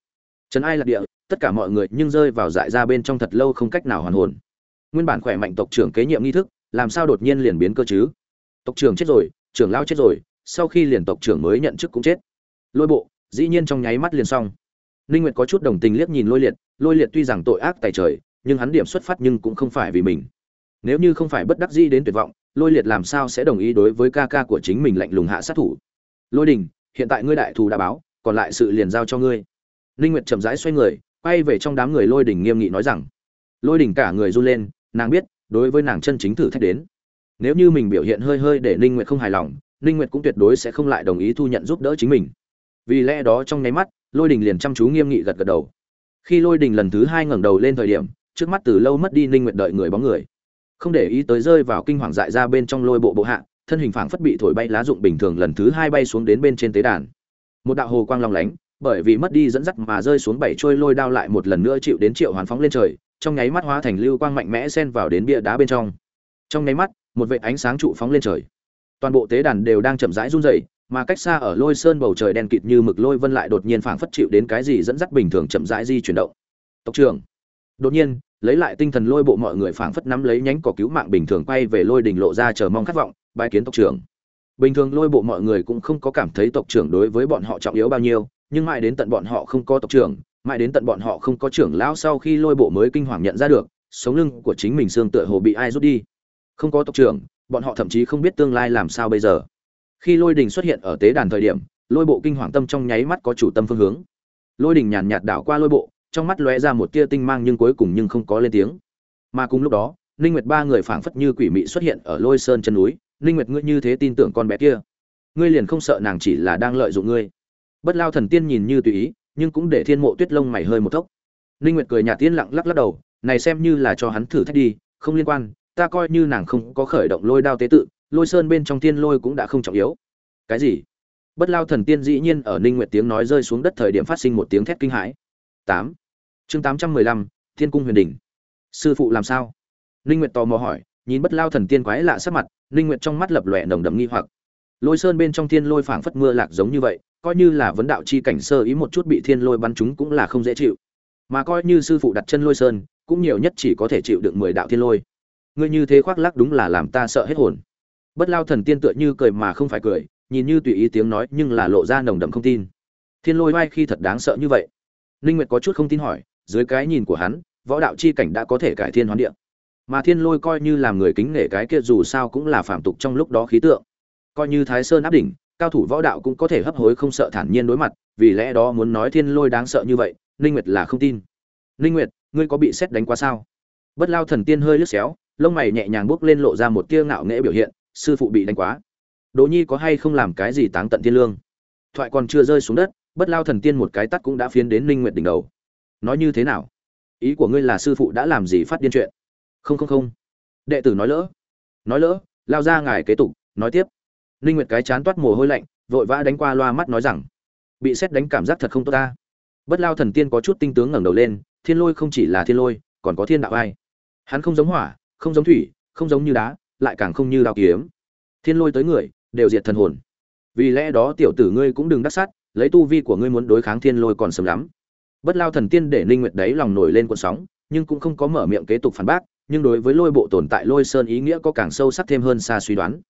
Trấn ai lạc địa, tất cả mọi người nhưng rơi vào dại ra bên trong thật lâu không cách nào hoàn hồn. Nguyên bản khỏe mạnh tộc trưởng kế nhiệm nghi thức, làm sao đột nhiên liền biến cơ chứ? Tộc trưởng chết rồi, trưởng lao chết rồi, sau khi liền tộc trưởng mới nhận chức cũng chết. Lôi bộ, dĩ nhiên trong nháy mắt liền xong. Ninh nguyệt có chút đồng tình liếc nhìn lôi liệt lôi liệt tuy rằng tội ác tại trời, nhưng hắn điểm xuất phát nhưng cũng không phải vì mình. Nếu như không phải bất đắc dĩ đến tuyệt vọng lôi liệt làm sao sẽ đồng ý đối với ca ca của chính mình lạnh lùng hạ sát thủ? Lôi đình, hiện tại ngươi đại thù đã báo, còn lại sự liền giao cho ngươi. Ninh nguyệt chậm rãi xoay người, quay về trong đám người lôi đình nghiêm nghị nói rằng. Lôi đình cả người run lên, nàng biết, đối với nàng chân chính thử thách đến. Nếu như mình biểu hiện hơi hơi để ninh nguyệt không hài lòng, ninh nguyệt cũng tuyệt đối sẽ không lại đồng ý thu nhận giúp đỡ chính mình. Vì lẽ đó trong nháy mắt, lôi đình liền chăm chú nghiêm nghị gật gật đầu. Khi lôi đình lần thứ hai ngẩng đầu lên thời điểm, trước mắt từ lâu mất đi ninh nguyệt đợi người bóng người không để ý tới rơi vào kinh hoàng dại ra bên trong lôi bộ bộ hạ, thân hình phảng phất bị thổi bay lá dụng bình thường lần thứ hai bay xuống đến bên trên tế đàn. Một đạo hồ quang long lánh, bởi vì mất đi dẫn dắt mà rơi xuống bảy trôi lôi đao lại một lần nữa chịu đến triệu hoàn phóng lên trời, trong nháy mắt hóa thành lưu quang mạnh mẽ xen vào đến bia đá bên trong. Trong nháy mắt, một vệt ánh sáng trụ phóng lên trời. Toàn bộ tế đàn đều đang chậm rãi run rẩy, mà cách xa ở lôi sơn bầu trời đen kịt như mực lôi vân lại đột nhiên phảng phất chịu đến cái gì dẫn dắt bình thường chậm rãi di chuyển động. Tộc trưởng, đột nhiên lấy lại tinh thần lôi bộ mọi người phảng phất nắm lấy nhánh cỏ cứu mạng bình thường quay về lôi đình lộ ra chờ mong khát vọng, bái kiến tộc trưởng. Bình thường lôi bộ mọi người cũng không có cảm thấy tộc trưởng đối với bọn họ trọng yếu bao nhiêu, nhưng mãi đến tận bọn họ không có tộc trưởng, mãi đến tận bọn họ không có trưởng lão sau khi lôi bộ mới kinh hoàng nhận ra được, sống lưng của chính mình xương tựa hồ bị ai rút đi. Không có tộc trưởng, bọn họ thậm chí không biết tương lai làm sao bây giờ. Khi lôi đình xuất hiện ở tế đàn thời điểm, lôi bộ kinh hoàng tâm trong nháy mắt có chủ tâm phương hướng. Lôi đình nhàn nhạt đảo qua lôi bộ trong mắt lóe ra một tia tinh mang nhưng cuối cùng nhưng không có lên tiếng. Mà cùng lúc đó, ninh nguyệt ba người phảng phất như quỷ mị xuất hiện ở lôi sơn chân núi. Ninh nguyệt ngươi như thế tin tưởng con bé kia, ngươi liền không sợ nàng chỉ là đang lợi dụng ngươi. Bất lao thần tiên nhìn như tùy ý, nhưng cũng để thiên mộ tuyết lông mày hơi một thốc. Ninh nguyệt cười nhạt tiên lặng lắc lắc đầu, này xem như là cho hắn thử thách đi, không liên quan, ta coi như nàng không có khởi động lôi đao tế tự, lôi sơn bên trong thiên lôi cũng đã không trọng yếu. Cái gì? Bất lao thần tiên dĩ nhiên ở ninh nguyệt tiếng nói rơi xuống đất thời điểm phát sinh một tiếng thét kinh hãi. 8 chương 815, thiên cung huyền đỉnh. Sư phụ làm sao? Ninh nguyệt tò mò hỏi nhìn bất lao thần tiên quái lạ sắc mặt ninh nguyệt trong mắt lập lòe nồng đậm nghi hoặc. Lôi sơn bên trong thiên lôi phảng phất mưa lạc giống như vậy coi như là vấn đạo chi cảnh sơ ý một chút bị thiên lôi bắn chúng cũng là không dễ chịu. Mà coi như sư phụ đặt chân lôi sơn cũng nhiều nhất chỉ có thể chịu được mười đạo thiên lôi. Ngươi như thế khoác lác đúng là làm ta sợ hết hồn. Bất lao thần tiên tựa như cười mà không phải cười nhìn như tùy ý tiếng nói nhưng là lộ ra nồng đậm không tin. Thiên lôi vai khi thật đáng sợ như vậy. Ninh nguyệt có chút không tin hỏi dưới cái nhìn của hắn, võ đạo chi cảnh đã có thể cải thiên hoán địa. Mà thiên lôi coi như làm người kính nể cái kia dù sao cũng là phạm tục trong lúc đó khí tượng. Coi như thái sơn áp đỉnh, cao thủ võ đạo cũng có thể hấp hối không sợ thản nhiên đối mặt, vì lẽ đó muốn nói thiên lôi đáng sợ như vậy, ninh nguyệt là không tin. Ninh nguyệt, ngươi có bị xét đánh quá sao? Bất lao thần tiên hơi lướt xéo, lông mày nhẹ nhàng bước lên lộ ra một tia ngạo nghễ biểu hiện, sư phụ bị đánh quá. Đỗ nhi có hay không làm cái gì táng tận thiên lương? Thoại còn chưa rơi xuống đất, bất lao thần tiên một cái tắt cũng đã phiến đến ninh nguyệt đỉnh đầu nói như thế nào? Ý của ngươi là sư phụ đã làm gì phát điên chuyện? Không không không. Đệ tử nói lỡ. Nói lỡ, lao ra ngài kế tục, nói tiếp. Ninh nguyệt cái chán toát mồ hôi lạnh, vội vã đánh qua loa mắt nói rằng, bị xét đánh cảm giác thật không tốt ta. Bất lao thần tiên có chút tinh tướng ngẩng đầu lên, thiên lôi không chỉ là thiên lôi, còn có thiên đạo ai? Hắn không giống hỏa, không giống thủy, không giống như đá, lại càng không như đao kiếm. Thiên lôi tới người, đều diệt thần hồn. Vì lẽ đó tiểu tử ngươi cũng đừng đắc sát, lấy tu vi của ngươi muốn đối kháng thiên lôi còn sớm lắm bất lao thần tiên để ninh nguyệt đấy lòng nổi lên cuộn sóng, nhưng cũng không có mở miệng kế tục phản bác, nhưng đối với lôi bộ tồn tại lôi sơn ý nghĩa có càng sâu sắc thêm hơn xa suy đoán.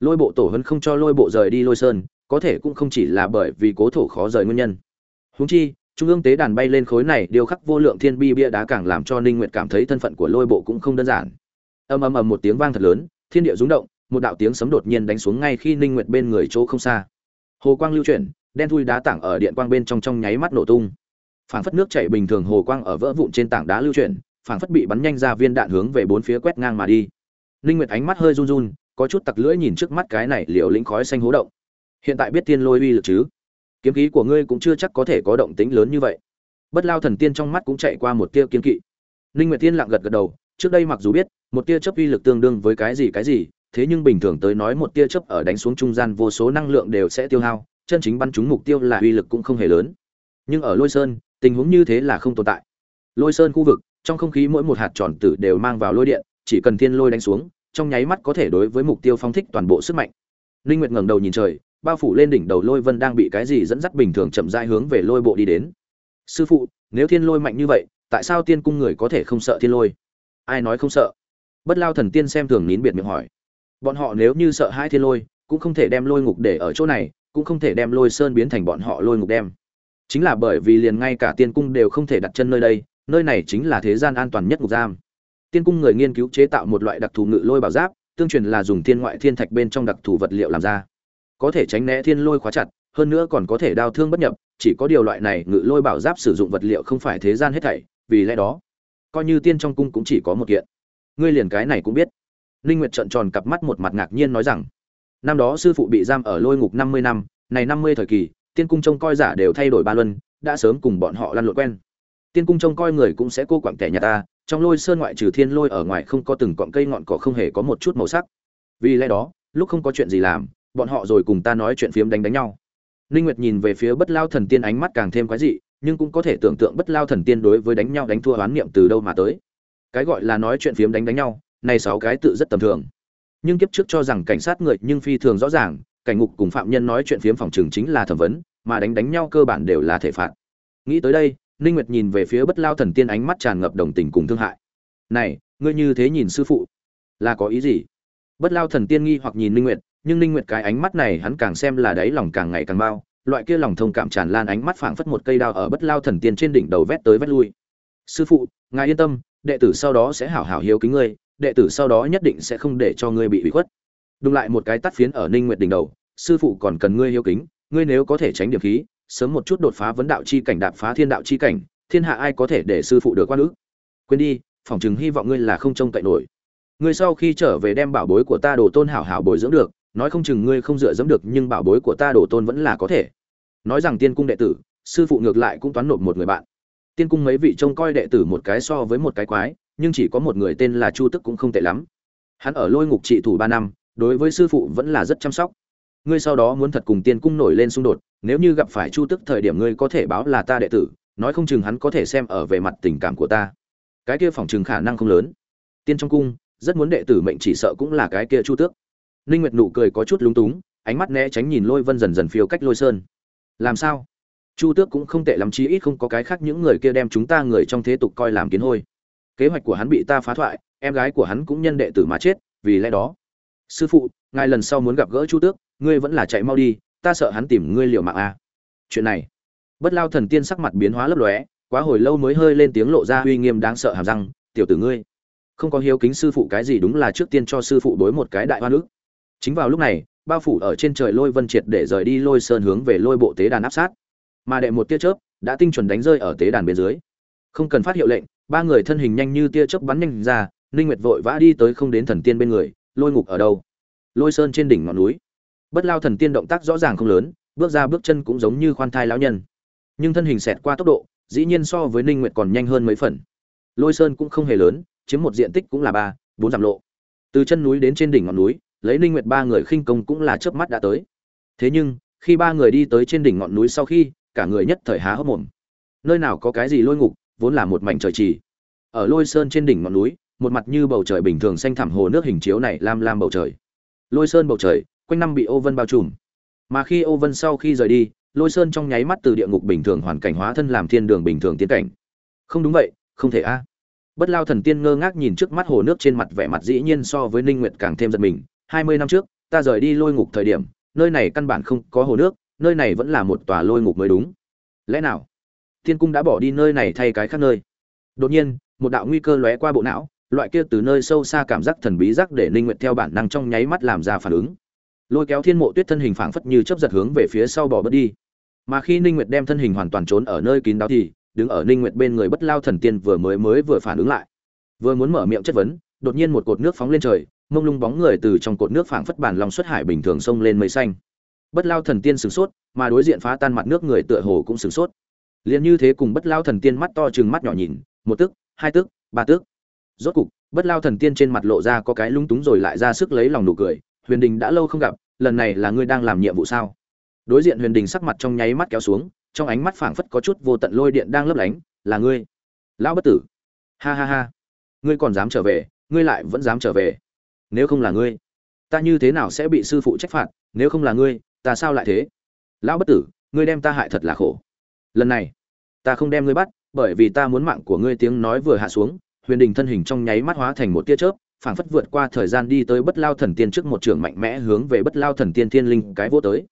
Lôi bộ tổ hấn không cho lôi bộ rời đi lôi sơn, có thể cũng không chỉ là bởi vì cố thổ khó rời nguyên nhân. Huống chi, trung ương tế đàn bay lên khối này điều khắc vô lượng thiên bi bia đá càng làm cho ninh nguyệt cảm thấy thân phận của lôi bộ cũng không đơn giản. Ầm ầm ầm một tiếng vang thật lớn, thiên địa rung động, một đạo tiếng sấm đột nhiên đánh xuống ngay khi ninh nguyệt bên người chỗ không xa. Hồ quang lưu chuyển, đen thui đá tảng ở điện quang bên trong trong nháy mắt nổ tung phảng phất nước chảy bình thường hồ quang ở vỡ vụn trên tảng đá lưu chuyển, phảng phất bị bắn nhanh ra viên đạn hướng về bốn phía quét ngang mà đi. Ninh nguyệt ánh mắt hơi run run, có chút tặc lưỡi nhìn trước mắt cái này liều lĩnh khói xanh hố động. Hiện tại biết tiên lôi uy lực chứ? Kiếm khí của ngươi cũng chưa chắc có thể có động tĩnh lớn như vậy. Bất lao thần tiên trong mắt cũng chạy qua một tia kiên kỵ. Ninh nguyệt tiên lặng gật gật đầu, trước đây mặc dù biết, một tia chớp uy lực tương đương với cái gì cái gì, thế nhưng bình thường tới nói một tia chớp ở đánh xuống trung gian vô số năng lượng đều sẽ tiêu hao, chân chính bắn trúng mục tiêu là uy lực cũng không hề lớn. Nhưng ở lôi sơn tình huống như thế là không tồn tại. Lôi sơn khu vực, trong không khí mỗi một hạt tròn tử đều mang vào lôi điện, chỉ cần thiên lôi đánh xuống, trong nháy mắt có thể đối với mục tiêu phong thích toàn bộ sức mạnh. Linh nguyệt ngẩng đầu nhìn trời, bao phủ lên đỉnh đầu lôi vân đang bị cái gì dẫn dắt bình thường chậm rãi hướng về lôi bộ đi đến. Sư phụ, nếu thiên lôi mạnh như vậy, tại sao tiên cung người có thể không sợ thiên lôi? Ai nói không sợ? Bất lao thần tiên xem thường nín biệt miệng hỏi. Bọn họ nếu như sợ hai thiên lôi, cũng không thể đem lôi ngục để ở chỗ này, cũng không thể đem lôi sơn biến thành bọn họ lôi ngục đem chính là bởi vì liền ngay cả tiên cung đều không thể đặt chân nơi đây, nơi này chính là thế gian an toàn nhất ngục giam. Tiên cung người nghiên cứu chế tạo một loại đặc thù ngự lôi bảo giáp, tương truyền là dùng thiên ngoại thiên thạch bên trong đặc thù vật liệu làm ra. Có thể tránh né thiên lôi khóa chặt, hơn nữa còn có thể đao thương bất nhập, chỉ có điều loại này ngự lôi bảo giáp sử dụng vật liệu không phải thế gian hết thảy, vì lẽ đó, coi như tiên trong cung cũng chỉ có một kiện. Ngươi liền cái này cũng biết. Ninh nguyệt trợn tròn cặp mắt một mặt ngạc nhiên nói rằng, năm đó sư phụ bị giam ở lôi ngục 50 năm, này 50 thời kỳ tiên cung trông coi giả đều thay đổi ba luân, đã sớm cùng bọn họ lăn lộn quen. Tiên cung trông coi người cũng sẽ cô quặng tẻ nhà ta, trong lôi sơn ngoại trừ thiên lôi ở ngoài không có từng cọng cây ngọn cỏ không hề có một chút màu sắc. Vì lẽ đó, lúc không có chuyện gì làm, bọn họ rồi cùng ta nói chuyện phiếm đánh đánh nhau. Ninh nguyệt nhìn về phía bất lao thần tiên ánh mắt càng thêm quái dị, nhưng cũng có thể tưởng tượng bất lao thần tiên đối với đánh nhau đánh thua oán niệm từ đâu mà tới. Cái gọi là nói chuyện phiếm đánh đánh nhau, này sáu cái tự rất tầm thường. Nhưng kiếp trước cho rằng cảnh sát người nhưng phi thường rõ ràng cảnh ngục cùng phạm nhân nói chuyện phiếm phòng trường chính là thẩm vấn, mà đánh đánh nhau cơ bản đều là thể phạt. Nghĩ tới đây, ninh nguyệt nhìn về phía bất lao thần tiên ánh mắt tràn ngập đồng tình cùng thương hại. Này, ngươi như thế nhìn sư phụ, là có ý gì? Bất lao thần tiên nghi hoặc nhìn ninh nguyệt, nhưng ninh nguyệt cái ánh mắt này hắn càng xem là đáy lòng càng ngày càng bao loại kia lòng thông cảm tràn lan ánh mắt phảng phất một cây đao ở bất lao thần tiên trên đỉnh đầu vét tới vét lui. Sư phụ, ngài yên tâm, đệ tử sau đó sẽ hảo hảo hiếu kính ngươi, đệ tử sau đó nhất định sẽ không để cho ngươi bị ủy khuất đùng lại một cái tắt phiến ở ninh nguyệt đỉnh đầu, sư phụ còn cần ngươi hiếu kính, ngươi nếu có thể tránh điểm khí, sớm một chút đột phá vấn đạo chi cảnh đạp phá thiên đạo chi cảnh, thiên hạ ai có thể để sư phụ được quan ước quên đi phỏng chừng hy vọng ngươi là không trông cậy nổi. Ngươi sau khi trở về đem bảo bối của ta đồ tôn hảo hảo bồi dưỡng được, nói không chừng ngươi không dựa dẫm được nhưng bảo bối của ta đồ tôn vẫn là có thể. Nói rằng tiên cung đệ tử, sư phụ ngược lại cũng toán nộp một người bạn. Tiên cung mấy vị trông coi đệ tử một cái so với một cái quái, nhưng chỉ có một người tên là chu tức cũng không tệ lắm. Hắn ở lôi ngục trị thủ ba năm đối với sư phụ vẫn là rất chăm sóc. Ngươi sau đó muốn thật cùng tiên cung nổi lên xung đột, nếu như gặp phải chu tức thời điểm ngươi có thể báo là ta đệ tử, nói không chừng hắn có thể xem ở về mặt tình cảm của ta. Cái kia phỏng chừng khả năng không lớn. Tiên trong cung, rất muốn đệ tử mệnh chỉ sợ cũng là cái kia chu tước. Ninh nguyệt nụ cười có chút lúng túng, ánh mắt né tránh nhìn lôi vân dần dần phiêu cách lôi sơn. Làm sao? Chu tước cũng không tệ lắm, chí ít không có cái khác những người kia đem chúng ta người trong thế tục coi làm kiến hôi. Kế hoạch của hắn bị ta phá thoại, em gái của hắn cũng nhân đệ tử mà chết, vì lẽ đó sư phụ, ngài lần sau muốn gặp gỡ chu tước, ngươi vẫn là chạy mau đi, ta sợ hắn tìm ngươi liều mạng a à. chuyện này, bất lao thần tiên sắc mặt biến hóa lấp lóe, quá hồi lâu mới hơi lên tiếng lộ ra uy nghiêm đáng sợ hàm răng, tiểu tử ngươi, không có hiếu kính sư phụ cái gì đúng là trước tiên cho sư phụ đối một cái đại hoa nước chính vào lúc này, bao phủ ở trên trời lôi vân triệt để rời đi lôi sơn hướng về lôi bộ tế đàn áp sát. Mà đệ một tia chớp đã tinh chuẩn đánh rơi ở tế đàn bên dưới. Không cần phát hiệu lệnh, ba người thân hình nhanh như tia chớp bắn nhanh ra, ninh nguyệt vội vã đi tới không đến thần tiên bên người lôi ngục ở đâu? Lôi sơn trên đỉnh ngọn núi. Bất lao thần tiên động tác rõ ràng không lớn, bước ra bước chân cũng giống như khoan thai lão nhân. Nhưng thân hình xẹt qua tốc độ, dĩ nhiên so với ninh nguyệt còn nhanh hơn mấy phần. Lôi sơn cũng không hề lớn, chiếm một diện tích cũng là ba, bốn dặm lộ. Từ chân núi đến trên đỉnh ngọn núi, lấy ninh nguyệt ba người khinh công cũng là chớp mắt đã tới. Thế nhưng, khi ba người đi tới trên đỉnh ngọn núi sau khi, cả người nhất thời há hốc mồm. Nơi nào có cái gì lôi ngục, vốn là một mảnh trời trì. Ở lôi sơn trên đỉnh ngọn núi một mặt như bầu trời bình thường xanh thẳm hồ nước hình chiếu này lam lam bầu trời. Lôi sơn bầu trời, quanh năm bị ô vân bao trùm. Mà khi ô vân sau khi rời đi, lôi sơn trong nháy mắt từ địa ngục bình thường hoàn cảnh hóa thân làm thiên đường bình thường tiến cảnh. Không đúng vậy, không thể a. Bất lao thần tiên ngơ ngác nhìn trước mắt hồ nước trên mặt vẻ mặt dĩ nhiên so với ninh nguyệt càng thêm giật mình. Hai mươi năm trước, ta rời đi lôi ngục thời điểm, nơi này căn bản không có hồ nước, nơi này vẫn là một tòa lôi ngục mới đúng. Lẽ nào? Thiên cung đã bỏ đi nơi này thay cái khác nơi. Đột nhiên, một đạo nguy cơ lóe qua bộ não loại kia từ nơi sâu xa cảm giác thần bí giác để ninh nguyệt theo bản năng trong nháy mắt làm ra phản ứng. Lôi kéo thiên mộ tuyết thân hình phảng phất như chớp giật hướng về phía sau bỏ bớt đi. Mà khi ninh nguyệt đem thân hình hoàn toàn trốn ở nơi kín đáo thì, đứng ở ninh nguyệt bên người bất lao thần tiên vừa mới mới vừa phản ứng lại. Vừa muốn mở miệng chất vấn, đột nhiên một cột nước phóng lên trời, mông lung bóng người từ trong cột nước phảng phất bản lòng xuất hải bình thường sông lên mây xanh. Bất lao thần tiên sửng sốt, mà đối diện phá tan mặt nước người tựa hồ cũng sửng sốt. Liền như thế cùng bất lao thần tiên mắt to trừng mắt nhỏ nhìn, một tức, hai tức, ba tức rốt cục, bất lao thần tiên trên mặt lộ ra có cái lung túng rồi lại ra sức lấy lòng nụ cười, huyền đình đã lâu không gặp, lần này là ngươi đang làm nhiệm vụ sao? Đối diện huyền đình sắc mặt trong nháy mắt kéo xuống, trong ánh mắt phảng phất có chút vô tận lôi điện đang lấp lánh, là ngươi, lão bất tử. Ha ha ha, ngươi còn dám trở về, ngươi lại vẫn dám trở về. Nếu không là ngươi, ta như thế nào sẽ bị sư phụ trách phạt? Nếu không là ngươi, ta sao lại thế? Lão bất tử, ngươi đem ta hại thật là khổ. Lần này, ta không đem ngươi bắt, bởi vì ta muốn mạng của ngươi. Tiếng nói vừa hạ xuống huyền đình thân hình trong nháy mắt hóa thành một tia chớp, phảng phất vượt qua thời gian đi tới bất lao thần tiên trước một trường mạnh mẽ hướng về bất lao thần tiên thiên linh cái vô tới.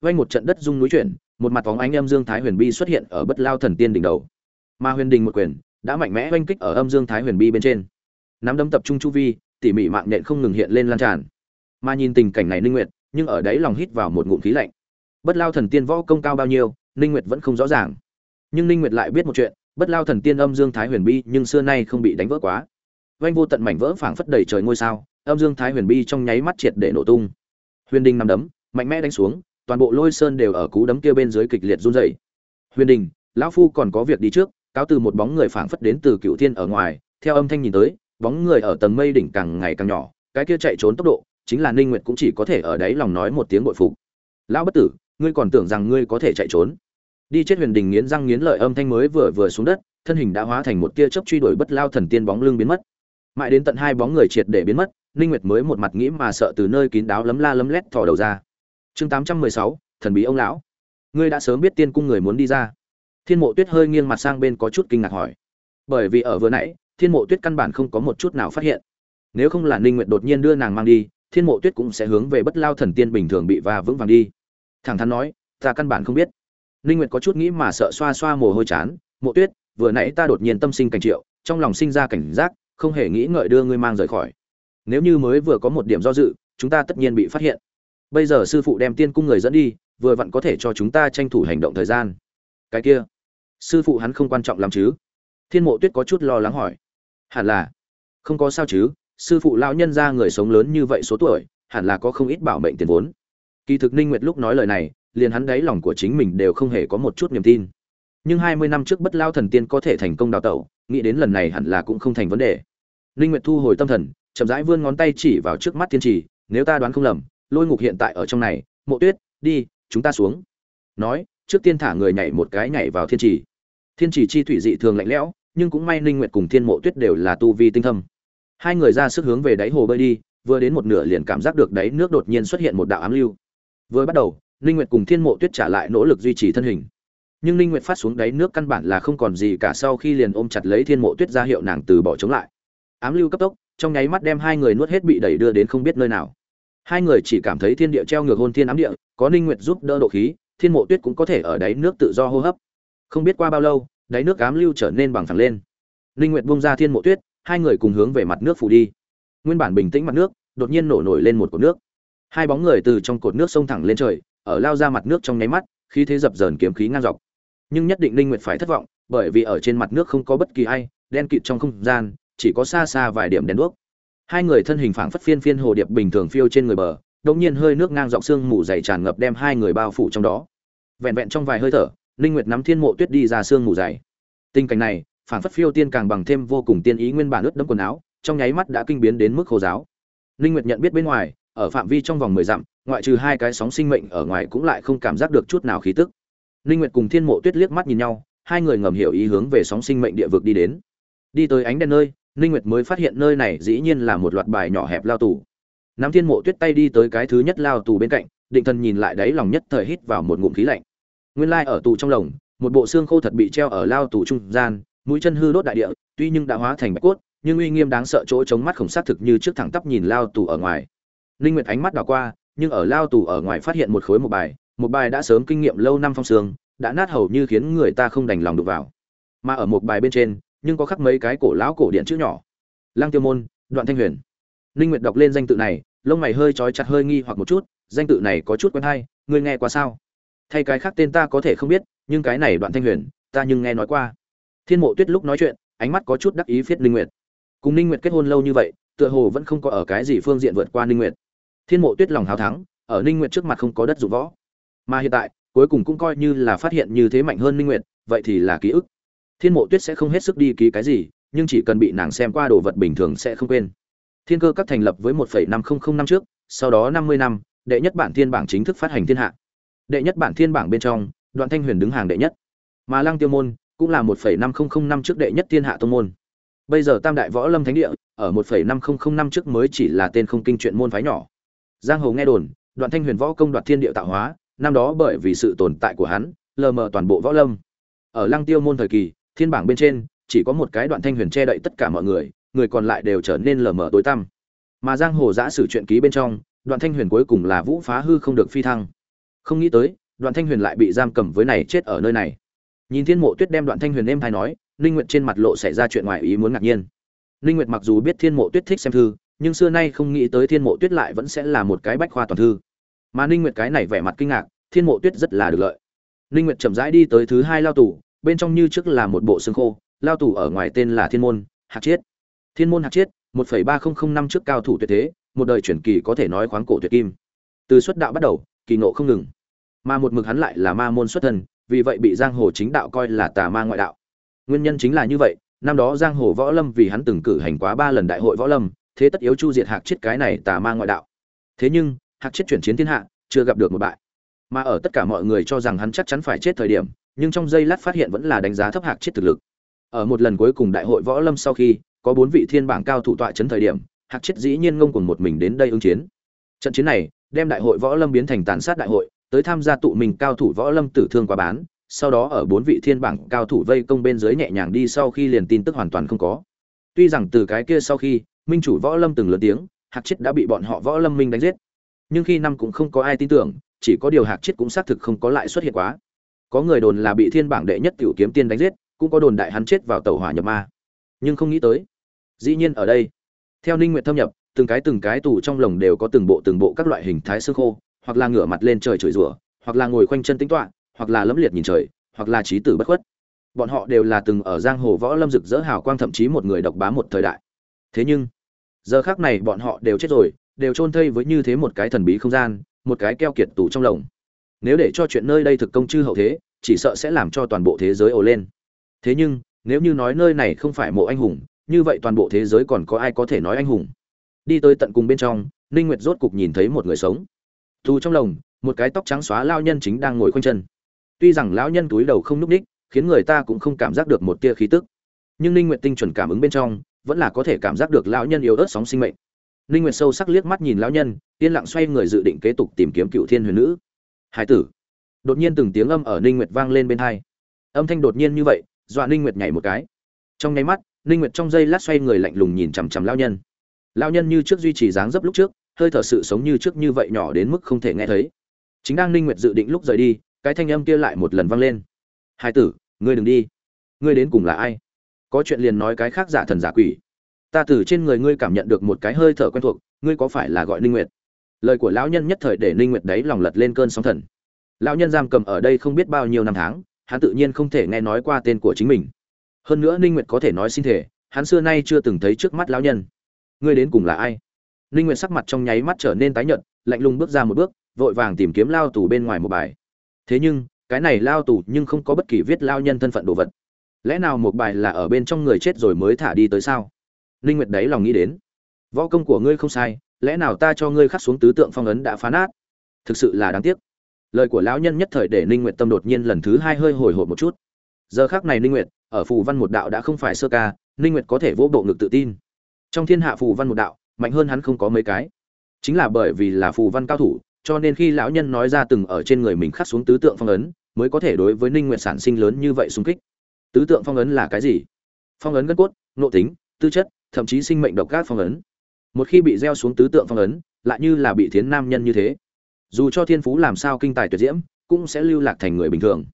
Vay một trận đất rung núi chuyển, một mặt phóng ánh âm dương thái huyền bi xuất hiện ở bất lao thần tiên đỉnh đầu. Mà huyền đình một quyền đã mạnh mẽ oanh kích ở âm dương thái huyền bi bên trên. Nắm đấm tập trung chu vi, tỉ mỉ mạng nhện không ngừng hiện lên lan tràn. Mà nhìn tình cảnh này ninh nguyệt, nhưng ở đấy lòng hít vào một ngụm khí lạnh. Bất lao thần tiên võ công cao bao nhiêu, ninh nguyệt vẫn không rõ ràng. Nhưng ninh nguyệt lại biết một chuyện bất lao thần tiên âm dương thái huyền bi nhưng xưa nay không bị đánh vỡ quá. Vanh vô tận mảnh vỡ phảng phất đầy trời ngôi sao, âm dương thái huyền bi trong nháy mắt triệt để nổ tung. Huyền đình nằm đấm, mạnh mẽ đánh xuống, toàn bộ lôi sơn đều ở cú đấm kia bên dưới kịch liệt run rẩy. Huyền đình, lão phu còn có việc đi trước, cáo từ một bóng người phảng phất đến từ cựu thiên ở ngoài, theo âm thanh nhìn tới, bóng người ở tầng mây đỉnh càng ngày càng nhỏ, cái kia chạy trốn tốc độ, chính là ninh nguyệt cũng chỉ có thể ở đấy lòng nói một tiếng bội phục. Lão bất tử, ngươi còn tưởng rằng ngươi có thể chạy trốn đi chết huyền đình nghiến răng nghiến lợi âm thanh mới vừa vừa xuống đất thân hình đã hóa thành một tia chớp truy đuổi bất lao thần tiên bóng lưng biến mất. Mãi đến tận hai bóng người triệt để biến mất ninh nguyệt mới một mặt nghĩ mà sợ từ nơi kín đáo lấm la lấm lét thò đầu ra. Chương 816, thần bí ông lão. Ngươi đã sớm biết tiên cung người muốn đi ra. Thiên mộ tuyết hơi nghiêng mặt sang bên có chút kinh ngạc hỏi. Bởi vì ở vừa nãy thiên mộ tuyết căn bản không có một chút nào phát hiện. Nếu không là ninh nguyệt đột nhiên đưa nàng mang đi thiên mộ tuyết cũng sẽ hướng về bất lao thần tiên bình thường bị va vững vàng đi. Thẳng thắn nói ta căn bản không biết ninh nguyệt có chút nghĩ mà sợ xoa xoa mồ hôi chán, mộ tuyết, vừa nãy ta đột nhiên tâm sinh cảnh triệu, trong lòng sinh ra cảnh giác, không hề nghĩ ngợi đưa ngươi mang rời khỏi. Nếu như mới vừa có một điểm do dự, chúng ta tất nhiên bị phát hiện. Bây giờ sư phụ đem tiên cung người dẫn đi, vừa vặn có thể cho chúng ta tranh thủ hành động thời gian. Cái kia, sư phụ hắn không quan trọng lắm chứ? Thiên mộ tuyết có chút lo lắng hỏi. Hẳn là. Không có sao chứ, sư phụ lão nhân ra người sống lớn như vậy số tuổi, hẳn là có không ít bảo mệnh tiền vốn. Kỳ thực ninh nguyệt lúc nói lời này liền hắn đáy lòng của chính mình đều không hề có một chút niềm tin. Nhưng 20 năm trước bất lao thần tiên có thể thành công đào tẩu, nghĩ đến lần này hẳn là cũng không thành vấn đề. Linh nguyệt thu hồi tâm thần, chậm rãi vươn ngón tay chỉ vào trước mắt thiên trì, nếu ta đoán không lầm, lôi ngục hiện tại ở trong này, mộ tuyết, đi, chúng ta xuống. Nói, trước tiên thả người nhảy một cái nhảy vào thiên trì. Thiên trì chi thủy dị thường lạnh lẽo, nhưng cũng may linh nguyệt cùng thiên mộ tuyết đều là tu vi tinh thâm. Hai người ra sức hướng về đáy hồ bơi đi, vừa đến một nửa liền cảm giác được đáy nước đột nhiên xuất hiện một đạo ám lưu. Vừa bắt đầu ninh nguyệt cùng thiên mộ tuyết trả lại nỗ lực duy trì thân hình. Nhưng ninh nguyệt phát xuống đáy nước căn bản là không còn gì cả sau khi liền ôm chặt lấy thiên mộ tuyết ra hiệu nàng từ bỏ chống lại. Ám lưu cấp tốc, trong nháy mắt đem hai người nuốt hết bị đẩy đưa đến không biết nơi nào. Hai người chỉ cảm thấy thiên địa treo ngược hôn thiên ám địa, có ninh nguyệt giúp đỡ độ khí, thiên mộ tuyết cũng có thể ở đáy nước tự do hô hấp. Không biết qua bao lâu, đáy nước ám lưu trở nên bằng phẳng lên. Ninh nguyệt buông ra thiên mộ tuyết, hai người cùng hướng về mặt nước phủ đi. Nguyên bản bình tĩnh mặt nước, đột nhiên nổ nổi lên một cột nước. Hai bóng người từ trong cột nước xông thẳng lên trời ở lao ra mặt nước trong nháy mắt, khí thế dập dờn kiếm khí ngang dọc. Nhưng nhất định linh nguyệt phải thất vọng, bởi vì ở trên mặt nước không có bất kỳ ai, đen kịt trong không gian, chỉ có xa xa vài điểm đèn đuốc. Hai người thân hình phảng phất phiên phiên hồ điệp bình thường phiêu trên người bờ, đột nhiên hơi nước ngang dọc xương mù dày tràn ngập đem hai người bao phủ trong đó. Vẹn vẹn trong vài hơi thở, linh nguyệt nắm thiên mộ tuyết đi ra xương mù dày. Tình cảnh này, phảng phất phiêu tiên càng bằng thêm vô cùng tiên ý nguyên bản ướt đẫm quần áo, trong nháy mắt đã kinh biến đến mức khô giáo. Linh nguyệt nhận biết bên ngoài ở phạm vi trong vòng mười dặm, ngoại trừ hai cái sóng sinh mệnh ở ngoài cũng lại không cảm giác được chút nào khí tức. Linh nguyệt cùng thiên mộ tuyết liếc mắt nhìn nhau, hai người ngầm hiểu ý hướng về sóng sinh mệnh địa vực đi đến. Đi tới ánh đèn nơi linh nguyệt mới phát hiện nơi này dĩ nhiên là một loạt bài nhỏ hẹp lao tù. Nam thiên mộ tuyết tay đi tới cái thứ nhất lao tù bên cạnh, định thần nhìn lại đấy lòng nhất thời hít vào một ngụm khí lạnh. Nguyên lai ở tù trong lồng, một bộ xương khô thật bị treo ở lao tù trung gian, mũi chân hư đốt đại địa, tuy nhưng đã hóa thành bạch cốt, nhưng uy nghiêm đáng sợ chỗ chống mắt khổng sát thực như trước thẳng tắp nhìn lao tù ở ngoài ninh nguyệt ánh mắt đảo qua, nhưng ở lao tù ở ngoài phát hiện một khối một bài một bài đã sớm kinh nghiệm lâu năm phong sương, đã nát hầu như khiến người ta không đành lòng đụng vào. Mà ở một bài bên trên, nhưng có khắc mấy cái cổ lão cổ điện chữ nhỏ. Lăng tiêu môn, đoạn thanh huyền. Ninh nguyệt đọc lên danh tự này, lông mày hơi chói chặt hơi nghi hoặc một chút, danh tự này có chút quen hay, ngươi nghe qua sao? Thay cái khác tên ta có thể không biết, nhưng cái này đoạn thanh huyền, ta nhưng nghe nói qua. Thiên mộ tuyết lúc nói chuyện, ánh mắt có chút đắc ý phiết ninh nguyệt. Cùng ninh nguyệt kết hôn lâu như vậy, tựa hồ vẫn không có ở cái gì phương diện vượt qua ninh nguyệt thiên mộ tuyết lòng hào thắng ở ninh nguyệt trước mặt không có đất dụng võ. Mà hiện tại cuối cùng cũng coi như là phát hiện như thế mạnh hơn ninh nguyệt vậy thì là ký ức. Thiên mộ tuyết sẽ không hết sức đi ký cái gì nhưng chỉ cần bị nàng xem qua đồ vật bình thường sẽ không quên. Thiên cơ các thành lập với 1,500 năm trước sau đó 50 năm đệ nhất bản thiên bảng chính thức phát hành thiên hạ. Đệ nhất bản thiên bảng bên trong đoạn thanh huyền đứng hàng đệ nhất. Mà lăng tiêu môn cũng là 1,500 năm trước đệ nhất thiên hạ tông môn. Bây giờ tam đại võ lâm thánh địa ở 1,500 năm trước mới chỉ là tên không kinh chuyện môn phái nhỏ giang hồ nghe đồn, đoạn thanh huyền võ công đoạt thiên địa tạo hóa, năm đó bởi vì sự tồn tại của hắn, lờ mờ toàn bộ võ lâm. Ở lăng tiêu môn thời kỳ, thiên bảng bên trên, chỉ có một cái đoạn thanh huyền che đậy tất cả mọi người người còn lại đều trở nên lờ mờ tối tăm. Mà giang hồ giã sử chuyện ký bên trong, đoạn thanh huyền cuối cùng là vũ phá hư không được phi thăng. Không nghĩ tới, đoạn thanh huyền lại bị giam cầm với này chết ở nơi này. Nhìn thiên mộ tuyết đem đoạn thanh huyền êm hay nói, ninh nguyệt trên mặt lộ xảy ra chuyện ngoài ý muốn ngạc nhiên. Ninh nguyệt mặc dù biết thiên mộ tuyết thích xem thư nhưng xưa nay không nghĩ tới thiên mộ tuyết lại vẫn sẽ là một cái bách khoa toàn thư. Mà ninh nguyệt cái này vẻ mặt kinh ngạc, thiên mộ tuyết rất là được lợi. Ninh nguyệt chậm rãi đi tới thứ hai lao tù, bên trong như trước là một bộ xương khô, lao tù ở ngoài tên là thiên môn, hạc chiết. Thiên môn hạc chiết 1.3005 năm trước cao thủ tuyệt thế, một đời chuyển kỳ có thể nói khoáng cổ tuyệt kim. Từ xuất đạo bắt đầu, kỳ ngộ không ngừng. Mà một mực hắn lại là ma môn xuất thân, vì vậy bị giang hồ chính đạo coi là tà ma ngoại đạo. Nguyên nhân chính là như vậy, năm đó giang hồ võ lâm vì hắn từng cử hành quá ba lần đại hội võ lâm thế tất yếu chu diệt hạc chết cái này tà ma ngoại đạo. Thế nhưng, hạc chết chuyển chiến thiên hạ, chưa gặp được một bại. Mà ở tất cả mọi người cho rằng hắn chắc chắn phải chết thời điểm, nhưng trong giây lát phát hiện vẫn là đánh giá thấp hạc chết thực lực. Ở một lần cuối cùng đại hội võ lâm sau khi, có bốn vị thiên bảng cao thủ tọa chấn thời điểm, hạc chết dĩ nhiên ngông cùng một mình đến đây ứng chiến. Trận chiến này, đem đại hội võ lâm biến thành tàn sát đại hội, tới tham gia tụ mình cao thủ võ lâm tử thương quá bán, sau đó ở bốn vị thiên bảng cao thủ vây công bên dưới nhẹ nhàng đi sau khi liền tin tức hoàn toàn không có. Tuy rằng từ cái kia sau khi minh chủ võ lâm từng lớn tiếng, hạc chết đã bị bọn họ võ lâm minh đánh giết. Nhưng khi năm cũng không có ai tin tưởng, chỉ có điều hạc chết cũng xác thực không có lại xuất hiện quá. Có người đồn là bị thiên bảng đệ nhất tiểu kiếm tiên đánh giết, cũng có đồn đại hắn chết vào tàu hỏa nhập ma. Nhưng không nghĩ tới, dĩ nhiên ở đây, theo ninh nguyện thâm nhập, từng cái từng cái tù trong lồng đều có từng bộ từng bộ các loại hình thái xương khô, hoặc là ngửa mặt lên trời chửi rủa, hoặc là ngồi khoanh chân tính toạ hoặc là lẫm liệt nhìn trời, hoặc là trí tử bất khuất. Bọn họ đều là từng ở giang hồ võ lâm rực rỡ hào quang, thậm chí một người độc bá một thời đại thế nhưng, giờ khác này bọn họ đều chết rồi, đều chôn thây với như thế một cái thần bí không gian, một cái keo kiệt tủ trong lồng. Nếu để cho chuyện nơi đây thực công chư hậu thế, chỉ sợ sẽ làm cho toàn bộ thế giới ồ lên. Thế nhưng, nếu như nói nơi này không phải mộ anh hùng, như vậy toàn bộ thế giới còn có ai có thể nói anh hùng? Đi tới tận cùng bên trong, ninh nguyệt rốt cục nhìn thấy một người sống. Thù trong lồng, một cái tóc trắng xóa lao nhân chính đang ngồi khoanh chân. Tuy rằng lão nhân túi đầu không núp ních, khiến người ta cũng không cảm giác được một tia khí tức. Nhưng ninh nguyệt tinh chuẩn cảm ứng bên trong vẫn là có thể cảm giác được lão nhân yếu ớt sóng sinh mệnh. Ninh nguyệt sâu sắc liếc mắt nhìn lão nhân, yên lặng xoay người dự định kế tục tìm kiếm cựu thiên huyền nữ. Hải tử. Đột nhiên từng tiếng âm ở ninh nguyệt vang lên bên hai. Âm thanh đột nhiên như vậy, dọa ninh nguyệt nhảy một cái. Trong nháy mắt, ninh nguyệt trong giây lát xoay người lạnh lùng nhìn chằm chằm lão nhân. Lão nhân như trước duy trì dáng dấp lúc trước, hơi thở sự sống như trước như vậy nhỏ đến mức không thể nghe thấy. Chính đang ninh nguyệt dự định lúc rời đi, cái thanh âm kia lại một lần vang lên. Hai tử, ngươi đừng đi. Ngươi đến cùng là ai? Có chuyện liền nói cái khác giả thần giả quỷ. Ta từ trên người ngươi cảm nhận được một cái hơi thở quen thuộc, ngươi có phải là gọi ninh nguyệt? Lời của lão nhân nhất thời để ninh nguyệt đấy lòng lật lên cơn sóng thần. Lão nhân giam cầm ở đây không biết bao nhiêu năm tháng, hắn tự nhiên không thể nghe nói qua tên của chính mình. Hơn nữa ninh nguyệt có thể nói xin thể hắn xưa nay chưa từng thấy trước mắt lão nhân. Ngươi đến cùng là ai? Ninh nguyệt sắc mặt trong nháy mắt trở nên tái nhợt, lạnh lùng bước ra một bước, vội vàng tìm kiếm lao tù bên ngoài một bài. Thế nhưng, cái này lao tù nhưng không có bất kỳ viết lao nhân thân phận đồ vật lẽ nào một bài là ở bên trong người chết rồi mới thả đi tới sao? Ninh nguyệt đấy lòng nghĩ đến. Võ công của ngươi không sai, lẽ nào ta cho ngươi khắc xuống tứ tượng phong ấn đã phá nát? Thực sự là đáng tiếc. Lời của lão nhân nhất thời để ninh nguyệt tâm đột nhiên lần thứ hai hơi hồi hộp một chút. Giờ khắc này ninh nguyệt, ở phù văn một đạo đã không phải sơ ca, ninh nguyệt có thể vỗ bộ ngực tự tin. Trong thiên hạ phù văn một đạo, mạnh hơn hắn không có mấy cái. Chính là bởi vì là phù văn cao thủ, cho nên khi lão nhân nói ra từng ở trên người mình khắc xuống tứ tượng phong ấn, mới có thể đối với ninh nguyệt sản sinh lớn như vậy xung kích tứ tượng phong ấn là cái gì? Phong ấn gân cốt, nội tính, tư chất, thậm chí sinh mệnh độc các phong ấn. Một khi bị gieo xuống tứ tượng phong ấn, lại như là bị thiến nam nhân như thế. Dù cho thiên phú làm sao kinh tài tuyệt diễm, cũng sẽ lưu lạc thành người bình thường.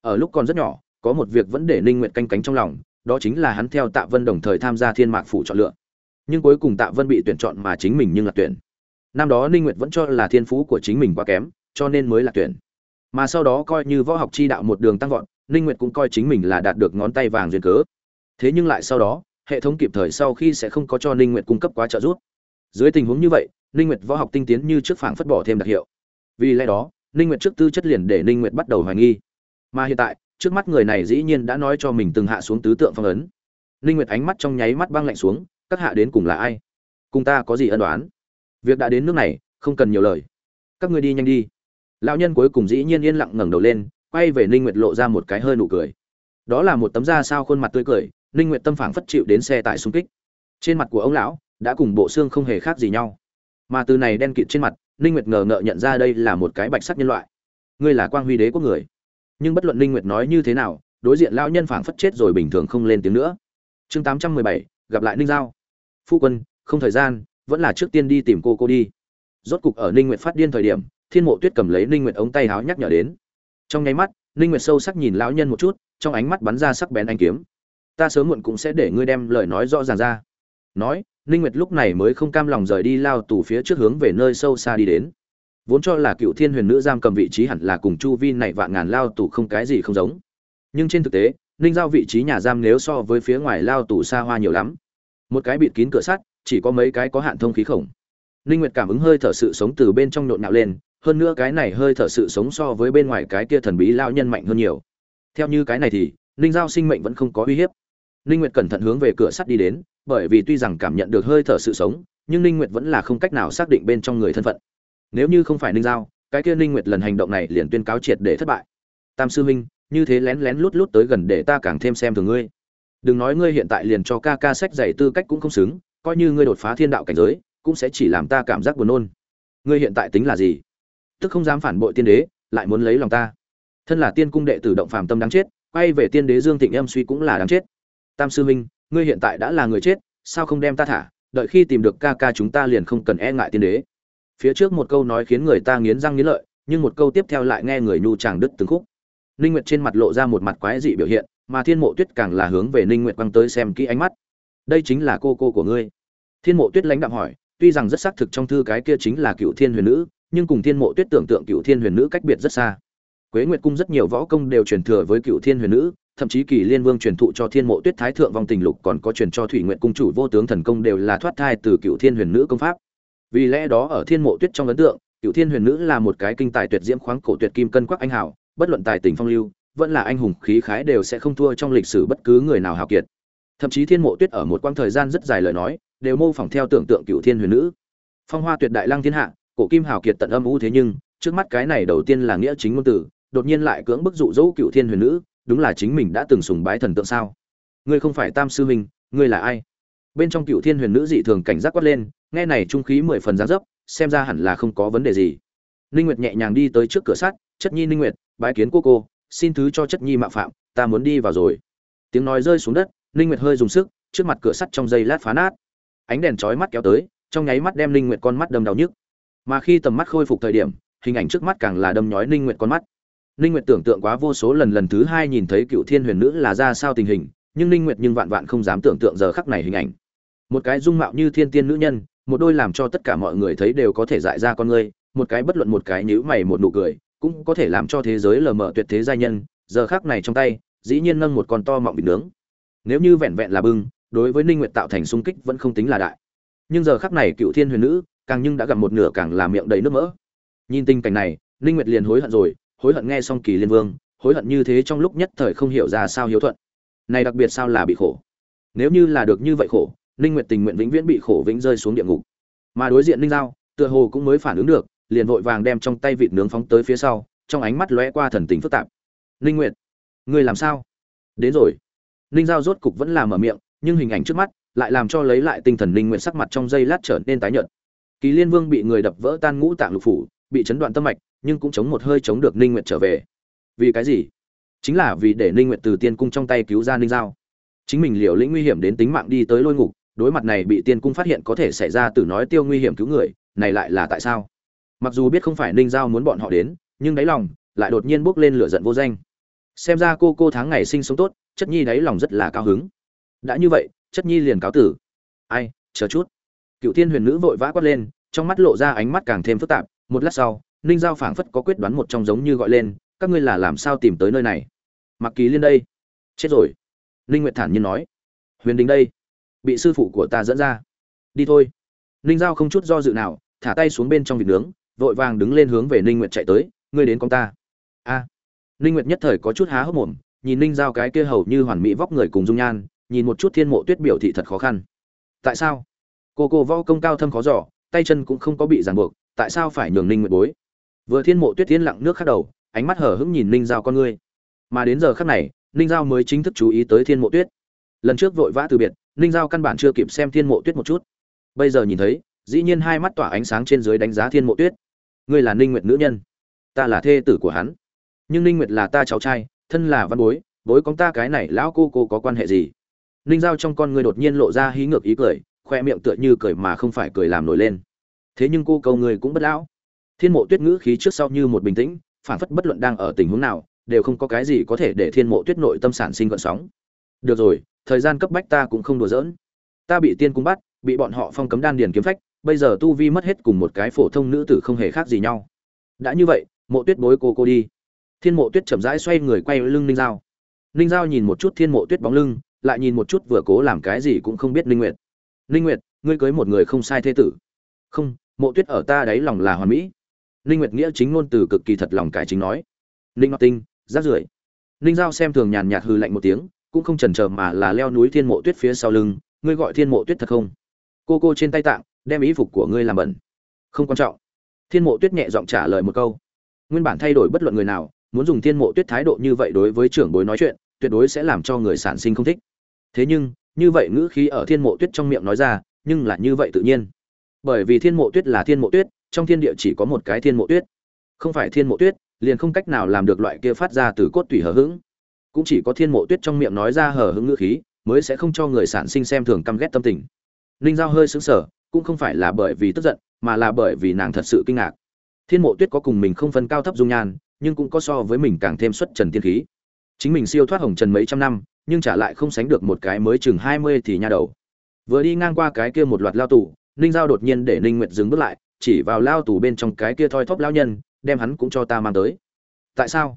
Ở lúc còn rất nhỏ, có một việc vẫn để ninh nguyệt canh cánh trong lòng, đó chính là hắn theo tạ vân đồng thời tham gia thiên mạc phủ chọn lựa. Nhưng cuối cùng tạ vân bị tuyển chọn mà chính mình nhưng là tuyển. Năm đó ninh nguyệt vẫn cho là thiên phú của chính mình quá kém, cho nên mới là tuyển mà sau đó coi như võ học chi đạo một đường tăng vọt, ninh nguyệt cũng coi chính mình là đạt được ngón tay vàng duyên cớ. Thế nhưng lại sau đó, hệ thống kịp thời sau khi sẽ không có cho ninh nguyệt cung cấp quá trợ giúp. Dưới tình huống như vậy, ninh nguyệt võ học tinh tiến như trước phảng phất bỏ thêm đặc hiệu. Vì lẽ đó, ninh nguyệt trước tư chất liền để ninh nguyệt bắt đầu hoài nghi. Mà hiện tại, trước mắt người này dĩ nhiên đã nói cho mình từng hạ xuống tứ tượng phong ấn. Ninh nguyệt ánh mắt trong nháy mắt băng lạnh xuống, các hạ đến cùng là ai? Cùng ta có gì ân đoán việc đã đến nước này, không cần nhiều lời. Các ngươi đi nhanh đi lão nhân cuối cùng dĩ nhiên yên lặng ngẩng đầu lên quay về ninh nguyệt lộ ra một cái hơi nụ cười. Đó là một tấm da sao khuôn mặt tươi cười ninh nguyệt tâm phảng phất chịu đến xe tải xung kích. Trên mặt của ông lão đã cùng bộ xương không hề khác gì nhau. Mà từ này đen kịt trên mặt ninh nguyệt ngờ ngợ nhận ra đây là một cái bạch sắc nhân loại. Ngươi là quang huy đế của người. Nhưng bất luận ninh nguyệt nói như thế nào đối diện lão nhân phảng phất chết rồi bình thường không lên tiếng nữa. Chương 817, gặp lại ninh giao. Phu quân không thời gian vẫn là trước tiên đi tìm cô cô đi. Rốt cục ở ninh nguyệt phát điên thời điểm thiên mộ tuyết cầm lấy ninh nguyệt ống tay háo nhắc nhở đến. Trong nháy mắt, ninh nguyệt sâu sắc nhìn lão nhân một chút, trong ánh mắt bắn ra sắc bén ánh kiếm. Ta sớm muộn cũng sẽ để ngươi đem lời nói rõ ràng ra. Nói, ninh nguyệt lúc này mới không cam lòng rời đi lao tù phía trước hướng về nơi sâu xa đi đến. Vốn cho là cựu thiên huyền nữ giam cầm vị trí hẳn là cùng chu vi này vạn ngàn lao tù không cái gì không giống. Nhưng trên thực tế, ninh giao vị trí nhà giam nếu so với phía ngoài lao tù xa hoa nhiều lắm. Một cái bịt kín cửa sắt, chỉ có mấy cái có hạn thông khí khổng. Ninh nguyệt cảm ứng hơi thở sự sống từ bên trong nhộn nhạo lên hơn nữa cái này hơi thở sự sống so với bên ngoài cái kia thần bí lao nhân mạnh hơn nhiều. Theo như cái này thì, ninh giao sinh mệnh vẫn không có uy hiếp. Ninh nguyệt cẩn thận hướng về cửa sắt đi đến, bởi vì tuy rằng cảm nhận được hơi thở sự sống, nhưng ninh nguyệt vẫn là không cách nào xác định bên trong người thân phận. Nếu như không phải ninh giao, cái kia ninh nguyệt lần hành động này liền tuyên cáo triệt để thất bại. Tam sư minh như thế lén lén lút lút tới gần để ta càng thêm xem thường ngươi. Đừng nói ngươi hiện tại liền cho ca ca sách giày tư cách cũng không xứng, coi như ngươi đột phá thiên đạo cảnh giới, cũng sẽ chỉ làm ta cảm giác buồn nôn. Ngươi hiện tại tính là gì? Tức không dám phản bội tiên đế, lại muốn lấy lòng ta. Thân là tiên cung đệ tử động phàm tâm đáng chết, quay về tiên đế dương thịnh em suy cũng là đáng chết. Tam sư minh ngươi hiện tại đã là người chết, sao không đem ta thả? Đợi khi tìm được ca ca chúng ta liền không cần e ngại tiên đế. Phía trước một câu nói khiến người ta nghiến răng nghiến lợi, nhưng một câu tiếp theo lại nghe người nhu chàng đứt từng khúc. Ninh nguyệt trên mặt lộ ra một mặt quái dị biểu hiện, mà thiên mộ tuyết càng là hướng về ninh nguyệt băng tới xem kỹ ánh mắt. Đây chính là cô cô của ngươi. Thiên mộ tuyết lãnh đạm hỏi, tuy rằng rất xác thực trong thư cái kia chính là cựu thiên huyền nữ nhưng cùng thiên mộ tuyết tưởng tượng cựu thiên huyền nữ cách biệt rất xa. Quế nguyệt cung rất nhiều võ công đều truyền thừa với cựu thiên huyền nữ, thậm chí kỳ liên vương truyền thụ cho thiên mộ tuyết thái thượng vong tình lục còn có truyền cho thủy nguyện cung chủ vô tướng thần công đều là thoát thai từ cựu thiên huyền nữ công pháp. Vì lẽ đó ở thiên mộ tuyết trong ấn tượng, cựu thiên huyền nữ là một cái kinh tài tuyệt diễm khoáng cổ tuyệt kim cân quắc anh hảo bất luận tài tình phong lưu, vẫn là anh hùng khí khái đều sẽ không thua trong lịch sử bất cứ người nào hào kiệt. Thậm chí thiên mộ tuyết ở một quãng thời gian rất dài lời nói, đều mô phỏng theo tưởng tượng cựu thiên huyền nữ. Phong hoa tuyệt đại lăng thiên hạ cổ kim hào kiệt tận âm u thế nhưng, trước mắt cái này đầu tiên là nghĩa chính ngôn tử, đột nhiên lại cưỡng bức dụ dỗ cựu thiên huyền nữ, đúng là chính mình đã từng sùng bái thần tượng sao? Ngươi không phải tam sư huynh, ngươi là ai? Bên trong cựu thiên huyền nữ dị thường cảnh giác quát lên, nghe này trung khí mười phần giá dấp, xem ra hẳn là không có vấn đề gì. Ninh nguyệt nhẹ nhàng đi tới trước cửa sắt, chất nhi ninh nguyệt, bái kiến cô cô, xin thứ cho chất nhi mạo phạm, ta muốn đi vào rồi. Tiếng nói rơi xuống đất, ninh nguyệt hơi dùng sức, trước mặt cửa sắt trong giây lát phá nát. Ánh đèn chói mắt kéo tới, trong nháy mắt đem ninh nguyệt con mắt đâm đau nhức mà khi tầm mắt khôi phục thời điểm, hình ảnh trước mắt càng là đâm nhói ninh nguyệt con mắt. Ninh nguyệt tưởng tượng quá vô số lần lần thứ hai nhìn thấy cựu thiên huyền nữ là ra sao tình hình, nhưng ninh nguyệt nhưng vạn vạn không dám tưởng tượng giờ khắc này hình ảnh. Một cái dung mạo như thiên tiên nữ nhân, một đôi làm cho tất cả mọi người thấy đều có thể dại ra con ngươi một cái bất luận một cái nhíu mày một nụ cười, cũng có thể làm cho thế giới lờ mờ tuyệt thế giai nhân, giờ khắc này trong tay, dĩ nhiên nâng một con to mọng bị nướng. Nếu như vẹn vẹn là bưng, đối với ninh nguyệt tạo thành sung kích vẫn không tính là đại. Nhưng giờ khắc này cựu thiên huyền nữ càng nhưng đã gặp một nửa càng làm miệng đầy nước mỡ. Nhìn tình cảnh này, ninh nguyệt liền hối hận rồi, hối hận nghe xong kỳ liên vương, hối hận như thế trong lúc nhất thời không hiểu ra sao hiếu thuận. Này đặc biệt sao là bị khổ? Nếu như là được như vậy khổ, ninh nguyệt tình nguyện vĩnh viễn bị khổ vĩnh rơi xuống địa ngục. Mà đối diện ninh giao, tựa hồ cũng mới phản ứng được, liền vội vàng đem trong tay vịt nướng phóng tới phía sau, trong ánh mắt lóe qua thần tình phức tạp. Ninh nguyệt, ngươi làm sao? Đến rồi. Ninh giao rốt cục vẫn làm mở miệng, nhưng hình ảnh trước mắt lại làm cho lấy lại tinh thần ninh nguyệt sắc mặt trong giây lát trở nên tái nhợt kỳ liên vương bị người đập vỡ tan ngũ tạng lục phủ, bị chấn đoạn tâm mạch, nhưng cũng chống một hơi chống được ninh nguyệt trở về. Vì cái gì? Chính là vì để ninh nguyệt từ tiên cung trong tay cứu ra ninh giao. Chính mình liều lĩnh nguy hiểm đến tính mạng đi tới lôi ngục, đối mặt này bị tiên cung phát hiện có thể xảy ra từ nói tiêu nguy hiểm cứu người, này lại là tại sao? Mặc dù biết không phải ninh giao muốn bọn họ đến, nhưng đáy lòng lại đột nhiên bốc lên lửa giận vô danh. Xem ra cô cô tháng ngày sinh sống tốt, chất nhi đáy lòng rất là cao hứng. Đã như vậy, chất nhi liền cáo tử. Ai, chờ chút cựu thiên huyền nữ vội vã quát lên, trong mắt lộ ra ánh mắt càng thêm phức tạp, một lát sau, ninh giao phảng phất có quyết đoán một trong giống như gọi lên, các ngươi là làm sao tìm tới nơi này? Mặc kỳ liên đây. Chết rồi. Ninh nguyệt thản nhiên nói. Huyền đình đây, bị sư phụ của ta dẫn ra. Đi thôi. Ninh giao không chút do dự nào, thả tay xuống bên trong vịt nướng, vội vàng đứng lên hướng về ninh nguyệt chạy tới, ngươi đến con ta. A. Ninh nguyệt nhất thời có chút há hốc mồm, nhìn ninh giao cái kia hầu như hoàn mỹ vóc người cùng dung nhan, nhìn một chút thiên mộ tuyết biểu thị thật khó khăn. Tại sao? Cô cô võ công cao thâm khó giỏ tay chân cũng không có bị ràng buộc, tại sao phải nhường ninh nguyệt bối? Vừa thiên mộ tuyết thiên lặng nước khắc đầu, ánh mắt hở hững nhìn ninh giao con ngươi. Mà đến giờ khắc này, ninh giao mới chính thức chú ý tới thiên mộ tuyết. Lần trước vội vã từ biệt, ninh giao căn bản chưa kịp xem thiên mộ tuyết một chút. Bây giờ nhìn thấy, dĩ nhiên hai mắt tỏa ánh sáng trên dưới đánh giá thiên mộ tuyết. Ngươi là ninh nguyệt nữ nhân. Ta là thê tử của hắn. Nhưng ninh nguyệt là ta cháu trai, thân là văn bối bối con ta cái này lão cô cô có quan hệ gì? Ninh giao trong con ngươi đột nhiên lộ ra hí ngược ý cười khoe miệng tựa như cười mà không phải cười làm nổi lên. Thế nhưng cô cầu người cũng bất lão. Thiên mộ tuyết ngữ khí trước sau như một bình tĩnh phản phất bất luận đang ở tình huống nào, đều không có cái gì có thể để thiên mộ tuyết nội tâm sản sinh gợn sóng. Được rồi, thời gian cấp bách ta cũng không đùa giỡn. Ta bị tiên cung bắt, bị bọn họ phong cấm đan điền kiếm phách, bây giờ tu vi mất hết cùng một cái phổ thông nữ tử không hề khác gì nhau. Đã như vậy, mộ tuyết bối cô cô đi. Thiên mộ tuyết chậm rãi xoay người quay lưng ninh giao. Ninh giao nhìn một chút thiên mộ tuyết bóng lưng, lại nhìn một chút vừa cố làm cái gì cũng không biết ninh nguyệt ninh nguyệt, ngươi cưới một người không sai thế tử. Không, mộ tuyết ở ta đấy lòng là hoàn mỹ. Ninh nguyệt nghĩa chính ngôn từ cực kỳ thật lòng cải chính nói. Ninh ngọc tinh, rác rưởi. Ninh giao xem thường nhàn nhạt hừ lạnh một tiếng, cũng không chần chờ mà là leo núi thiên mộ tuyết phía sau lưng, ngươi gọi thiên mộ tuyết thật không? Cô cô trên tay tạng, đem ý phục của ngươi làm bẩn. Không quan trọng. Thiên mộ tuyết nhẹ giọng trả lời một câu. Nguyên bản thay đổi bất luận người nào, muốn dùng thiên mộ tuyết thái độ như vậy đối với trưởng bối nói chuyện, tuyệt đối sẽ làm cho người sản sinh không thích. Thế nhưng như vậy ngữ khí ở thiên mộ tuyết trong miệng nói ra, nhưng là như vậy tự nhiên. Bởi vì thiên mộ tuyết là thiên mộ tuyết, trong thiên địa chỉ có một cái thiên mộ tuyết. Không phải thiên mộ tuyết, liền không cách nào làm được loại kia phát ra từ cốt tủy hờ hững. Cũng chỉ có thiên mộ tuyết trong miệng nói ra hờ hững ngữ khí, mới sẽ không cho người sản sinh xem thường căm ghét tâm tình. Ninh giao hơi sững sờ, cũng không phải là bởi vì tức giận, mà là bởi vì nàng thật sự kinh ngạc. Thiên mộ tuyết có cùng mình không phân cao thấp dung nhan, nhưng cũng có so với mình càng thêm xuất trần tiên khí. Chính mình siêu thoát hồng trần mấy trăm năm nhưng trả lại không sánh được một cái mới chừng hai mươi thì nha đầu. Vừa đi ngang qua cái kia một loạt lao tù, ninh giao đột nhiên để ninh nguyệt dừng bước lại, chỉ vào lao tù bên trong cái kia thoi thóp lao nhân, đem hắn cũng cho ta mang tới. Tại sao?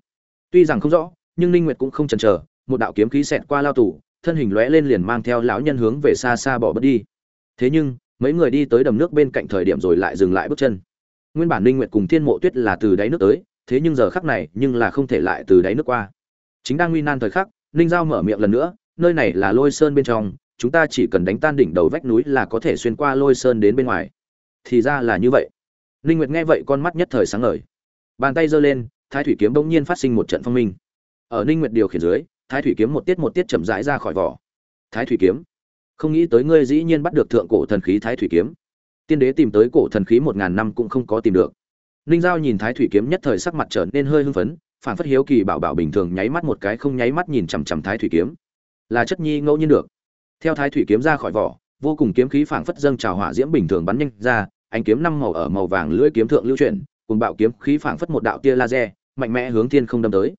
Tuy rằng không rõ, nhưng ninh nguyệt cũng không chần chờ, một đạo kiếm khí xẹt qua lao tù, thân hình lóe lên liền mang theo lão nhân hướng về xa xa bỏ bất đi. Thế nhưng, mấy người đi tới đầm nước bên cạnh thời điểm rồi lại dừng lại bước chân. Nguyên bản ninh nguyệt cùng thiên mộ tuyết là từ đáy nước tới, thế nhưng giờ khắc này nhưng là không thể lại từ đáy nước qua. Chính đang nguy nan thời khắc ninh giao mở miệng lần nữa, nơi này là lôi sơn bên trong, chúng ta chỉ cần đánh tan đỉnh đầu vách núi là có thể xuyên qua lôi sơn đến bên ngoài. Thì ra là như vậy. Ninh nguyệt nghe vậy con mắt nhất thời sáng ngời. Bàn tay giơ lên, thái thủy kiếm bỗng nhiên phát sinh một trận phong minh. Ở ninh nguyệt điều khiển dưới, thái thủy kiếm một tiết một tiết chậm rãi ra khỏi vỏ. Thái thủy kiếm, không nghĩ tới ngươi dĩ nhiên bắt được thượng cổ thần khí thái thủy kiếm. Tiên đế tìm tới cổ thần khí một ngàn năm cũng không có tìm được. Ninh giao nhìn thái thủy kiếm nhất thời sắc mặt trở nên hơi hưng phấn phản phất hiếu kỳ bảo bảo bình thường nháy mắt một cái không nháy mắt nhìn chằm chằm thái thủy kiếm. Là chất nhi ngẫu nhiên được. Theo thái thủy kiếm ra khỏi vỏ, vô cùng kiếm khí phảng phất dâng trào hỏa diễm bình thường bắn nhanh ra, ánh kiếm năm màu ở màu vàng lưỡi kiếm thượng lưu chuyển, cùng bạo kiếm khí phảng phất một đạo tia laser, mạnh mẽ hướng thiên không đâm tới.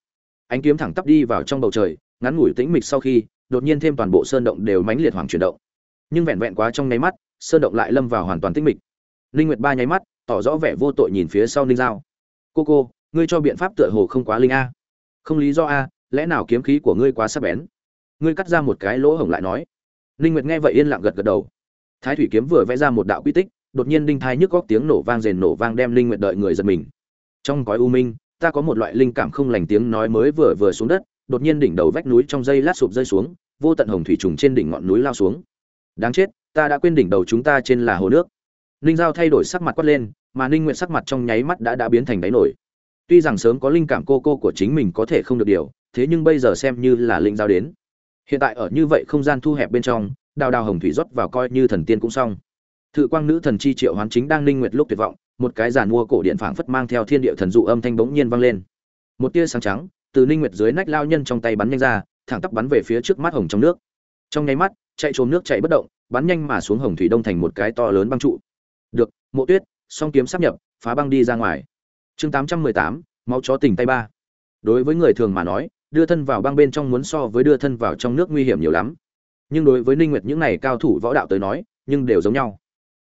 Ánh kiếm thẳng tắp đi vào trong bầu trời, ngắn ngủi tĩnh mịch sau khi, đột nhiên thêm toàn bộ sơn động đều mãnh liệt hoàng chuyển động. Nhưng vẹn vẹn quá trong nháy mắt, sơn động lại lâm vào hoàn toàn tĩnh mịch. Linh nguyệt ba nháy mắt, tỏ rõ vẻ vô tội nhìn phía sau ninh giao. Cô cô ngươi cho biện pháp tựa hồ không quá linh a. Không lý do a, lẽ nào kiếm khí của ngươi quá sắc bén? Ngươi cắt ra một cái lỗ hổng lại nói. Ninh nguyệt nghe vậy yên lặng gật gật đầu. Thái thủy kiếm vừa vẽ ra một đạo quy tích, đột nhiên đinh thai nhức góc tiếng nổ vang rền nổ vang đem linh nguyệt đợi người giật mình. Trong cõi u minh, ta có một loại linh cảm không lành tiếng nói mới vừa vừa xuống đất, đột nhiên đỉnh đầu vách núi trong dây lát sụp rơi xuống, vô tận hồng thủy trùng trên đỉnh ngọn núi lao xuống. Đáng chết, ta đã quên đỉnh đầu chúng ta trên là hồ nước. Ninh giao thay đổi sắc mặt quát lên, mà ninh Nguyệt sắc mặt trong nháy mắt đã đã biến thành đáy nổi tuy rằng sớm có linh cảm cô cô của chính mình có thể không được điều, thế nhưng bây giờ xem như là linh giao đến. Hiện tại ở như vậy không gian thu hẹp bên trong, đào đào hồng thủy rót vào coi như thần tiên cũng xong. Thự quang nữ thần chi triệu hoán chính đang linh nguyệt lúc tuyệt vọng, một cái giàn mua cổ điện phảng phất mang theo thiên địa thần dụ âm thanh bỗng nhiên vang lên. Một tia sáng trắng, từ linh nguyệt dưới nách lao nhân trong tay bắn nhanh ra, thẳng tắp bắn về phía trước mắt hồng trong nước. Trong nháy mắt, chạy trốn nước chạy bất động, bắn nhanh mà xuống hồng thủy đông thành một cái to lớn băng trụ. Được, mộ tuyết, song kiếm sắp nhập, phá băng đi ra ngoài chương tám trăm mười tám, máu chó tỉnh tay ba. Đối với người thường mà nói, đưa thân vào băng bên trong muốn so với đưa thân vào trong nước nguy hiểm nhiều lắm. Nhưng đối với ninh nguyệt những này cao thủ võ đạo tới nói, nhưng đều giống nhau.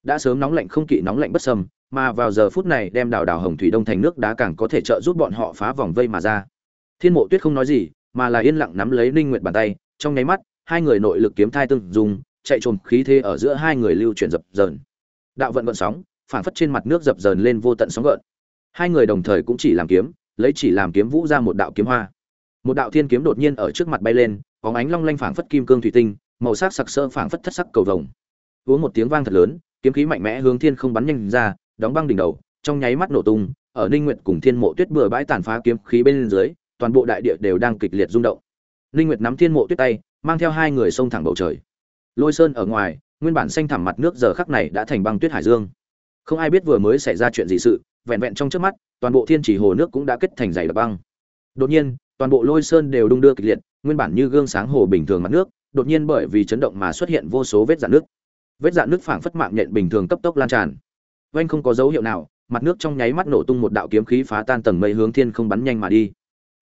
Đã sớm nóng lạnh không kỵ nóng lạnh bất sầm mà vào giờ phút này đem đảo đảo hồng thủy đông thành nước đá càng có thể trợ giúp bọn họ phá vòng vây mà ra. Thiên mộ tuyết không nói gì, mà là yên lặng nắm lấy ninh nguyệt bàn tay, trong nháy mắt, hai người nội lực kiếm thai tương dùng chạy trồm khí thế ở giữa hai người lưu chuyển dập dờn. Đạo vận vận sóng phản phất trên mặt nước dập dờn lên vô tận sóng gợn hai người đồng thời cũng chỉ làm kiếm, lấy chỉ làm kiếm vũ ra một đạo kiếm hoa. Một đạo thiên kiếm đột nhiên ở trước mặt bay lên có ánh long lanh phảng phất kim cương thủy tinh, màu sắc sặc sỡ phảng phất thất sắc cầu vồng. Uống một tiếng vang thật lớn, kiếm khí mạnh mẽ hướng thiên không bắn nhanh ra, đóng băng đỉnh đầu, trong nháy mắt nổ tung, ở ninh nguyệt cùng thiên mộ tuyết bừa bãi tàn phá kiếm khí bên dưới, toàn bộ đại địa đều đang kịch liệt rung động. Ninh nguyệt nắm thiên mộ tuyết tay, mang theo hai người xông thẳng bầu trời. Lôi sơn ở ngoài, nguyên bản xanh thẳm mặt nước giờ khắc này đã thành băng tuyết hải dương. Không ai biết vừa mới xảy ra chuyện gì sự vẹn vẹn trong trước mắt, toàn bộ thiên chỉ hồ nước cũng đã kết thành dày đặc băng. Đột nhiên, toàn bộ lôi sơn đều đung đưa kịch liệt, nguyên bản như gương sáng hồ bình thường mặt nước, đột nhiên bởi vì chấn động mà xuất hiện vô số vết dạn nước. Vết dạn nước phảng phất mạng nhện bình thường cấp tốc lan tràn. Vanh không có dấu hiệu nào, mặt nước trong nháy mắt nổ tung một đạo kiếm khí phá tan tầng mây hướng thiên không bắn nhanh mà đi.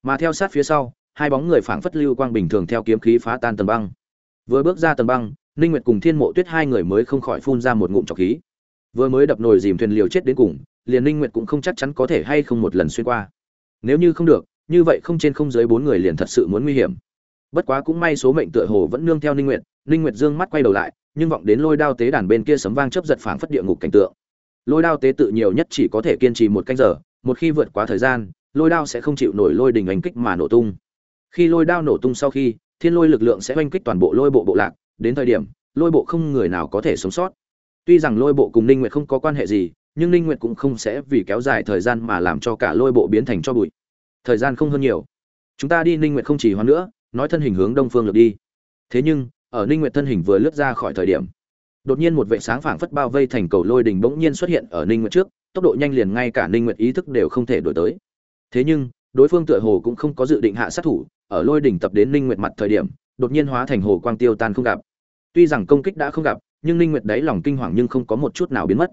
Mà theo sát phía sau, hai bóng người phảng phất lưu quang bình thường theo kiếm khí phá tan tầng băng. Vừa bước ra tầng băng, ninh nguyệt cùng thiên mộ tuyết hai người mới không khỏi phun ra một ngụm trọc khí. Vừa mới đập nồi dìm thuyền liều chết đến cùng liền ninh nguyệt cũng không chắc chắn có thể hay không một lần xuyên qua. Nếu như không được, như vậy không trên không dưới bốn người liền thật sự muốn nguy hiểm. Bất quá cũng may số mệnh tựa hồ vẫn nương theo ninh nguyệt ninh nguyệt dương mắt quay đầu lại, nhưng vọng đến lôi đao tế đàn bên kia sấm vang chớp giật phảng phất địa ngục cảnh tượng. Lôi đao tế tự nhiều nhất chỉ có thể kiên trì một canh giờ, một khi vượt quá thời gian, lôi đao sẽ không chịu nổi lôi đình oanh kích mà nổ tung. Khi lôi đao nổ tung sau khi, thiên lôi lực lượng sẽ oanh kích toàn bộ lôi bộ bộ lạc, đến thời điểm, lôi bộ không người nào có thể sống sót. Tuy rằng lôi bộ cùng ninh nguyệt không có quan hệ gì nhưng ninh nguyệt cũng không sẽ vì kéo dài thời gian mà làm cho cả lôi bộ biến thành cho bụi. Thời gian không hơn nhiều. Chúng ta đi ninh nguyệt không chỉ hoan nữa, nói thân hình hướng đông phương lược đi. Thế nhưng, ở ninh nguyệt thân hình vừa lướt ra khỏi thời điểm, đột nhiên một vệ sáng phảng phất bao vây thành cầu lôi đình bỗng nhiên xuất hiện ở ninh nguyệt trước, tốc độ nhanh liền ngay cả ninh nguyệt ý thức đều không thể đổi tới. Thế nhưng, đối phương tựa hồ cũng không có dự định hạ sát thủ, ở lôi đỉnh tập đến ninh nguyệt mặt thời điểm, đột nhiên hóa thành hồ quang tiêu tan không gặp. Tuy rằng công kích đã không gặp, nhưng ninh nguyệt đấy lòng kinh hoàng nhưng không có một chút nào biến mất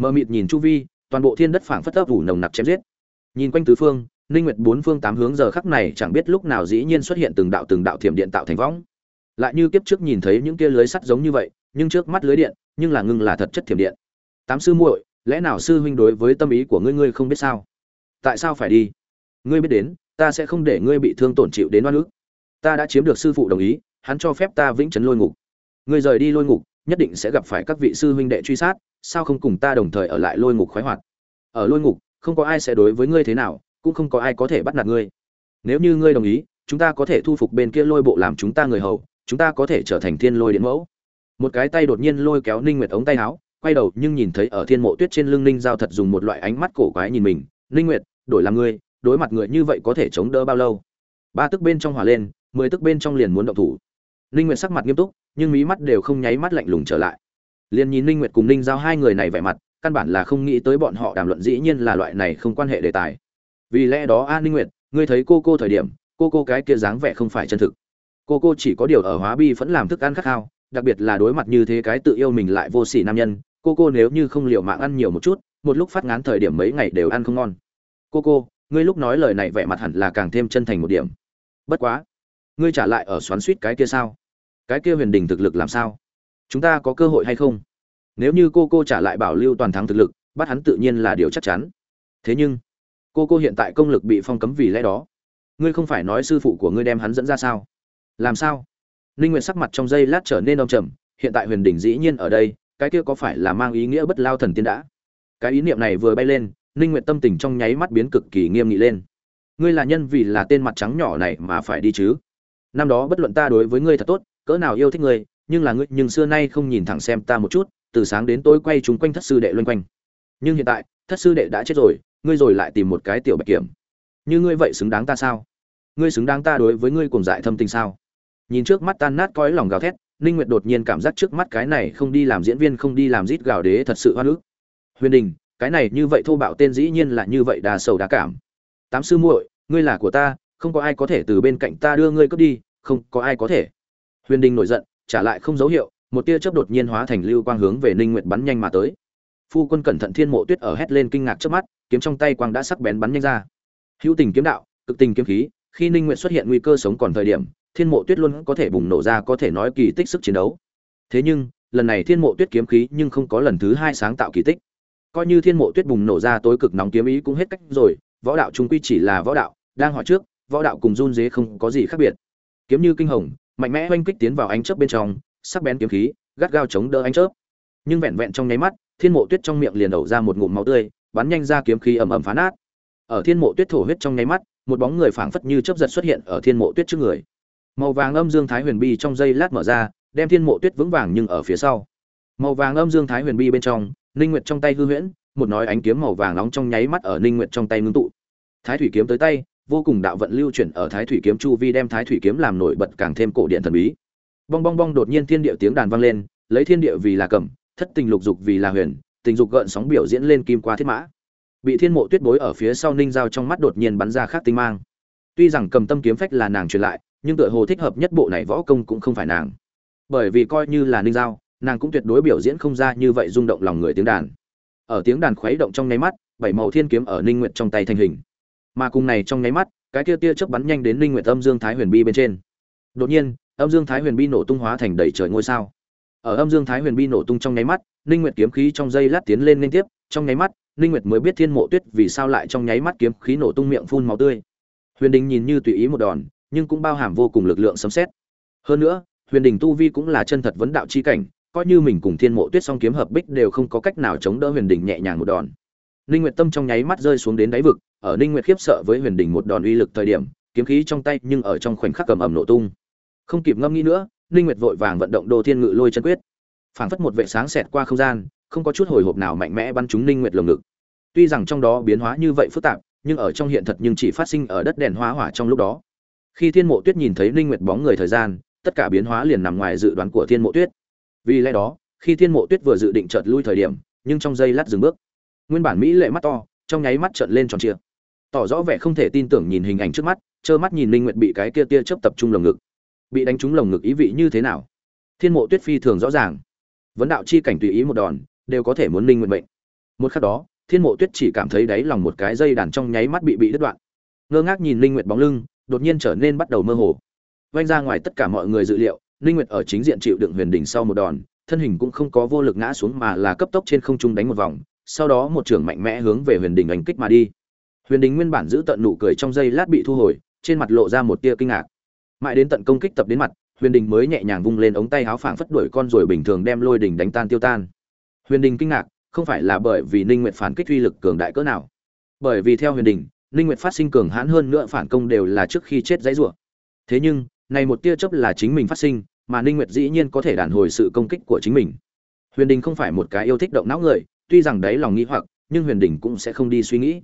mờ mịt nhìn chu vi, toàn bộ thiên đất phảng phất ấp ủ nồng nặc chém giết. Nhìn quanh tứ phương, ninh nguyệt bốn phương tám hướng giờ khắc này chẳng biết lúc nào dĩ nhiên xuất hiện từng đạo từng đạo thiểm điện tạo thành võng. Lại như kiếp trước nhìn thấy những kia lưới sắt giống như vậy, nhưng trước mắt lưới điện, nhưng là ngưng là thật chất thiểm điện. Tám sư muội, lẽ nào sư huynh đối với tâm ý của ngươi ngươi không biết sao? Tại sao phải đi? Ngươi biết đến, ta sẽ không để ngươi bị thương tổn chịu đến oan ức. Ta đã chiếm được sư phụ đồng ý, hắn cho phép ta vĩnh chấn lôi ngục. Ngươi rời đi lôi ngục, nhất định sẽ gặp phải các vị sư huynh đệ truy sát sao không cùng ta đồng thời ở lại lôi ngục khoái hoạt? Ở lôi ngục, không có ai sẽ đối với ngươi thế nào, cũng không có ai có thể bắt nạt ngươi. Nếu như ngươi đồng ý, chúng ta có thể thu phục bên kia lôi bộ làm chúng ta người hầu, chúng ta có thể trở thành thiên lôi điện mẫu. Một cái tay đột nhiên lôi kéo ninh nguyệt ống tay áo, quay đầu nhưng nhìn thấy ở thiên mộ tuyết trên lưng ninh giao thật dùng một loại ánh mắt cổ quái nhìn mình. Ninh nguyệt, đổi làm ngươi, đối mặt người như vậy có thể chống đỡ bao lâu? Ba tức bên trong hỏa lên, mười tức bên trong liền muốn động thủ. Ninh nguyệt sắc mặt nghiêm túc, nhưng mí mắt đều không nháy mắt lạnh lùng trở lại liền nhìn ninh nguyệt cùng ninh giao hai người này vẻ mặt, căn bản là không nghĩ tới bọn họ đàm luận dĩ nhiên là loại này không quan hệ đề tài. Vì lẽ đó a ninh nguyệt, ngươi thấy cô cô thời điểm, cô cô cái kia dáng vẻ không phải chân thực. Cô cô chỉ có điều ở hóa bi vẫn làm thức ăn khát khao, đặc biệt là đối mặt như thế cái tự yêu mình lại vô sỉ nam nhân, cô cô nếu như không liều mạng ăn nhiều một chút, một lúc phát ngán thời điểm mấy ngày đều ăn không ngon. Cô cô, ngươi lúc nói lời này vẻ mặt hẳn là càng thêm chân thành một điểm. Bất quá, ngươi trả lại ở xoắn suýt cái kia sao? Cái kia huyền đình thực lực làm sao? Chúng ta có cơ hội hay không? Nếu như cô cô trả lại bảo lưu toàn thắng thực lực, bắt hắn tự nhiên là điều chắc chắn. Thế nhưng, cô cô hiện tại công lực bị phong cấm vì lẽ đó. Ngươi không phải nói sư phụ của ngươi đem hắn dẫn ra sao? Làm sao? Ninh nguyệt sắc mặt trong giây lát trở nên đông trầm, hiện tại huyền đỉnh dĩ nhiên ở đây, cái kia có phải là mang ý nghĩa bất lao thần tiên đã? Cái ý niệm này vừa bay lên, ninh nguyệt tâm tình trong nháy mắt biến cực kỳ nghiêm nghị lên. Ngươi là nhân vì là tên mặt trắng nhỏ này mà phải đi chứ? Năm đó bất luận ta đối với ngươi thật tốt, cỡ nào yêu thích ngươi nhưng là ngươi nhưng xưa nay không nhìn thẳng xem ta một chút, từ sáng đến tối quay chúng quanh thất sư đệ loanh quanh. Nhưng hiện tại, thất sư đệ đã chết rồi, ngươi rồi lại tìm một cái tiểu bạch kiểm. Như ngươi vậy xứng đáng ta sao? Ngươi xứng đáng ta đối với ngươi cùng dại thâm tình sao? Nhìn trước mắt tan nát cõi lòng gào thét, ninh nguyệt đột nhiên cảm giác trước mắt cái này không đi làm diễn viên không đi làm rít gào đế thật sự hoa nước huyền đình, cái này như vậy thô bạo tên dĩ nhiên là như vậy đà sầu đá cảm. Tám sư muội, ngươi là của ta, không có ai có thể từ bên cạnh ta đưa ngươi cướp đi, không có ai có thể. Huyền đình nổi giận trả lại không dấu hiệu, một tia chớp đột nhiên hóa thành lưu quang hướng về ninh nguyệt bắn nhanh mà tới. Phu quân cẩn thận thiên mộ tuyết ở hét lên kinh ngạc trước mắt, kiếm trong tay quang đã sắc bén bắn nhanh ra. Hữu tình kiếm đạo, cực tình kiếm khí, khi ninh nguyệt xuất hiện nguy cơ sống còn thời điểm, thiên mộ tuyết luôn có thể bùng nổ ra có thể nói kỳ tích sức chiến đấu. Thế nhưng, lần này thiên mộ tuyết kiếm khí nhưng không có lần thứ hai sáng tạo kỳ tích. Coi như thiên mộ tuyết bùng nổ ra tối cực nóng kiếm ý cũng hết cách rồi, võ đạo trung quy chỉ là võ đạo, đang hỏi trước, võ đạo cùng run dế không có gì khác biệt. Kiếm như kinh hồng mạnh mẽ oanh kích tiến vào ánh chớp bên trong, sắc bén kiếm khí, gắt gao chống đỡ ánh chớp. Nhưng vẹn vẹn trong nháy mắt, thiên mộ tuyết trong miệng liền đổ ra một ngụm máu tươi, bắn nhanh ra kiếm khí ầm ầm phá nát. Ở thiên mộ tuyết thổ huyết trong nháy mắt, một bóng người phảng phất như chớp giật xuất hiện ở thiên mộ tuyết trước người. Màu vàng âm dương thái huyền bi trong dây lát mở ra, đem thiên mộ tuyết vững vàng nhưng ở phía sau. Màu vàng âm dương thái huyền bi bên trong, ninh nguyệt trong tay hư huyễn, một nói ánh kiếm màu vàng nóng trong nháy mắt ở ninh nguyệt trong tay ngưng tụ. Thái thủy kiếm tới tay vô cùng đạo vận lưu chuyển ở thái thủy kiếm chu vi đem thái thủy kiếm làm nổi bật càng thêm cổ điện thần bí. Bong bong bong đột nhiên thiên địa tiếng đàn vang lên, lấy thiên địa vì là cầm, thất tình lục dục vì là huyền, tình dục gợn sóng biểu diễn lên kim qua thiết mã. Bị thiên mộ tuyết bối ở phía sau ninh giao trong mắt đột nhiên bắn ra khác tinh mang. Tuy rằng cầm tâm kiếm phách là nàng truyền lại, nhưng tựa hồ thích hợp nhất bộ này võ công cũng không phải nàng. Bởi vì coi như là ninh giao, nàng cũng tuyệt đối biểu diễn không ra như vậy rung động lòng người tiếng đàn. Ở tiếng đàn khuấy động trong nháy mắt, bảy màu thiên kiếm ở ninh nguyệt trong tay thành hình mà cùng này trong nháy mắt, cái kia tia chớp bắn nhanh đến linh nguyệt âm dương thái huyền bi bên trên. Đột nhiên, âm dương thái huyền bi nổ tung hóa thành đầy trời ngôi sao. Ở âm dương thái huyền bi nổ tung trong nháy mắt, linh nguyệt kiếm khí trong dây lát tiến lên liên tiếp, trong nháy mắt, linh nguyệt mới biết thiên mộ tuyết vì sao lại trong nháy mắt kiếm khí nổ tung miệng phun máu tươi. Huyền đình nhìn như tùy ý một đòn, nhưng cũng bao hàm vô cùng lực lượng sấm xét hơn nữa, huyền đình tu vi cũng là chân thật vấn đạo chi cảnh, coi như mình cùng thiên mộ tuyết song kiếm hợp bích đều không có cách nào chống đỡ huyền đình nhẹ nhàng một đòn. Linh nguyệt tâm trong nháy mắt rơi xuống đến đáy vực ở ninh nguyệt khiếp sợ với huyền đình một đòn uy lực thời điểm, kiếm khí trong tay nhưng ở trong khoảnh khắc cầm ẩm nổ tung. Không kịp ngâm nghĩ nữa, ninh nguyệt vội vàng vận động đồ thiên ngự lôi chân quyết. Phảng phất một vệ sáng xẹt qua không gian, không có chút hồi hộp nào mạnh mẽ bắn trúng ninh nguyệt lồng ngực. Tuy rằng trong đó biến hóa như vậy phức tạp, nhưng ở trong hiện thật nhưng chỉ phát sinh ở đất đèn hóa hỏa trong lúc đó. Khi thiên mộ tuyết nhìn thấy ninh nguyệt bóng người thời gian, tất cả biến hóa liền nằm ngoài dự đoán của thiên mộ tuyết. Vì lẽ đó, khi thiên mộ tuyết vừa dự định chợt lui thời điểm, nhưng trong giây lát dừng bước. Nguyên bản mỹ lệ mắt to, trong nháy mắt trợn lên tròn trịa tỏ rõ vẻ không thể tin tưởng nhìn hình ảnh trước mắt, trơ mắt nhìn Linh nguyệt bị cái kia tia chớp tập trung lồng ngực. Bị đánh trúng lồng ngực ý vị như thế nào? Thiên mộ tuyết phi thường rõ ràng. Vấn đạo chi cảnh tùy ý một đòn, đều có thể muốn Linh nguyện mệnh. Một khắc đó, thiên mộ tuyết chỉ cảm thấy đáy lòng một cái dây đàn trong nháy mắt bị bị đứt đoạn. Ngơ ngác nhìn linh nguyệt bóng lưng, đột nhiên trở nên bắt đầu mơ hồ. Vanh ra ngoài tất cả mọi người dự liệu, linh nguyệt ở chính diện chịu đựng huyền đỉnh sau một đòn, thân hình cũng không có vô lực ngã xuống mà là cấp tốc trên không trung đánh một vòng, sau đó một trường mạnh mẽ hướng về huyền đỉnh đánh kích mà đi huyền Đình nguyên bản giữ tận nụ cười trong giây lát bị thu hồi, trên mặt lộ ra một tia kinh ngạc. Mãi đến tận công kích tập đến mặt, huyền đình mới nhẹ nhàng vung lên ống tay áo phảng phất đuổi con rồi bình thường đem lôi đình đánh tan tiêu tan. Huyền đình kinh ngạc, không phải là bởi vì ninh nguyệt phản kích uy lực cường đại cỡ nào. Bởi vì theo huyền đình, ninh nguyệt phát sinh cường hãn hơn nữa phản công đều là trước khi chết dãy rủa. Thế nhưng, này một tia chớp là chính mình phát sinh, mà ninh nguyệt dĩ nhiên có thể đàn hồi sự công kích của chính mình. Huyền đình không phải một cái yêu thích động não người, tuy rằng đấy lòng nghĩ hoặc, nhưng huyền đình cũng sẽ không đi suy nghĩ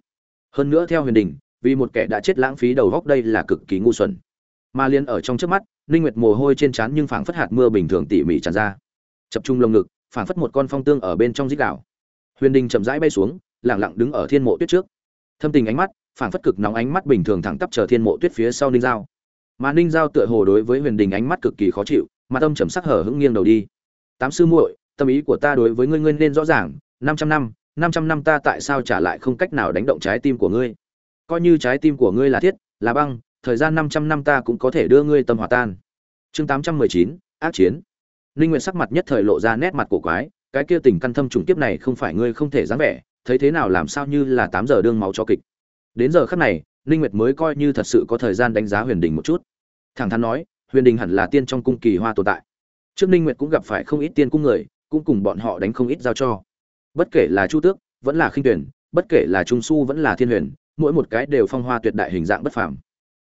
hơn nữa theo huyền đình, vì một kẻ đã chết lãng phí đầu góc đây là cực kỳ ngu xuẩn. Mà liên ở trong trước mắt, ninh nguyệt mồ hôi trên trán nhưng phảng phất hạt mưa bình thường tỉ mỉ tràn ra. Chập trung lồng ngực, phảng phất một con phong tương ở bên trong dít đảo huyền đình chậm rãi bay xuống, lặng lặng đứng ở thiên mộ tuyết trước. Thâm tình ánh mắt, phảng phất cực nóng ánh mắt bình thường thẳng tắp chờ thiên mộ tuyết phía sau ninh giao. Mà ninh giao tựa hồ đối với huyền đình ánh mắt cực kỳ khó chịu mà tâm trầm sắc hở hững nghiêng đầu đi. Tám sư muội, tâm ý của ta đối với ngươi ngươi nên rõ ràng, năm trăm năm năm trăm năm ta tại sao trả lại không cách nào đánh động trái tim của ngươi coi như trái tim của ngươi là thiết là băng thời gian 500 năm ta cũng có thể đưa ngươi tâm hòa tan. Chương 819, ác chiến. Linh Nguyệt sắc mặt nhất thời lộ ra nét mặt cổ quái, cái kia tình căn thâm trùng kiếp này không phải ngươi không thể dáng vẻ, thấy thế nào làm sao như là tám giờ đương máu cho kịch. Đến giờ khắc này, Linh Nguyệt mới coi như thật sự có thời gian đánh giá Huyền Đình một chút. Thẳng thắn nói, Huyền Đình hẳn là tiên trong cung kỳ hoa tồn tại. Trước Linh Nguyệt cũng gặp phải không ít tiên cung người, cũng cùng bọn họ đánh không ít giao cho. Bất kể là Chu Tước, vẫn là Khinh Tuyển, bất kể là Trung Su vẫn là Thiên Huyền, mỗi một cái đều phong hoa tuyệt đại hình dạng bất phàm.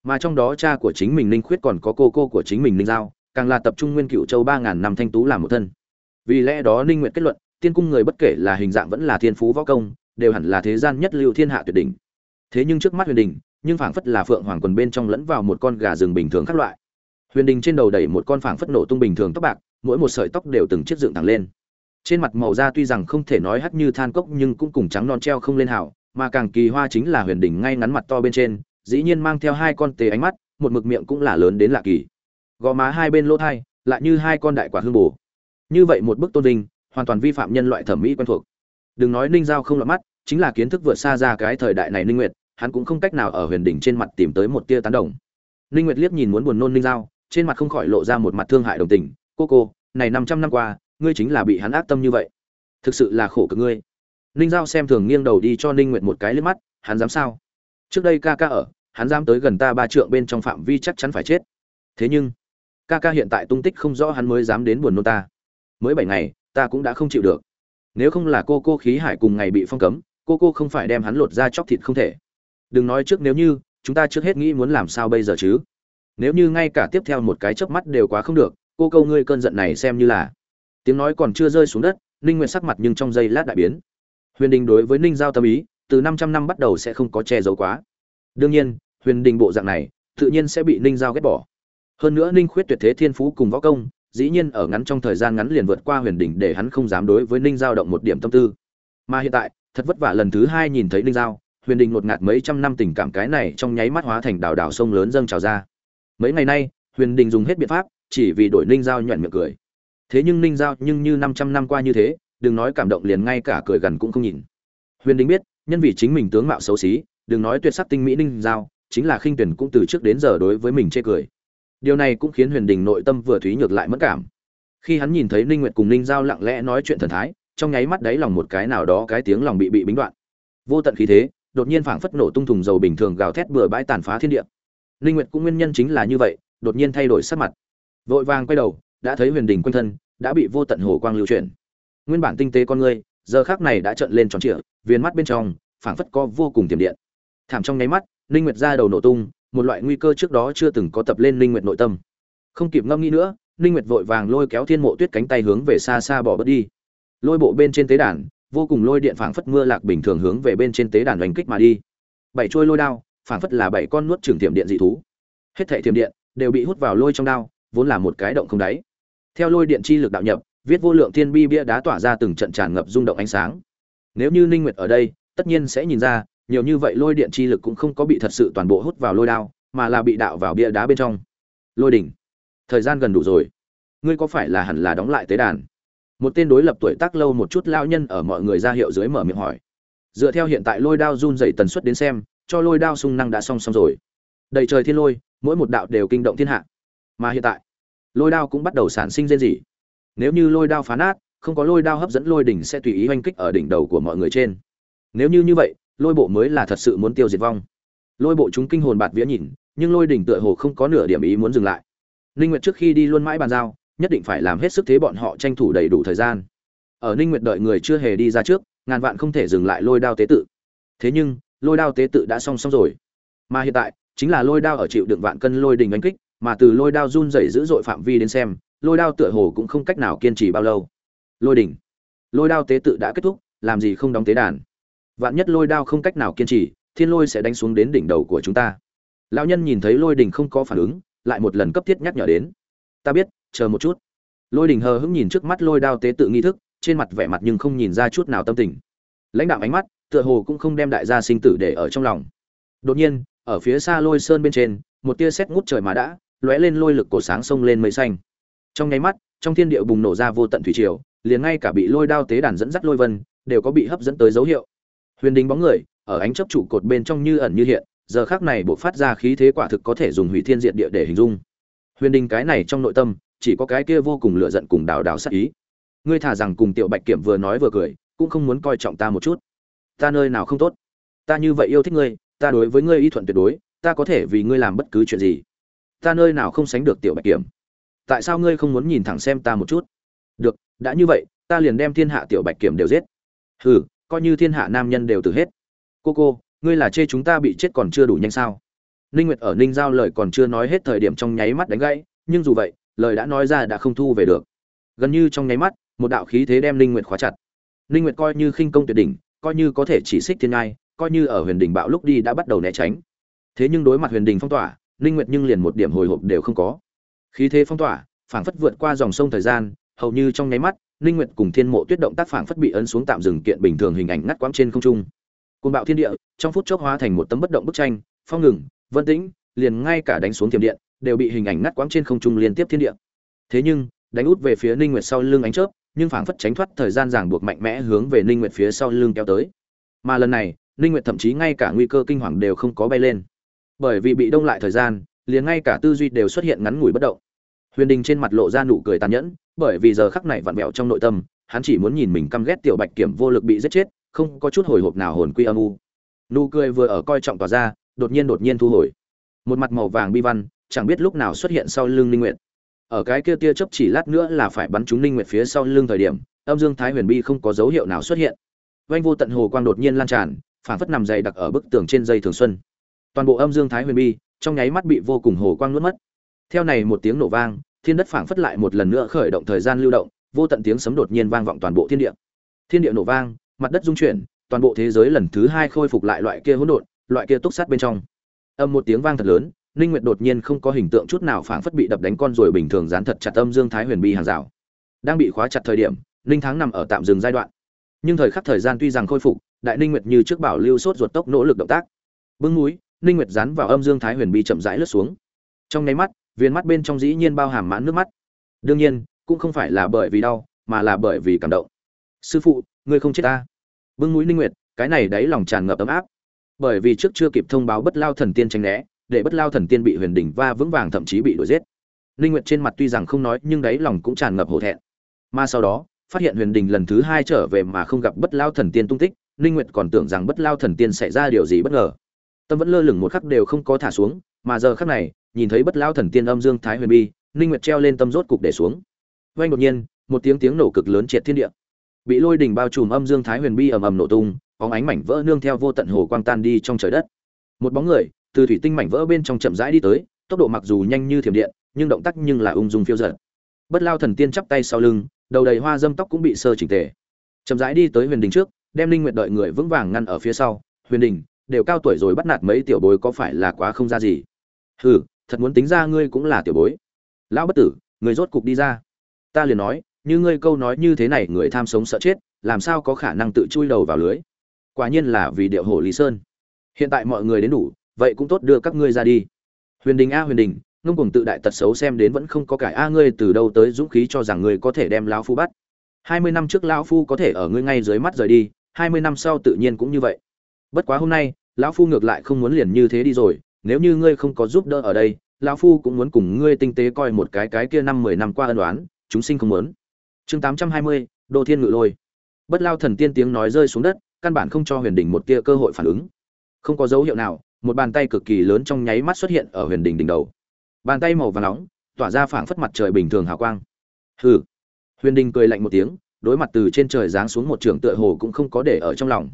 Mà trong đó cha của chính mình ninh khuyết còn có cô cô của chính mình ninh giao càng là tập trung nguyên cựu châu ba ngàn năm thanh tú làm một thân. Vì lẽ đó ninh nguyện kết luận tiên cung người bất kể là hình dạng vẫn là thiên phú võ công đều hẳn là thế gian nhất lưu thiên hạ tuyệt đỉnh. Thế nhưng trước mắt huyền đình nhưng phảng phất là phượng hoàng quần bên trong lẫn vào một con gà rừng bình thường các loại. Huyền đình trên đầu đẩy một con phảng phất nổ tung bình thường tóc bạc mỗi một sợi tóc đều từng chiếc dựng thẳng lên trên mặt màu da tuy rằng không thể nói hắt như than cốc nhưng cũng cùng trắng non treo không lên hảo mà càng kỳ hoa chính là huyền đỉnh ngay ngắn mặt to bên trên, dĩ nhiên mang theo hai con tề ánh mắt, một mực miệng cũng là lớn đến lạ kỳ. Gò má hai bên lỗ thai, lại như hai con đại quả hương bổ như vậy một bức tôn vinh, hoàn toàn vi phạm nhân loại thẩm mỹ quen thuộc. Đừng nói ninh giao không lọt mắt, chính là kiến thức vượt xa ra cái thời đại này ninh nguyệt, hắn cũng không cách nào ở huyền đỉnh trên mặt tìm tới một tia tán đồng. Ninh nguyệt liếc nhìn muốn buồn nôn ninh giao, trên mặt không khỏi lộ ra một mặt thương hại đồng tình. Cô cô, này 500 năm qua ngươi chính là bị hắn ác tâm như vậy. Thực sự là khổ cực ngươi. Ninh giao xem thường nghiêng đầu đi cho ninh nguyệt một cái liếc mắt, hắn dám sao? Trước đây ca ca ở, hắn dám tới gần ta ba trượng bên trong phạm vi chắc chắn phải chết. Thế nhưng, ca ca hiện tại tung tích không rõ hắn mới dám đến buồn nôn ta. Mới bảy ngày, ta cũng đã không chịu được. Nếu không là cô cô khí hải cùng ngày bị phong cấm, cô cô không phải đem hắn lột ra chóc thịt không thể. Đừng nói trước nếu như, chúng ta trước hết nghĩ muốn làm sao bây giờ chứ? Nếu như ngay cả tiếp theo một cái chớp mắt đều quá không được, cô câu ngươi cơn giận này xem như là tiếng nói còn chưa rơi xuống đất, ninh nguyện sắc mặt nhưng trong giây lát đại biến. Huyền đình đối với ninh giao tâm ý, từ 500 năm bắt đầu sẽ không có che giấu quá. Đương nhiên, huyền đình bộ dạng này, tự nhiên sẽ bị ninh giao ghét bỏ. Hơn nữa ninh khuyết tuyệt thế thiên phú cùng võ công, dĩ nhiên ở ngắn trong thời gian ngắn liền vượt qua huyền đình để hắn không dám đối với ninh giao động một điểm tâm tư. Mà hiện tại, thật vất vả lần thứ hai nhìn thấy ninh giao, huyền đình ngột ngạt mấy trăm năm tình cảm cái này trong nháy mắt hóa thành đảo đảo sông lớn dâng trào ra. Mấy ngày nay, huyền đình dùng hết biện pháp, chỉ vì đổi ninh giao nhuận miệng cười thế nhưng ninh giao nhưng như năm trăm năm qua như thế, đừng nói cảm động liền ngay cả cười gần cũng không nhìn. Huyền đình biết, nhân vì chính mình tướng mạo xấu xí, đừng nói tuyệt sắc tinh mỹ ninh giao, chính là khinh tuyển cũng từ trước đến giờ đối với mình chê cười. Điều này cũng khiến huyền đình nội tâm vừa thúy nhược lại mất cảm. Khi hắn nhìn thấy ninh nguyệt cùng ninh giao lặng lẽ nói chuyện thần thái, trong nháy mắt đấy lòng một cái nào đó cái tiếng lòng bị bị bính đoạn. Vô tận khí thế, đột nhiên phảng phất nổ tung thùng dầu bình thường gào thét bừa bãi tàn phá thiên địa. Ninh nguyệt cũng nguyên nhân chính là như vậy, đột nhiên thay đổi sắc mặt. Vội vàng quay đầu đã thấy huyền đình quanh thân, đã bị vô tận hồ quang lưu chuyển. Nguyên bản tinh tế con người, giờ khắc này đã trợn lên tròn trịa viên mắt bên trong, phảng phất có vô cùng tiềm điện. Thảm trong nháy mắt, ninh nguyệt ra đầu nổ tung, một loại nguy cơ trước đó chưa từng có tập lên ninh nguyệt nội tâm. Không kịp ngâm nghĩ nữa, ninh nguyệt vội vàng lôi kéo thiên mộ tuyết cánh tay hướng về xa xa bỏ bớt đi. Lôi bộ bên trên tế đàn, vô cùng lôi điện phảng phất mưa lạc bình thường hướng về bên trên tế đàn đánh kích mà đi. Bảy trôi lôi đao, phảng phất là bảy con nuốt trưởng tiềm điện dị thú. Hết thảy tiềm điện đều bị hút vào lôi trong đao vốn là một cái động không đáy. Theo lôi điện chi lực đạo nhập, viết vô lượng thiên bi bia đá tỏa ra từng trận tràn ngập rung động ánh sáng. Nếu như ninh nguyệt ở đây, tất nhiên sẽ nhìn ra, nhiều như vậy lôi điện chi lực cũng không có bị thật sự toàn bộ hút vào lôi đao, mà là bị đạo vào bia đá bên trong. Lôi đỉnh, thời gian gần đủ rồi. Ngươi có phải là hẳn là đóng lại tế đàn? Một tên đối lập tuổi tác lâu một chút lao nhân ở mọi người ra hiệu dưới mở miệng hỏi. Dựa theo hiện tại lôi đao run dày tần suất đến xem, cho lôi đao sung năng đã xong xong rồi. Đầy trời thiên lôi, mỗi một đạo đều kinh động thiên hạ mà hiện tại, lôi đao cũng bắt đầu sản sinh rên rỉ. Nếu như lôi đao phá nát, không có lôi đao hấp dẫn lôi đỉnh sẽ tùy ý oanh kích ở đỉnh đầu của mọi người trên. Nếu như như vậy, lôi bộ mới là thật sự muốn tiêu diệt vong. Lôi bộ chúng kinh hồn bạt vía nhìn, nhưng lôi đỉnh tựa hồ không có nửa điểm ý muốn dừng lại. Ninh nguyệt trước khi đi luôn mãi bàn giao, nhất định phải làm hết sức thế bọn họ tranh thủ đầy đủ thời gian. Ở ninh nguyệt đợi người chưa hề đi ra trước, ngàn vạn không thể dừng lại lôi đao tế tự. Thế nhưng, lôi đao tế tự đã xong xong rồi. Mà hiện tại, chính là lôi đao ở chịu đựng vạn cân lôi đình đánh kích mà từ lôi đao run rẩy dữ dội phạm vi đến xem, lôi đao tựa hồ cũng không cách nào kiên trì bao lâu. Lôi đỉnh. Lôi đao tế tự đã kết thúc, làm gì không đóng tế đàn. Vạn nhất lôi đao không cách nào kiên trì, thiên lôi sẽ đánh xuống đến đỉnh đầu của chúng ta. Lão nhân nhìn thấy lôi đình không có phản ứng, lại một lần cấp thiết nhắc nhở đến. Ta biết, chờ một chút. Lôi đình hờ hững nhìn trước mắt lôi đao tế tự nghi thức, trên mặt vẻ mặt nhưng không nhìn ra chút nào tâm tình. Lãnh đạo ánh mắt, tựa hồ cũng không đem đại gia sinh tử để ở trong lòng. Đột nhiên, ở phía xa lôi sơn bên trên, một tia sét ngút trời mà đã lóe lên lôi lực cổ sáng sông lên mây xanh. Trong nháy mắt, trong thiên địa bùng nổ ra vô tận thủy triều, liền ngay cả bị lôi đao tế đàn dẫn dắt lôi vân, đều có bị hấp dẫn tới dấu hiệu. Huyền đình bóng người, ở ánh chấp trụ cột bên trong như ẩn như hiện, giờ khác này bộ phát ra khí thế quả thực có thể dùng hủy thiên diện địa để hình dung. Huyền đình cái này trong nội tâm, chỉ có cái kia vô cùng lựa giận cùng đào đào sát ý. Ngươi thả rằng cùng tiểu bạch kiểm vừa nói vừa cười, cũng không muốn coi trọng ta một chút. Ta nơi nào không tốt? Ta như vậy yêu thích ngươi, ta đối với ngươi y thuận tuyệt đối, ta có thể vì ngươi làm bất cứ chuyện gì ta nơi nào không sánh được tiểu bạch kiểm? Tại sao ngươi không muốn nhìn thẳng xem ta một chút? Được, đã như vậy, ta liền đem thiên hạ tiểu bạch kiểm đều giết. Hừ, coi như thiên hạ nam nhân đều từ hết. Cô cô, ngươi là chê chúng ta bị chết còn chưa đủ nhanh sao? Ninh nguyệt ở ninh giao lời còn chưa nói hết thời điểm trong nháy mắt đánh gãy, nhưng dù vậy, lời đã nói ra đã không thu về được. Gần như trong nháy mắt, một đạo khí thế đem ninh nguyệt khóa chặt. Ninh nguyệt coi như khinh công tuyệt đỉnh, coi như có thể chỉ xích thiên ngai, coi như ở huyền đỉnh bạo lúc đi đã bắt đầu né tránh. Thế nhưng đối mặt huyền đỉnh phong tỏa ninh nguyệt nhưng liền một điểm hồi hộp đều không có. Khí thế phong tỏa, phảng phất vượt qua dòng sông thời gian, hầu như trong nháy mắt, ninh nguyệt cùng thiên mộ tuyết động tác phảng phất bị ấn xuống tạm dừng kiện bình thường hình ảnh ngắt quãng trên không trung. Côn bạo thiên địa, trong phút chốc hóa thành một tấm bất động bức tranh, phong ngừng, vân tĩnh, liền ngay cả đánh xuống thiểm điện, đều bị hình ảnh ngắt quãng trên không trung liên tiếp thiên địa. Thế nhưng, đánh út về phía ninh nguyệt sau lưng ánh chớp, nhưng phảng phất tránh thoát thời gian ràng buộc mạnh mẽ hướng về ninh nguyệt phía sau lưng kéo tới. Mà lần này, ninh nguyệt thậm chí ngay cả nguy cơ kinh hoàng đều không có bay lên bởi vì bị đông lại thời gian, liền ngay cả tư duy đều xuất hiện ngắn ngủi bất động. Huyền đình trên mặt lộ ra nụ cười tàn nhẫn, bởi vì giờ khắc này vặn vẹo trong nội tâm, hắn chỉ muốn nhìn mình căm ghét tiểu bạch kiểm vô lực bị giết chết, không có chút hồi hộp nào hồn quy âm u. Nụ cười vừa ở coi trọng tỏa ra, đột nhiên đột nhiên thu hồi. Một mặt màu vàng bi văn, chẳng biết lúc nào xuất hiện sau lưng ninh nguyệt. Ở cái kia tia chớp chỉ lát nữa là phải bắn trúng ninh nguyệt phía sau lưng thời điểm, âm dương thái huyền bi không có dấu hiệu nào xuất hiện. Vanh vô tận hồ quang đột nhiên lan tràn phản phất nằm dày đặc ở bức tường trên dây thường xuân toàn bộ âm dương thái huyền bi, trong nháy mắt bị vô cùng hồ quang nuốt mất. Theo này một tiếng nổ vang, thiên đất phảng phất lại một lần nữa khởi động thời gian lưu động, vô tận tiếng sấm đột nhiên vang vọng toàn bộ thiên địa. Thiên địa nổ vang, mặt đất rung chuyển, toàn bộ thế giới lần thứ hai khôi phục lại loại kia hỗn độn, loại kia túc sát bên trong. Âm một tiếng vang thật lớn ninh nguyệt đột nhiên không có hình tượng chút nào phảng phất bị đập đánh con rồi bình thường dán thật chặt âm dương thái huyền bi hàng rào. Đang bị khóa chặt thời điểm ninh thắng nằm ở tạm dừng giai đoạn. Nhưng thời khắc thời gian tuy rằng khôi phục, đại ninh nguyệt như trước bảo lưu sốt ruột tốc nỗ lực động tác. Bưng núi ninh nguyệt dán vào âm dương thái huyền bi chậm rãi lướt xuống. Trong nháy mắt viên mắt bên trong dĩ nhiên bao hàm mãn nước mắt. Đương nhiên, cũng không phải là bởi vì đau, mà là bởi vì cảm động. Sư phụ, ngươi không chết ta. Bưng mũi ninh nguyệt, cái này đấy lòng tràn ngập ấm áp. Bởi vì trước chưa kịp thông báo bất lao thần tiên tránh né, để bất lao thần tiên bị huyền đỉnh va vững vàng thậm chí bị đuổi giết. Ninh nguyệt trên mặt tuy rằng không nói, nhưng đấy lòng cũng tràn ngập hổ thẹn. Mà sau đó, phát hiện huyền đình lần thứ hai trở về mà không gặp bất lao thần tiên tung tích, ninh nguyệt còn tưởng rằng bất lao thần tiên xảy ra điều gì bất ngờ tâm vẫn lơ lửng một khắc đều không có thả xuống, mà giờ khắc này, nhìn thấy bất lao thần tiên âm dương thái huyền bi, ninh nguyệt treo lên tâm rốt cục để xuống. Vang đột nhiên, một tiếng tiếng nổ cực lớn triệt thiên địa. Bị lôi đỉnh bao trùm âm dương thái huyền bi ầm ầm nổ tung, bóng ánh mảnh vỡ nương theo vô tận hồ quang tan đi trong trời đất. Một bóng người, từ thủy tinh mảnh vỡ bên trong chậm rãi đi tới, tốc độ mặc dù nhanh như thiểm điện, nhưng động tác nhưng là ung dung phiêu dật. Bất lao thần tiên chắp tay sau lưng, đầu đầy hoa dâm tóc cũng bị sơ chỉnh tề. Chậm rãi đi tới huyền đình trước, đem linh nguyện đợi người vững vàng ngăn ở phía sau. Huyền đình đều cao tuổi rồi bắt nạt mấy tiểu bối có phải là quá không ra gì? Hừ, thật muốn tính ra ngươi cũng là tiểu bối. Lão bất tử, người rốt cục đi ra. Ta liền nói, như ngươi câu nói như thế này, người tham sống sợ chết, làm sao có khả năng tự chui đầu vào lưới? Quả nhiên là vì điệu hổ lý sơn. Hiện tại mọi người đến đủ, vậy cũng tốt đưa các ngươi ra đi. Huyền đình a, huyền đình, ngông cùng tự đại tật xấu xem đến vẫn không có cải a, ngươi từ đâu tới dũng khí cho rằng ngươi có thể đem lão phu bắt? Hai mươi năm trước lão phu có thể ở ngươi ngay dưới mắt rời đi, hai mươi năm sau tự nhiên cũng như vậy bất quá hôm nay, lão phu ngược lại không muốn liền như thế đi rồi, nếu như ngươi không có giúp đỡ ở đây, lão phu cũng muốn cùng ngươi tinh tế coi một cái cái kia năm mười năm qua ân đoán chúng sinh không muốn. Chương tám trăm hai mươi, đô thiên ngự lôi. Bất lao thần tiên tiếng nói rơi xuống đất, căn bản không cho huyền Đình một tia cơ hội phản ứng. Không có dấu hiệu nào, một bàn tay cực kỳ lớn trong nháy mắt xuất hiện ở huyền Đình đỉnh đầu. Bàn tay màu vàng nóng, tỏa ra phảng phất mặt trời bình thường hào quang. Hừ. Huyền đình cười lạnh một tiếng, đối mặt từ trên trời giáng xuống một trường tựa hồ cũng không có để ở trong lòng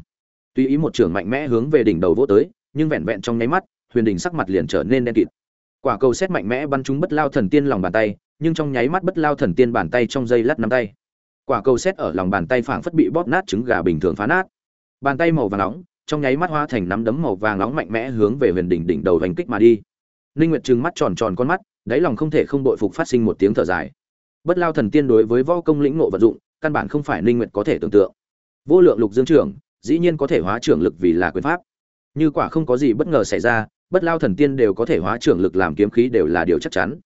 tuy ý một trường mạnh mẽ hướng về đỉnh đầu vỗ tới nhưng vẹn vẹn trong nháy mắt huyền đỉnh sắc mặt liền trở nên đen kịt quả cầu xét mạnh mẽ bắn trúng bất lao thần tiên lòng bàn tay nhưng trong nháy mắt bất lao thần tiên bàn tay trong dây lắt nắm tay quả cầu xét ở lòng bàn tay phảng phất bị bóp nát trứng gà bình thường phá nát bàn tay màu vàng nóng trong nháy mắt hóa thành nắm đấm màu vàng nóng mạnh mẽ hướng về huyền đỉnh đỉnh đầu hành kích mà đi Ninh Nguyệt trừng mắt tròn tròn con mắt, đáy lòng không thể không đội phục phát sinh một tiếng thở dài. Bất Lao thần tiên đối với võ công lĩnh ngộ vận dụng, căn bản không phải Ninh Nguyệt có thể tưởng tượng. Vô lượng lục dương trưởng, dĩ nhiên có thể hóa trưởng lực vì là quyền pháp. Như quả không có gì bất ngờ xảy ra, Bất Lao thần tiên đều có thể hóa trưởng lực làm kiếm khí đều là điều chắc chắn.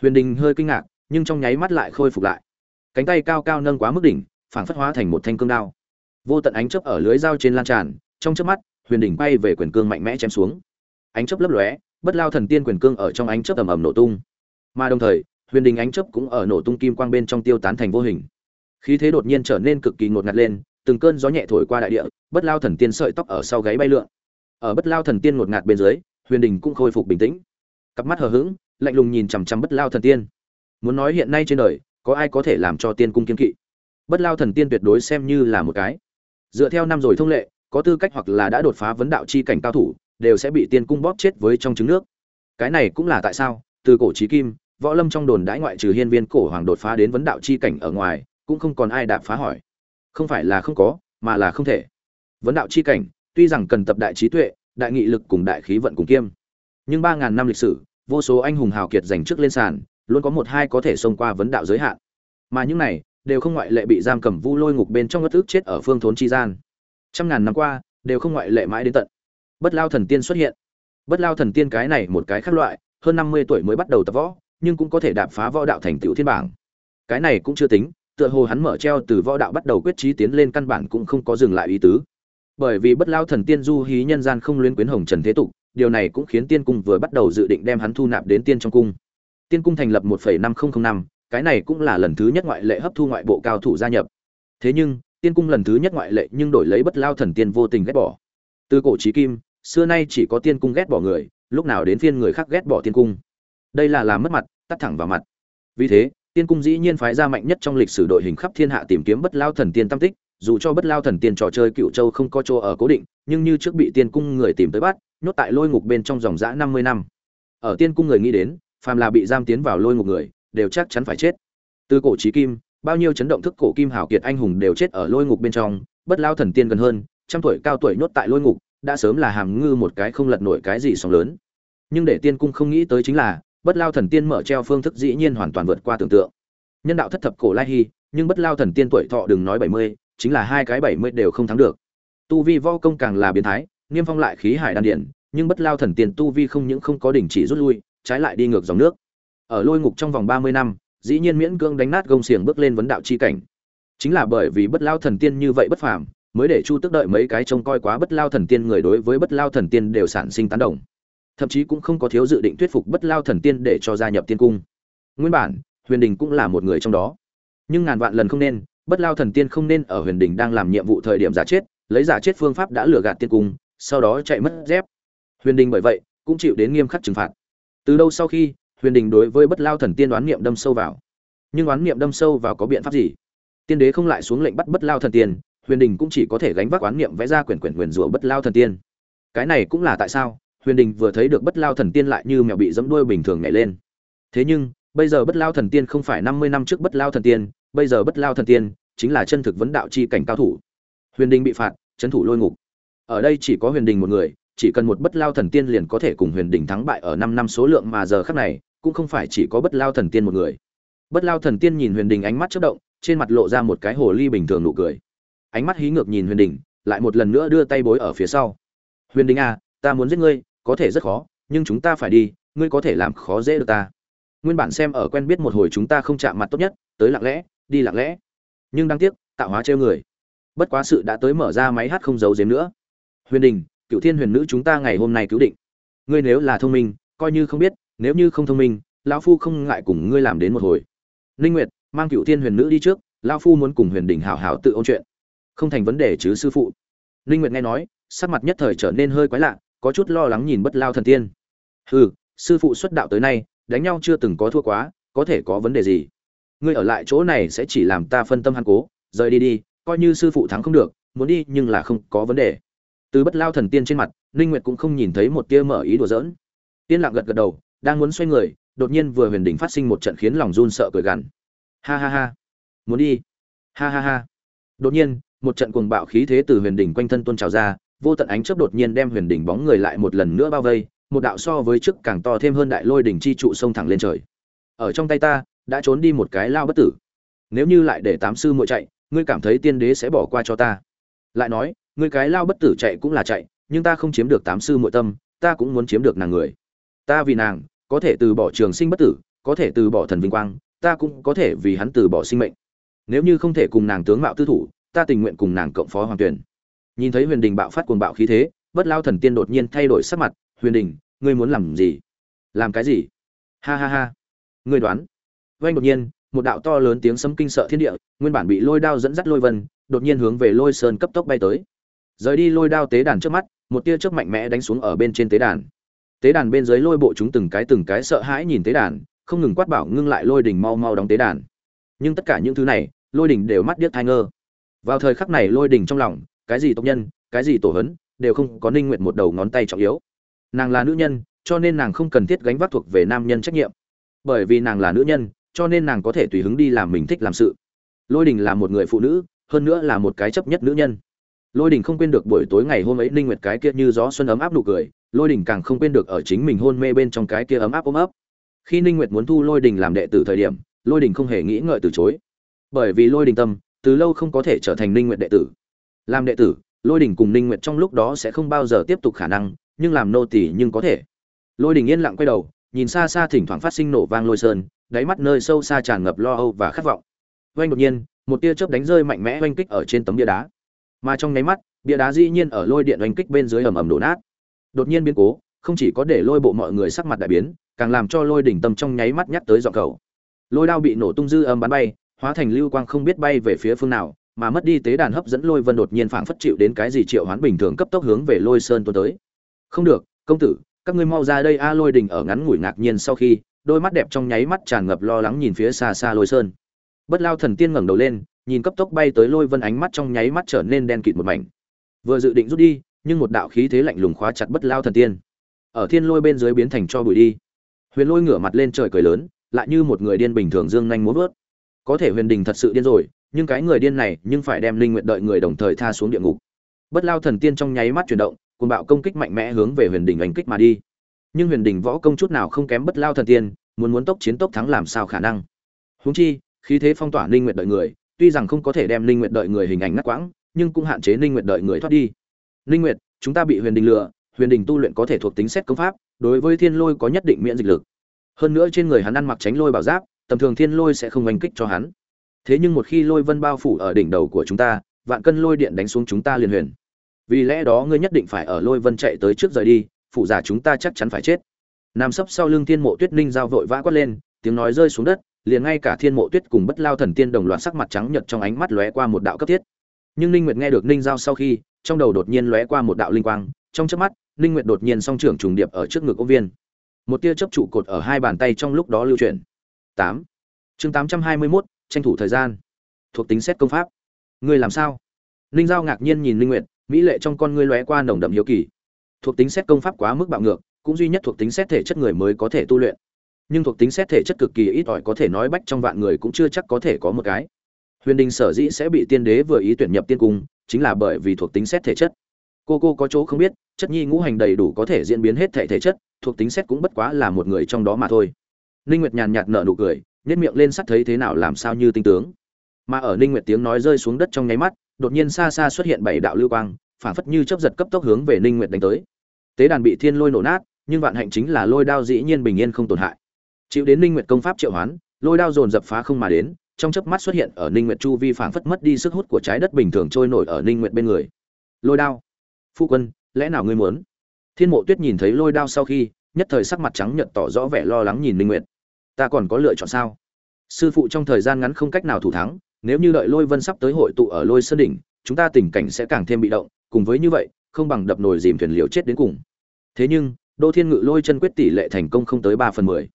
Huyền Đình hơi kinh ngạc, nhưng trong nháy mắt lại khôi phục lại. Cánh tay cao cao nâng quá mức đỉnh, phảng phất hóa thành một thanh cương đao. Vô tận ánh chớp ở lưới dao trên lan tràn, trong chớp mắt, Huyền Đình bay về quyền cương mạnh mẽ chém xuống. Ánh chớp lấp lóe, bất lao thần tiên quyền cương ở trong ánh chớp ầm ầm nổ tung mà đồng thời huyền đình ánh chớp cũng ở nổ tung kim quang bên trong tiêu tán thành vô hình khí thế đột nhiên trở nên cực kỳ ngột ngạt lên từng cơn gió nhẹ thổi qua đại địa, bất lao thần tiên sợi tóc ở sau gáy bay lượn. Ở bất lao thần tiên ngột ngạt bên dưới, huyền đình cũng khôi phục bình tĩnh. Cặp mắt hờ hững, lạnh lùng nhìn chằm chằm bất lao thần tiên. Muốn nói hiện nay trên đời, có ai có thể làm cho tiên cung kiên kỵ? Bất lao thần tiên tuyệt đối xem như là một cái. Dựa theo năm rồi thông lệ, có tư cách hoặc là đã đột phá vấn đạo chi cảnh cao thủ, đều sẽ bị tiên cung bóp chết với trong trứng nước. Cái này cũng là tại sao, từ cổ chí kim, võ lâm trong đồn đãi ngoại trừ hiên viên cổ hoàng đột phá đến vấn đạo chi cảnh ở ngoài, cũng không còn ai đạp phá hỏi không phải là không có, mà là không thể. Vấn đạo chi cảnh, tuy rằng cần tập đại trí tuệ, đại nghị lực cùng đại khí vận cùng kiêm. Nhưng ba ngàn năm lịch sử, vô số anh hùng hào kiệt giành trước lên sàn, luôn có một hai có thể xông qua vấn đạo giới hạn. Mà những này, đều không ngoại lệ bị giam cầm vu lôi ngục bên trong ngất ức chết ở phương thốn chi gian. Trăm ngàn năm qua, đều không ngoại lệ mãi đến tận. Bất lao thần tiên xuất hiện. Bất lao thần tiên cái này một cái khác loại, hơn năm mươi tuổi mới bắt đầu tập võ, nhưng cũng có thể đạp phá võ đạo thành tựu thiên bảng. Cái này cũng chưa tính tựa hồ hắn mở treo từ võ đạo bắt đầu quyết trí tiến lên căn bản cũng không có dừng lại ý tứ. Bởi vì bất lao thần tiên du hí nhân gian không luyến quyến hồng trần thế tục điều này cũng khiến tiên cung vừa bắt đầu dự định đem hắn thu nạp đến tiên trong cung. Tiên cung thành lập 1.5005, cái này cũng là lần thứ nhất ngoại lệ hấp thu ngoại bộ cao thủ gia nhập. Thế nhưng tiên cung lần thứ nhất ngoại lệ nhưng đổi lấy bất lao thần tiên vô tình ghét bỏ. Từ cổ trí kim xưa nay chỉ có tiên cung ghét bỏ người lúc nào đến phiên người khác ghét bỏ tiên cung. Đây là làm mất mặt tắt thẳng vào mặt. Vì thế tiên cung dĩ nhiên phái ra mạnh nhất trong lịch sử đội hình khắp thiên hạ tìm kiếm bất lao thần tiên tam tích, dù cho bất lao thần tiên trò chơi cựu châu không có chỗ ở cố định, nhưng như trước bị tiên cung người tìm tới bắt, nhốt tại lôi ngục bên trong dòng dã năm mươi năm. Ở tiên cung người nghĩ đến, phàm là bị giam tiến vào lôi ngục người, đều chắc chắn phải chết. Từ cổ trí kim, bao nhiêu chấn động thức cổ kim hào kiệt anh hùng đều chết ở lôi ngục bên trong, bất lao thần tiên gần hơn, trăm tuổi cao tuổi nhốt tại lôi ngục, đã sớm là hàm ngư một cái không lật nổi cái gì sóng lớn. Nhưng để tiên cung không nghĩ tới chính là bất lao thần tiên mở treo phương thức dĩ nhiên hoàn toàn vượt qua tưởng tượng. Nhân đạo thất thập cổ lai hy nhưng bất lao thần tiên tuổi thọ đừng nói bảy mươi chính là hai cái bảy mươi đều không thắng được. Tu vi vo công càng là biến thái niêm phong lại khí hải đan điển, nhưng bất lao thần tiên tu vi không những không có đình chỉ rút lui trái lại đi ngược dòng nước. Ở lôi ngục trong vòng ba mươi năm dĩ nhiên miễn cưỡng đánh nát gông xiềng bước lên vấn đạo chi cảnh. Chính là bởi vì bất lao thần tiên như vậy bất phàm mới để chu tức đợi mấy cái trông coi quá bất lao thần tiên người đối với bất lao thần tiên đều sản sinh tán đồng thậm chí cũng không có thiếu dự định thuyết phục bất lao thần tiên để cho gia nhập tiên cung. Nguyên bản, huyền đình cũng là một người trong đó. Nhưng ngàn vạn lần không nên, bất lao thần tiên không nên ở huyền đình đang làm nhiệm vụ thời điểm giả chết, lấy giả chết phương pháp đã lừa gạt tiên cung, sau đó chạy mất dép. Huyền đình bởi vậy, cũng chịu đến nghiêm khắc trừng phạt. Từ đâu sau khi, huyền đình đối với bất lao thần tiên đoán niệm đâm sâu vào. Nhưng đoán niệm đâm sâu vào có biện pháp gì? Tiên đế không lại xuống lệnh bắt bất lao thần tiên, huyền đình cũng chỉ có thể gánh vác oán niệm vẽ ra quyển quyển nguyền rủa bất lao thần tiên. Cái này cũng là tại sao? Huyền đình vừa thấy được bất lao thần tiên lại như mèo bị dẫm đuôi bình thường nhảy lên. Thế nhưng, bây giờ bất lao thần tiên không phải năm mươi năm trước bất lao thần tiên, bây giờ bất lao thần tiên chính là chân thực vấn đạo chi cảnh cao thủ. Huyền đình bị phạt trấn thủ lôi ngục. Ở đây chỉ có huyền đình một người, chỉ cần một bất lao thần tiên liền có thể cùng huyền đình thắng bại ở năm năm số lượng mà giờ khác này, cũng không phải chỉ có bất lao thần tiên một người. Bất lao thần tiên nhìn huyền đình ánh mắt chất động, trên mặt lộ ra một cái hồ ly bình thường nụ cười. Ánh mắt hí ngược nhìn huyền đình, lại một lần nữa đưa tay bối ở phía sau. Huyền đình à ta muốn giết ngươi, có thể rất khó, nhưng chúng ta phải đi, ngươi có thể làm khó dễ được ta. Nguyên bản xem ở quen biết một hồi chúng ta không chạm mặt tốt nhất, tới lặng lẽ, đi lặng lẽ. Nhưng đáng tiếc, tạo hóa trêu người. Bất quá sự đã tới mở ra máy hát không giấu giếm nữa. Huyền đình cựu thiên huyền nữ chúng ta ngày hôm nay cứu định. Ngươi nếu là thông minh, coi như không biết, nếu như không thông minh, lão phu không ngại cùng ngươi làm đến một hồi. Ninh nguyệt, mang cựu thiên huyền nữ đi trước, lão phu muốn cùng huyền đình hảo hảo tự ôn chuyện. Không thành vấn đề chứ sư phụ. Ninh nguyệt nghe nói, sắc mặt nhất thời trở nên hơi quái lạ có chút lo lắng nhìn bất lao thần tiên. Hừ, sư phụ xuất đạo tới nay, đánh nhau chưa từng có thua quá, có thể có vấn đề gì? Ngươi ở lại chỗ này sẽ chỉ làm ta phân tâm hắn cố, rời đi đi, coi như sư phụ thắng không được, muốn đi nhưng là không có vấn đề. Từ bất lao thần tiên trên mặt, ninh nguyệt cũng không nhìn thấy một tia mở ý đùa giỡn. Tiên lặng gật gật đầu, đang muốn xoay người, đột nhiên vừa huyền đỉnh phát sinh một trận khiến lòng run sợ cười gằn. Ha ha ha. Muốn đi. Ha ha ha. Đột nhiên, một trận cuồng bạo khí thế từ huyền đỉnh quanh thân tuôn trào ra vô tận ánh chớp đột nhiên đem huyền đỉnh bóng người lại một lần nữa bao vây, một đạo so với trước càng to thêm hơn đại lôi đỉnh chi trụ sông thẳng lên trời. Ở trong tay ta, đã trốn đi một cái lao bất tử. Nếu như lại để tám sư muội chạy, ngươi cảm thấy tiên đế sẽ bỏ qua cho ta. Lại nói, ngươi cái lao bất tử chạy cũng là chạy, nhưng ta không chiếm được tám sư muội tâm, ta cũng muốn chiếm được nàng người. Ta vì nàng, có thể từ bỏ trường sinh bất tử, có thể từ bỏ thần vinh quang, ta cũng có thể vì hắn từ bỏ sinh mệnh. Nếu như không thể cùng nàng tướng mạo tư thủ, ta tình nguyện cùng nàng cộng phó hoàng tuyển nhìn thấy huyền đình bạo phát cuồng bạo khí thế, bất lao thần tiên đột nhiên thay đổi sắc mặt, huyền đình, ngươi muốn làm gì? Làm cái gì? Ha ha ha. Ngươi đoán. Vanh đột nhiên, một đạo to lớn tiếng sấm kinh sợ thiên địa, nguyên bản bị lôi đao dẫn dắt lôi vân, đột nhiên hướng về lôi sơn cấp tốc bay tới. Rời đi lôi đao tế đàn trước mắt, một tia chớp mạnh mẽ đánh xuống ở bên trên tế đàn. Tế đàn bên dưới lôi bộ chúng từng cái từng cái sợ hãi nhìn tế đàn, không ngừng quát bảo ngưng lại lôi đỉnh mau mau đóng tế đàn. Nhưng tất cả những thứ này, lôi đỉnh đều mắt điếc thai ngơ. Vào thời khắc này lôi đỉnh trong lòng cái gì tộc nhân, cái gì tổ hấn, đều không có ninh nguyện một đầu ngón tay trọng yếu. Nàng là nữ nhân, cho nên nàng không cần thiết gánh vác thuộc về nam nhân trách nhiệm. Bởi vì nàng là nữ nhân, cho nên nàng có thể tùy hứng đi làm mình thích làm sự. Lôi đình là một người phụ nữ, hơn nữa là một cái chấp nhất nữ nhân. Lôi đình không quên được buổi tối ngày hôm ấy ninh nguyệt cái kia như gió xuân ấm áp nụ cười, lôi đình càng không quên được ở chính mình hôn mê bên trong cái kia ấm áp ôm ấp. Khi ninh nguyệt muốn thu lôi đình làm đệ tử thời điểm, lôi đình không hề nghĩ ngợi từ chối. Bởi vì lôi đình tâm, từ lâu không có thể trở thành ninh nguyệt đệ tử làm đệ tử, lôi đình cùng ninh nguyện trong lúc đó sẽ không bao giờ tiếp tục khả năng, nhưng làm nô tỳ nhưng có thể. Lôi đình yên lặng quay đầu, nhìn xa xa thỉnh thoảng phát sinh nổ vang lôi sơn, đáy mắt nơi sâu xa tràn ngập lo âu và khát vọng. Oanh đột nhiên, một tia chớp đánh rơi mạnh mẽ oanh kích ở trên tấm bia đá. Mà trong nháy mắt, bia đá dĩ nhiên ở lôi điện oanh kích bên dưới ầm ầm đổ nát. Đột nhiên biến cố, không chỉ có để lôi bộ mọi người sắc mặt đại biến, càng làm cho lôi đỉnh tâm trong nháy mắt nhắc tới dọn cầu. Lôi đao bị nổ tung dư âm bắn bay, hóa thành lưu quang không biết bay về phía phương nào mà mất đi tế đàn hấp dẫn lôi vân đột nhiên phảng phất chịu đến cái gì triệu hoán bình thường cấp tốc hướng về lôi sơn tuôn tới. Không được, công tử, các ngươi mau ra đây a, lôi đình ở ngắn ngủi ngạc nhiên sau khi, đôi mắt đẹp trong nháy mắt tràn ngập lo lắng nhìn phía xa xa lôi sơn. Bất lao thần tiên ngẩng đầu lên, nhìn cấp tốc bay tới lôi vân ánh mắt trong nháy mắt trở nên đen kịt một mảnh. Vừa dự định rút đi, nhưng một đạo khí thế lạnh lùng khóa chặt bất lao thần tiên. Ở thiên lôi bên dưới biến thành cho bụi đi. Huyền lôi ngửa mặt lên trời cười lớn, lại như một người điên bình thường dương nhanh muốn vớt. Có thể huyền đình thật sự điên rồi nhưng cái người điên này nhưng phải đem linh nguyện đợi người đồng thời tha xuống địa ngục. Bất lao thần tiên trong nháy mắt chuyển động cùng bạo công kích mạnh mẽ hướng về huyền đình đánh kích mà đi. Nhưng huyền đình võ công chút nào không kém bất lao thần tiên, muốn muốn tốc chiến tốc thắng làm sao khả năng? Huống chi, khí thế phong tỏa linh nguyện đợi người, tuy rằng không có thể đem linh nguyện đợi người hình ảnh ngắt quãng, nhưng cũng hạn chế linh nguyện đợi người thoát đi. Linh nguyện chúng ta bị huyền đình lừa, huyền đình tu luyện có thể thuộc tính xét công pháp, đối với thiên lôi có nhất định miễn dịch lực. Hơn nữa trên người hắn ăn mặc tránh lôi bảo giáp, tầm thường thiên lôi sẽ không oanh kích cho hắn thế nhưng một khi lôi vân bao phủ ở đỉnh đầu của chúng ta vạn cân lôi điện đánh xuống chúng ta liền huyền. Vì lẽ đó ngươi nhất định phải ở lôi vân chạy tới trước rời đi phụ giả chúng ta chắc chắn phải chết. Nam sấp sau lưng thiên mộ tuyết ninh giao vội vã quát lên tiếng nói rơi xuống đất liền ngay cả thiên mộ tuyết cùng bất lao thần tiên đồng loạt sắc mặt trắng nhợt trong ánh mắt lóe qua một đạo cấp thiết. Nhưng ninh nguyệt nghe được ninh giao sau khi trong đầu đột nhiên lóe qua một đạo linh quang trong chớp mắt ninh nguyệt đột nhiên song trưởng trùng điệp ở trước ngực ôn viên. Một tia chớp trụ cột ở hai bàn tay trong lúc đó lưu chuyển. Tám. Chương tám trăm hai mươi 821, tranh thủ thời gian. Thuộc tính xét công pháp. Ngươi làm sao? Ninh giao ngạc nhiên nhìn ninh nguyệt, mỹ lệ trong con ngươi lóe qua nồng đậm hiếu kỳ. Thuộc tính xét công pháp quá mức bạo ngược, cũng duy nhất thuộc tính xét thể chất người mới có thể tu luyện. Nhưng thuộc tính xét thể chất cực kỳ ít ỏi có thể nói bách trong vạn người cũng chưa chắc có thể có một cái. Huyền đình sở dĩ sẽ bị tiên đế vừa ý tuyển nhập tiên cung, chính là bởi vì thuộc tính xét thể chất. Cô cô có chỗ không biết, chất nhi ngũ hành đầy đủ có thể diễn biến hết thể thể chất, thuộc tính xét cũng bất quá là một người trong đó mà thôi. Ninh nguyệt nhàn nhạt nở nụ cười nhất miệng lên sắt thấy thế nào làm sao như tinh tướng. Mà ở ninh nguyệt tiếng nói rơi xuống đất trong nháy mắt, đột nhiên xa xa xuất hiện bảy đạo lưu quang phản phất như chớp giật cấp tốc hướng về ninh nguyệt đánh tới. Tế đàn bị thiên lôi nổ nát, nhưng vạn hạnh chính là lôi đao dĩ nhiên bình yên không tổn hại. Chịu đến ninh nguyệt công pháp triệu hoán, lôi đao dồn dập phá không mà đến, trong chớp mắt xuất hiện ở ninh nguyệt chu vi phảng phất mất đi sức hút của trái đất bình thường trôi nổi ở ninh nguyệt bên người. Lôi đao. Phu quân, lẽ nào ngươi muốn? Thiên mộ tuyết nhìn thấy lôi đao sau khi, nhất thời sắc mặt trắng nhợt tỏ rõ vẻ lo lắng nhìn ninh nguyệt ta còn có lựa chọn sao? Sư phụ trong thời gian ngắn không cách nào thủ thắng, nếu như đợi lôi vân sắp tới hội tụ ở lôi sơn đỉnh, chúng ta tình cảnh sẽ càng thêm bị động, cùng với như vậy, không bằng đập nồi dìm thuyền liều chết đến cùng. Thế nhưng, đô thiên ngự lôi chân quyết tỷ lệ thành công không tới ba phần mười.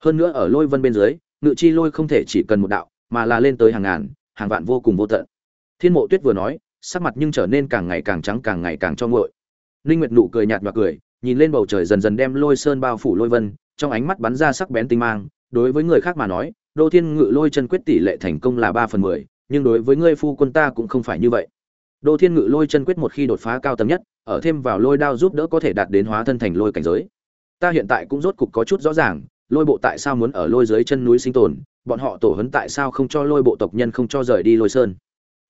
Hơn nữa ở lôi vân bên dưới, ngự chi lôi không thể chỉ cần một đạo, mà là lên tới hàng ngàn, hàng vạn vô cùng vô tận. Thiên mộ tuyết vừa nói, sắc mặt nhưng trở nên càng ngày càng trắng, càng ngày càng cho ngội ninh nguyệt nụ cười nhạt và cười, nhìn lên bầu trời dần dần đem lôi sơn bao phủ lôi vân, trong ánh mắt bắn ra sắc bén tinh mang đối với người khác mà nói, đô thiên ngự lôi chân quyết tỷ lệ thành công là ba phần mười, nhưng đối với ngươi phu quân ta cũng không phải như vậy. Đô thiên ngự lôi chân quyết một khi đột phá cao tầm nhất, ở thêm vào lôi đao giúp đỡ có thể đạt đến hóa thân thành lôi cảnh giới. Ta hiện tại cũng rốt cục có chút rõ ràng, lôi bộ tại sao muốn ở lôi dưới chân núi sinh tồn, bọn họ tổ hấn tại sao không cho lôi bộ tộc nhân không cho rời đi lôi sơn?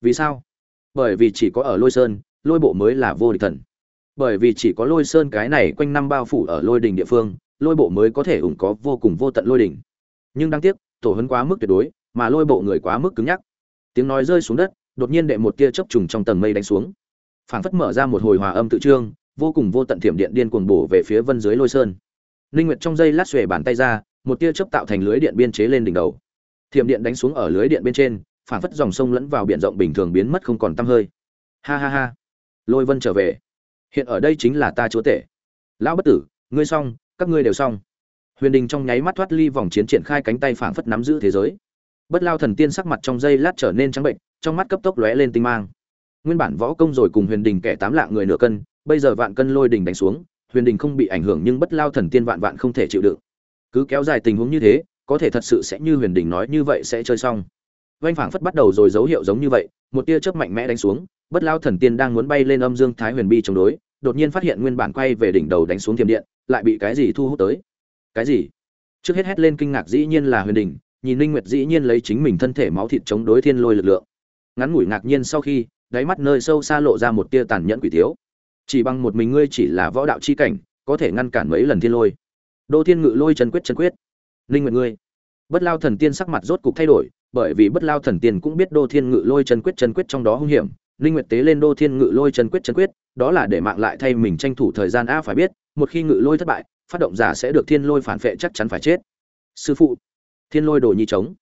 Vì sao? Bởi vì chỉ có ở lôi sơn, lôi bộ mới là vô địch thần. Bởi vì chỉ có lôi sơn cái này quanh năm bao phủ ở lôi đình địa phương lôi bộ mới có thể ủng có vô cùng vô tận lôi đỉnh. Nhưng đáng tiếc, tổ hấn quá mức tuyệt đối, mà lôi bộ người quá mức cứng nhắc. Tiếng nói rơi xuống đất, đột nhiên đệ một tia chớp trùng trong tầng mây đánh xuống. Phảng phất mở ra một hồi hòa âm tự trương, vô cùng vô tận thiểm điện điên cuồng bổ về phía vân dưới lôi sơn. Linh nguyệt trong dây lát xuề bàn tay ra, một tia chớp tạo thành lưới điện biên chế lên đỉnh đầu. Thiểm điện đánh xuống ở lưới điện bên trên, phảng phất dòng sông lẫn vào biển rộng bình thường biến mất không còn tăm hơi. Ha ha ha. Lôi vân trở về. Hiện ở đây chính là ta chúa tể. Lão bất tử, ngươi xong các ngươi đều xong. Huyền đình trong nháy mắt thoát ly vòng chiến triển khai cánh tay phảng phất nắm giữ thế giới. Bất lao thần tiên sắc mặt trong dây lát trở nên trắng bệnh, trong mắt cấp tốc lóe lên tinh mang. Nguyên bản võ công rồi cùng huyền đình kẻ tám lạng người nửa cân, bây giờ vạn cân lôi đình đánh xuống, huyền đình không bị ảnh hưởng nhưng bất lao thần tiên vạn vạn không thể chịu đựng. Cứ kéo dài tình huống như thế, có thể thật sự sẽ như huyền đình nói như vậy sẽ chơi xong. Vành phảng phất bắt đầu rồi dấu hiệu giống như vậy, một tia chớp mạnh mẽ đánh xuống, bất lao thần tiên đang muốn bay lên âm dương thái huyền bi chống đối đột nhiên phát hiện nguyên bản quay về đỉnh đầu đánh xuống thiểm điện, lại bị cái gì thu hút tới? Cái gì? Trước hết hét lên kinh ngạc dĩ nhiên là huyền đình, nhìn linh nguyệt dĩ nhiên lấy chính mình thân thể máu thịt chống đối thiên lôi lực lượng. Ngắn ngủi ngạc nhiên sau khi, đáy mắt nơi sâu xa lộ ra một tia tàn nhẫn quỷ thiếu. Chỉ bằng một mình ngươi chỉ là võ đạo chi cảnh, có thể ngăn cản mấy lần thiên lôi. Đô thiên ngự lôi chân quyết chân quyết. Linh Nguyệt ngươi. Bất lao thần tiên sắc mặt rốt cục thay đổi, bởi vì bất lao thần tiên cũng biết đô thiên ngự lôi chân quyết chân quyết trong đó hung hiểm linh nguyệt tế lên đô thiên ngự lôi chân quyết chân quyết, đó là để mạng lại thay mình tranh thủ thời gian a phải biết, một khi ngự lôi thất bại, phát động giả sẽ được thiên lôi phản phệ chắc chắn phải chết. Sư phụ, thiên lôi đồ nhi chống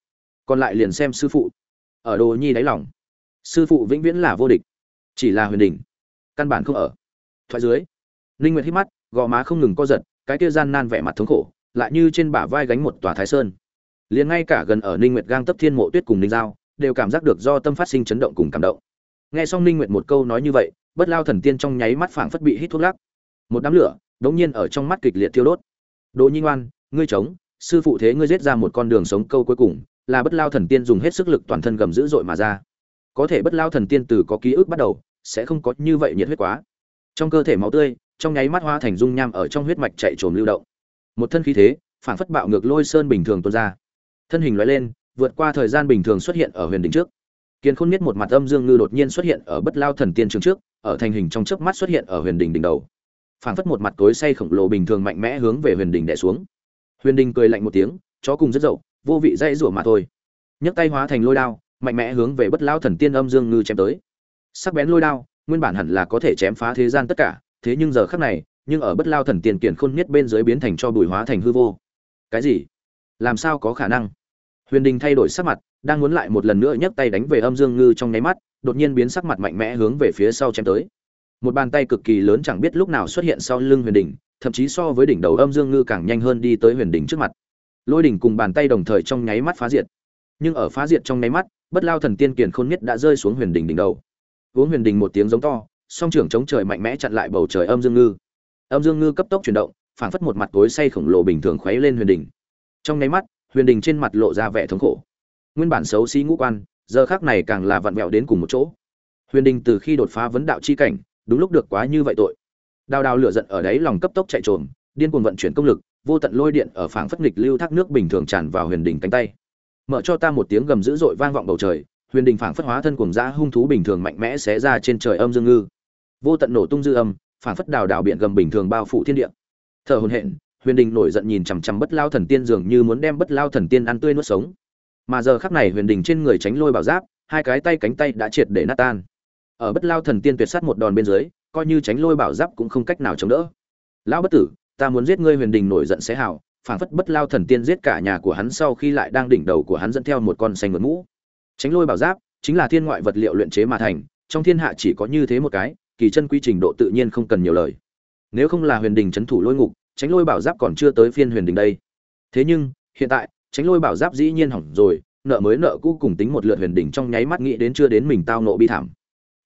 còn lại liền xem sư phụ. Ở đồ nhi đáy lòng, sư phụ vĩnh viễn là vô địch, chỉ là huyền đỉnh, căn bản không ở. Thoại dưới, linh nguyệt hít mắt, gò má không ngừng co giật, cái kia gian nan vẻ mặt thống khổ, lại như trên bả vai gánh một tòa thái sơn. Liền ngay cả gần ở ninh nguyệt gang tấp thiên mộ tuyết cùng ninh giao, đều cảm giác được do tâm phát sinh chấn động cùng cảm động nghe xong ninh nguyệt một câu nói như vậy, bất lao thần tiên trong nháy mắt phảng phất bị hít thuốc lắc. Một đám lửa, đống nhiên ở trong mắt kịch liệt thiêu đốt. Đỗ nhi ngoan, ngươi chống sư phụ thế ngươi giết ra một con đường sống câu cuối cùng, là bất lao thần tiên dùng hết sức lực toàn thân gầm dữ dội mà ra. Có thể bất lao thần tiên từ có ký ức bắt đầu, sẽ không có như vậy nhiệt huyết quá. Trong cơ thể máu tươi, trong nháy mắt hoa thành dung nham ở trong huyết mạch chạy trồm lưu động. Một thân khí thế phản phất bạo ngược lôi sơn bình thường tuôn ra. Thân hình loại lên, vượt qua thời gian bình thường xuất hiện ở huyền đỉnh trước kiên khôn Miết một mặt âm dương ngư đột nhiên xuất hiện ở bất lao thần tiên trường trước, ở thành hình trong chớp mắt xuất hiện ở huyền Đình đỉnh đầu. Phảng phất một mặt tối say khổng lồ bình thường mạnh mẽ hướng về huyền Đình đè xuống. Huyền Đình cười lạnh một tiếng, chó cùng rất dậu, vô vị dãy rủa mà thôi. Nhấc tay hóa thành lôi đao, mạnh mẽ hướng về bất lao thần tiên âm dương ngư chém tới. Sắc bén lôi đao, nguyên bản hẳn là có thể chém phá thế gian tất cả, thế nhưng giờ khắc này, nhưng ở bất lao thần Tiên kiền khôn Miết bên dưới biến thành cho bùi hóa thành hư vô. Cái gì? Làm sao có khả năng? Huyền đình thay đổi sắc mặt đang muốn lại một lần nữa nhấc tay đánh về âm dương ngư trong nháy mắt đột nhiên biến sắc mặt mạnh mẽ hướng về phía sau chém tới. Một bàn tay cực kỳ lớn chẳng biết lúc nào xuất hiện sau lưng huyền Đỉnh, thậm chí so với đỉnh đầu âm dương ngư càng nhanh hơn đi tới huyền Đỉnh trước mặt. Lôi đỉnh cùng bàn tay đồng thời trong nháy mắt phá diệt. Nhưng ở phá diệt trong nháy mắt bất lao thần tiên kiền khôn nhất đã rơi xuống huyền Đỉnh đỉnh đầu. Uống huyền Đỉnh một tiếng giống to song trưởng chống trời mạnh mẽ chặn lại bầu trời âm dương ngư. Âm dương ngư cấp tốc chuyển động phảng phất một mặt tối say khổng lồ bình thường khuấy lên huyền Đỉnh. trong nháy mắt huyền Đỉnh trên mặt lộ ra vẻ thống khổ nguyên bản xấu xí ngũ quan, giờ khác này càng là vặn vẹo đến cùng một chỗ. Huyền đình từ khi đột phá vấn đạo chi cảnh, đúng lúc được quá như vậy tội. Đào đào lửa giận ở đấy lòng cấp tốc chạy trồm, điên cuồng vận chuyển công lực, vô tận lôi điện ở phảng phất nghịch lưu thác nước bình thường tràn vào huyền đình cánh tay. Mở cho ta một tiếng gầm dữ dội vang vọng bầu trời, huyền đình phảng phất hóa thân cuồng dã hung thú bình thường mạnh mẽ xé ra trên trời âm dương ngư. Vô tận nổ tung dư âm, phảng phất đào đào biển gầm bình thường bao phủ thiên địa. Thở hồn hện huyền đình nổi giận nhìn chằm chằm bất lao thần tiên dường như muốn đem bất lao thần tiên ăn tươi nuốt sống mà giờ khắc này huyền đình trên người tránh lôi bảo giáp, hai cái tay cánh tay đã triệt để nát tan. Ở bất lao thần tiên tuyệt sát một đòn bên dưới, coi như tránh lôi bảo giáp cũng không cách nào chống đỡ. Lão bất tử, ta muốn giết ngươi huyền đình nổi giận xé hào phảng phất bất lao thần tiên giết cả nhà của hắn sau khi lại đang đỉnh đầu của hắn dẫn theo một con xanh ngựa mũ. Tránh lôi bảo giáp chính là thiên ngoại vật liệu luyện chế mà thành, trong thiên hạ chỉ có như thế một cái, kỳ chân quy trình độ tự nhiên không cần nhiều lời. Nếu không là huyền đình c thủ lôi ngục, tránh lôi bảo giáp còn chưa tới phiên huyền đình đây. Thế nhưng, hiện tại tránh lôi bảo giáp dĩ nhiên hỏng rồi, nợ mới nợ cũ cùng tính một lượt huyền đỉnh trong nháy mắt nghĩ đến chưa đến mình tao nộ bi thảm.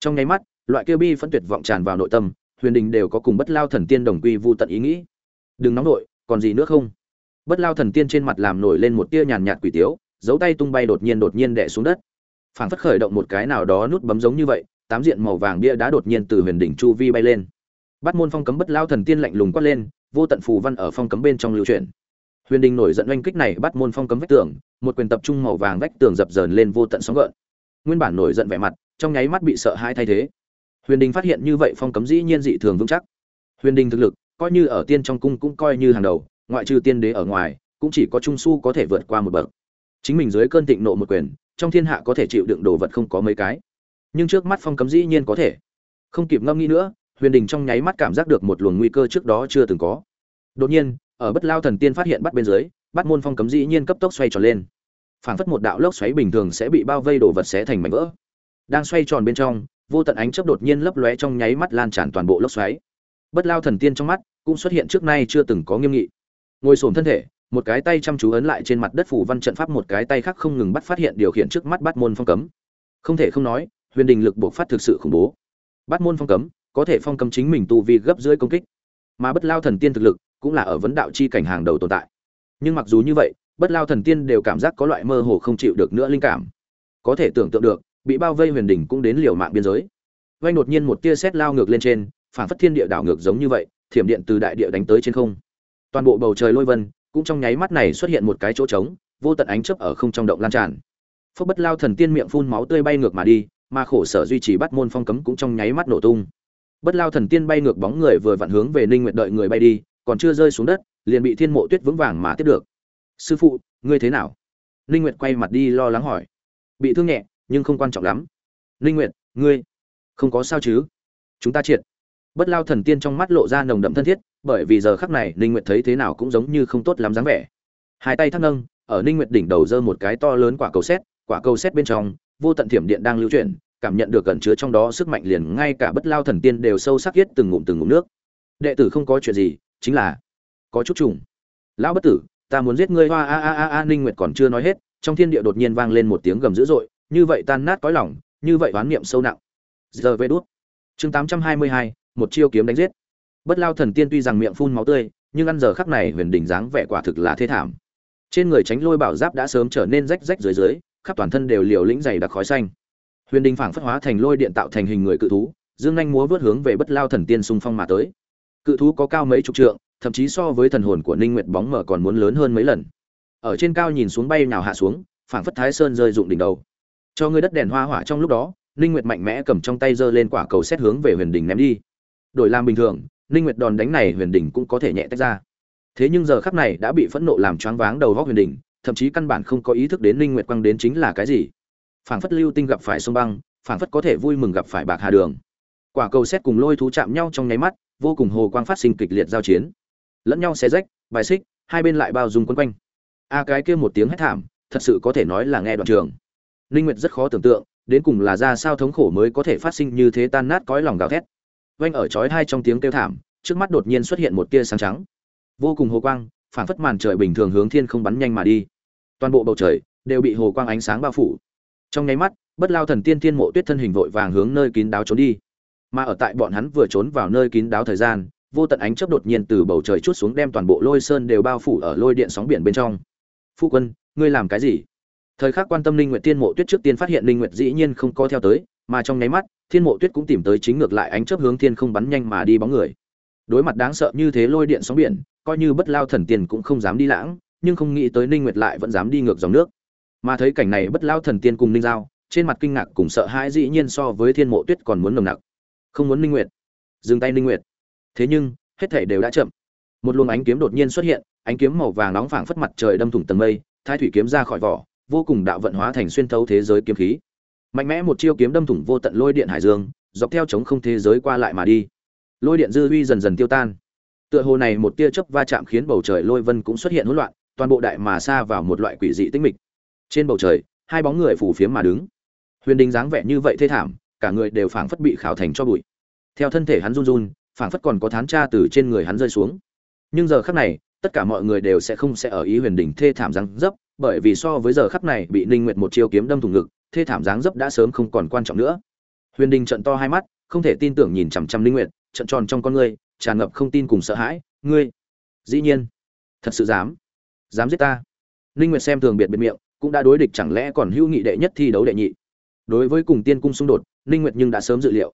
Trong nháy mắt, loại kia bi phân tuyệt vọng tràn vào nội tâm, huyền đình đều có cùng bất lao thần tiên đồng quy vu tận ý nghĩ. Đừng nóng nội, còn gì nữa không? Bất lao thần tiên trên mặt làm nổi lên một tia nhàn nhạt quỷ tiếu giấu tay tung bay đột nhiên đột nhiên đẻ xuống đất. Phảng phất khởi động một cái nào đó nút bấm giống như vậy, tám diện màu vàng bia đá đột nhiên từ huyền đỉnh chu vi bay lên. Bắt môn phong cấm bất lao thần tiên lạnh lùng quát lên, vô tận phù văn ở phong cấm bên trong lưu truyền huyền đình nổi giận oanh kích này bắt môn phong cấm vách tường, một quyền tập trung màu vàng vách tường dập dờn lên vô tận sóng gợn. Nguyên bản nổi giận vẻ mặt, trong nháy mắt bị sợ hãi thay thế. Huyền đình phát hiện như vậy phong cấm dĩ nhiên dị thường vững chắc. Huyền đình thực lực, coi như ở tiên trong cung cũng coi như hàng đầu, ngoại trừ tiên đế ở ngoài, cũng chỉ có trung su có thể vượt qua một bậc. Chính mình dưới cơn thịnh nộ một quyền, trong thiên hạ có thể chịu đựng đồ vật không có mấy cái. Nhưng trước mắt phong cấm dĩ nhiên có thể. Không kịp ngâm nghĩ nữa, huyền đình trong nháy mắt cảm giác được một luồng nguy cơ trước đó chưa từng có. Đột nhiên ở bất lao thần tiên phát hiện bắt bên dưới, bắt môn phong cấm dĩ nhiên cấp tốc xoay tròn lên. Phảng phất một đạo lốc xoáy bình thường sẽ bị bao vây đổ vật xé thành mảnh vỡ. Đang xoay tròn bên trong, vô tận ánh chớp đột nhiên lấp lóe trong nháy mắt lan tràn toàn bộ lốc xoáy. Bất lao thần tiên trong mắt cũng xuất hiện trước nay chưa từng có nghiêm nghị. Ngồi xổm thân thể, một cái tay chăm chú ấn lại trên mặt đất phủ văn trận pháp một cái tay khác không ngừng bắt phát hiện điều khiển trước mắt bắt môn phong cấm. Không thể không nói, huyền đình lực buộc phát thực sự khủng bố. Bắt môn phong cấm, có thể phong cấm chính mình tu vi gấp dưới công kích. Mà bất lao thần tiên thực lực cũng là ở vấn đạo chi cảnh hàng đầu tồn tại. Nhưng mặc dù như vậy, bất lao thần tiên đều cảm giác có loại mơ hồ không chịu được nữa linh cảm. Có thể tưởng tượng được, bị bao vây huyền đỉnh cũng đến liều mạng biên giới. Vay đột nhiên một tia sét lao ngược lên trên, phản phất thiên địa đảo ngược giống như vậy, thiểm điện từ đại địa đánh tới trên không. Toàn bộ bầu trời lôi vân, cũng trong nháy mắt này xuất hiện một cái chỗ trống, vô tận ánh chớp ở không trong động lan tràn. Phất bất lao thần tiên miệng phun máu tươi bay ngược mà đi, mà khổ sở duy trì bắt môn phong cấm cũng trong nháy mắt nổ tung. Bất lao thần tiên bay ngược bóng người vừa vặn hướng về ninh nguyệt đợi người bay đi còn chưa rơi xuống đất, liền bị thiên mộ tuyết vững vàng mà tiếp được. Sư phụ, ngươi thế nào? Ninh nguyệt quay mặt đi lo lắng hỏi. Bị thương nhẹ, nhưng không quan trọng lắm. Ninh nguyệt, ngươi không có sao chứ? Chúng ta triệt. Bất lao thần tiên trong mắt lộ ra nồng đậm thân thiết, bởi vì giờ khắc này ninh nguyệt thấy thế nào cũng giống như không tốt lắm dáng vẻ. Hai tay thắt nâng, ở ninh nguyệt đỉnh đầu giơ một cái to lớn quả cầu xét quả cầu xét bên trong, vô tận thiểm điện đang lưu chuyển, cảm nhận được gần chứa trong đó sức mạnh liền ngay cả bất lao thần tiên đều sâu sắc yết từng ngụm từng ngụm nước. Đệ tử không có chuyện gì chính là có chút trùng. Lão bất tử ta muốn giết ngươi hoa a a a a ninh nguyệt còn chưa nói hết trong thiên địa đột nhiên vang lên một tiếng gầm dữ dội như vậy tan nát cõi lòng như vậy oán niệm sâu nặng. Giờ về đuốc chương 822, một chiêu kiếm đánh giết. Bất lao thần tiên tuy rằng miệng phun máu tươi nhưng ăn giờ khắc này huyền đỉnh dáng vẻ quả thực là thế thảm. Trên người tránh lôi bảo giáp đã sớm trở nên rách rách dưới dưới khắp toàn thân đều liều lĩnh dày đặc khói xanh. Huyền đỉnh phảng phất hóa thành lôi điện tạo thành hình người cự thú dương anh múa vớt hướng về bất lao thần tiên xung phong mà tới cự thú có cao mấy chục trượng, thậm chí so với thần hồn của ninh nguyệt bóng mở còn muốn lớn hơn mấy lần. Ở trên cao nhìn xuống bay nhào hạ xuống, phảng phất thái sơn rơi rụng đỉnh đầu. Cho ngươi đất đèn hoa hỏa trong lúc đó, ninh nguyệt mạnh mẽ cầm trong tay giơ lên quả cầu xét hướng về huyền đỉnh ném đi. Đổi làm bình thường, ninh nguyệt đòn đánh này huyền đỉnh cũng có thể nhẹ tách ra. Thế nhưng giờ khắc này đã bị phẫn nộ làm choáng váng đầu góc huyền đỉnh, thậm chí căn bản không có ý thức đến ninh nguyệt quăng đến chính là cái gì. Phảng phất lưu tinh gặp phải sông băng, phảng phất có thể vui mừng gặp phải bạc hà đường quả cầu xét cùng lôi thú chạm nhau trong nháy mắt, vô cùng hồ quang phát sinh kịch liệt giao chiến. Lẫn nhau xé rách, bài xích, hai bên lại bao dung quấn quanh. A cái kia một tiếng hét thảm, thật sự có thể nói là nghe đoạn trường. Ninh nguyệt rất khó tưởng tượng, đến cùng là ra sao thống khổ mới có thể phát sinh như thế tan nát cõi lòng gào thét. Vang ở chói hai trong tiếng kêu thảm, trước mắt đột nhiên xuất hiện một tia sáng trắng. Vô cùng hồ quang phản phất màn trời bình thường hướng thiên không bắn nhanh mà đi. Toàn bộ bầu trời đều bị hồ quang ánh sáng bao phủ. Trong nháy mắt, bất lao thần tiên thiên mộ tuyết thân hình vội vàng hướng nơi kín đáo trốn đi mà ở tại bọn hắn vừa trốn vào nơi kín đáo thời gian, vô tận ánh chớp đột nhiên từ bầu trời chút xuống đem toàn bộ lôi sơn đều bao phủ ở lôi điện sóng biển bên trong. Phu quân, ngươi làm cái gì? Thời khắc quan tâm linh nguyệt tiên mộ tuyết trước tiên phát hiện linh nguyệt dĩ nhiên không có theo tới, mà trong nháy mắt, thiên mộ tuyết cũng tìm tới chính ngược lại ánh chớp hướng thiên không bắn nhanh mà đi bóng người. Đối mặt đáng sợ như thế lôi điện sóng biển, coi như bất lao thần tiên cũng không dám đi lãng, nhưng không nghĩ tới ninh nguyệt lại vẫn dám đi ngược dòng nước. Mà thấy cảnh này bất lao thần tiên cùng ninh giao, trên mặt kinh ngạc cùng sợ hãi dĩ nhiên so với thiên mộ tuyết còn muốn nồng nặc không muốn ninh nguyệt. Dừng tay ninh nguyệt. Thế nhưng, hết thảy đều đã chậm. Một luồng ánh kiếm đột nhiên xuất hiện, ánh kiếm màu vàng nóng phảng phất mặt trời đâm thủng tầng mây, thái thủy kiếm ra khỏi vỏ, vô cùng đạo vận hóa thành xuyên thấu thế giới kiếm khí. Mạnh mẽ một chiêu kiếm đâm thủng vô tận lôi điện hải dương, dọc theo chống không thế giới qua lại mà đi. Lôi điện dư uy dần dần tiêu tan. Tựa hồ này một tia chớp va chạm khiến bầu trời lôi vân cũng xuất hiện hỗn loạn, toàn bộ đại mà xa vào một loại quỷ dị tĩnh mịch. Trên bầu trời, hai bóng người phủ phiếm mà đứng. Huyền đình dáng vẻ như vậy thê thảm cả người đều phảng phất bị khảo thành cho bụi. Theo thân thể hắn run run, phảng phất còn có thán tra từ trên người hắn rơi xuống. Nhưng giờ khắc này, tất cả mọi người đều sẽ không sẽ ở ý huyền đỉnh thê thảm dáng dấp, bởi vì so với giờ khắc này bị ninh nguyệt một chiêu kiếm đâm thủng ngực, thê thảm dáng dấp đã sớm không còn quan trọng nữa. Huyền đình trận to hai mắt, không thể tin tưởng nhìn chằm chằm ninh nguyệt, trận tròn trong con ngươi, tràn ngập không tin cùng sợ hãi, ngươi, dĩ nhiên, thật sự dám dám giết ta. Ninh nguyệt xem thường biệt biệt miệng, cũng đã đối địch chẳng lẽ còn hữu nghị đệ nhất thi đấu đệ nhị. Đối với cùng tiên cung xung đột ninh nguyệt nhưng đã sớm dự liệu.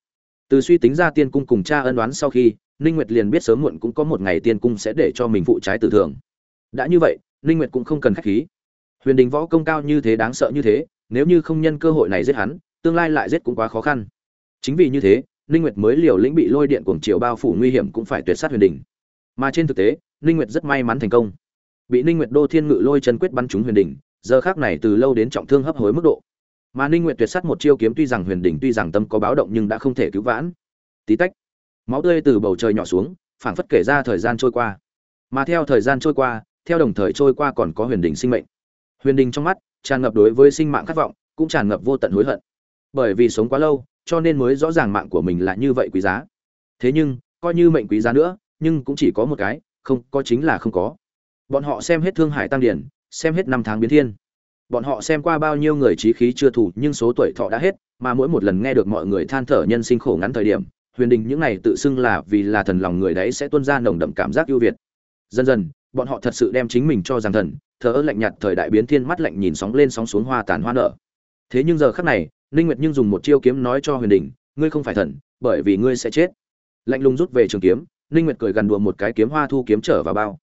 Từ suy tính ra tiên cung cùng cha ân đoán sau khi, ninh nguyệt liền biết sớm muộn cũng có một ngày tiên cung sẽ để cho mình phụ trái tử thường. Đã như vậy, ninh nguyệt cũng không cần khách khí. Huyền đình võ công cao như thế đáng sợ như thế, nếu như không nhân cơ hội này giết hắn, tương lai lại giết cũng quá khó khăn. Chính vì như thế, ninh nguyệt mới liều lĩnh bị lôi điện cuồng chiều bao phủ nguy hiểm cũng phải tuyệt sát huyền đình. Mà trên thực tế, ninh nguyệt rất may mắn thành công. Bị ninh nguyệt đô thiên ngự lôi chân quyết bắn trúng huyền đình, giờ khác này từ lâu đến trọng thương hấp hối mức độ mà ninh nguyện tuyệt sát một chiêu kiếm tuy rằng huyền đỉnh tuy rằng tâm có báo động nhưng đã không thể cứu vãn. Tí tách, máu tươi từ bầu trời nhỏ xuống, phảng phất kể ra thời gian trôi qua. Mà theo thời gian trôi qua, theo đồng thời trôi qua còn có huyền đình sinh mệnh. Huyền đình trong mắt tràn ngập đối với sinh mạng khát vọng, cũng tràn ngập vô tận hối hận. Bởi vì sống quá lâu, cho nên mới rõ ràng mạng của mình là như vậy quý giá. Thế nhưng, coi như mệnh quý giá nữa, nhưng cũng chỉ có một cái, không, có chính là không có. Bọn họ xem hết thương hải tăng điển, xem hết năm tháng biến thiên bọn họ xem qua bao nhiêu người trí khí chưa thủ nhưng số tuổi thọ đã hết, mà mỗi một lần nghe được mọi người than thở nhân sinh khổ ngắn thời điểm, huyền đình những này tự xưng là vì là thần lòng người đấy sẽ tuôn ra nồng đậm cảm giác ưu việt. Dần dần, bọn họ thật sự đem chính mình cho rằng thần thở lạnh nhạt thời đại biến thiên mắt lạnh nhìn sóng lên sóng xuống hoa tàn hoa nở. Thế nhưng giờ khắc này, ninh nguyệt nhưng dùng một chiêu kiếm nói cho huyền đình, ngươi không phải thần, bởi vì ngươi sẽ chết. Lạnh lùng rút về trường kiếm, ninh nguyệt cười gần đùa một cái kiếm hoa thu kiếm trở vào bao.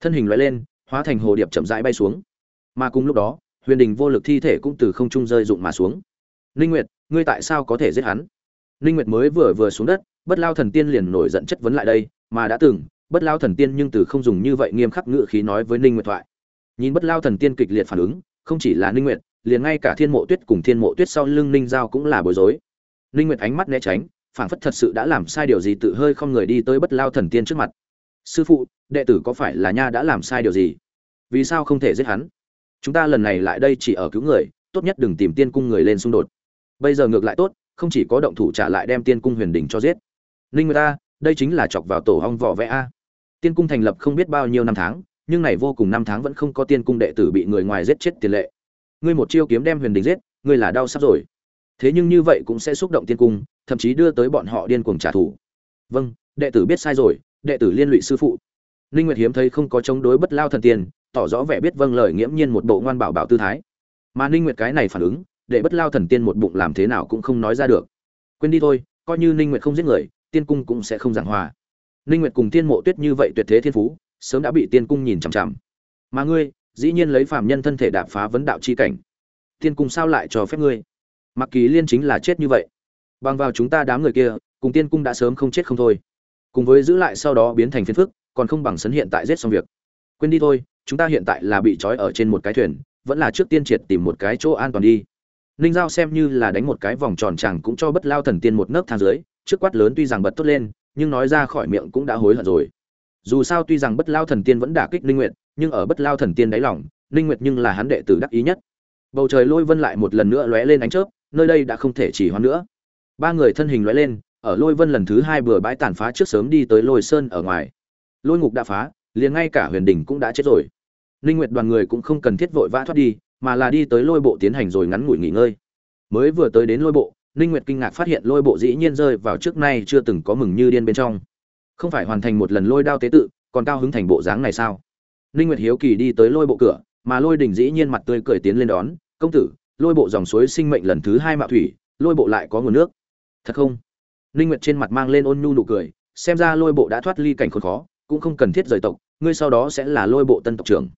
Thân hình lóe lên, hóa thành hồ điệp chậm rãi bay xuống. Mà cùng lúc đó huyền đình vô lực thi thể cũng từ không trung rơi rụng mà xuống. Ninh nguyệt, ngươi tại sao có thể giết hắn? Ninh nguyệt mới vừa vừa xuống đất, bất lao thần tiên liền nổi giận chất vấn lại đây, mà đã từng, bất lao thần tiên nhưng từ không dùng như vậy nghiêm khắc ngự khí nói với ninh nguyệt thoại. Nhìn bất lao thần tiên kịch liệt phản ứng, không chỉ là ninh nguyệt, liền ngay cả thiên mộ tuyết cùng thiên mộ tuyết sau lưng ninh giao cũng là bối rối. Ninh nguyệt ánh mắt né tránh, phảng phất thật sự đã làm sai điều gì tự hơi không người đi tới bất lao thần tiên trước mặt. Sư phụ, đệ tử có phải là nha đã làm sai điều gì? Vì sao không thể giết hắn? Chúng ta lần này lại đây chỉ ở cứu người, tốt nhất đừng tìm tiên cung người lên xung đột. Bây giờ ngược lại tốt, không chỉ có động thủ trả lại đem tiên cung huyền đỉnh cho giết. Ninh người ta đây chính là chọc vào tổ hong vỏ vẽ a. Tiên cung thành lập không biết bao nhiêu năm tháng, nhưng này vô cùng năm tháng vẫn không có tiên cung đệ tử bị người ngoài giết chết tiền lệ. Ngươi một chiêu kiếm đem huyền đình giết, ngươi là đau sắp rồi. Thế nhưng như vậy cũng sẽ xúc động tiên cung, thậm chí đưa tới bọn họ điên cuồng trả thù. Vâng đệ tử biết sai rồi, đệ tử liên lụy sư phụ. Ninh nguyệt hiếm thấy không có chống đối bất lao thần tiên tỏ rõ vẻ biết vâng lời nghiễm nhiên một bộ ngoan bảo bảo tư thái. Mà ninh nguyệt cái này phản ứng, để bất lao thần tiên một bụng làm thế nào cũng không nói ra được. Quên đi thôi, coi như ninh nguyệt không giết người, tiên cung cũng sẽ không giảng hòa. Ninh nguyệt cùng tiên mộ tuyết như vậy tuyệt thế thiên phú, sớm đã bị tiên cung nhìn chằm chằm. Mà ngươi, dĩ nhiên lấy phàm nhân thân thể đạp phá vấn đạo chi cảnh. Tiên cung sao lại cho phép ngươi? Mặc kỳ liên chính là chết như vậy. Bằng vào chúng ta đám người kia, cùng tiên cung đã sớm không chết không thôi. Cùng với giữ lại sau đó biến thành phiền phức, còn không bằng sấn hiện tại giết xong việc. Quên đi thôi chúng ta hiện tại là bị trói ở trên một cái thuyền, vẫn là trước tiên triệt tìm một cái chỗ an toàn đi. Ninh giao xem như là đánh một cái vòng tròn chẳng cũng cho bất lao thần tiên một nấc thang dưới, trước quát lớn tuy rằng bật tốt lên, nhưng nói ra khỏi miệng cũng đã hối hận rồi. Dù sao tuy rằng bất lao thần tiên vẫn đả kích ninh nguyệt, nhưng ở bất lao thần tiên đáy lòng, ninh nguyệt nhưng là hắn đệ tử đắc ý nhất. Bầu trời lôi vân lại một lần nữa lóe lên ánh chớp, nơi đây đã không thể chỉ hoãn nữa. Ba người thân hình lóe lên, ở lôi vân lần thứ hai vừa bãi tàn phá trước sớm đi tới lôi sơn ở ngoài. Lôi ngục đã phá liền ngay cả huyền đỉnh cũng đã chết rồi. Ninh nguyệt đoàn người cũng không cần thiết vội vã thoát đi, mà là đi tới lôi bộ tiến hành rồi ngắn ngủi nghỉ ngơi. Mới vừa tới đến lôi bộ ninh nguyệt kinh ngạc phát hiện lôi bộ dĩ nhiên rơi vào trước nay chưa từng có mừng như điên bên trong. Không phải hoàn thành một lần lôi đao tế tự, còn cao hứng thành bộ dáng này sao? Ninh nguyệt hiếu kỳ đi tới lôi bộ cửa, mà lôi đỉnh dĩ nhiên mặt tươi cười tiến lên đón, công tử, lôi bộ dòng suối sinh mệnh lần thứ hai mạo thủy, lôi bộ lại có nguồn nước. Thật không? Ninh nguyệt trên mặt mang lên ôn nhu nụ cười, xem ra lôi bộ đã thoát ly cảnh khốn khó cũng không cần thiết rời tộc, ngươi sau đó sẽ là lôi bộ tân tộc trưởng.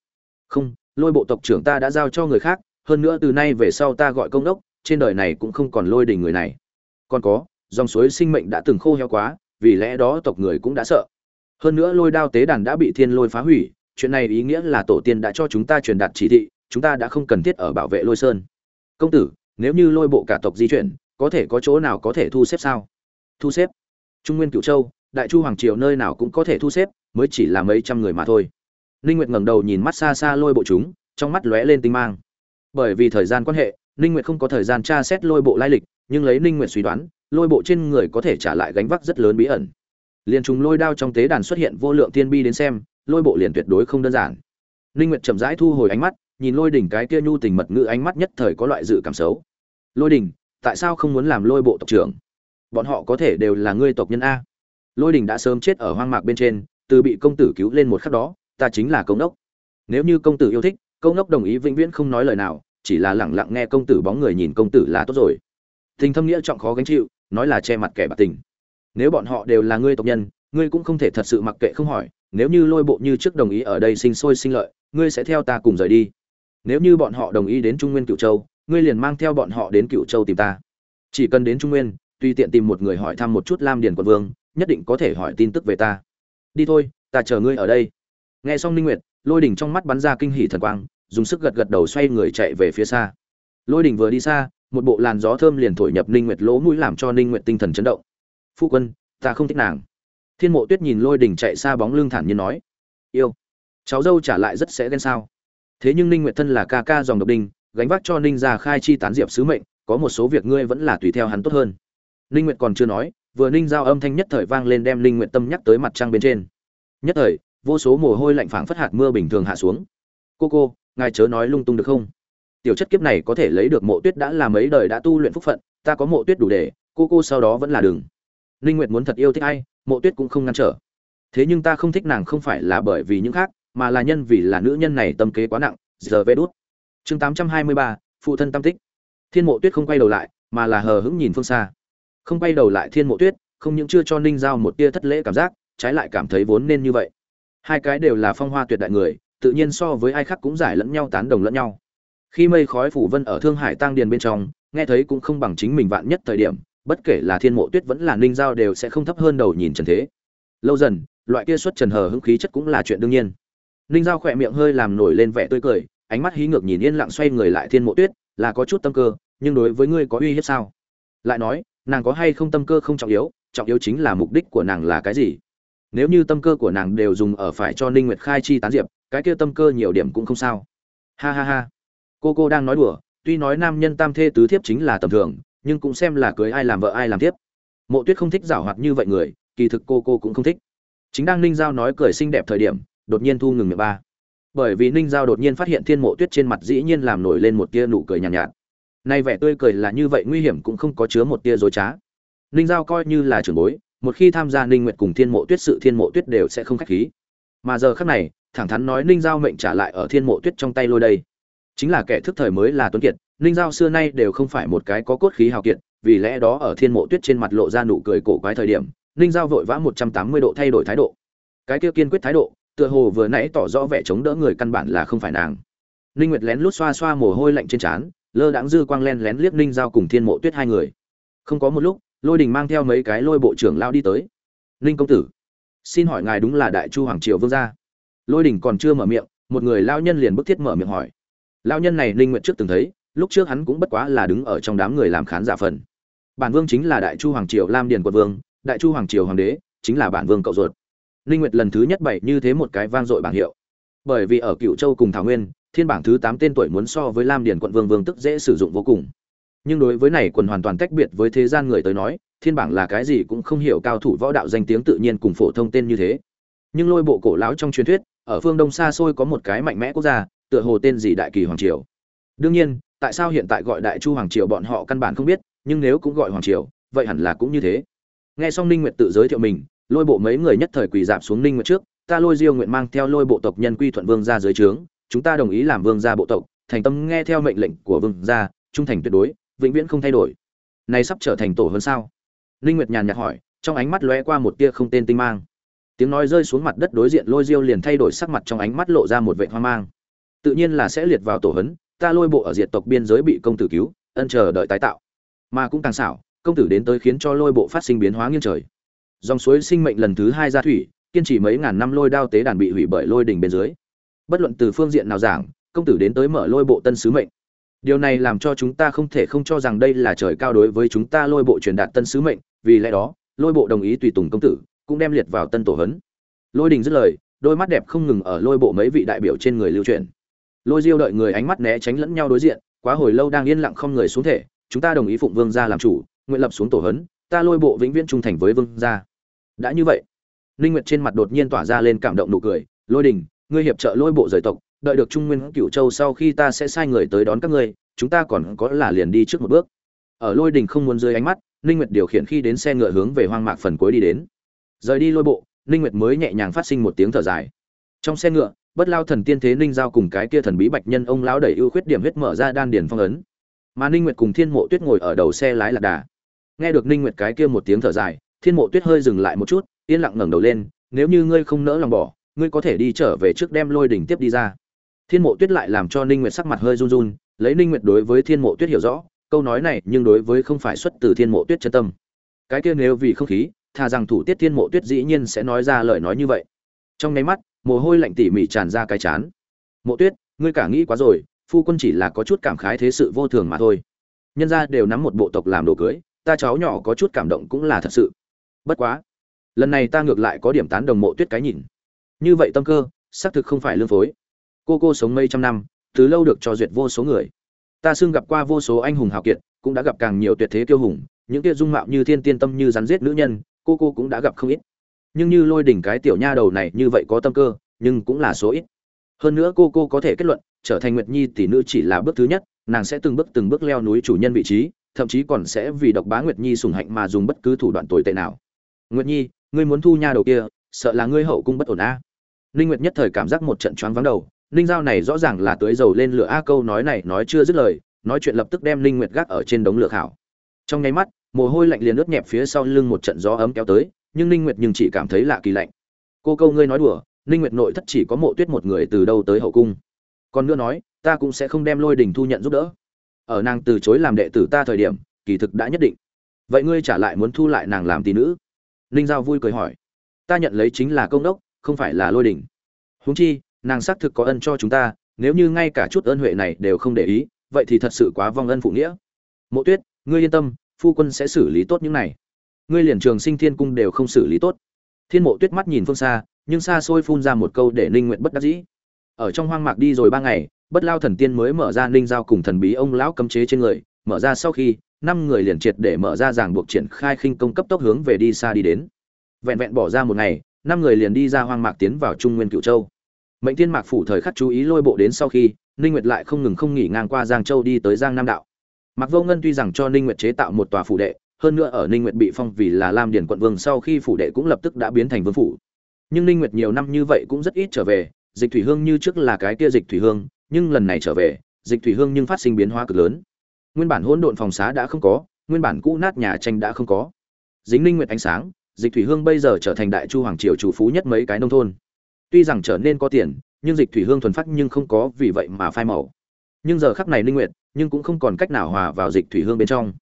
Không, lôi bộ tộc trưởng ta đã giao cho người khác, hơn nữa từ nay về sau ta gọi công đốc, trên đời này cũng không còn lôi đình người này. Còn có, dòng suối sinh mệnh đã từng khô heo quá, vì lẽ đó tộc người cũng đã sợ. Hơn nữa lôi đao tế đàn đã bị thiên lôi phá hủy, chuyện này ý nghĩa là tổ tiên đã cho chúng ta truyền đạt chỉ thị, chúng ta đã không cần thiết ở bảo vệ lôi sơn. Công tử, nếu như lôi bộ cả tộc di chuyển, có thể có chỗ nào có thể thu xếp sao? Thu xếp. Trung nguyên cửu châu, đại chu hoàng triều nơi nào cũng có thể thu xếp mới chỉ là mấy trăm người mà thôi. Ninh nguyệt ngẩng đầu nhìn mắt xa xa lôi bộ chúng, trong mắt lóe lên tinh mang. Bởi vì thời gian quan hệ, ninh nguyệt không có thời gian tra xét lôi bộ lai lịch, nhưng lấy ninh nguyệt suy đoán, lôi bộ trên người có thể trả lại gánh vác rất lớn bí ẩn. Liền trùng lôi đao trong tế đàn xuất hiện vô lượng thiên bi đến xem, lôi bộ liền tuyệt đối không đơn giản. Ninh nguyệt chậm rãi thu hồi ánh mắt, nhìn lôi đỉnh cái kia nhu tình mật ngữ ánh mắt nhất thời có loại dự cảm xấu. Lôi đỉnh, tại sao không muốn làm lôi bộ tộc trưởng? Bọn họ có thể đều là ngươi tộc nhân a. Lôi đỉnh đã sớm chết ở hoang mạc bên trên từ bị công tử cứu lên một khắc đó, ta chính là công đốc. Nếu như công tử yêu thích, công đốc đồng ý vĩnh viễn không nói lời nào, chỉ là lẳng lặng nghe công tử bóng người nhìn công tử là tốt rồi. Tình thâm nghĩa trọng khó gánh chịu, nói là che mặt kẻ bạc tình. Nếu bọn họ đều là ngươi tộc nhân, ngươi cũng không thể thật sự mặc kệ không hỏi, nếu như lôi bộ như trước đồng ý ở đây sinh sôi sinh lợi, ngươi sẽ theo ta cùng rời đi. Nếu như bọn họ đồng ý đến trung nguyên cựu châu, ngươi liền mang theo bọn họ đến cựu châu tìm ta. Chỉ cần đến trung nguyên, tùy tiện tìm một người hỏi thăm một chút lam điền quận vương, nhất định có thể hỏi tin tức về ta đi thôi, ta chờ ngươi ở đây. Nghe xong ninh nguyệt, lôi đỉnh trong mắt bắn ra kinh hỉ thần quang, dùng sức gật gật đầu xoay người chạy về phía xa. Lôi đỉnh vừa đi xa, một bộ làn gió thơm liền thổi nhập ninh nguyệt lỗ mũi làm cho ninh nguyệt tinh thần chấn động. Phu quân, ta không thích nàng. Thiên mộ tuyết nhìn lôi đỉnh chạy xa bóng lưng thản nhiên nói. Yêu, cháu dâu trả lại rất sẽ ghen sao. Thế nhưng ninh nguyệt thân là ca ca dòng độc đinh, gánh vác cho ninh gia khai chi tán diệp sứ mệnh, có một số việc ngươi vẫn là tùy theo hắn tốt hơn. Ninh nguyệt còn chưa nói vừa ninh giao âm thanh nhất thời vang lên đem linh nguyện tâm nhắc tới mặt trăng bên trên. Nhất thời vô số mồ hôi lạnh phảng phất hạt mưa bình thường hạ xuống. Cô cô ngài chớ nói lung tung được không? Tiểu chất kiếp này có thể lấy được mộ tuyết đã là mấy đời đã tu luyện phúc phận ta có mộ tuyết đủ để cô cô sau đó vẫn là đường ninh nguyệt muốn thật yêu thích ai mộ tuyết cũng không ngăn trở. Thế nhưng ta không thích nàng không phải là bởi vì những khác mà là nhân vì là nữ nhân này tâm kế quá nặng giờ vê đút. Chương 823, phụ thân tâm tích. Thiên mộ tuyết không quay đầu lại mà là hờ hững nhìn phương xa không quay đầu lại thiên mộ tuyết, không những chưa cho ninh giao một tia thất lễ cảm giác, trái lại cảm thấy vốn nên như vậy. Hai cái đều là phong hoa tuyệt đại người, tự nhiên so với ai khác cũng giải lẫn nhau tán đồng lẫn nhau. Khi mây khói phủ vân ở thương hải tăng điền bên trong, nghe thấy cũng không bằng chính mình vạn nhất thời điểm, bất kể là thiên mộ tuyết vẫn là ninh giao đều sẽ không thấp hơn đầu nhìn trần thế. Lâu dần, loại kia xuất trần hờ hững khí chất cũng là chuyện đương nhiên. Ninh giao khỏe miệng hơi làm nổi lên vẻ tươi cười, ánh mắt hí ngược nhìn yên lặng xoay người lại thiên mộ tuyết, là có chút tâm cơ, nhưng đối với ngươi có uy hiếp sao? Lại nói nàng có hay không tâm cơ không trọng yếu trọng yếu chính là mục đích của nàng là cái gì. Nếu như tâm cơ của nàng đều dùng ở phải cho ninh nguyệt khai chi tán diệp cái kia tâm cơ nhiều điểm cũng không sao. Ha ha ha. Cô cô đang nói đùa tuy nói nam nhân tam thê tứ thiếp chính là tầm thường nhưng cũng xem là cưới ai làm vợ ai làm tiếp mộ tuyết không thích giảo hoạt như vậy người kỳ thực cô cô cũng không thích. Chính đang ninh giao nói cười xinh đẹp thời điểm đột nhiên thu ngừng miệng ba. Bởi vì ninh giao đột nhiên phát hiện thiên mộ tuyết trên mặt dĩ nhiên làm nổi lên một tia nụ cười nhàn nhạt, nhạt nay vẻ tươi cười là như vậy nguy hiểm cũng không có chứa một tia dối trá. Ninh giao coi như là trưởng bối, một khi tham gia ninh nguyệt cùng thiên mộ tuyết sự thiên mộ tuyết đều sẽ không khách khí. Mà giờ khắc này, thẳng thắn nói ninh giao mệnh trả lại ở thiên mộ tuyết trong tay lôi đây. Chính là kẻ thức thời mới là tuấn kiệt, ninh giao xưa nay đều không phải một cái có cốt khí hào kiệt, vì lẽ đó ở thiên mộ tuyết trên mặt lộ ra nụ cười cổ quái thời điểm, ninh giao vội vã một trăm tám mươi độ thay đổi thái độ. Cái kia kiên quyết thái độ, tựa hồ vừa nãy tỏ rõ vẻ chống đỡ người căn bản là không phải nàng. Ninh nguyệt lén lút xoa xoa mồ hôi lạnh trên trán lơ đãng dư quang len lén liếc ninh giao cùng thiên mộ tuyết hai người. Không có một lúc, lôi đình mang theo mấy cái lôi bộ trưởng lao đi tới. Ninh công tử, xin hỏi ngài đúng là đại chu hoàng triều vương gia? Lôi đình còn chưa mở miệng, một người lao nhân liền bức thiết mở miệng hỏi. Lao nhân này ninh nguyện trước từng thấy, lúc trước hắn cũng bất quá là đứng ở trong đám người làm khán giả phần. Bản vương chính là đại chu hoàng triều lam điền quận vương, đại chu hoàng triều hoàng đế, chính là bản vương cậu ruột. Ninh nguyệt lần thứ nhất bảy như thế một cái vang dội bảng hiệu. Bởi vì ở cựu châu cùng thảo nguyên thiên bảng thứ 8 tên tuổi muốn so với lam điền quận vương vương tức dễ sử dụng vô cùng. Nhưng đối với này quần hoàn toàn tách biệt với thế gian người tới nói, thiên bảng là cái gì cũng không hiểu cao thủ võ đạo danh tiếng tự nhiên cùng phổ thông tên như thế. Nhưng lôi bộ cổ lão trong truyền thuyết, ở phương đông xa xôi có một cái mạnh mẽ quốc gia, tựa hồ tên gì đại kỳ hoàng triều. Đương nhiên, tại sao hiện tại gọi đại chu hoàng triều bọn họ căn bản không biết, nhưng nếu cũng gọi hoàng triều, vậy hẳn là cũng như thế. Nghe xong ninh nguyệt tự giới thiệu mình, lôi bộ mấy người nhất thời quỳ dạp xuống ninh nguyệt trước, ta lôi diêu nguyện mang theo lôi bộ tộc nhân quy thuận vương ra dưới trướng chúng ta đồng ý làm vương gia bộ tộc, thành tâm nghe theo mệnh lệnh của vương gia, trung thành tuyệt đối, vĩnh viễn không thay đổi. Này sắp trở thành tổ hơn sao? Linh nguyệt nhàn nhạt hỏi, trong ánh mắt lóe qua một tia không tên tinh mang. Tiếng nói rơi xuống mặt đất đối diện lôi diêu liền thay đổi sắc mặt trong ánh mắt lộ ra một vẻ hoang mang. Tự nhiên là sẽ liệt vào tổ hấn, ta lôi bộ ở diệt tộc biên giới bị công tử cứu, ân chờ đợi tái tạo. Mà cũng càng xảo, công tử đến tới khiến cho lôi bộ phát sinh biến hóa nghiêng trời. Dòng suối sinh mệnh lần thứ hai ra thủy, kiên trì mấy ngàn năm lôi đao tế đàn bị hủy bởi lôi đỉnh bên dưới bất luận từ phương diện nào giảng, công tử đến tới mở lôi bộ tân sứ mệnh. Điều này làm cho chúng ta không thể không cho rằng đây là trời cao đối với chúng ta lôi bộ truyền đạt tân sứ mệnh, vì lẽ đó, lôi bộ đồng ý tùy tùng công tử, cũng đem liệt vào tân tổ hấn. Lôi đình dứt lời, đôi mắt đẹp không ngừng ở lôi bộ mấy vị đại biểu trên người lưu truyền. Lôi diêu đợi người ánh mắt né tránh lẫn nhau đối diện, quá hồi lâu đang yên lặng không người xuống thể, chúng ta đồng ý phụng vương gia làm chủ, nguyện lập xuống tổ hấn, ta lôi bộ vĩnh viễn trung thành với vương gia. Đã như vậy, ninh nguyệt trên mặt đột nhiên tỏa ra lên cảm động nụ cười, lôi đình ngươi hiệp trợ lôi bộ rời tộc, đợi được trung nguyên cửu châu sau khi ta sẽ sai người tới đón các ngươi, chúng ta còn có là liền đi trước một bước. Ở lôi đình không muốn rơi ánh mắt, ninh nguyệt điều khiển khi đến xe ngựa hướng về hoang mạc phần cuối đi đến. Rời đi lôi bộ, ninh nguyệt mới nhẹ nhàng phát sinh một tiếng thở dài. Trong xe ngựa, bất lao thần tiên thế ninh giao cùng cái kia thần bí bạch nhân ông lão đẩy ưu khuyết điểm huyết mở ra đan điền phong ấn. Mà ninh nguyệt cùng thiên mộ tuyết ngồi ở đầu xe lái lạc đà. Nghe được ninh nguyệt cái kia một tiếng thở dài, thiên mộ tuyết hơi dừng lại một chút, yên lặng ngẩng đầu lên, nếu như ngươi không nỡ lòng bỏ ngươi có thể đi trở về trước đem lôi đỉnh tiếp đi ra. Thiên mộ tuyết lại làm cho ninh nguyệt sắc mặt hơi run run, lấy ninh nguyệt đối với thiên mộ tuyết hiểu rõ, câu nói này nhưng đối với không phải xuất từ thiên mộ tuyết chân tâm. Cái kia nếu vì không khí, thà rằng thủ tiết thiên mộ tuyết dĩ nhiên sẽ nói ra lời nói như vậy. Trong nháy mắt, mồ hôi lạnh tỉ mỉ tràn ra cái chán. Mộ tuyết, ngươi cả nghĩ quá rồi, phu quân chỉ là có chút cảm khái thế sự vô thường mà thôi. Nhân gia đều nắm một bộ tộc làm đồ cưới, ta cháu nhỏ có chút cảm động cũng là thật sự. Bất quá, lần này ta ngược lại có điểm tán đồng mộ tuyết cái nhìn như vậy tâm cơ, xác thực không phải lương phối. Cô cô sống mấy trăm năm, từ lâu được cho duyệt vô số người. Ta xưng gặp qua vô số anh hùng hào kiệt, cũng đã gặp càng nhiều tuyệt thế kiêu hùng, những kia dung mạo như thiên tiên tâm như rắn giết nữ nhân, cô cô cũng đã gặp không ít. Nhưng như lôi đỉnh cái tiểu nha đầu này như vậy có tâm cơ, nhưng cũng là số ít. Hơn nữa cô cô có thể kết luận, trở thành nguyệt nhi tỷ nữ chỉ là bước thứ nhất, nàng sẽ từng bước từng bước leo núi chủ nhân vị trí, thậm chí còn sẽ vì độc bá nguyệt nhi sùng hạnh mà dùng bất cứ thủ đoạn tồi tệ nào. Nguyệt nhi, ngươi muốn thu nha đầu kia sợ là ngươi hậu cung bất ổn a. À. ninh nguyệt nhất thời cảm giác một trận choáng vắng đầu, ninh giao này rõ ràng là tưới dầu lên lửa a câu nói này nói chưa dứt lời, nói chuyện lập tức đem ninh nguyệt gác ở trên đống lửa khảo. Trong nháy mắt, mồ hôi lạnh liền ướt nhẹp phía sau lưng một trận gió ấm kéo tới, nhưng ninh nguyệt nhưng chỉ cảm thấy lạ kỳ lạnh. Cô câu ngươi nói đùa, ninh nguyệt nội thất chỉ có mộ tuyết một người từ đâu tới hậu cung. Còn nữa nói, ta cũng sẽ không đem lôi đình thu nhận giúp đỡ. Ở nàng từ chối làm đệ tử ta thời điểm, kỳ thực đã nhất định. Vậy ngươi trả lại muốn thu lại nàng làm tỷ nữ? Ninh giao vui cười hỏi ta nhận lấy chính là công đốc, không phải là lôi đỉnh huống chi, nàng xác thực có ân cho chúng ta, nếu như ngay cả chút ơn huệ này đều không để ý, vậy thì thật sự quá vong ân phụ nghĩa. Mộ tuyết, ngươi yên tâm, phu quân sẽ xử lý tốt những này. Ngươi liền trường sinh thiên cung đều không xử lý tốt. Thiên mộ tuyết mắt nhìn phương xa, nhưng xa xôi phun ra một câu để ninh nguyện bất đắc dĩ. Ở trong hoang mạc đi rồi ba ngày, bất lao thần tiên mới mở ra ninh giao cùng thần bí ông lão cấm chế trên người, mở ra sau khi, năm người liền triệt để mở ra ràng buộc triển khai khinh công cấp tốc hướng về đi xa đi đến vẹn vẹn bỏ ra một ngày, năm người liền đi ra hoang mạc tiến vào trung nguyên cựu châu. Mệnh Thiên mạc phủ thời khắc chú ý lôi bộ đến sau khi, ninh nguyệt lại không ngừng không nghỉ ngang qua giang châu đi tới giang nam đạo. Mạc vô ngân tuy rằng cho ninh nguyệt chế tạo một tòa phủ đệ, hơn nữa ở ninh nguyệt bị phong vì là lam điền quận vương sau khi phủ đệ cũng lập tức đã biến thành vương phủ. Nhưng ninh nguyệt nhiều năm như vậy cũng rất ít trở về, dịch thủy hương như trước là cái kia dịch thủy hương, nhưng lần này trở về, dịch thủy hương nhưng phát sinh biến hóa cực lớn. Nguyên bản hỗn độn phòng xá đã không có, nguyên bản cũ nát nhà tranh đã không có. Dính ninh nguyệt ánh sáng dịch thủy hương bây giờ trở thành đại chu hoàng triều chủ phú nhất mấy cái nông thôn. Tuy rằng trở nên có tiền, nhưng dịch thủy hương thuần phát nhưng không có vì vậy mà phai màu. Nhưng giờ khắc này Linh nguyệt, nhưng cũng không còn cách nào hòa vào dịch thủy hương bên trong.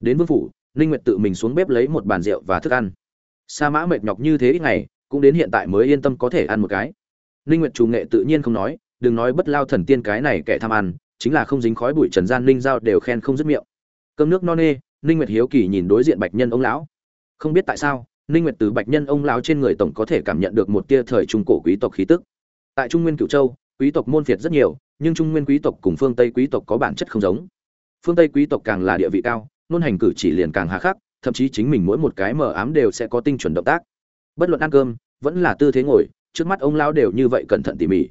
Đến vương phủ Linh nguyệt tự mình xuống bếp lấy một bàn rượu và thức ăn. Sa mã mệt nhọc như thế ít ngày, cũng đến hiện tại mới yên tâm có thể ăn một cái. Linh nguyệt chủ nghệ tự nhiên không nói, đừng nói bất lao thần tiên cái này kẻ tham ăn, chính là không dính khói bụi trần gian Linh giao đều khen không dứt miệng. Cơm nước no nê Linh nguyệt hiếu kỳ nhìn đối diện bạch nhân ông lão. Không biết tại sao ninh nguyệt từ bạch nhân ông lão trên người tổng có thể cảm nhận được một tia thời trung cổ quý tộc khí tức. Tại trung nguyên cửu châu, quý tộc môn phiệt rất nhiều, nhưng trung nguyên quý tộc cùng phương tây quý tộc có bản chất không giống. Phương tây quý tộc càng là địa vị cao, nôn hành cử chỉ liền càng hà khắc, thậm chí chính mình mỗi một cái mờ ám đều sẽ có tinh chuẩn động tác. Bất luận ăn cơm, vẫn là tư thế ngồi, trước mắt ông lão đều như vậy cẩn thận tỉ mỉ.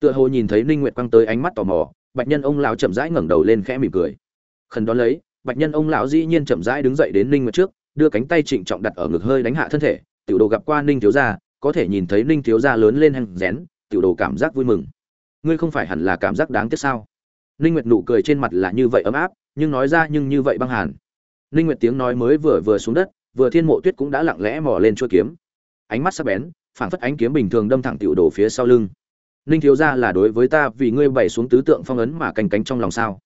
Tựa hồ nhìn thấy ninh nguyệt quăng tới ánh mắt tò mò, bạch nhân ông lão chậm rãi ngẩng đầu lên khẽ mỉm cười. Khẩn đón lấy, bạch nhân ông lão dĩ nhiên chậm rãi đứng dậy đến ninh nguyệt trước đưa cánh tay trịnh trọng đặt ở ngực hơi đánh hạ thân thể, tiểu đồ gặp qua ninh thiếu gia, có thể nhìn thấy ninh thiếu gia lớn lên hăng rén tiểu đồ cảm giác vui mừng. Ngươi không phải hẳn là cảm giác đáng tiếc sao? Ninh nguyệt nụ cười trên mặt là như vậy ấm áp, nhưng nói ra nhưng như vậy băng hàn. Ninh nguyệt tiếng nói mới vừa vừa xuống đất, vừa thiên mộ tuyết cũng đã lặng lẽ mò lên chuôi kiếm. Ánh mắt sắc bén, phảng phất ánh kiếm bình thường đâm thẳng tiểu đồ phía sau lưng. Ninh thiếu gia là đối với ta vì ngươi bày xuống tứ tượng phong ấn mà canh cánh trong lòng sao?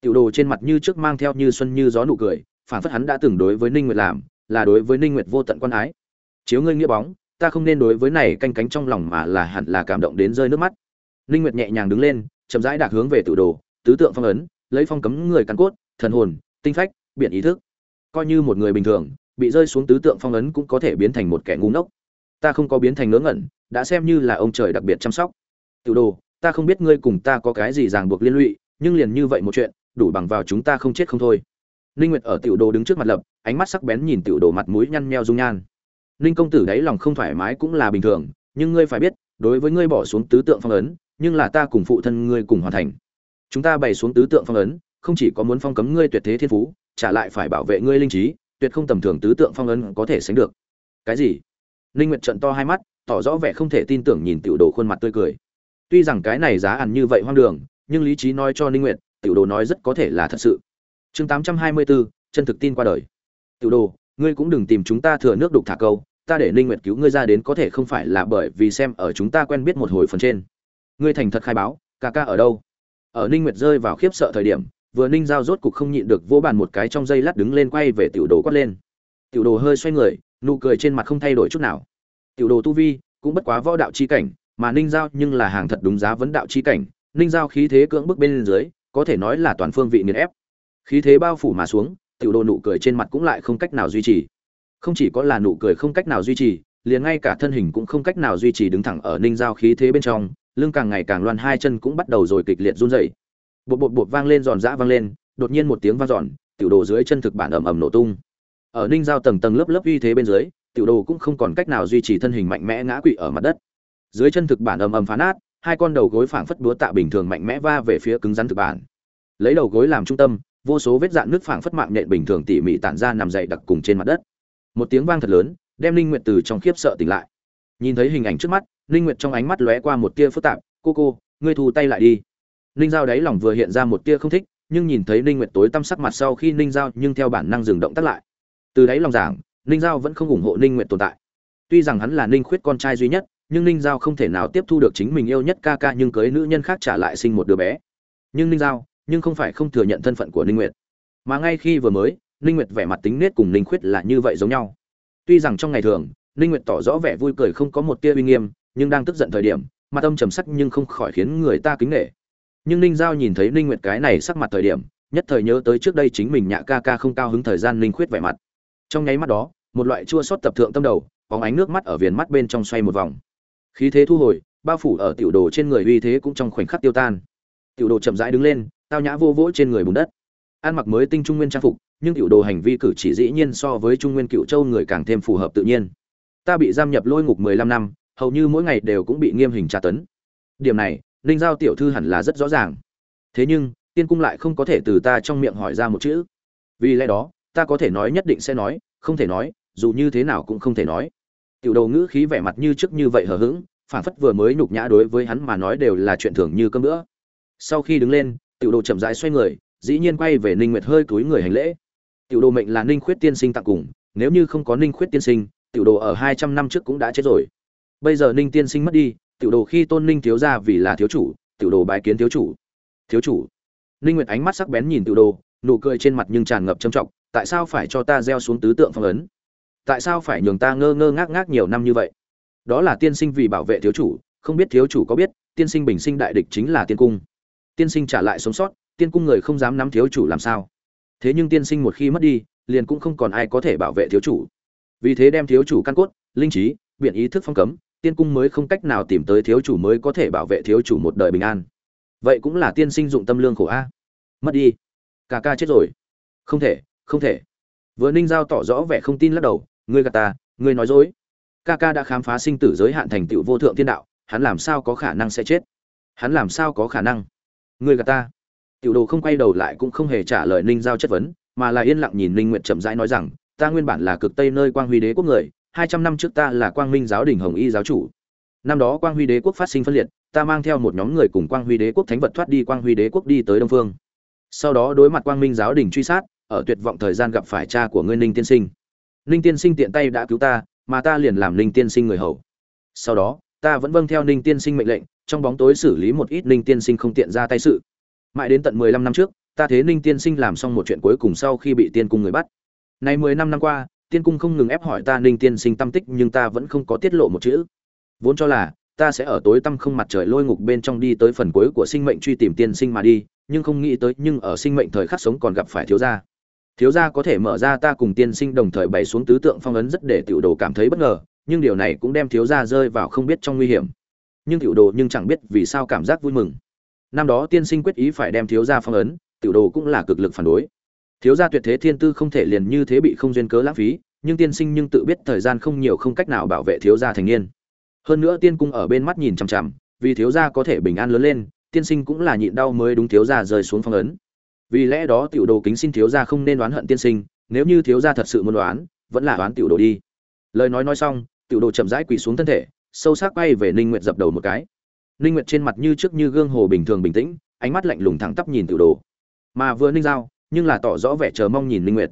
Tiểu đồ trên mặt như trước mang theo như xuân như gió nụ cười Phản phất hắn đã từng đối với ninh nguyệt làm, là đối với ninh nguyệt vô tận quan ái. Chiếu ngươi nghĩa bóng, ta không nên đối với này canh cánh trong lòng mà là hẳn là cảm động đến rơi nước mắt. Ninh nguyệt nhẹ nhàng đứng lên, chậm rãi đạc hướng về tiểu đồ, tứ tượng phong ấn, lấy phong cấm người căn cốt, thần hồn, tinh phách, biển ý thức. Coi như một người bình thường, bị rơi xuống tứ tượng phong ấn cũng có thể biến thành một kẻ ngu ngốc. Ta không có biến thành ngớ ngẩn, đã xem như là ông trời đặc biệt chăm sóc. Tiểu đồ, ta không biết ngươi cùng ta có cái gì ràng buộc liên lụy, nhưng liền như vậy một chuyện, đủ bằng vào chúng ta không chết không thôi ninh nguyệt ở tiểu đồ đứng trước mặt lập, ánh mắt sắc bén nhìn tiểu đồ mặt mũi nhăn nheo dung nhan. Ninh công tử đấy lòng không thoải mái cũng là bình thường, nhưng ngươi phải biết, đối với ngươi bỏ xuống tứ tượng phong ấn, nhưng là ta cùng phụ thân ngươi cùng hoàn thành. Chúng ta bày xuống tứ tượng phong ấn, không chỉ có muốn phong cấm ngươi tuyệt thế thiên phú, trả lại phải bảo vệ ngươi linh trí, tuyệt không tầm thường tứ tượng phong ấn có thể sánh được. Cái gì? Ninh nguyệt trận to hai mắt, tỏ rõ vẻ không thể tin tưởng nhìn tiểu đồ khuôn mặt tươi cười. Tuy rằng cái này giá ăn như vậy hoang đường, nhưng lý trí nói cho ninh nguyệt, tiểu đồ nói rất có thể là thật sự chương 824, chân thực tin qua đời. Tiểu đồ ngươi cũng đừng tìm chúng ta thừa nước đục thả câu ta để ninh nguyệt cứu ngươi ra đến có thể không phải là bởi vì xem ở chúng ta quen biết một hồi phần trên. Ngươi thành thật khai báo ca ca ở đâu? Ở ninh nguyệt rơi vào khiếp sợ thời điểm vừa ninh giao rốt cục không nhịn được vỗ bàn một cái trong dây lát đứng lên quay về tiểu đồ quát lên. Tiểu đồ hơi xoay người nụ cười trên mặt không thay đổi chút nào. Tiểu đồ tu vi cũng bất quá võ đạo chi cảnh mà ninh giao nhưng là hàng thật đúng giá vấn đạo chi cảnh. Ninh giao khí thế cưỡng bức bên dưới có thể nói là toàn phương vị nghiền ép khí thế bao phủ mà xuống, tiểu đồ nụ cười trên mặt cũng lại không cách nào duy trì. Không chỉ có là nụ cười không cách nào duy trì, liền ngay cả thân hình cũng không cách nào duy trì đứng thẳng ở ninh giao khí thế bên trong, lưng càng ngày càng loan hai chân cũng bắt đầu rồi kịch liệt run rẩy. Bột bột bột vang lên giòn giã vang lên, đột nhiên một tiếng vang giòn tiểu đồ dưới chân thực bản ầm ầm nổ tung. Ở ninh giao tầng tầng lớp lớp uy thế bên dưới, tiểu đồ cũng không còn cách nào duy trì thân hình mạnh mẽ ngã quỵ ở mặt đất. Dưới chân thực bản ầm ầm phá nát, hai con đầu gối phảng phất búa tạ bình thường mạnh mẽ va về phía cứng rắn thực bản. Lấy đầu gối làm trung tâm vô số vết dạn nước phảng phất mạng nhện bình thường tỉ mỉ tản ra nằm dậy đặc cùng trên mặt đất. Một tiếng vang thật lớn, đem linh nguyệt từ trong khiếp sợ tỉnh lại. Nhìn thấy hình ảnh trước mắt linh nguyệt trong ánh mắt lóe qua một tia phức tạp, cô cô, ngươi thu tay lại đi. Ninh giao đáy lòng vừa hiện ra một tia không thích, nhưng nhìn thấy ninh nguyệt tối tăm sắc mặt sau khi ninh giao nhưng theo bản năng dừng động tác lại. Từ đáy lòng giảng, ninh giao vẫn không ủng hộ ninh nguyệt tồn tại. Tuy rằng hắn là ninh khuyết con trai duy nhất, nhưng ninh giao không thể nào tiếp thu được chính mình yêu nhất ca ca nhưng cưới nữ nhân khác trả lại sinh một đứa bé. Nhưng ninh giao nhưng không phải không thừa nhận thân phận của ninh nguyệt. Mà ngay khi vừa mới, ninh nguyệt vẻ mặt tính nết cùng ninh khuyết là như vậy giống nhau. Tuy rằng trong ngày thường, ninh nguyệt tỏ rõ vẻ vui cười không có một tia uy nghiêm, nhưng đang tức giận thời điểm, mặt âm trầm sắc nhưng không khỏi khiến người ta kính nể. Nhưng ninh giao nhìn thấy ninh nguyệt cái này sắc mặt thời điểm, nhất thời nhớ tới trước đây chính mình nhạ ca ca không cao hứng thời gian ninh khuyết vẻ mặt. Trong nháy mắt đó, một loại chua xót tập thượng tâm đầu, bóng ánh nước mắt ở viền mắt bên trong xoay một vòng. Khí thế thu hồi, bao phủ ở tiểu đồ trên người uy thế cũng trong khoảnh khắc tiêu tan. Tiểu đồ chậm rãi đứng lên tao nhã vô vỗ trên người bùn đất. Ăn mặc mới tinh trung nguyên trang phục, nhưng tiểu đồ hành vi cử chỉ dĩ nhiên so với trung nguyên cựu châu người càng thêm phù hợp tự nhiên. Ta bị giam nhập lôi ngục mười lăm năm, hầu như mỗi ngày đều cũng bị nghiêm hình tra tấn. Điểm này, ninh giao tiểu thư hẳn là rất rõ ràng. Thế nhưng, tiên cung lại không có thể từ ta trong miệng hỏi ra một chữ. Vì lẽ đó, ta có thể nói nhất định sẽ nói, không thể nói, dù như thế nào cũng không thể nói. Tiểu đầu ngữ khí vẻ mặt như trước như vậy hờ hững phản phất vừa mới nhục nhã đối với hắn mà nói đều là chuyện thường như cơm nữa sau khi đứng lên tiểu đồ chậm rãi xoay người, dĩ nhiên quay về ninh nguyệt hơi túi người hành lễ. Tiểu đồ mệnh là ninh khuyết tiên sinh tặng cùng, nếu như không có ninh khuyết tiên sinh, tiểu đồ ở 200 năm trước cũng đã chết rồi. Bây giờ ninh tiên sinh mất đi, tiểu đồ khi tôn ninh thiếu gia vì là thiếu chủ, tiểu đồ bái kiến thiếu chủ. Thiếu chủ. Ninh nguyệt ánh mắt sắc bén nhìn tiểu đồ, nụ cười trên mặt nhưng tràn ngập trầm trọng, tại sao phải cho ta gieo xuống tứ tượng phong ấn? Tại sao phải nhường ta ngơ ngơ ngác ngác nhiều năm như vậy? Đó là tiên sinh vì bảo vệ thiếu chủ, không biết thiếu chủ có biết, tiên sinh bình sinh đại địch chính là tiên cung tiên sinh trả lại sống sót, tiên cung người không dám nắm thiếu chủ làm sao? Thế nhưng tiên sinh một khi mất đi, liền cũng không còn ai có thể bảo vệ thiếu chủ. Vì thế đem thiếu chủ căn cốt, linh trí biện ý thức phong cấm, tiên cung mới không cách nào tìm tới thiếu chủ mới có thể bảo vệ thiếu chủ một đời bình an. Vậy cũng là tiên sinh dụng tâm lương khổ a. Mất đi. Ca ca chết rồi. Không thể không thể. Vừa ninh giao tỏ rõ vẻ không tin lắc đầu, ngươi gạt ta, ngươi nói dối. Ca ca đã khám phá sinh tử giới hạn thành tựu vô thượng thiên đạo, hắn làm sao có khả năng sẽ chết? Hắn làm sao có khả năng? Ngươi gạt ta. Tiểu đồ không quay đầu lại cũng không hề trả lời ninh giao chất vấn, mà là yên lặng nhìn ninh nguyện chậm rãi nói rằng, ta nguyên bản là cực tây nơi quang huy đế quốc người, hai trăm năm trước ta là quang minh giáo đình hồng y giáo chủ. Năm đó quang huy đế quốc phát sinh phân liệt, ta mang theo một nhóm người cùng quang huy đế quốc thánh vật thoát đi quang huy đế quốc đi tới đông phương. Sau đó đối mặt quang minh giáo đình truy sát, ở tuyệt vọng thời gian gặp phải cha của ngươi ninh tiên sinh. Ninh tiên sinh tiện tay đã cứu ta, mà ta liền làm ninh tiên sinh người hầu. Sau đó ta vẫn vâng theo ninh tiên sinh mệnh lệnh, trong bóng tối xử lý một ít ninh tiên sinh không tiện ra tay sự. Mãi đến tận mười lăm năm trước, ta thế ninh tiên sinh làm xong một chuyện cuối cùng sau khi bị tiên cung người bắt. Này mười năm năm qua, tiên cung không ngừng ép hỏi ta ninh tiên sinh tâm tích nhưng ta vẫn không có tiết lộ một chữ. Vốn cho là, ta sẽ ở tối tăm không mặt trời lôi ngục bên trong đi tới phần cuối của sinh mệnh truy tìm tiên sinh mà đi, nhưng không nghĩ tới, nhưng ở sinh mệnh thời khắc sống còn gặp phải thiếu gia. Thiếu gia có thể mở ra ta cùng tiên sinh đồng thời bày xuống tứ tượng phong ấn rất để tiểu đồ cảm thấy bất ngờ nhưng điều này cũng đem thiếu gia rơi vào không biết trong nguy hiểm. Nhưng tiểu đồ nhưng chẳng biết vì sao cảm giác vui mừng. Năm đó tiên sinh quyết ý phải đem thiếu gia phong ấn, tiểu đồ cũng là cực lực phản đối. Thiếu gia tuyệt thế thiên tư không thể liền như thế bị không duyên cớ lãng phí, nhưng tiên sinh nhưng tự biết thời gian không nhiều không cách nào bảo vệ thiếu gia thành niên. Hơn nữa tiên cung ở bên mắt nhìn chằm chằm, vì thiếu gia có thể bình an lớn lên, tiên sinh cũng là nhịn đau mới đúng thiếu gia rơi xuống phong ấn. Vì lẽ đó tiểu đồ kính xin thiếu gia không nên đoán hận tiên sinh, nếu như thiếu gia thật sự muốn đoán vẫn là đoán tiểu đồ đi. Lời nói nói xong tiểu đồ chậm rãi quỳ xuống thân thể, sâu sắc bay về ninh nguyệt dập đầu một cái. Ninh nguyệt trên mặt như trước như gương hồ bình thường bình tĩnh, ánh mắt lạnh lùng thẳng tắp nhìn tiểu đồ. Mà vừa ninh giao, nhưng là tỏ rõ vẻ chờ mong nhìn ninh nguyệt.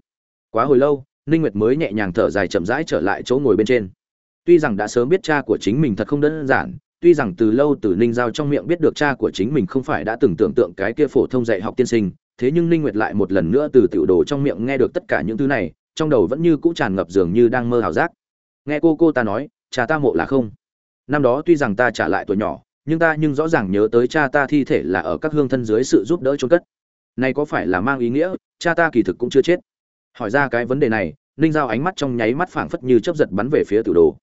Quá hồi lâu, ninh nguyệt mới nhẹ nhàng thở dài chậm rãi trở lại chỗ ngồi bên trên. Tuy rằng đã sớm biết cha của chính mình thật không đơn giản, tuy rằng từ lâu từ ninh giao trong miệng biết được cha của chính mình không phải đã từng tưởng tượng cái kia phổ thông dạy học tiên sinh, thế nhưng ninh nguyệt lại một lần nữa từ tiểu đồ trong miệng nghe được tất cả những thứ này, trong đầu vẫn như cũ tràn ngập dường như đang mơ ảo giác nghe cô cô ta nói, cha ta mộ là không. Năm đó tuy rằng ta trả lại tuổi nhỏ, nhưng ta nhưng rõ ràng nhớ tới cha ta thi thể là ở các hương thân dưới sự giúp đỡ chôn cất. Này có phải là mang ý nghĩa, cha ta kỳ thực cũng chưa chết. Hỏi ra cái vấn đề này, ninh giao ánh mắt trong nháy mắt phảng phất như chớp giật bắn về phía tiểu đồ.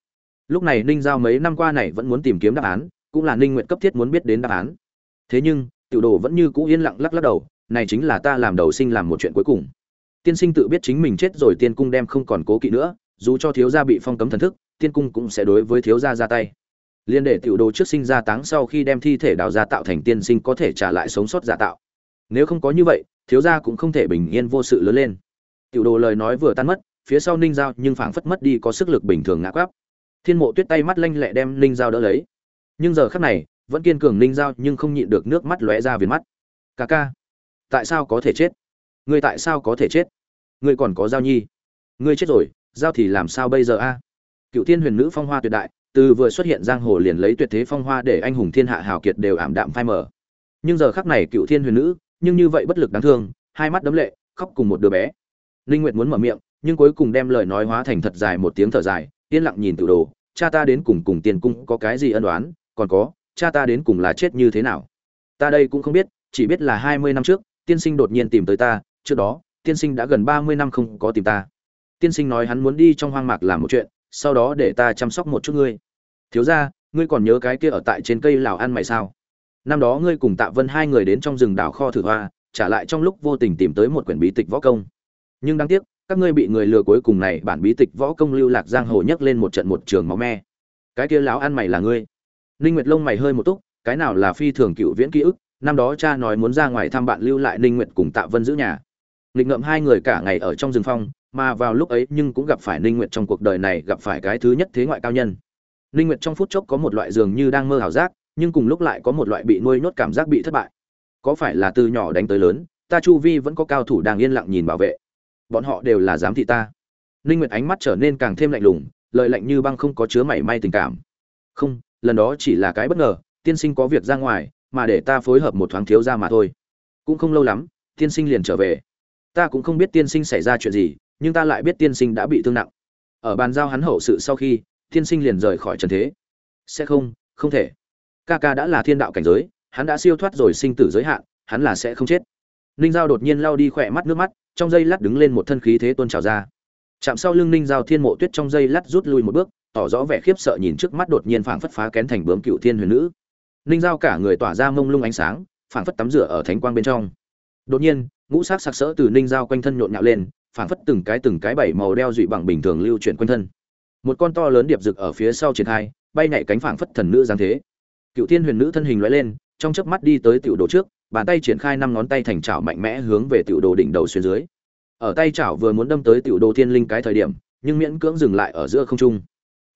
Lúc này ninh giao mấy năm qua này vẫn muốn tìm kiếm đáp án, cũng là ninh nguyện cấp thiết muốn biết đến đáp án. Thế nhưng, tiểu đồ vẫn như cũ yên lặng lắc lắc đầu, này chính là ta làm đầu sinh làm một chuyện cuối cùng. Tiên sinh tự biết chính mình chết rồi tiên cung đem không còn cố kỵ nữa dù cho thiếu gia bị phong cấm thần thức, tiên cung cũng sẽ đối với thiếu gia ra tay. Liên để tiểu đồ trước sinh ra táng sau khi đem thi thể đào ra tạo thành tiên sinh có thể trả lại sống sót giả tạo. Nếu không có như vậy, thiếu gia cũng không thể bình yên vô sự lớn lên. Tiểu đồ lời nói vừa tan mất, phía sau ninh giao nhưng phảng phất mất đi có sức lực bình thường ngã quắp thiên mộ tuyết tay mắt lanh lẹ đem ninh giao đỡ lấy. Nhưng giờ khắc này, vẫn kiên cường ninh giao nhưng không nhịn được nước mắt lóe ra viền mắt. Ca ca, tại sao có thể chết? Ngươi tại sao có thể chết? Ngươi còn có giao nhi. Ngươi chết rồi giao thì làm sao bây giờ a? Cựu thiên huyền nữ phong hoa tuyệt đại, từ vừa xuất hiện giang hồ liền lấy tuyệt thế phong hoa để anh hùng thiên hạ hào kiệt đều ảm đạm phai mờ. Nhưng giờ khắc này cựu thiên huyền nữ, nhưng như vậy bất lực đáng thương, hai mắt đấm lệ, khóc cùng một đứa bé. Linh nguyệt muốn mở miệng, nhưng cuối cùng đem lời nói hóa thành thật dài một tiếng thở dài, yên lặng nhìn tiểu đồ, cha ta đến cùng cùng tiền cung có cái gì ân đoán còn có, cha ta đến cùng là chết như thế nào? Ta đây cũng không biết, chỉ biết là hai mươi năm trước, tiên sinh đột nhiên tìm tới ta, trước đó, tiên sinh đã gần ba mươi năm không có tìm ta tiên sinh nói hắn muốn đi trong hoang mạc làm một chuyện, sau đó để ta chăm sóc một chút ngươi. Thiếu ra ngươi còn nhớ cái kia ở tại trên cây lào ăn mày sao? Năm đó ngươi cùng tạ vân hai người đến trong rừng đảo kho thử hoa, trả lại trong lúc vô tình tìm tới một quyển bí tịch võ công. Nhưng đáng tiếc, các ngươi bị người lừa cuối cùng này bản bí tịch võ công lưu lạc giang hồ nhấc lên một trận một trường máu me. Cái kia lão ăn mày là ngươi. Ninh nguyệt lông mày hơi một túc, cái nào là phi thường cựu viễn ký ức, năm đó cha nói muốn ra ngoài thăm bạn lưu lại ninh nguyệt cùng tạ vân giữ nhà. Nghịch ngợm hai người cả ngày ở trong rừng phong mà vào lúc ấy nhưng cũng gặp phải ninh nguyệt trong cuộc đời này gặp phải cái thứ nhất thế ngoại cao nhân. Ninh nguyệt trong phút chốc có một loại dường như đang mơ hào giác, nhưng cùng lúc lại có một loại bị nuôi nhốt cảm giác bị thất bại. Có phải là từ nhỏ đánh tới lớn, ta chu vi vẫn có cao thủ đang yên lặng nhìn bảo vệ. Bọn họ đều là giám thị ta. Ninh nguyệt ánh mắt trở nên càng thêm lạnh lùng, lời lạnh như băng không có chứa mảy may tình cảm. Không, lần đó chỉ là cái bất ngờ, tiên sinh có việc ra ngoài, mà để ta phối hợp một thoáng thiếu ra mà thôi. Cũng không lâu lắm, tiên sinh liền trở về. Ta cũng không biết tiên sinh xảy ra chuyện gì nhưng ta lại biết tiên sinh đã bị thương nặng. Ở bàn giao hắn hậu sự sau khi, tiên sinh liền rời khỏi trần thế. Sẽ không không thể. Ca ca đã là thiên đạo cảnh giới, hắn đã siêu thoát rồi sinh tử giới hạn, hắn là sẽ không chết. Ninh giao đột nhiên lao đi khỏe mắt nước mắt, trong dây lát đứng lên một thân khí thế tôn trào ra. Chạm sau lưng ninh giao thiên mộ tuyết trong dây lát rút lui một bước, tỏ rõ vẻ khiếp sợ nhìn trước mắt đột nhiên phảng phất phá kén thành bướm cựu thiên huyền nữ. Ninh giao cả người tỏa ra mông lung ánh sáng, phảng phất tắm rửa ở thánh quang bên trong. Đột nhiên, ngũ sắc sặc sỡ từ ninh giao quanh thân nhộn nhạo lên phảng phất từng cái từng cái bảy màu đeo dụy bằng bình thường lưu chuyển quanh thân. Một con to lớn điệp rực ở phía sau triển khai bay nhảy cánh phảng phất thần nữ giáng thế. Cựu thiên huyền nữ thân hình lóe lên trong chớp mắt đi tới tiểu đồ trước bàn tay triển khai năm ngón tay thành chảo mạnh mẽ hướng về tiểu đồ đỉnh đầu xuyên dưới. Ở tay chảo vừa muốn đâm tới tiểu đồ thiên linh cái thời điểm nhưng miễn cưỡng dừng lại ở giữa không trung.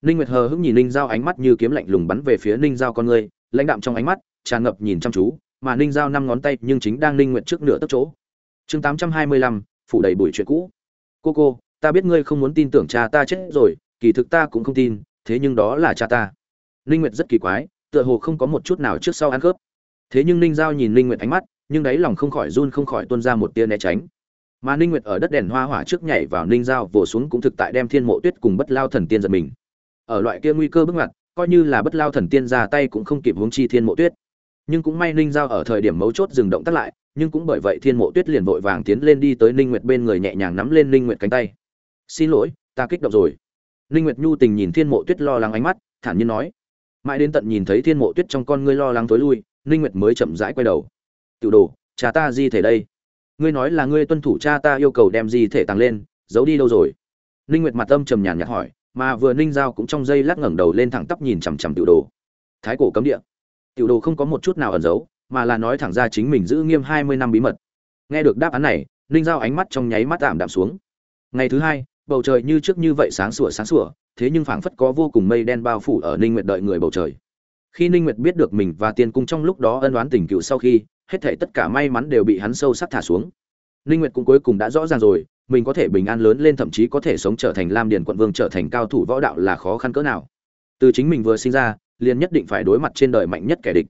Ninh nguyệt hờ hững nhìn ninh giao ánh mắt như kiếm lạnh lùng bắn về phía ninh giao con người lãnh đạm trong ánh mắt tràn ngập nhìn chăm chú mà ninh giao năm ngón tay nhưng chính đang ninh nguyệt trước nửa tấc chỗ. Chương 825, phủ đầy bụi chuyện cũ. Cô cô, ta biết ngươi không muốn tin tưởng cha ta chết rồi, kỳ thực ta cũng không tin, thế nhưng đó là cha ta. Ninh nguyệt rất kỳ quái, tựa hồ không có một chút nào trước sau ăn khớp. Thế nhưng ninh giao nhìn ninh nguyệt ánh mắt, nhưng đáy lòng không khỏi run không khỏi tuôn ra một tia né tránh. Mà ninh nguyệt ở đất đèn hoa hỏa trước nhảy vào ninh giao, vồ xuống cũng thực tại đem thiên mộ tuyết cùng bất lao thần tiên giật mình. Ở loại kia nguy cơ bước ngoặt, coi như là bất lao thần tiên ra tay cũng không kịp hướng chi thiên mộ tuyết. Nhưng cũng may ninh giao ở thời điểm mấu chốt dừng động tác lại nhưng cũng bởi vậy thiên mộ tuyết liền vội vàng tiến lên đi tới ninh nguyệt bên người nhẹ nhàng nắm lên ninh nguyệt cánh tay. Xin lỗi, ta kích động rồi. Ninh nguyệt nhu tình nhìn thiên mộ tuyết lo lắng ánh mắt, thản nhiên nói. Mãi đến tận nhìn thấy thiên mộ tuyết trong con ngươi lo lắng tối lui, ninh nguyệt mới chậm rãi quay đầu. Tiểu đồ, cha ta di thể đây. Ngươi nói là ngươi tuân thủ cha ta yêu cầu đem di thể tăng lên, giấu đi đâu rồi? Ninh nguyệt mặt âm trầm nhàn nhạt hỏi, mà vừa ninh giao cũng trong giây lát ngẩng đầu lên thẳng tắp nhìn chằm chằm tiểu đồ. Thái cổ cấm địa. Tiểu đồ không có một chút nào ẩn giấu mà là nói thẳng ra chính mình giữ nghiêm 20 năm bí mật. Nghe được đáp án này, ninh giao ánh mắt trong nháy mắt tạm đạm xuống. Ngày thứ hai, bầu trời như trước như vậy sáng sủa sáng sủa, thế nhưng phảng phất có vô cùng mây đen bao phủ ở ninh nguyệt đợi người bầu trời. Khi ninh nguyệt biết được mình và tiên cung trong lúc đó ân oán tình cựu sau khi, hết thảy tất cả may mắn đều bị hắn sâu sắc thả xuống. Ninh nguyệt cũng cuối cùng đã rõ ràng rồi, mình có thể bình an lớn lên thậm chí có thể sống trở thành lam điền quận vương trở thành cao thủ võ đạo là khó khăn cỡ nào. Từ chính mình vừa sinh ra, liền nhất định phải đối mặt trên đời mạnh nhất kẻ địch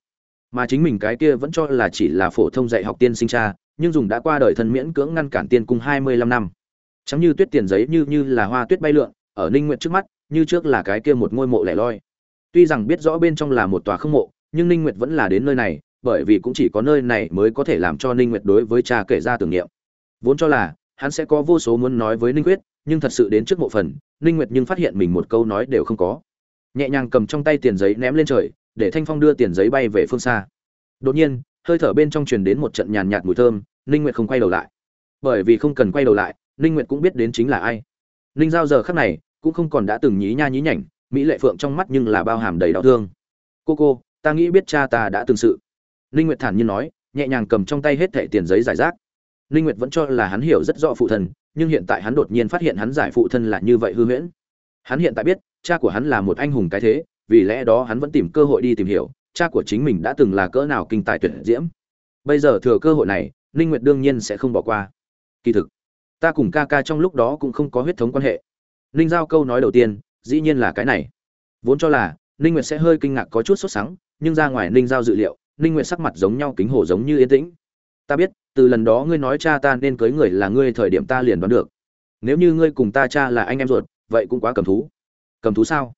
mà chính mình cái kia vẫn cho là chỉ là phổ thông dạy học tiên sinh cha, nhưng dùng đã qua đời thân miễn cưỡng ngăn cản tiên cung 25 năm. Chẳng như tuyết tiền giấy như như là hoa tuyết bay lượn, ở ninh nguyệt trước mắt, như trước là cái kia một ngôi mộ lẻ loi. Tuy rằng biết rõ bên trong là một tòa không mộ, nhưng ninh nguyệt vẫn là đến nơi này, bởi vì cũng chỉ có nơi này mới có thể làm cho ninh nguyệt đối với cha kể ra tưởng niệm. Vốn cho là, hắn sẽ có vô số muốn nói với ninh quyết, nhưng thật sự đến trước mộ phần, ninh nguyệt nhưng phát hiện mình một câu nói đều không có. Nhẹ nhàng cầm trong tay tiền giấy ném lên trời để thanh phong đưa tiền giấy bay về phương xa. Đột nhiên, hơi thở bên trong truyền đến một trận nhàn nhạt mùi thơm, ninh nguyệt không quay đầu lại. Bởi vì không cần quay đầu lại, ninh nguyệt cũng biết đến chính là ai. Ninh giao giờ khắc này cũng không còn đã từng nhí nha nhí nhảnh, mỹ lệ phượng trong mắt nhưng là bao hàm đầy đau thương. Cô cô, ta nghĩ biết cha ta đã từng sự. Ninh nguyệt thản nhiên nói, nhẹ nhàng cầm trong tay hết thẻ tiền giấy giải rác. Ninh nguyệt vẫn cho là hắn hiểu rất rõ phụ thân, nhưng hiện tại hắn đột nhiên phát hiện hắn giải phụ thân là như vậy hư huyễn. Hắn hiện tại biết, cha của hắn là một anh hùng cái thế vì lẽ đó hắn vẫn tìm cơ hội đi tìm hiểu, cha của chính mình đã từng là cỡ nào kinh tài tuyệt diễm. Bây giờ thừa cơ hội này, ninh nguyệt đương nhiên sẽ không bỏ qua. Kỳ thực, ta cùng ca ca trong lúc đó cũng không có huyết thống quan hệ. Ninh giao câu nói đầu tiên, dĩ nhiên là cái này. Vốn cho là, ninh nguyệt sẽ hơi kinh ngạc có chút sốt sắng, nhưng ra ngoài ninh giao dự liệu, ninh nguyệt sắc mặt giống nhau kính hổ giống như yên tĩnh. Ta biết, từ lần đó ngươi nói cha ta nên cưới người là ngươi thời điểm ta liền đoán được. Nếu như ngươi cùng ta cha là anh em ruột, vậy cũng quá cầm thú. Cầm thú sao?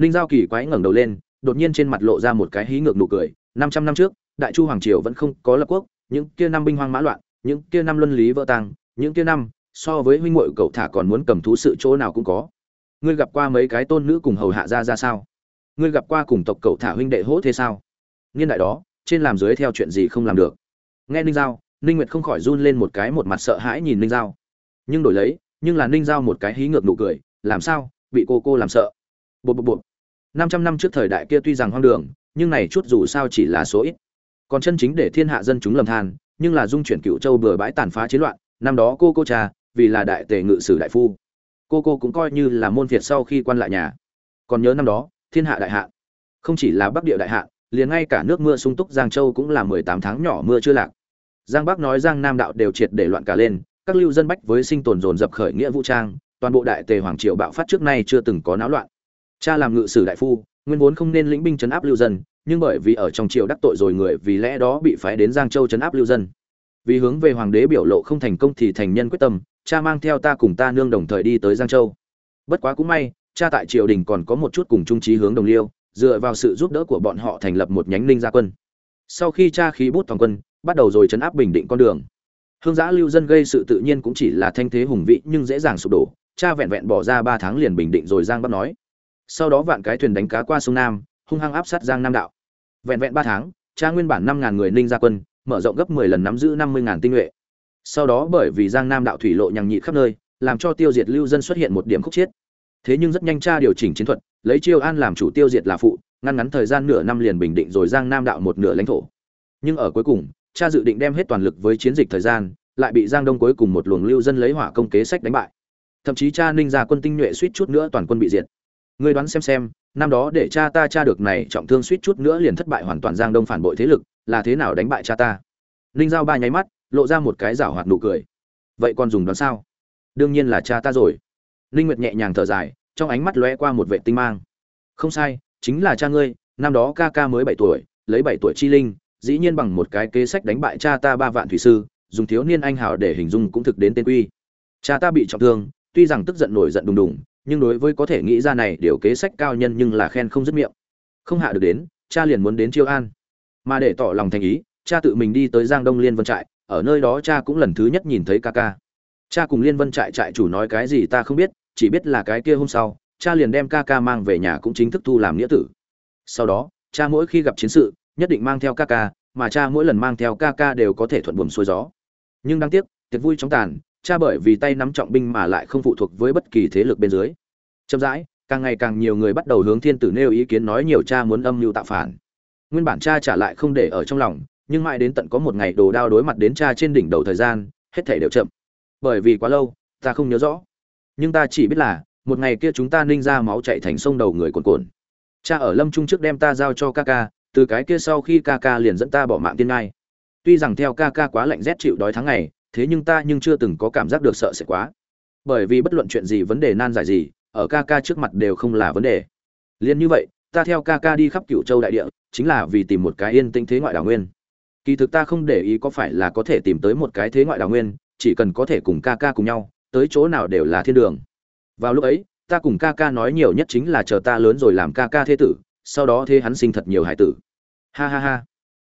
Ninh giao kỳ quái ngẩng đầu lên, đột nhiên trên mặt lộ ra một cái hí ngược nụ cười, năm trăm năm trước, đại chu hoàng triều vẫn không có lập quốc, những kia năm binh hoang mã loạn, những kia năm luân lý vỡ tăng những kia năm, so với huynh muội cậu thả còn muốn cầm thú sự chỗ nào cũng có. Ngươi gặp qua mấy cái tôn nữ cùng hầu hạ ra ra sao? Ngươi gặp qua cùng tộc cậu thả huynh đệ hỗ thế sao? Niên đại đó, trên làm dưới theo chuyện gì không làm được? Nghe ninh giao, ninh nguyệt không khỏi run lên một cái một mặt sợ hãi nhìn ninh giao. Nhưng đổi lấy, nhưng là ninh giao một cái hí ngược nụ cười, làm sao, bị cô cô làm sợ? Bột bột bột năm trăm năm trước thời đại kia tuy rằng hoang đường, nhưng này chút dù sao chỉ là số ít. Còn chân chính để thiên hạ dân chúng lầm than, nhưng là dung chuyển cựu châu bừa bãi tàn phá chiến loạn, năm đó cô cô cha, vì là đại tề ngự sử đại phu. Cô cô cũng coi như là môn phiệt sau khi quan lại nhà. Còn nhớ năm đó, thiên hạ đại hạ. Không chỉ là bắc địa đại hạ, liền ngay cả nước mưa sung túc giang châu cũng là mười tám tháng nhỏ mưa chưa lạc. Giang bắc nói giang nam đạo đều triệt để loạn cả lên, các lưu dân bách với sinh tồn dồn dập khởi nghĩa vũ trang, toàn bộ đại tề hoàng triều bạo phát trước nay chưa từng có náo loạn cha làm ngự sử đại phu, nguyên vốn không nên lĩnh binh chấn áp lưu dân, nhưng bởi vì ở trong triều đắc tội rồi người, vì lẽ đó bị phái đến giang châu chấn áp lưu dân. Vì hướng về hoàng đế biểu lộ không thành công thì thành nhân quyết tâm, cha mang theo ta cùng ta nương đồng thời đi tới giang châu. Bất quá cũng may, cha tại triều đình còn có một chút cùng trung trí hướng đồng liêu, dựa vào sự giúp đỡ của bọn họ thành lập một nhánh ninh gia quân. Sau khi cha khí bút toàn quân, bắt đầu rồi chấn áp bình định con đường. Hương giã lưu dân gây sự tự nhiên cũng chỉ là thanh thế hùng vị nhưng dễ dàng sụp đổ. Cha vẹn vẹn bỏ ra ba tháng liền bình định rồi giang bắt nói sau đó vạn cái thuyền đánh cá qua sông nam, hung hăng áp sát giang nam đạo. Vẹn vẹn ba tháng cha nguyên bản năm ngàn người ninh gia quân, mở rộng gấp mười lần nắm giữ năm mươi ngàn tinh nhuệ. Sau đó bởi vì giang nam đạo thủy lộ nhằng nhị khắp nơi, làm cho tiêu diệt lưu dân xuất hiện một điểm khúc chiết. Thế nhưng rất nhanh cha điều chỉnh chiến thuật, lấy chiêu an làm chủ tiêu diệt là phụ, ngăn ngắn thời gian nửa năm liền bình định rồi giang nam đạo một nửa lãnh thổ. Nhưng ở cuối cùng, cha dự định đem hết toàn lực với chiến dịch thời gian, lại bị giang đông cuối cùng một luồng lưu dân lấy hỏa công kế sách đánh bại. Thậm chí cha ninh ra quân tinh nhuệ suýt chút nữa toàn quân bị diệt ngươi đoán xem xem, năm đó để cha ta cha được này trọng thương suýt chút nữa liền thất bại hoàn toàn giang đông phản bội thế lực, là thế nào đánh bại cha ta? Ninh giao ba nháy mắt, lộ ra một cái rảo hoạt nụ cười. Vậy còn dùng đoán sao? Đương nhiên là cha ta rồi. Ninh nguyệt nhẹ nhàng thở dài, trong ánh mắt lóe qua một vệ tinh mang. Không sai, chính là cha ngươi, năm đó ca ca mới bảy tuổi, lấy bảy tuổi chi linh, dĩ nhiên bằng một cái kế sách đánh bại cha ta ba vạn thủy sư, dùng thiếu niên anh hào để hình dung cũng thực đến tên quy. Cha ta bị trọng thương, tuy rằng tức giận nổi giận đùng đùng nhưng đối với có thể nghĩ ra này điều kế sách cao nhân nhưng là khen không dứt miệng. Không hạ được đến, cha liền muốn đến chiêu an. Mà để tỏ lòng thành ý, cha tự mình đi tới giang đông liên vân trại, ở nơi đó cha cũng lần thứ nhất nhìn thấy ca ca. Cha cùng liên vân trại trại chủ nói cái gì ta không biết, chỉ biết là cái kia hôm sau, cha liền đem ca ca mang về nhà cũng chính thức thu làm nghĩa tử. Sau đó, cha mỗi khi gặp chiến sự, nhất định mang theo ca ca, mà cha mỗi lần mang theo ca ca đều có thể thuận buồm xuôi gió. Nhưng đáng tiếc, tiệc vui chóng tàn cha bởi vì tay nắm trọng binh mà lại không phụ thuộc với bất kỳ thế lực bên dưới. Chậm rãi, càng ngày càng nhiều người bắt đầu hướng thiên tử nêu ý kiến nói nhiều cha muốn âm mưu tạo phản. Nguyên bản cha trả lại không để ở trong lòng, nhưng mãi đến tận có một ngày đồ đao đối mặt đến cha trên đỉnh đầu thời gian, hết thể đều chậm. Bởi vì quá lâu, ta không nhớ rõ. Nhưng ta chỉ biết là, một ngày kia chúng ta ninh ra máu chạy thành sông đầu người cuồn cuộn. Cha ở lâm trung trước đem ta giao cho ca ca, từ cái kia sau khi ca ca liền dẫn ta bỏ mạng tiên ngai. Tuy rằng theo ca ca quá lạnh rét chịu đói tháng ngày thế nhưng ta nhưng chưa từng có cảm giác được sợ sẽ quá. Bởi vì bất luận chuyện gì, vấn đề nan giải gì, ở ca ca trước mặt đều không là vấn đề. Liền như vậy, ta theo ca ca đi khắp cựu châu đại địa, chính là vì tìm một cái yên tĩnh thế ngoại đảo nguyên. Kỳ thực ta không để ý có phải là có thể tìm tới một cái thế ngoại đảo nguyên, chỉ cần có thể cùng ca ca cùng nhau, tới chỗ nào đều là thiên đường. Vào lúc ấy, ta cùng ca ca nói nhiều nhất chính là chờ ta lớn rồi làm ca ca thế tử, sau đó thế hắn sinh thật nhiều hải tử. Ha ha ha.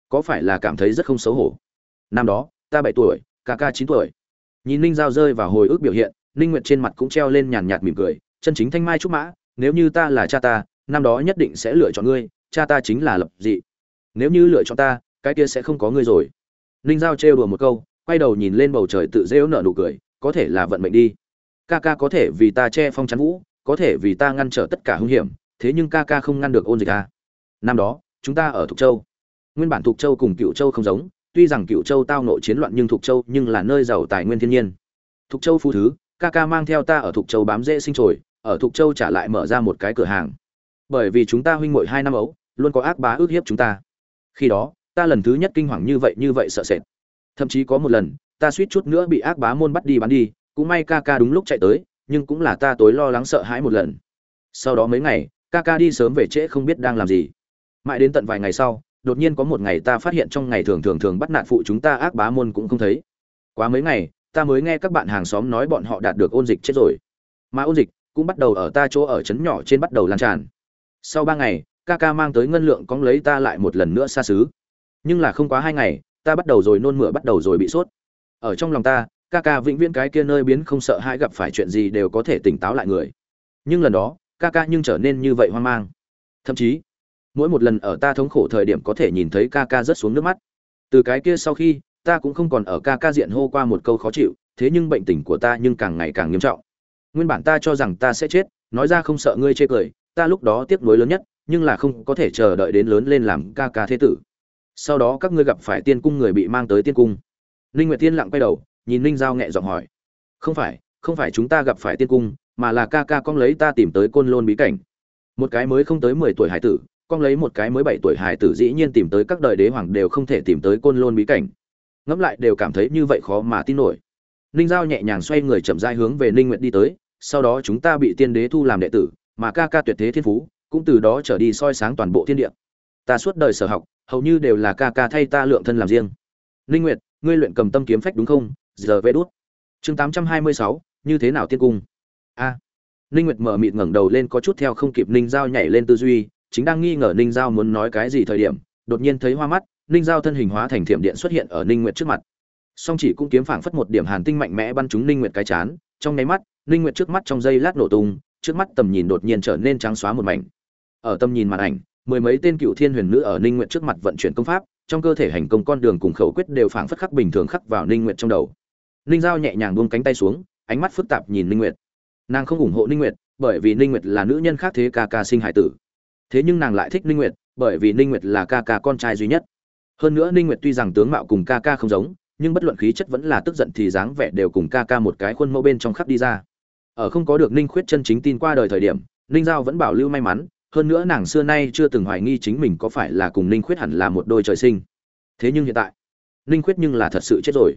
Có phải là cảm thấy rất không xấu hổ? Năm đó, ta bảy tuổi ca ca chín tuổi. Nhìn ninh giao rơi vào hồi ức biểu hiện, ninh nguyệt trên mặt cũng treo lên nhàn nhạt mỉm cười, chân chính thanh mai trúc mã, nếu như ta là cha ta, năm đó nhất định sẽ lựa chọn ngươi, cha ta chính là lập dị. Nếu như lựa chọn ta, cái kia sẽ không có ngươi rồi. Ninh giao trêu đùa một câu, quay đầu nhìn lên bầu trời tự rêu nở nụ cười, có thể là vận mệnh đi. Ca ca có thể vì ta che phong chắn vũ, có thể vì ta ngăn trở tất cả hung hiểm, thế nhưng ca ca không ngăn được ôn dịch a năm đó, chúng ta ở thục châu. Nguyên bản thục châu cùng cựu châu không giống tuy rằng cựu châu tao nội chiến loạn nhưng thục châu nhưng là nơi giàu tài nguyên thiên nhiên. Thục châu phu thứ, ca ca mang theo ta ở thục châu bám dễ sinh trồi ở thục châu trả lại mở ra một cái cửa hàng. Bởi vì chúng ta huynh muội hai năm ấu, luôn có ác bá ước hiếp chúng ta. Khi đó, ta lần thứ nhất kinh hoàng như vậy như vậy sợ sệt. Thậm chí có một lần, ta suýt chút nữa bị ác bá môn bắt đi bán đi, cũng may ca ca đúng lúc chạy tới, nhưng cũng là ta tối lo lắng sợ hãi một lần. Sau đó mấy ngày, ca ca đi sớm về trễ không biết đang làm gì. Mãi đến tận vài ngày sau đột nhiên có một ngày ta phát hiện trong ngày thường thường thường bắt nạt phụ chúng ta ác bá môn cũng không thấy. Quá mấy ngày, ta mới nghe các bạn hàng xóm nói bọn họ đạt được ôn dịch chết rồi. Mà ôn dịch cũng bắt đầu ở ta chỗ ở trấn nhỏ trên bắt đầu lan tràn. Sau ba ngày, ca ca mang tới ngân lượng cóng lấy ta lại một lần nữa xa xứ. Nhưng là không quá hai ngày, ta bắt đầu rồi nôn mửa bắt đầu rồi bị sốt. Ở trong lòng ta, ca ca vĩnh viễn cái kia nơi biến không sợ hãi gặp phải chuyện gì đều có thể tỉnh táo lại người. Nhưng lần đó, ca ca nhưng trở nên như vậy hoang mang. Thậm chí mỗi một lần ở ta thống khổ thời điểm có thể nhìn thấy ca ca rớt xuống nước mắt. Từ cái kia sau khi, ta cũng không còn ở ca ca diện hô qua một câu khó chịu, thế nhưng bệnh tình của ta nhưng càng ngày càng nghiêm trọng. Nguyên bản ta cho rằng ta sẽ chết, nói ra không sợ ngươi chê cười, ta lúc đó tiếc nuối lớn nhất, nhưng là không có thể chờ đợi đến lớn lên làm ca ca thế tử. Sau đó các ngươi gặp phải tiên cung người bị mang tới tiên cung. Ninh nguyệt tiên lặng quay đầu, nhìn ninh giao nhẹ giọng hỏi. Không phải không phải chúng ta gặp phải tiên cung, mà là ca ca con lấy ta tìm tới côn lôn bí cảnh. Một cái mới không tới 10 tuổi hải tử con lấy một cái mới bảy tuổi hải tử dĩ nhiên tìm tới các đời đế hoàng đều không thể tìm tới côn lôn bí cảnh. Ngẫm lại đều cảm thấy như vậy khó mà tin nổi. Ninh giao nhẹ nhàng xoay người chậm rãi hướng về ninh nguyện đi tới sau đó chúng ta bị tiên đế thu làm đệ tử mà ca ca tuyệt thế thiên phú cũng từ đó trở đi soi sáng toàn bộ thiên địa. Ta suốt đời sở học hầu như đều là ca ca thay ta lượng thân làm riêng. Ninh nguyệt ngươi luyện cầm tâm kiếm phách đúng không? Giờ vê đút. Chương 826, như thế nào tiên cung? A. Ninh nguyệt mở mịt ngẩng đầu lên có chút theo không kịp ninh giao nhảy lên tư duy chính đang nghi ngờ ninh giao muốn nói cái gì thời điểm, đột nhiên thấy hoa mắt, ninh giao thân hình hóa thành thiểm điện xuất hiện ở ninh nguyệt trước mặt. Song chỉ cũng kiếm phảng phất một điểm hàn tinh mạnh mẽ bắn trúng ninh nguyệt cái chán, trong nháy mắt, ninh nguyệt trước mắt trong giây lát nổ tung, trước mắt tầm nhìn đột nhiên trở nên trắng xóa một mảnh. Ở tầm nhìn màn ảnh, mười mấy tên cựu thiên huyền nữ ở ninh nguyệt trước mặt vận chuyển công pháp, trong cơ thể hành công con đường cùng khẩu quyết đều phảng phất khắc bình thường khắc vào ninh nguyệt trong đầu. Ninh giao nhẹ nhàng buông cánh tay xuống, ánh mắt phức tạp nhìn ninh nguyệt. Nàng không ủng hộ ninh nguyệt, bởi vì ninh nguyệt là nữ nhân khác thế ca ca sinh hải tử thế nhưng nàng lại thích ninh nguyệt, bởi vì ninh nguyệt là ca ca con trai duy nhất. Hơn nữa ninh nguyệt tuy rằng tướng mạo cùng ca ca không giống, nhưng bất luận khí chất vẫn là tức giận thì dáng vẻ đều cùng ca ca một cái khuôn mẫu bên trong khắp đi ra. Ở không có được ninh khuyết chân chính tin qua đời thời điểm, ninh giao vẫn bảo lưu may mắn, hơn nữa nàng xưa nay chưa từng hoài nghi chính mình có phải là cùng ninh khuyết hẳn là một đôi trời sinh. Thế nhưng hiện tại, ninh khuyết nhưng là thật sự chết rồi.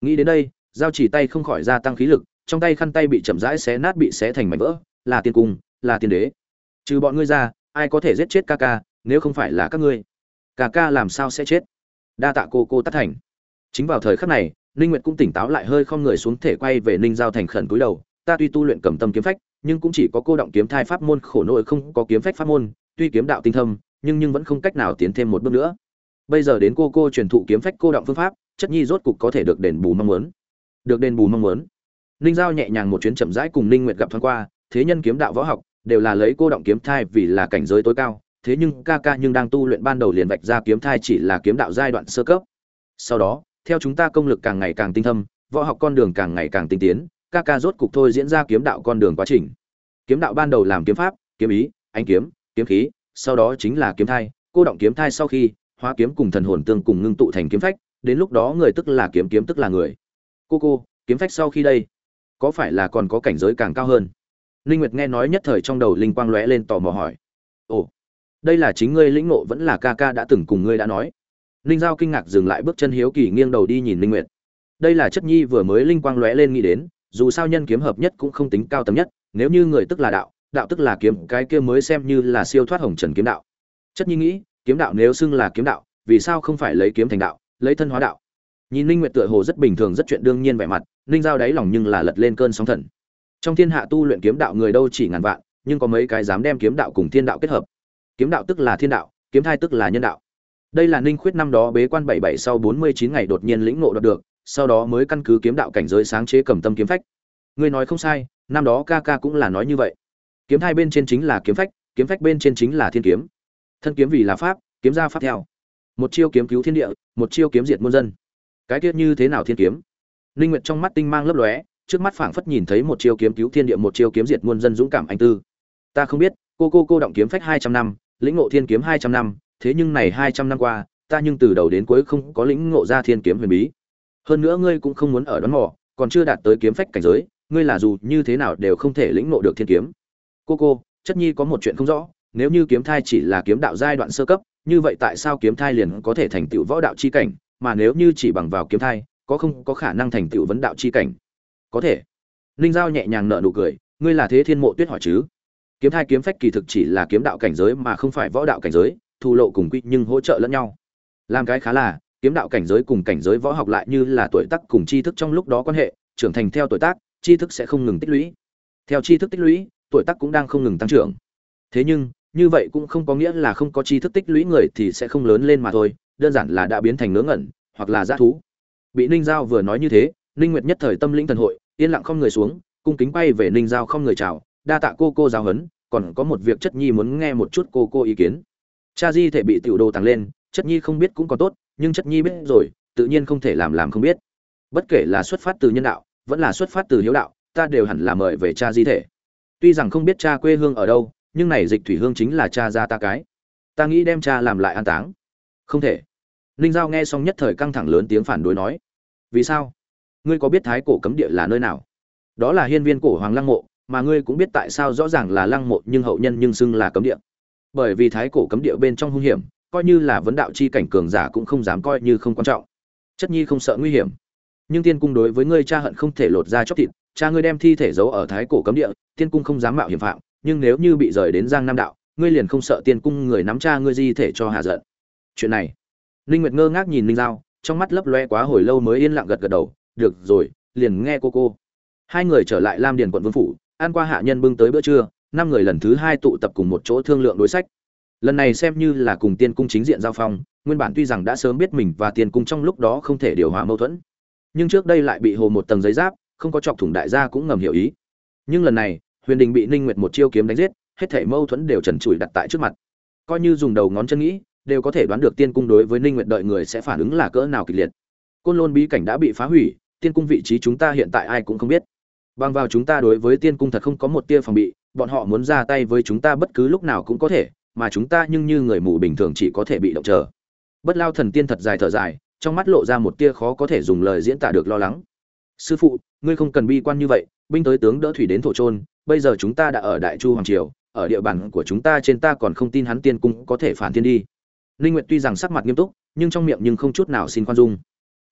Nghĩ đến đây, giao chỉ tay không khỏi gia tăng khí lực, trong tay khăn tay bị chậm rãi xé nát bị xé thành mảnh vỡ, là tiên cung, là tiên đế. Trừ bọn ngươi ra ai có thể giết chết ca ca, nếu không phải là các ngươi. Ca ca làm sao sẽ chết? Đa tạ cô cô tắt thành. Chính vào thời khắc này, ninh nguyệt cũng tỉnh táo lại hơi không người xuống thể quay về ninh giao thành khẩn cúi đầu. Ta tuy tu luyện cầm tâm kiếm phách, nhưng cũng chỉ có cô động kiếm thai pháp môn khổ nội không có kiếm phách pháp môn, tuy kiếm đạo tinh thâm, nhưng nhưng vẫn không cách nào tiến thêm một bước nữa. Bây giờ đến cô cô truyền thụ kiếm phách cô động phương pháp, chất nhi rốt cục có thể được đền bù mong muốn. Được đền bù mong muốn. Ninh giao nhẹ nhàng một chuyến chậm rãi cùng ninh nguyệt gặp thoáng qua, thế nhân kiếm đạo võ học đều là lấy cô động kiếm thai vì là cảnh giới tối cao, thế nhưng ca ca nhưng đang tu luyện ban đầu liền vạch ra kiếm thai chỉ là kiếm đạo giai đoạn sơ cấp. Sau đó, theo chúng ta công lực càng ngày càng tinh thâm, võ học con đường càng ngày càng tinh tiến, ca ca rốt cục thôi diễn ra kiếm đạo con đường quá trình. Kiếm đạo ban đầu làm kiếm pháp, kiếm ý, ánh kiếm kiếm khí, sau đó chính là kiếm thai, cô động kiếm thai sau khi, hóa kiếm cùng thần hồn tương cùng ngưng tụ thành kiếm phách, đến lúc đó người tức là kiếm kiếm tức là người. Cô cô, kiếm phách sau khi đây, có phải là còn có cảnh giới càng cao hơn? Linh nguyệt nghe nói nhất thời trong đầu linh quang lóe lên tò mò hỏi. Ồ, đây là chính ngươi lĩnh ngộ vẫn là ca ca đã từng cùng ngươi đã nói. Linh giao kinh ngạc dừng lại bước chân hiếu kỳ nghiêng đầu đi nhìn linh nguyệt. Đây là chất nhi vừa mới linh quang lóe lên nghĩ đến, dù sao nhân kiếm hợp nhất cũng không tính cao tầm nhất, nếu như người tức là đạo đạo tức là kiếm, cái kia mới xem như là siêu thoát hồng trần kiếm đạo. Chất nhi nghĩ, kiếm đạo nếu xưng là kiếm đạo, vì sao không phải lấy kiếm thành đạo, lấy thân hóa đạo? Nhìn Linh nguyệt tựa hồ rất bình thường, rất chuyện đương nhiên vẻ mặt, Linh giao đáy lòng nhưng là lật lên cơn sóng thần trong thiên hạ tu luyện kiếm đạo người đâu chỉ ngàn vạn, nhưng có mấy cái dám đem kiếm đạo cùng thiên đạo kết hợp. Kiếm đạo tức là thiên đạo, kiếm thai tức là nhân đạo. Đây là ninh khuyết năm đó bế quan bảy bảy sau bốn mươi chín ngày đột nhiên lĩnh ngộ đoạt được, sau đó mới căn cứ kiếm đạo cảnh giới sáng chế cầm tâm kiếm phách. Ngươi nói không sai, năm đó ca ca cũng là nói như vậy. Kiếm thai bên trên chính là kiếm phách kiếm phách bên trên chính là thiên kiếm. Thân kiếm vì là pháp, kiếm ra pháp theo. Một chiêu kiếm cứu thiên địa, một chiêu kiếm diệt muôn dân. Cái tiết như thế nào thiên kiếm? Linh nguyệt trong mắt tinh mang lấp lóe trước mắt phảng phất nhìn thấy một chiêu kiếm cứu thiên địa, một chiêu kiếm diệt muôn dân dũng cảm anh tư. Ta không biết, cô cô cô động kiếm phách 200 năm, lĩnh ngộ thiên kiếm 200 năm, thế nhưng này 200 năm qua, ta nhưng từ đầu đến cuối không có lĩnh ngộ ra thiên kiếm huyền bí. Hơn nữa ngươi cũng không muốn ở đón mỏ còn chưa đạt tới kiếm phách cảnh giới, ngươi là dù như thế nào đều không thể lĩnh ngộ được thiên kiếm. Cô cô, chất nhi có một chuyện không rõ, nếu như kiếm thai chỉ là kiếm đạo giai đoạn sơ cấp, như vậy tại sao kiếm thai liền có thể thành tựu võ đạo chi cảnh, mà nếu như chỉ bằng vào kiếm thai, có không có khả năng thành tựu vấn đạo chi cảnh? Có thể. Ninh giao nhẹ nhàng nở nụ cười, ngươi là thế thiên mộ tuyết hỏi chứ? Kiếm thai kiếm phách kỳ thực chỉ là kiếm đạo cảnh giới mà không phải võ đạo cảnh giới thu lộ cùng quy nhưng hỗ trợ lẫn nhau. Làm cái khá là, kiếm đạo cảnh giới cùng cảnh giới võ học lại như là tuổi tác cùng tri thức trong lúc đó quan hệ, trưởng thành theo tuổi tác, tri thức sẽ không ngừng tích lũy. Theo tri thức tích lũy, tuổi tác cũng đang không ngừng tăng trưởng. Thế nhưng, như vậy cũng không có nghĩa là không có tri thức tích lũy người thì sẽ không lớn lên mà thôi, đơn giản là đã biến thành ngớ ngẩn, hoặc là g thú. Bị ninh giao vừa nói như thế, ninh nguyệt nhất thời tâm linh thần hội yên lặng không người xuống, cung kính bay về ninh giao không người chào, đa tạ cô cô giáo huấn, còn có một việc chất nhi muốn nghe một chút cô cô ý kiến. Cha di thể bị tiểu đồ tăng lên, chất nhi không biết cũng còn tốt, nhưng chất nhi biết rồi, tự nhiên không thể làm làm không biết. Bất kể là xuất phát từ nhân đạo, vẫn là xuất phát từ hiếu đạo, ta đều hẳn là mời về cha di thể. Tuy rằng không biết cha quê hương ở đâu, nhưng này dịch thủy hương chính là cha gia ta cái. Ta nghĩ đem cha làm lại an táng. Không thể. Ninh giao nghe xong nhất thời căng thẳng lớn tiếng phản đối nói. Vì sao? Ngươi có biết thái cổ cấm địa là nơi nào? Đó là hiên viên cổ hoàng lăng mộ, mà ngươi cũng biết tại sao rõ ràng là lăng mộ nhưng hậu nhân nhưng xưng là cấm địa. Bởi vì thái cổ cấm địa bên trong hung hiểm, coi như là vấn đạo chi cảnh cường giả cũng không dám coi như không quan trọng. Chất nhi không sợ nguy hiểm. Nhưng tiên cung đối với ngươi cha hận không thể lột ra chóc thịt, cha ngươi đem thi thể giấu ở thái cổ cấm địa, tiên cung không dám mạo hiểm phạm, nhưng nếu như bị rời đến giang nam đạo, ngươi liền không sợ tiên cung người nắm cha ngươi di thể cho hạ giận. Chuyện này, ninh nguyệt ngơ ngác nhìn ninh giao, trong mắt lấp loe quá hồi lâu mới yên lặng gật gật đầu được rồi, liền nghe cô cô. Hai người trở lại lam điền quận vương phủ, ăn qua hạ nhân bưng tới bữa trưa, năm người lần thứ hai tụ tập cùng một chỗ thương lượng đối sách. Lần này xem như là cùng tiên cung chính diện giao phong, nguyên bản tuy rằng đã sớm biết mình và tiên cung trong lúc đó không thể điều hòa mâu thuẫn, nhưng trước đây lại bị hồ một tầng giấy giáp, không có chọc thủng đại gia cũng ngầm hiểu ý. Nhưng lần này, huyền đình bị ninh nguyệt một chiêu kiếm đánh giết, hết thảy mâu thuẫn đều trần trụi đặt tại trước mặt. Coi như dùng đầu ngón chân nghĩ, đều có thể đoán được tiên cung đối với ninh nguyệt đợi người sẽ phản ứng là cỡ nào kịch liệt. Côn lôn bí cảnh đã bị phá hủy tiên cung vị trí chúng ta hiện tại ai cũng không biết. Bằng vào chúng ta đối với tiên cung thật không có một tia phòng bị bọn họ muốn ra tay với chúng ta bất cứ lúc nào cũng có thể mà chúng ta nhưng như người mù bình thường chỉ có thể bị động chờ. Bất lao thần tiên thật dài thở dài trong mắt lộ ra một tia khó có thể dùng lời diễn tả được lo lắng. Sư phụ ngươi không cần bi quan như vậy binh tới tướng đỡ thủy đến thổ trôn bây giờ chúng ta đã ở đại chu hoàng triều ở địa bàn của chúng ta trên ta còn không tin hắn tiên cung có thể phản thiên đi. Linh Nguyệt tuy rằng sắc mặt nghiêm túc, nhưng trong miệng nhưng không chút nào xin khoan dung.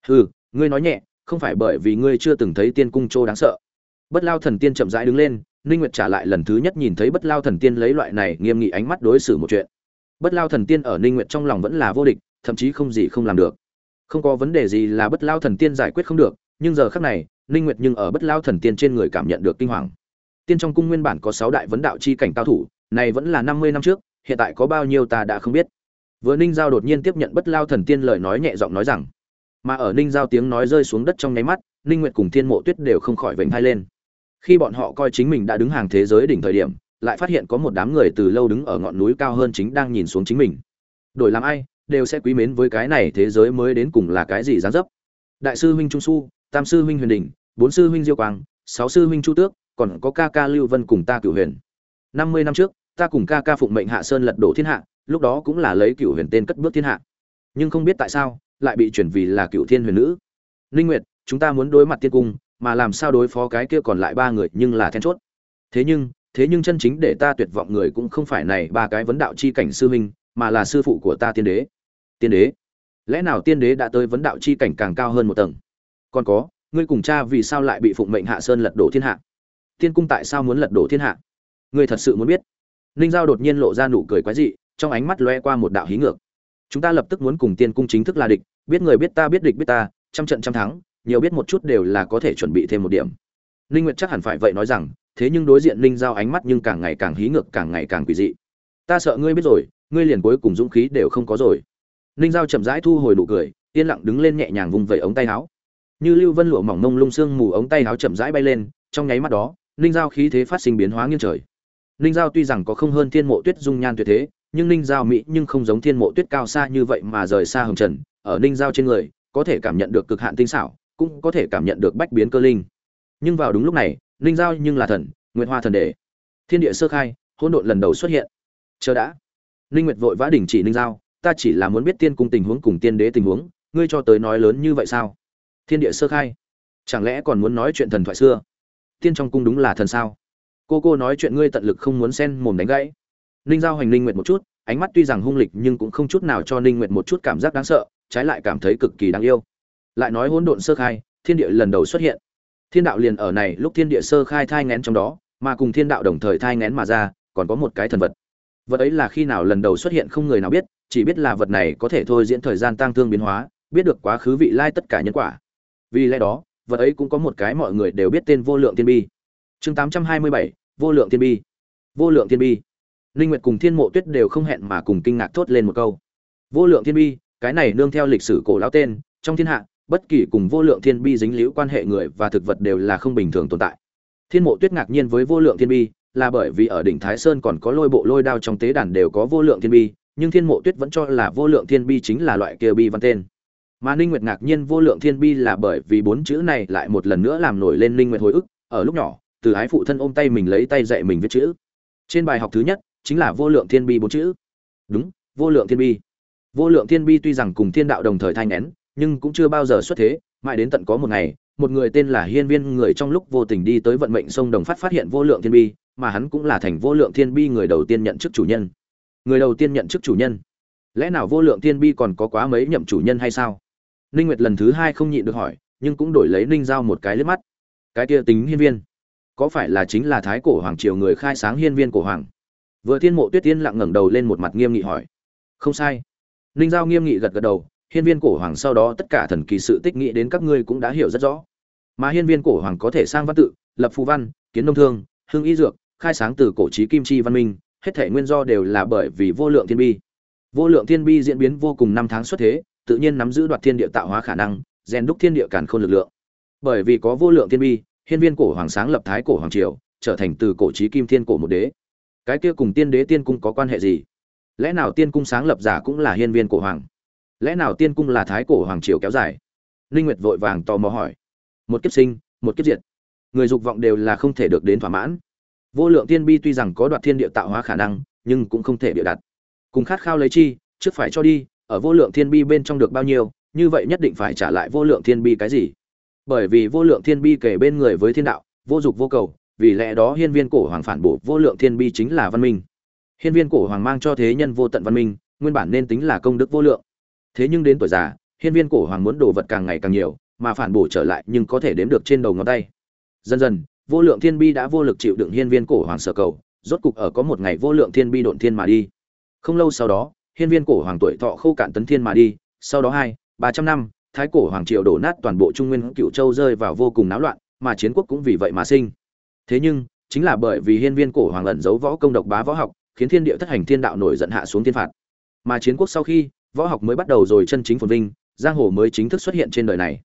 "Hừ, ngươi nói nhẹ, không phải bởi vì ngươi chưa từng thấy tiên cung trô đáng sợ." Bất Lao thần tiên chậm rãi đứng lên, Ninh Nguyệt trả lại lần thứ nhất nhìn thấy Bất Lao thần tiên lấy loại này nghiêm nghị ánh mắt đối xử một chuyện. Bất Lao thần tiên ở Ninh Nguyệt trong lòng vẫn là vô địch, thậm chí không gì không làm được. Không có vấn đề gì là Bất Lao thần tiên giải quyết không được, nhưng giờ khắc này, Ninh Nguyệt nhưng ở Bất Lao thần tiên trên người cảm nhận được kinh hoàng. Tiên trong cung nguyên bản có 6 đại vấn đạo chi cảnh cao thủ, này vẫn là 50 năm trước, hiện tại có bao nhiêu ta đã không biết vừa ninh giao đột nhiên tiếp nhận bất lao thần tiên lời nói nhẹ giọng nói rằng mà ở ninh giao tiếng nói rơi xuống đất trong nháy mắt, ninh nguyệt cùng thiên mộ tuyết đều không khỏi vểnh hai lên. Khi bọn họ coi chính mình đã đứng hàng thế giới đỉnh thời điểm, lại phát hiện có một đám người từ lâu đứng ở ngọn núi cao hơn chính đang nhìn xuống chính mình. Đổi làm ai, đều sẽ quý mến với cái này thế giới mới đến cùng là cái gì dáng dấp. Đại sư huynh trung su, tam sư huynh huyền đình, bốn sư huynh diêu quang, sáu sư huynh chu tước, còn có ca ca lưu vân cùng ta cửu huyền. Năm mươi năm trước, ta cùng ca ca phụng mệnh hạ sơn lật đổ thiên hạ, lúc đó cũng là lấy cửu huyền tên cất bước thiên hạ. Nhưng không biết tại sao lại bị chuyển vì là cựu thiên huyền nữ. Linh nguyệt, chúng ta muốn đối mặt tiên cung, mà làm sao đối phó cái kia còn lại ba người nhưng là then chốt. Thế nhưng thế nhưng chân chính để ta tuyệt vọng người cũng không phải này ba cái vấn đạo chi cảnh sư huynh, mà là sư phụ của ta tiên đế. Tiên đế? Lẽ nào tiên đế đã tới vấn đạo chi cảnh càng cao hơn một tầng? Còn có, ngươi cùng cha vì sao lại bị phụng mệnh hạ sơn lật đổ thiên hạ? Tiên cung tại sao muốn lật đổ thiên hạ? Ngươi thật sự muốn biết? Ninh giao đột nhiên lộ ra nụ cười quái dị, trong ánh mắt lóe qua một đạo hí ngược. Chúng ta lập tức muốn cùng tiên cung chính thức là địch biết người biết ta, biết địch biết ta, trăm trận trăm thắng, nhiều biết một chút đều là có thể chuẩn bị thêm một điểm. Ninh nguyệt chắc hẳn phải vậy nói rằng, thế nhưng đối diện ninh giao ánh mắt nhưng càng ngày càng hí ngược, càng ngày càng quỷ dị. Ta sợ ngươi biết rồi, ngươi liền cuối cùng dũng khí đều không có rồi. Ninh giao chậm rãi thu hồi nụ cười, yên lặng đứng lên nhẹ nhàng vùng vẩy ống tay áo. Như lưu vân lụa mỏng mông lung sương mù ống tay áo chậm rãi bay lên, trong nháy mắt đó, ninh giao khí thế phát sinh biến hóa nghiêng trời. Ninh giao tuy rằng có không hơn thiên mộ tuyết dung nhan tuyệt thế, nhưng ninh giao mỹ nhưng không giống thiên mộ tuyết cao xa như vậy mà rời xa hồng trần ở ninh giao trên người, có thể cảm nhận được cực hạn tinh xảo, cũng có thể cảm nhận được bách biến cơ linh. Nhưng vào đúng lúc này, ninh giao nhưng là thần, nguyệt hoa thần đề thiên địa sơ khai, hỗn độn lần đầu xuất hiện. Chờ đã. Ninh nguyệt vội vã đình chỉ ninh giao, ta chỉ là muốn biết tiên cung tình huống cùng tiên đế tình huống, ngươi cho tới nói lớn như vậy sao? Thiên địa sơ khai. Chẳng lẽ còn muốn nói chuyện thần thoại xưa? Tiên trong cung đúng là thần sao? Cô cô nói chuyện ngươi tận lực không muốn xen mồm đánh gãy. Ninh giao hành ninh nguyệt một chút, ánh mắt tuy rằng hung lịch nhưng cũng không chút nào cho ninh nguyệt một chút cảm giác đáng sợ trái lại cảm thấy cực kỳ đáng yêu. Lại nói hỗn độn sơ khai, thiên địa lần đầu xuất hiện. Thiên đạo liền ở này, lúc thiên địa sơ khai thai ngén trong đó, mà cùng thiên đạo đồng thời thai ngén mà ra, còn có một cái thần vật. Vật ấy là khi nào lần đầu xuất hiện không người nào biết, chỉ biết là vật này có thể thôi diễn thời gian tăng thương biến hóa, biết được quá khứ vị lai tất cả nhân quả. Vì lẽ đó, vật ấy cũng có một cái mọi người đều biết tên vô lượng tiên bi. Chương tám trăm hai mươi bảy, vô lượng thiên bi. Vô lượng thiên bi. Linh nguyệt cùng thiên mộ tuyết đều không hẹn mà cùng kinh ngạc thốt lên một câu. Vô lượng thiên bi cái này nương theo lịch sử cổ lão tên, trong thiên hạ, bất kỳ cùng vô lượng thiên bi dính liễu quan hệ người và thực vật đều là không bình thường tồn tại. Thiên mộ tuyết ngạc nhiên với vô lượng thiên bi, là bởi vì ở đỉnh thái sơn còn có lôi bộ lôi đao trong tế đàn đều có vô lượng thiên bi, nhưng thiên mộ tuyết vẫn cho là vô lượng thiên bi chính là loại kia bi văn tên. Mà ninh nguyệt ngạc nhiên vô lượng thiên bi là bởi vì bốn chữ này lại một lần nữa làm nổi lên ninh nguyệt hồi ức, ở lúc nhỏ, từ ái phụ thân ôm tay mình lấy tay dạy mình viết chữ. Trên bài học thứ nhất, chính là vô lượng thiên bi bốn chữ. Đúng, vô lượng thiên bi vô lượng thiên bi tuy rằng cùng thiên đạo đồng thời thanh nén, nhưng cũng chưa bao giờ xuất thế, mãi đến tận có một ngày, một người tên là hiên viên người trong lúc vô tình đi tới vận mệnh sông đồng phát phát hiện vô lượng thiên bi, mà hắn cũng là thành vô lượng thiên bi người đầu tiên nhận chức chủ nhân. Người đầu tiên nhận chức chủ nhân. Lẽ nào vô lượng thiên bi còn có quá mấy nhậm chủ nhân hay sao? Ninh nguyệt lần thứ hai không nhịn được hỏi, nhưng cũng đổi lấy ninh giao một cái liếc mắt. Cái kia tính hiên viên, có phải là chính là thái cổ hoàng triều người khai sáng hiên viên cổ hoàng? Vừa thiên mộ tuyết tiên lặng ngẩng đầu lên một mặt nghiêm nghị hỏi. Không sai ninh giao nghiêm nghị gật gật đầu, hiên viên cổ hoàng sau đó tất cả thần kỳ sự tích nghĩ đến các ngươi cũng đã hiểu rất rõ. Mà hiên viên cổ hoàng có thể sang văn tự, lập phù văn, kiến nông thương, hương y dược, khai sáng từ cổ chí kim chi văn minh, hết thể nguyên do đều là bởi vì vô lượng thiên bi. Vô lượng thiên bi diễn biến vô cùng năm tháng xuất thế, tự nhiên nắm giữ đoạt thiên địa tạo hóa khả năng, rèn đúc thiên địa càn khôn lực lượng. Bởi vì có vô lượng thiên bi, hiên viên cổ hoàng sáng lập thái cổ hoàng triều, trở thành từ cổ chí kim thiên cổ một đế. Cái kia cùng tiên đế tiên cung có quan hệ gì? Lẽ nào tiên cung sáng lập giả cũng là hiên viên cổ hoàng? Lẽ nào tiên cung là thái cổ hoàng triều kéo dài? Linh nguyệt vội vàng tò mò hỏi. Một kiếp sinh, một kiếp diệt. Người dục vọng đều là không thể được đến thỏa mãn. Vô lượng tiên bi tuy rằng có đoạt thiên địa tạo hóa khả năng, nhưng cũng không thể bịa đặt. Cùng khát khao lấy chi, trước phải cho đi, ở vô lượng thiên bi bên trong được bao nhiêu, như vậy nhất định phải trả lại vô lượng thiên bi cái gì? Bởi vì vô lượng thiên bi kể bên người với thiên đạo, vô dục vô cầu, vì lẽ đó hiên viên cổ hoàng phản bổ vô lượng thiên bi chính là văn minh hiên viên cổ hoàng mang cho thế nhân vô tận văn minh, nguyên bản nên tính là công đức vô lượng. Thế nhưng đến tuổi già, hiên viên cổ hoàng muốn đồ vật càng ngày càng nhiều, mà phản bổ trở lại nhưng có thể đếm được trên đầu ngón tay. Dần dần, vô lượng thiên bi đã vô lực chịu đựng hiên viên cổ hoàng sở cầu, rốt cục ở có một ngày vô lượng thiên bi độn thiên mà đi. Không lâu sau đó, hiên viên cổ hoàng tuổi thọ khô cạn tấn thiên mà đi, sau đó hai, ba trăm năm, thái cổ hoàng triều đổ nát toàn bộ trung nguyên cựu châu rơi vào vô cùng náo loạn, mà chiến quốc cũng vì vậy mà sinh. Thế nhưng, chính là bởi vì hiên viên cổ hoàng ẩn giấu võ công độc bá võ học khiến thiên địa thất hành thiên đạo nổi giận hạ xuống thiên phạt. Mà chiến quốc sau khi, võ học mới bắt đầu rồi chân chính phồn vinh, giang hồ mới chính thức xuất hiện trên đời này.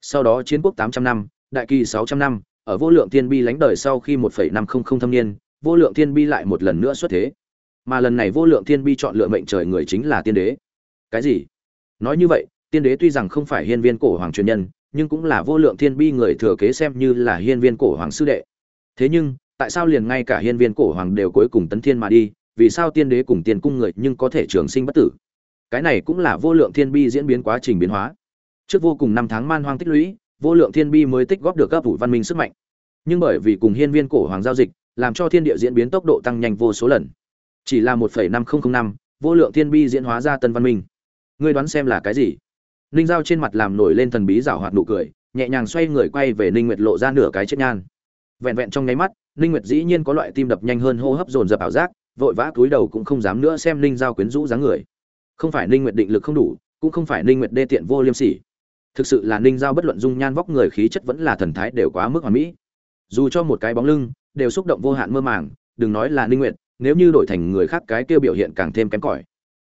Sau đó chiến quốc tám trăm năm, đại kỳ sáu trăm năm, ở vô lượng thiên bi lánh đời sau khi một năm không không thâm niên, vô lượng thiên bi lại một lần nữa xuất thế. Mà lần này vô lượng thiên bi chọn lựa mệnh trời người chính là tiên đế. Cái gì? Nói như vậy, tiên đế tuy rằng không phải hiên viên cổ hoàng truyền nhân, nhưng cũng là vô lượng thiên bi người thừa kế xem như là hiên viên cổ hoàng sư đệ. Thế nhưng tại sao liền ngay cả hiên viên cổ hoàng đều cuối cùng tấn thiên mà đi, vì sao tiên đế cùng tiên cung người nhưng có thể trường sinh bất tử? Cái này cũng là vô lượng thiên bi diễn biến quá trình biến hóa. Trước vô cùng năm tháng man hoang tích lũy, vô lượng thiên bi mới tích góp được các vụ văn minh sức mạnh. Nhưng bởi vì cùng hiên viên cổ hoàng giao dịch, làm cho thiên địa diễn biến tốc độ tăng nhanh vô số lần. Chỉ là một năm nghìn năm, vô lượng thiên bi diễn hóa ra tân văn minh. Ngươi đoán xem là cái gì? Ninh giao trên mặt làm nổi lên thần bí rảo hoạt nụ cười, nhẹ nhàng xoay người quay về ninh nguyệt lộ ra nửa cái chết nhan. Vẹn vẹn trong nháy mắt ninh nguyệt dĩ nhiên có loại tim đập nhanh hơn hô hấp dồn dập ảo giác, vội vã cúi đầu cũng không dám nữa xem ninh giao quyến rũ dáng người. Không phải ninh nguyệt định lực không đủ, cũng không phải ninh nguyệt đê tiện vô liêm sỉ. Thực sự là ninh giao bất luận dung nhan vóc người khí chất vẫn là thần thái đều quá mức hoàn mỹ. Dù cho một cái bóng lưng, đều xúc động vô hạn mơ màng, đừng nói là ninh nguyệt, nếu như đổi thành người khác cái kia biểu hiện càng thêm kém cỏi.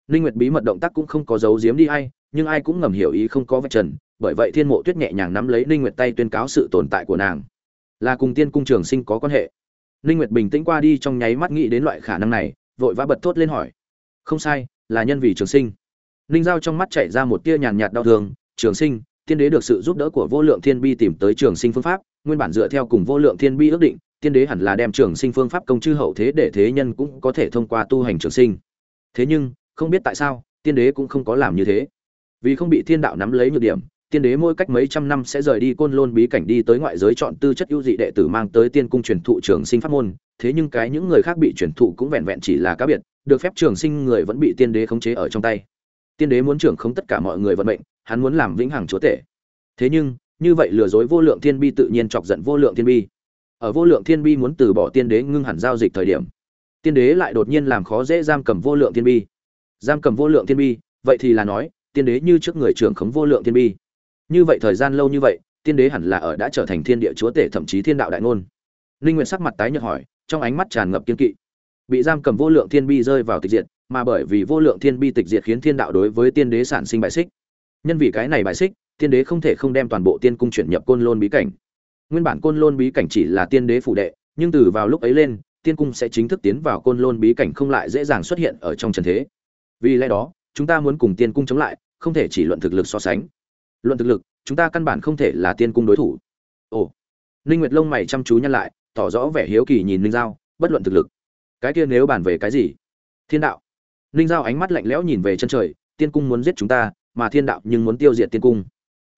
Ninh nguyệt bí mật động tác cũng không có giấu giếm đi ai, nhưng ai cũng ngầm hiểu ý không có vạch trần, bởi vậy thiên mộ tuyết nhẹ nhàng nắm lấy ninh nguyệt tay tuyên cáo sự tồn tại của nàng là cùng tiên cung trường sinh có quan hệ. Ninh nguyệt bình tĩnh qua đi trong nháy mắt nghĩ đến loại khả năng này, vội vã bật thốt lên hỏi. Không sai, là nhân vì trường sinh. Ninh giao trong mắt chảy ra một tia nhàn nhạt đau thương, trường sinh, tiên đế được sự giúp đỡ của vô lượng thiên bi tìm tới trường sinh phương pháp, nguyên bản dựa theo cùng vô lượng thiên bi ước định, tiên đế hẳn là đem trường sinh phương pháp công chư hậu thế để thế nhân cũng có thể thông qua tu hành trường sinh. Thế nhưng, không biết tại sao, tiên đế cũng không có làm như thế. Vì không bị thiên đạo nắm lấy nhược điểm tiên đế mỗi cách mấy trăm năm sẽ rời đi côn lôn bí cảnh đi tới ngoại giới chọn tư chất ưu dị đệ tử mang tới tiên cung truyền thụ trường sinh pháp môn. Thế nhưng cái những người khác bị truyền thụ cũng vẹn vẹn chỉ là cá biệt, được phép trường sinh người vẫn bị tiên đế khống chế ở trong tay. Tiên đế muốn trưởng không tất cả mọi người vận mệnh, hắn muốn làm vĩnh hằng chúa tể. Thế nhưng, như vậy lừa dối vô lượng thiên bi tự nhiên chọc giận vô lượng thiên bi. Ở vô lượng thiên bi muốn từ bỏ tiên đế ngưng hẳn giao dịch thời điểm, tiên đế lại đột nhiên làm khó dễ giam cầm vô lượng thiên bi. Giam cầm vô lượng thiên bi, vậy thì là nói, tiên đế như trước người trưởng khống vô lượng thiên bi như vậy thời gian lâu như vậy, tiên đế hẳn là ở đã trở thành thiên địa chúa tể thậm chí thiên đạo đại ngôn. Ninh nguyện sắc mặt tái nhợt hỏi, trong ánh mắt tràn ngập kiên kỵ. Bị giam cầm vô lượng thiên bi rơi vào tịch diệt, mà bởi vì vô lượng thiên bi tịch diệt khiến thiên đạo đối với tiên đế sản sinh bại xích. Nhân vì cái này bại xích, tiên đế không thể không đem toàn bộ tiên cung chuyển nhập côn lôn bí cảnh. Nguyên bản côn lôn bí cảnh chỉ là tiên đế phụ đệ, nhưng từ vào lúc ấy lên, tiên cung sẽ chính thức tiến vào côn lôn bí cảnh không lại dễ dàng xuất hiện ở trong trần thế. Vì lẽ đó, chúng ta muốn cùng tiên cung chống lại, không thể chỉ luận thực lực so sánh luận thực lực, chúng ta căn bản không thể là tiên cung đối thủ. Ồ, ninh nguyệt lông mày chăm chú nhăn lại, tỏ rõ vẻ hiếu kỳ nhìn ninh giao, bất luận thực lực. Cái kia nếu bàn về cái gì? Thiên đạo. Ninh giao ánh mắt lạnh lẽo nhìn về chân trời, tiên cung muốn giết chúng ta, mà thiên đạo nhưng muốn tiêu diệt tiên cung.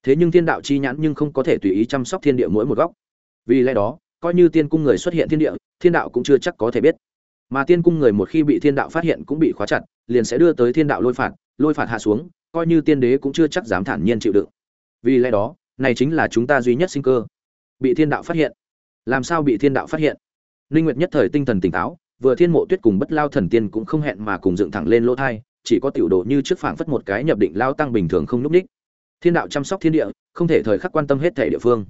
Thế nhưng thiên đạo chi nhãn nhưng không có thể tùy ý chăm sóc thiên địa mỗi một góc. Vì lẽ đó, coi như tiên cung người xuất hiện thiên địa, thiên đạo cũng chưa chắc có thể biết. Mà tiên cung người một khi bị thiên đạo phát hiện cũng bị khóa chặt, liền sẽ đưa tới thiên đạo lôi phạt lôi phạt hạ xuống coi như tiên đế cũng chưa chắc dám thản nhiên chịu đựng. Vì lẽ đó, này chính là chúng ta duy nhất sinh cơ. Bị thiên đạo phát hiện. Làm sao bị thiên đạo phát hiện? Linh nguyệt nhất thời tinh thần tỉnh táo, vừa thiên mộ tuyết cùng bất lao thần tiên cũng không hẹn mà cùng dựng thẳng lên lỗ thai, chỉ có tiểu độ như trước phảng phất một cái nhập định lao tăng bình thường không núp đích. Thiên đạo chăm sóc thiên địa, không thể thời khắc quan tâm hết thể địa phương.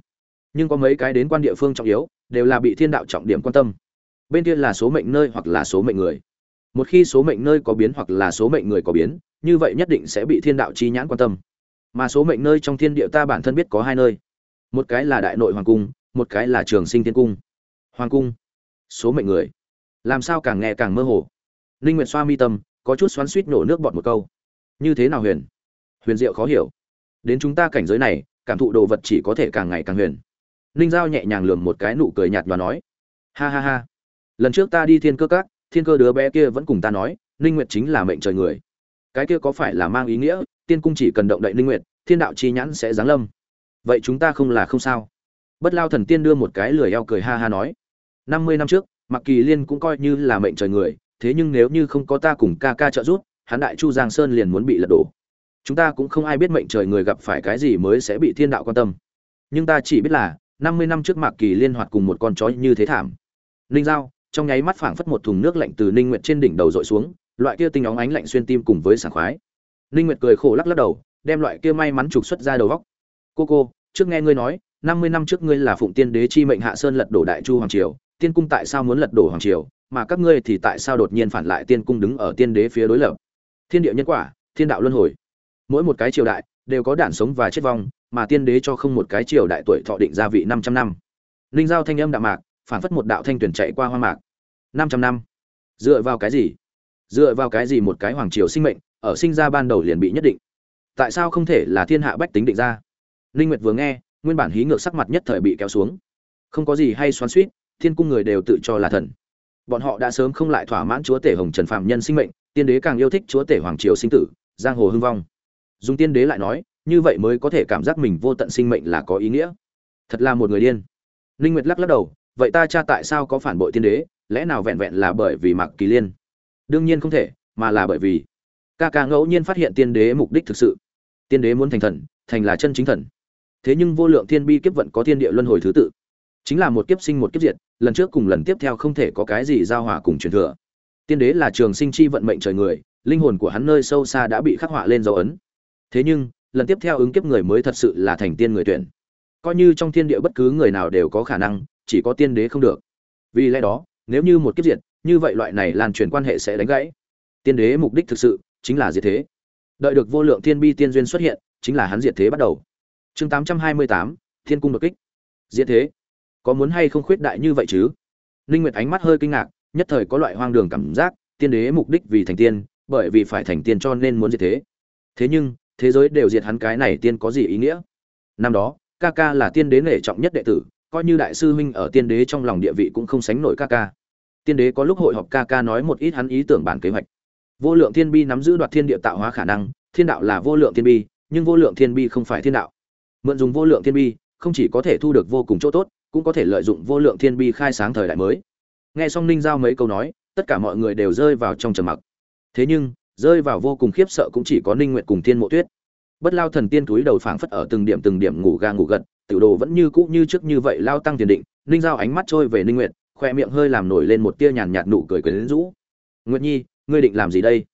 Nhưng có mấy cái đến quan địa phương trọng yếu, đều là bị thiên đạo trọng điểm quan tâm. Bên kia là số mệnh nơi hoặc là số mệnh người một khi số mệnh nơi có biến hoặc là số mệnh người có biến, như vậy nhất định sẽ bị thiên đạo chi nhãn quan tâm. Mà số mệnh nơi trong thiên địa ta bản thân biết có hai nơi. Một cái là đại nội hoàng cung, một cái là trường sinh thiên cung. Hoàng cung, số mệnh người. Làm sao càng nghe càng mơ hồ. Ninh nguyệt xoa mi tâm, có chút xoắn suýt nổ nước bọt một câu. Như thế nào huyền? Huyền diệu khó hiểu. Đến chúng ta cảnh giới này, cảm thụ đồ vật chỉ có thể càng ngày càng huyền. Ninh giao nhẹ nhàng lườm một cái nụ cười nhạt và nói. Ha ha ha. Lần trước ta đi thiên cơ các thiên cơ đứa bé kia vẫn cùng ta nói, ninh nguyệt chính là mệnh trời người. Cái kia có phải là mang ý nghĩa, tiên cung chỉ cần động đậy ninh nguyệt, thiên đạo chi nhãn sẽ giáng lâm. Vậy chúng ta không là không sao. Bất lao thần tiên đưa một cái lười eo cười ha ha nói, năm mươi năm trước mặc kỳ liên cũng coi như là mệnh trời người, thế nhưng nếu như không có ta cùng ca ca trợ giúp, hắn đại chu giang sơn liền muốn bị lật đổ. Chúng ta cũng không ai biết mệnh trời người gặp phải cái gì mới sẽ bị thiên đạo quan tâm. Nhưng ta chỉ biết là, năm mươi năm trước mạc kỳ liên hoạt cùng một con chó như thế thảm. Ninh giao trong nháy mắt phảng phất một thùng nước lạnh từ ninh nguyệt trên đỉnh đầu dội xuống, loại kia tinh óng ánh lạnh xuyên tim cùng với sảng khoái. Ninh nguyệt cười khổ lắc lắc đầu, đem loại kia may mắn trục xuất ra đầu góc. Cô cô, trước nghe ngươi nói, năm mươi năm trước ngươi là phụng tiên đế chi mệnh hạ sơn lật đổ đại chu hoàng triều, tiên cung tại sao muốn lật đổ hoàng triều, mà các ngươi thì tại sao đột nhiên phản lại tiên cung đứng ở tiên đế phía đối lập? Thiên địa nhân quả, thiên đạo luân hồi. Mỗi một cái triều đại đều có đản sống và chết vong, mà tiên đế cho không một cái triều đại tuổi thọ định gia vị 500 năm. Linh giao thanh âm đạm mạc phản phất một đạo thanh tuyển chạy qua hoa mạc. 500 năm. Dựa vào cái gì? Dựa vào cái gì một cái hoàng triều sinh mệnh, ở sinh ra ban đầu liền bị nhất định? Tại sao không thể là thiên hạ bách tính định ra? Linh nguyệt vừa nghe, nguyên bản hí ngược sắc mặt nhất thời bị kéo xuống. Không có gì hay xoắn xuýt, thiên cung người đều tự cho là thần. Bọn họ đã sớm không lại thỏa mãn chúa tể hồng trần phạm nhân sinh mệnh, tiên đế càng yêu thích chúa tể hoàng triều sinh tử, giang hồ hưng vong. Dùng tiên đế lại nói, như vậy mới có thể cảm giác mình vô tận sinh mệnh là có ý nghĩa. Thật là một người điên. Linh nguyệt lắc lắc đầu vậy ta cha tại sao có phản bội tiên đế, lẽ nào vẹn vẹn là bởi vì mặc kỳ liên? Đương nhiên không thể, mà là bởi vì ca ca ngẫu nhiên phát hiện tiên đế mục đích thực sự. Tiên đế muốn thành thần, thành là chân chính thần. Thế nhưng vô lượng thiên bi kiếp vận có thiên địa luân hồi thứ tự. Chính là một kiếp sinh một kiếp diệt, lần trước cùng lần tiếp theo không thể có cái gì giao hòa cùng truyền thừa. Tiên đế là trường sinh chi vận mệnh trời người, linh hồn của hắn nơi sâu xa đã bị khắc họa lên dấu ấn. Thế nhưng, lần tiếp theo ứng kiếp người mới thật sự là thành tiên người tuyển. Coi như trong thiên địa bất cứ người nào đều có khả năng chỉ có tiên đế không được. Vì lẽ đó, nếu như một kiếp diệt, như vậy loại này lan truyền quan hệ sẽ đánh gãy. Tiên đế mục đích thực sự chính là diệt thế. Đợi được vô lượng thiên bi tiên duyên xuất hiện, chính là hắn diệt thế bắt đầu. Chương tám trăm hai mươi tám, thiên cung đột kích. Diệt thế. Có muốn hay không khuyết đại như vậy chứ? Ninh nguyệt ánh mắt hơi kinh ngạc, nhất thời có loại hoang đường cảm giác, tiên đế mục đích vì thành tiên, bởi vì phải thành tiên cho nên muốn diệt thế. Thế nhưng, thế giới đều diệt hắn cái này tiên có gì ý nghĩa? Năm đó, ca ca là tiên đế nể trọng nhất đệ tử coi như đại sư huynh ở tiên đế trong lòng địa vị cũng không sánh nổi ca ca. Tiên đế có lúc hội họp ca ca nói một ít hắn ý tưởng bản kế hoạch. Vô lượng thiên bi nắm giữ đoạt thiên địa tạo hóa khả năng, thiên đạo là vô lượng thiên bi, nhưng vô lượng thiên bi không phải thiên đạo. Mượn dùng vô lượng thiên bi, không chỉ có thể thu được vô cùng chỗ tốt, cũng có thể lợi dụng vô lượng thiên bi khai sáng thời đại mới. Nghe xong ninh giao mấy câu nói, tất cả mọi người đều rơi vào trong trầm mặc. Thế nhưng, rơi vào vô cùng khiếp sợ cũng chỉ có ninh nguyện cùng thiên mộ tuyết. Bất lao thần tiên túi đầu phảng phất ở từng điểm từng điểm ngủ ga ngủ gật tiểu đồ vẫn như cũ như trước như vậy lao tăng tiền định, ninh giao ánh mắt trôi về ninh nguyệt, khoe miệng hơi làm nổi lên một tia nhàn nhạt nụ cười quyến rũ. Nguyệt nhi, ngươi định làm gì đây?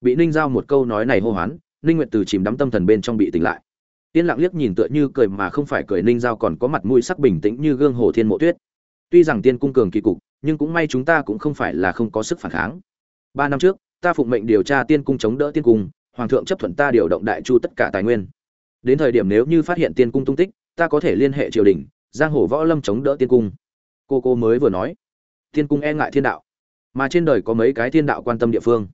Bị ninh giao một câu nói này hô hoán, ninh nguyệt từ chìm đắm tâm thần bên trong bị tỉnh lại. Tiên lặng liếc nhìn tựa như cười mà không phải cười ninh giao còn có mặt mũi sắc bình tĩnh như gương hồ thiên mộ tuyết. Tuy rằng tiên cung cường kỳ cục, nhưng cũng may chúng ta cũng không phải là không có sức phản kháng. Ba năm trước, ta phụng mệnh điều tra tiên cung chống đỡ tiên cung, hoàng thượng chấp thuận ta điều động đại chu tất cả tài nguyên. Đến thời điểm nếu như phát hiện tiên cung tung tích ta có thể liên hệ triều đình, giang hồ võ lâm chống đỡ tiên cung. Cô cô mới vừa nói, tiên cung e ngại thiên đạo, mà trên đời có mấy cái thiên đạo quan tâm địa phương.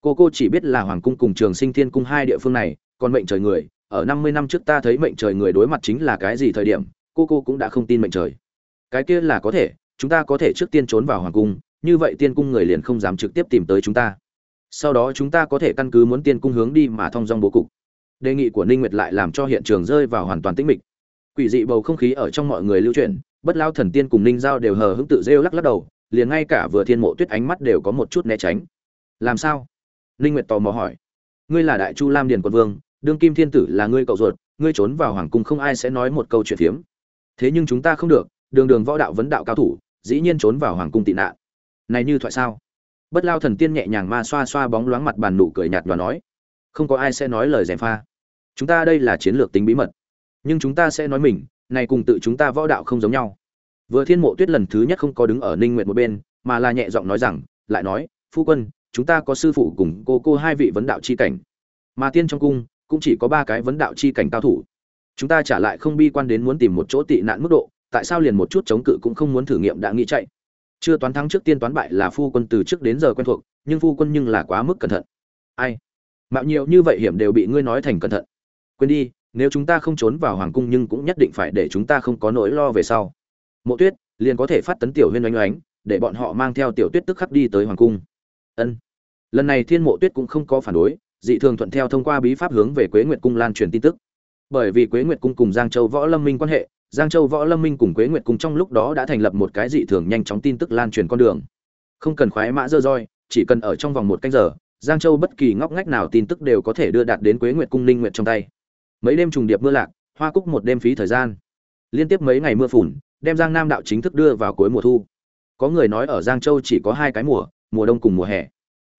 Cô cô chỉ biết là hoàng cung cùng trường sinh thiên cung hai địa phương này, còn mệnh trời người, ở năm mươi năm trước ta thấy mệnh trời người đối mặt chính là cái gì thời điểm, cô cô cũng đã không tin mệnh trời. Cái kia là có thể, chúng ta có thể trước tiên trốn vào hoàng cung, như vậy tiên cung người liền không dám trực tiếp tìm tới chúng ta. Sau đó chúng ta có thể căn cứ muốn tiên cung hướng đi mà thong dong bố cục. Đề nghị của ninh nguyệt lại làm cho hiện trường rơi vào hoàn toàn tĩnh mịch quỷ dị bầu không khí ở trong mọi người lưu chuyển, bất lao thần tiên cùng ninh giao đều hờ hững tự rêu lắc lắc đầu, liền ngay cả vừa thiên mộ tuyết ánh mắt đều có một chút né tránh. Làm sao? Ninh nguyệt tò mò hỏi. Ngươi là đại chu lam điền quận vương, đương kim thiên tử là ngươi cậu ruột, ngươi trốn vào hoàng cung không ai sẽ nói một câu chuyện phiếm. Thế nhưng chúng ta không được, đường đường võ đạo vấn đạo cao thủ, dĩ nhiên trốn vào hoàng cung tị nạn. Này như thoại sao? Bất lao thần tiên nhẹ nhàng ma xoa xoa bóng loáng mặt bàn nụ cười nhạt và nói. Không có ai sẽ nói lời gièm pha. Chúng ta đây là chiến lược tính bí mật nhưng chúng ta sẽ nói mình, này cùng tự chúng ta võ đạo không giống nhau. Vừa thiên mộ tuyết lần thứ nhất không có đứng ở ninh nguyện một bên, mà là nhẹ giọng nói rằng, lại nói, phu quân, chúng ta có sư phụ cùng cô cô hai vị vấn đạo chi cảnh. Mà tiên trong cung, cũng chỉ có ba cái vấn đạo chi cảnh cao thủ. Chúng ta trả lại không bi quan đến muốn tìm một chỗ tị nạn mức độ, tại sao liền một chút chống cự cũng không muốn thử nghiệm đã nghĩ chạy? Chưa toán thắng trước tiên toán bại là phu quân từ trước đến giờ quen thuộc, nhưng phu quân nhưng là quá mức cẩn thận. Ai? Mạo nhiều như vậy hiểm đều bị ngươi nói thành cẩn thận. Quên đi nếu chúng ta không trốn vào hoàng cung nhưng cũng nhất định phải để chúng ta không có nỗi lo về sau. Mộ tuyết, liền có thể phát tấn tiểu huyên oanh oánh, để bọn họ mang theo tiểu tuyết tức khắc đi tới hoàng cung. Ân. Lần này thiên mộ tuyết cũng không có phản đối, dị thường thuận theo thông qua bí pháp hướng về quế nguyệt cung lan truyền tin tức. Bởi vì quế nguyệt cung cùng giang châu võ lâm minh quan hệ, giang châu võ lâm minh cùng quế nguyệt cung trong lúc đó đã thành lập một cái dị thường nhanh chóng tin tức lan truyền con đường. Không cần khoái mã dơ roi, chỉ cần ở trong vòng một canh giờ, giang châu bất kỳ ngóc ngách nào tin tức đều có thể đưa đạt đến quế nguyệt cung ninh nguyệt trong tay mấy đêm trùng điệp mưa lạc, hoa cúc một đêm phí thời gian. Liên tiếp mấy ngày mưa phùn, đem giang nam đạo chính thức đưa vào cuối mùa thu. Có người nói ở giang châu chỉ có hai cái mùa mùa đông cùng mùa hè.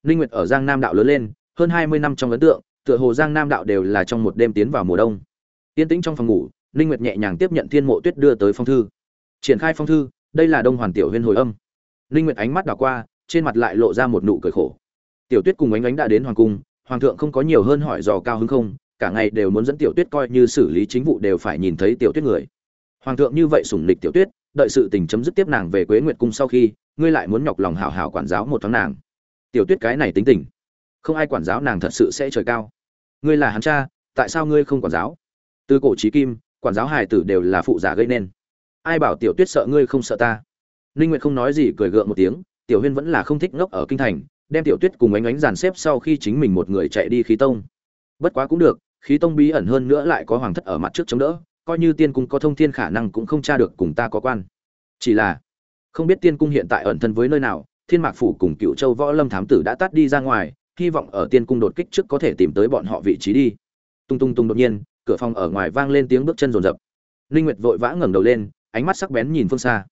Ninh nguyệt ở giang nam đạo lớn lên, hơn 20 năm trong ấn tượng, tựa hồ giang nam đạo đều là trong một đêm tiến vào mùa đông. Yên tĩnh trong phòng ngủ, ninh nguyệt nhẹ nhàng tiếp nhận thiên mộ tuyết đưa tới phong thư. Triển khai phong thư, đây là đông hoàn tiểu huyên hồi âm. Ninh nguyệt ánh mắt đảo qua, trên mặt lại lộ ra một nụ cười khổ. Tiểu tuyết cùng ánh ánh đã đến hoàng cung, hoàng thượng không có nhiều hơn hỏi dò cao hứng không cả ngày đều muốn dẫn tiểu tuyết coi như xử lý chính vụ đều phải nhìn thấy tiểu tuyết người. Hoàng thượng như vậy sủng lịch tiểu tuyết, đợi sự tình chấm dứt tiếp nàng về quế nguyệt cung sau khi, ngươi lại muốn nhọc lòng hảo hảo quản giáo một tháng nàng. Tiểu tuyết cái này tính tình, không ai quản giáo nàng thật sự sẽ trời cao. Ngươi là hắn cha, tại sao ngươi không quản giáo? Từ cổ trí kim, quản giáo hài tử đều là phụ giả gây nên. Ai bảo tiểu tuyết sợ ngươi không sợ ta? Ninh nguyệt không nói gì, cười gượng một tiếng, tiểu huyên vẫn là không thích ngốc ở kinh thành, đem tiểu tuyết cùng ánh ánh dàn xếp sau khi chính mình một người chạy đi khí tông bất quá cũng được, khí tông bí ẩn hơn nữa lại có hoàng thất ở mặt trước chống đỡ, coi như tiên cung có thông thiên khả năng cũng không tra được cùng ta có quan. Chỉ là, không biết tiên cung hiện tại ẩn thân với nơi nào, thiên mạc phủ cùng cựu châu võ lâm thám tử đã tắt đi ra ngoài, hy vọng ở tiên cung đột kích trước có thể tìm tới bọn họ vị trí đi. Tung tung tung đột nhiên, cửa phòng ở ngoài vang lên tiếng bước chân rồn rập. Linh nguyệt vội vã ngẩng đầu lên, ánh mắt sắc bén nhìn phương xa.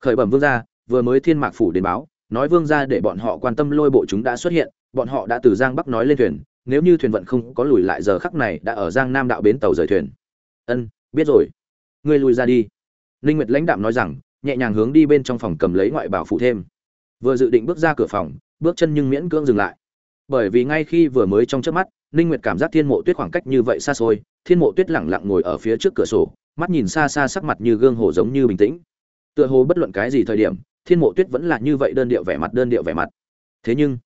Khởi bẩm vương gia, vừa mới thiên mạc phủ đến báo, nói vương gia để bọn họ quan tâm lôi bộ chúng đã xuất hiện, bọn họ đã từ giang bắc nói lên thuyền nếu như thuyền vận không có lùi lại giờ khắc này đã ở giang nam đạo bến tàu rời thuyền. Ân, biết rồi. Ngươi lùi ra đi. Linh nguyệt lãnh đạm nói rằng, nhẹ nhàng hướng đi bên trong phòng cầm lấy ngoại bảo phụ thêm. Vừa dự định bước ra cửa phòng, bước chân nhưng miễn cưỡng dừng lại. Bởi vì ngay khi vừa mới trong chớp mắt Linh nguyệt cảm giác thiên mộ tuyết khoảng cách như vậy xa xôi, thiên mộ tuyết lặng lặng ngồi ở phía trước cửa sổ, mắt nhìn xa xa sắc mặt như gương hồ giống như bình tĩnh. Tựa hồ bất luận cái gì thời điểm, thiên mộ tuyết vẫn là như vậy đơn điệu vẻ mặt, đơn điệu vẻ mặt. Thế nhưng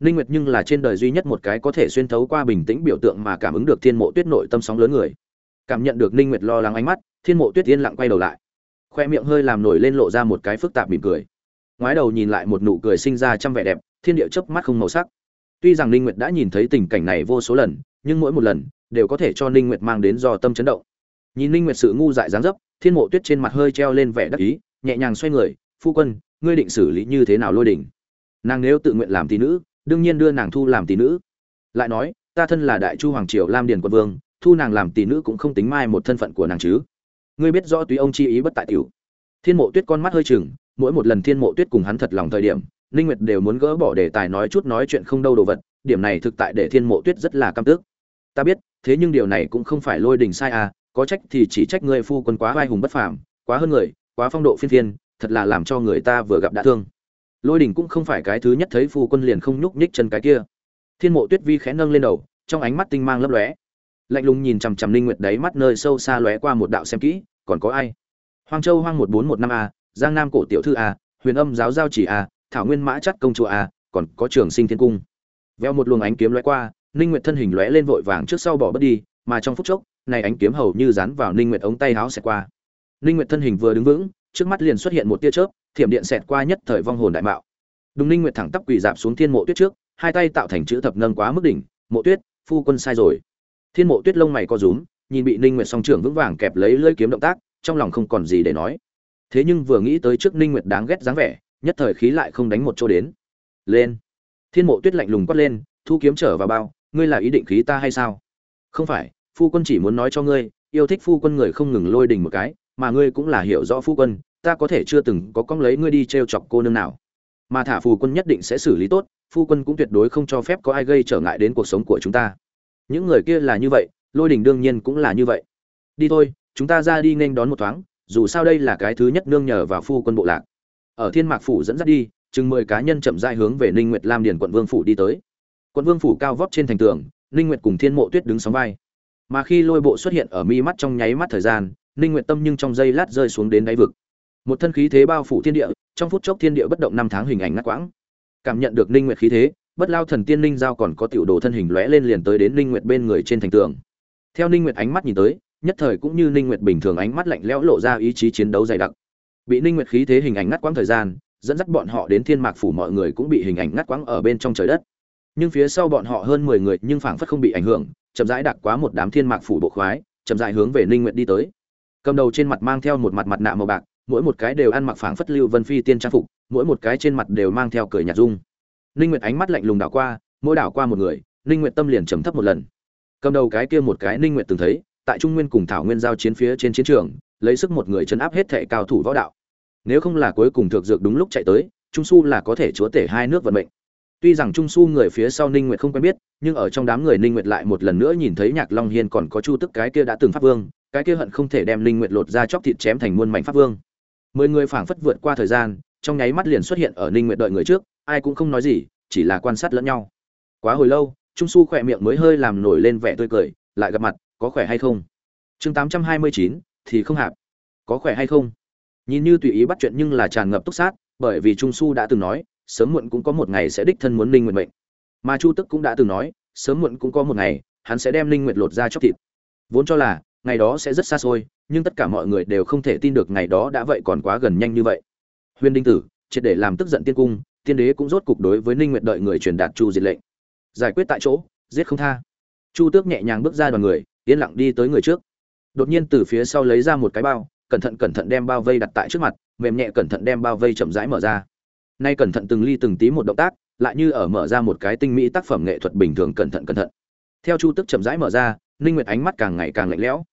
ninh nguyệt nhưng là trên đời duy nhất một cái có thể xuyên thấu qua bình tĩnh biểu tượng mà cảm ứng được thiên mộ tuyết nội tâm sóng lớn người. Cảm nhận được ninh nguyệt lo lắng ánh mắt, thiên mộ tuyết yên lặng quay đầu lại. Khoe miệng hơi làm nổi lên lộ ra một cái phức tạp mỉm cười. Ngoái đầu nhìn lại một nụ cười sinh ra trăm vẻ đẹp, thiên địa chớp mắt không màu sắc. Tuy rằng ninh nguyệt đã nhìn thấy tình cảnh này vô số lần, nhưng mỗi một lần đều có thể cho ninh nguyệt mang đến do tâm chấn động. Nhìn ninh nguyệt sự ngu dại dáng dấp, thiên mộ tuyết trên mặt hơi treo lên vẻ đắc ý, nhẹ nhàng xoay người, phu quân, ngươi định xử lý như thế nào lôi đỉnh nàng nếu tự nguyện làm tỷ nữ đương nhiên đưa nàng thu làm tỷ nữ. Lại nói, ta thân là đại chu hoàng triều lam điền quân vương, thu nàng làm tỷ nữ cũng không tính mai một thân phận của nàng chứ. Ngươi biết rõ tùy ông chi ý bất tại tiểu. Thiên mộ tuyết con mắt hơi chừng, mỗi một lần thiên mộ tuyết cùng hắn thật lòng thời điểm, ninh nguyệt đều muốn gỡ bỏ đề tài nói chút nói chuyện không đâu đồ vật, điểm này thực tại để thiên mộ tuyết rất là căm tức. Ta biết, thế nhưng điều này cũng không phải lôi đình sai à có trách thì chỉ trách ngươi phu quân quá vai hùng bất phàm, quá hơn người, quá phong độ phiên thiên thật là làm cho người ta vừa gặp đã thương lôi đình cũng không phải cái thứ nhất thấy phu quân liền không nhúc nhích chân cái kia. Thiên mộ tuyết vi khẽ nâng lên đầu, trong ánh mắt tinh mang lấp lóe. Lạnh lùng nhìn chằm chằm linh nguyệt đấy mắt nơi sâu xa lóe qua một đạo xem kỹ, còn có ai? Hoang châu hoang một bốn một năm a, giang nam cổ tiểu thư a, huyền âm giáo giao chỉ a, thảo nguyên mã chất công chúa a, còn có trường sinh thiên cung. Veo một luồng ánh kiếm lóe qua linh nguyệt thân hình lóe lên vội vàng trước sau bỏ bất đi, mà trong phút chốc, này ánh kiếm hầu như dán vào linh nguyệt ống tay áo xẹt qua. Linh nguyệt thân hình vừa đứng vững, trước mắt liền xuất hiện một tia chớp thiểm điện xẹt qua nhất thời vong hồn đại mạo Đùng Ninh Nguyệt thẳng tắp quỳ dạp xuống Thiên Mộ Tuyết trước, hai tay tạo thành chữ thập nâng quá mức đỉnh, "Mộ Tuyết, phu quân sai rồi." Thiên Mộ Tuyết lông mày co rúm, nhìn bị Ninh Nguyệt song trưởng vững vàng kẹp lấy lưỡi kiếm động tác, trong lòng không còn gì để nói. Thế nhưng vừa nghĩ tới trước Ninh Nguyệt đáng ghét dáng vẻ, nhất thời khí lại không đánh một chỗ đến. "Lên!" Thiên Mộ Tuyết lạnh lùng quát lên, thu kiếm trở vào bao, "Ngươi là ý định khí ta hay sao?" "Không phải, phu quân chỉ muốn nói cho ngươi, yêu thích phu quân người không ngừng lôi đình một cái, mà ngươi cũng là hiểu rõ phu quân, ta có thể chưa từng có con lấy ngươi đi trêu chọc cô nương nào." mà thả phù quân nhất định sẽ xử lý tốt, phu quân cũng tuyệt đối không cho phép có ai gây trở ngại đến cuộc sống của chúng ta. Những người kia là như vậy, lôi đình đương nhiên cũng là như vậy. Đi thôi, chúng ta ra đi nên đón một thoáng, dù sao đây là cái thứ nhất nương nhờ vào phu quân bộ lạc. Ở thiên mạc phủ dẫn dắt đi, chừng mười cá nhân chậm rãi hướng về ninh nguyệt lam điền quận vương phủ đi tới. Quận vương phủ cao vóc trên thành tường, ninh nguyệt cùng thiên mộ tuyết đứng sóng vai. Mà khi lôi bộ xuất hiện ở mi mắt trong nháy mắt thời gian, ninh nguyệt tâm nhưng trong giây lát rơi xuống đến đáy vực một thân khí thế bao phủ thiên địa, trong phút chốc thiên địa bất động năm tháng hình ảnh ngắt quãng. Cảm nhận được ninh nguyệt khí thế, bất lao thần tiên ninh giao còn có tiểu đồ thân hình lóe lên liền tới đến ninh nguyệt bên người trên thành tường. Theo ninh nguyệt ánh mắt nhìn tới, nhất thời cũng như ninh nguyệt bình thường ánh mắt lạnh lẽo lộ ra ý chí chiến đấu dày đặc. Bị ninh nguyệt khí thế hình ảnh ngắt quãng thời gian, dẫn dắt bọn họ đến thiên mạc phủ mọi người cũng bị hình ảnh ngắt quãng ở bên trong trời đất. Nhưng phía sau bọn họ hơn 10 người nhưng phảng phất không bị ảnh hưởng, chậm rãi đặt quá một đám thiên mạc phủ bộ khoái, chậm rãi hướng về ninh nguyệt đi tới. Cầm đầu trên mặt mang theo một mặt mặt nạ màu bạc mỗi một cái đều ăn mặc phảng phất lưu vân phi tiên trang phục, mỗi một cái trên mặt đều mang theo cười nhạt dung. Ninh nguyệt ánh mắt lạnh lùng đảo qua, mỗi đảo qua một người, ninh nguyệt tâm liền trầm thấp một lần. Cầm đầu cái kia một cái ninh nguyệt từng thấy, tại trung nguyên cùng thảo nguyên giao chiến phía trên chiến trường, lấy sức một người chấn áp hết thệ cao thủ võ đạo. Nếu không là cuối cùng thực dược đúng lúc chạy tới, trung su là có thể chúa tể hai nước vận mệnh. Tuy rằng trung su người phía sau ninh nguyệt không quen biết, nhưng ở trong đám người ninh nguyệt lại một lần nữa nhìn thấy nhạc long hiên còn có chu tức cái kia đã từng pháp vương, cái kia hận không thể đem ninh nguyệt lột ra chóc thịt chém thành muôn mảnh pháp vương mười người phảng phất vượt qua thời gian, trong nháy mắt liền xuất hiện ở ninh nguyện đợi người trước, ai cũng không nói gì, chỉ là quan sát lẫn nhau. Quá hồi lâu, trung su khỏe miệng mới hơi làm nổi lên vẻ tươi cười, lại gặp mặt, có khỏe hay không? Chương tám trăm hai mươi chín, thì không hạp. Có khỏe hay không? Nhìn như tùy ý bắt chuyện nhưng là tràn ngập túc sát, bởi vì trung su đã từng nói, sớm muộn cũng có một ngày sẽ đích thân muốn ninh nguyện bệnh. mà chu tức cũng đã từng nói, sớm muộn cũng có một ngày, hắn sẽ đem ninh nguyện lột ra chóc thịt. Vốn cho là, ngày đó sẽ rất xa xôi nhưng tất cả mọi người đều không thể tin được ngày đó đã vậy còn quá gần nhanh như vậy. Huyền đinh tử, triệt để làm tức giận tiên cung, tiên đế cũng rốt cục đối với ninh nguyệt đợi người truyền đạt chu diệt lệnh. Giải quyết tại chỗ, giết không tha. Chu tước nhẹ nhàng bước ra đoàn người, yên lặng đi tới người trước. Đột nhiên từ phía sau lấy ra một cái bao, cẩn thận cẩn thận đem bao vây đặt tại trước mặt, mềm nhẹ cẩn thận đem bao vây chậm rãi mở ra. Nay cẩn thận từng ly từng tí một động tác, lại như ở mở ra một cái tinh mỹ tác phẩm nghệ thuật bình thường cẩn thận cẩn thận. Theo chu tước chậm rãi mở ra, ninh nguyệt ánh mắt càng ngày càng lạnh lẽo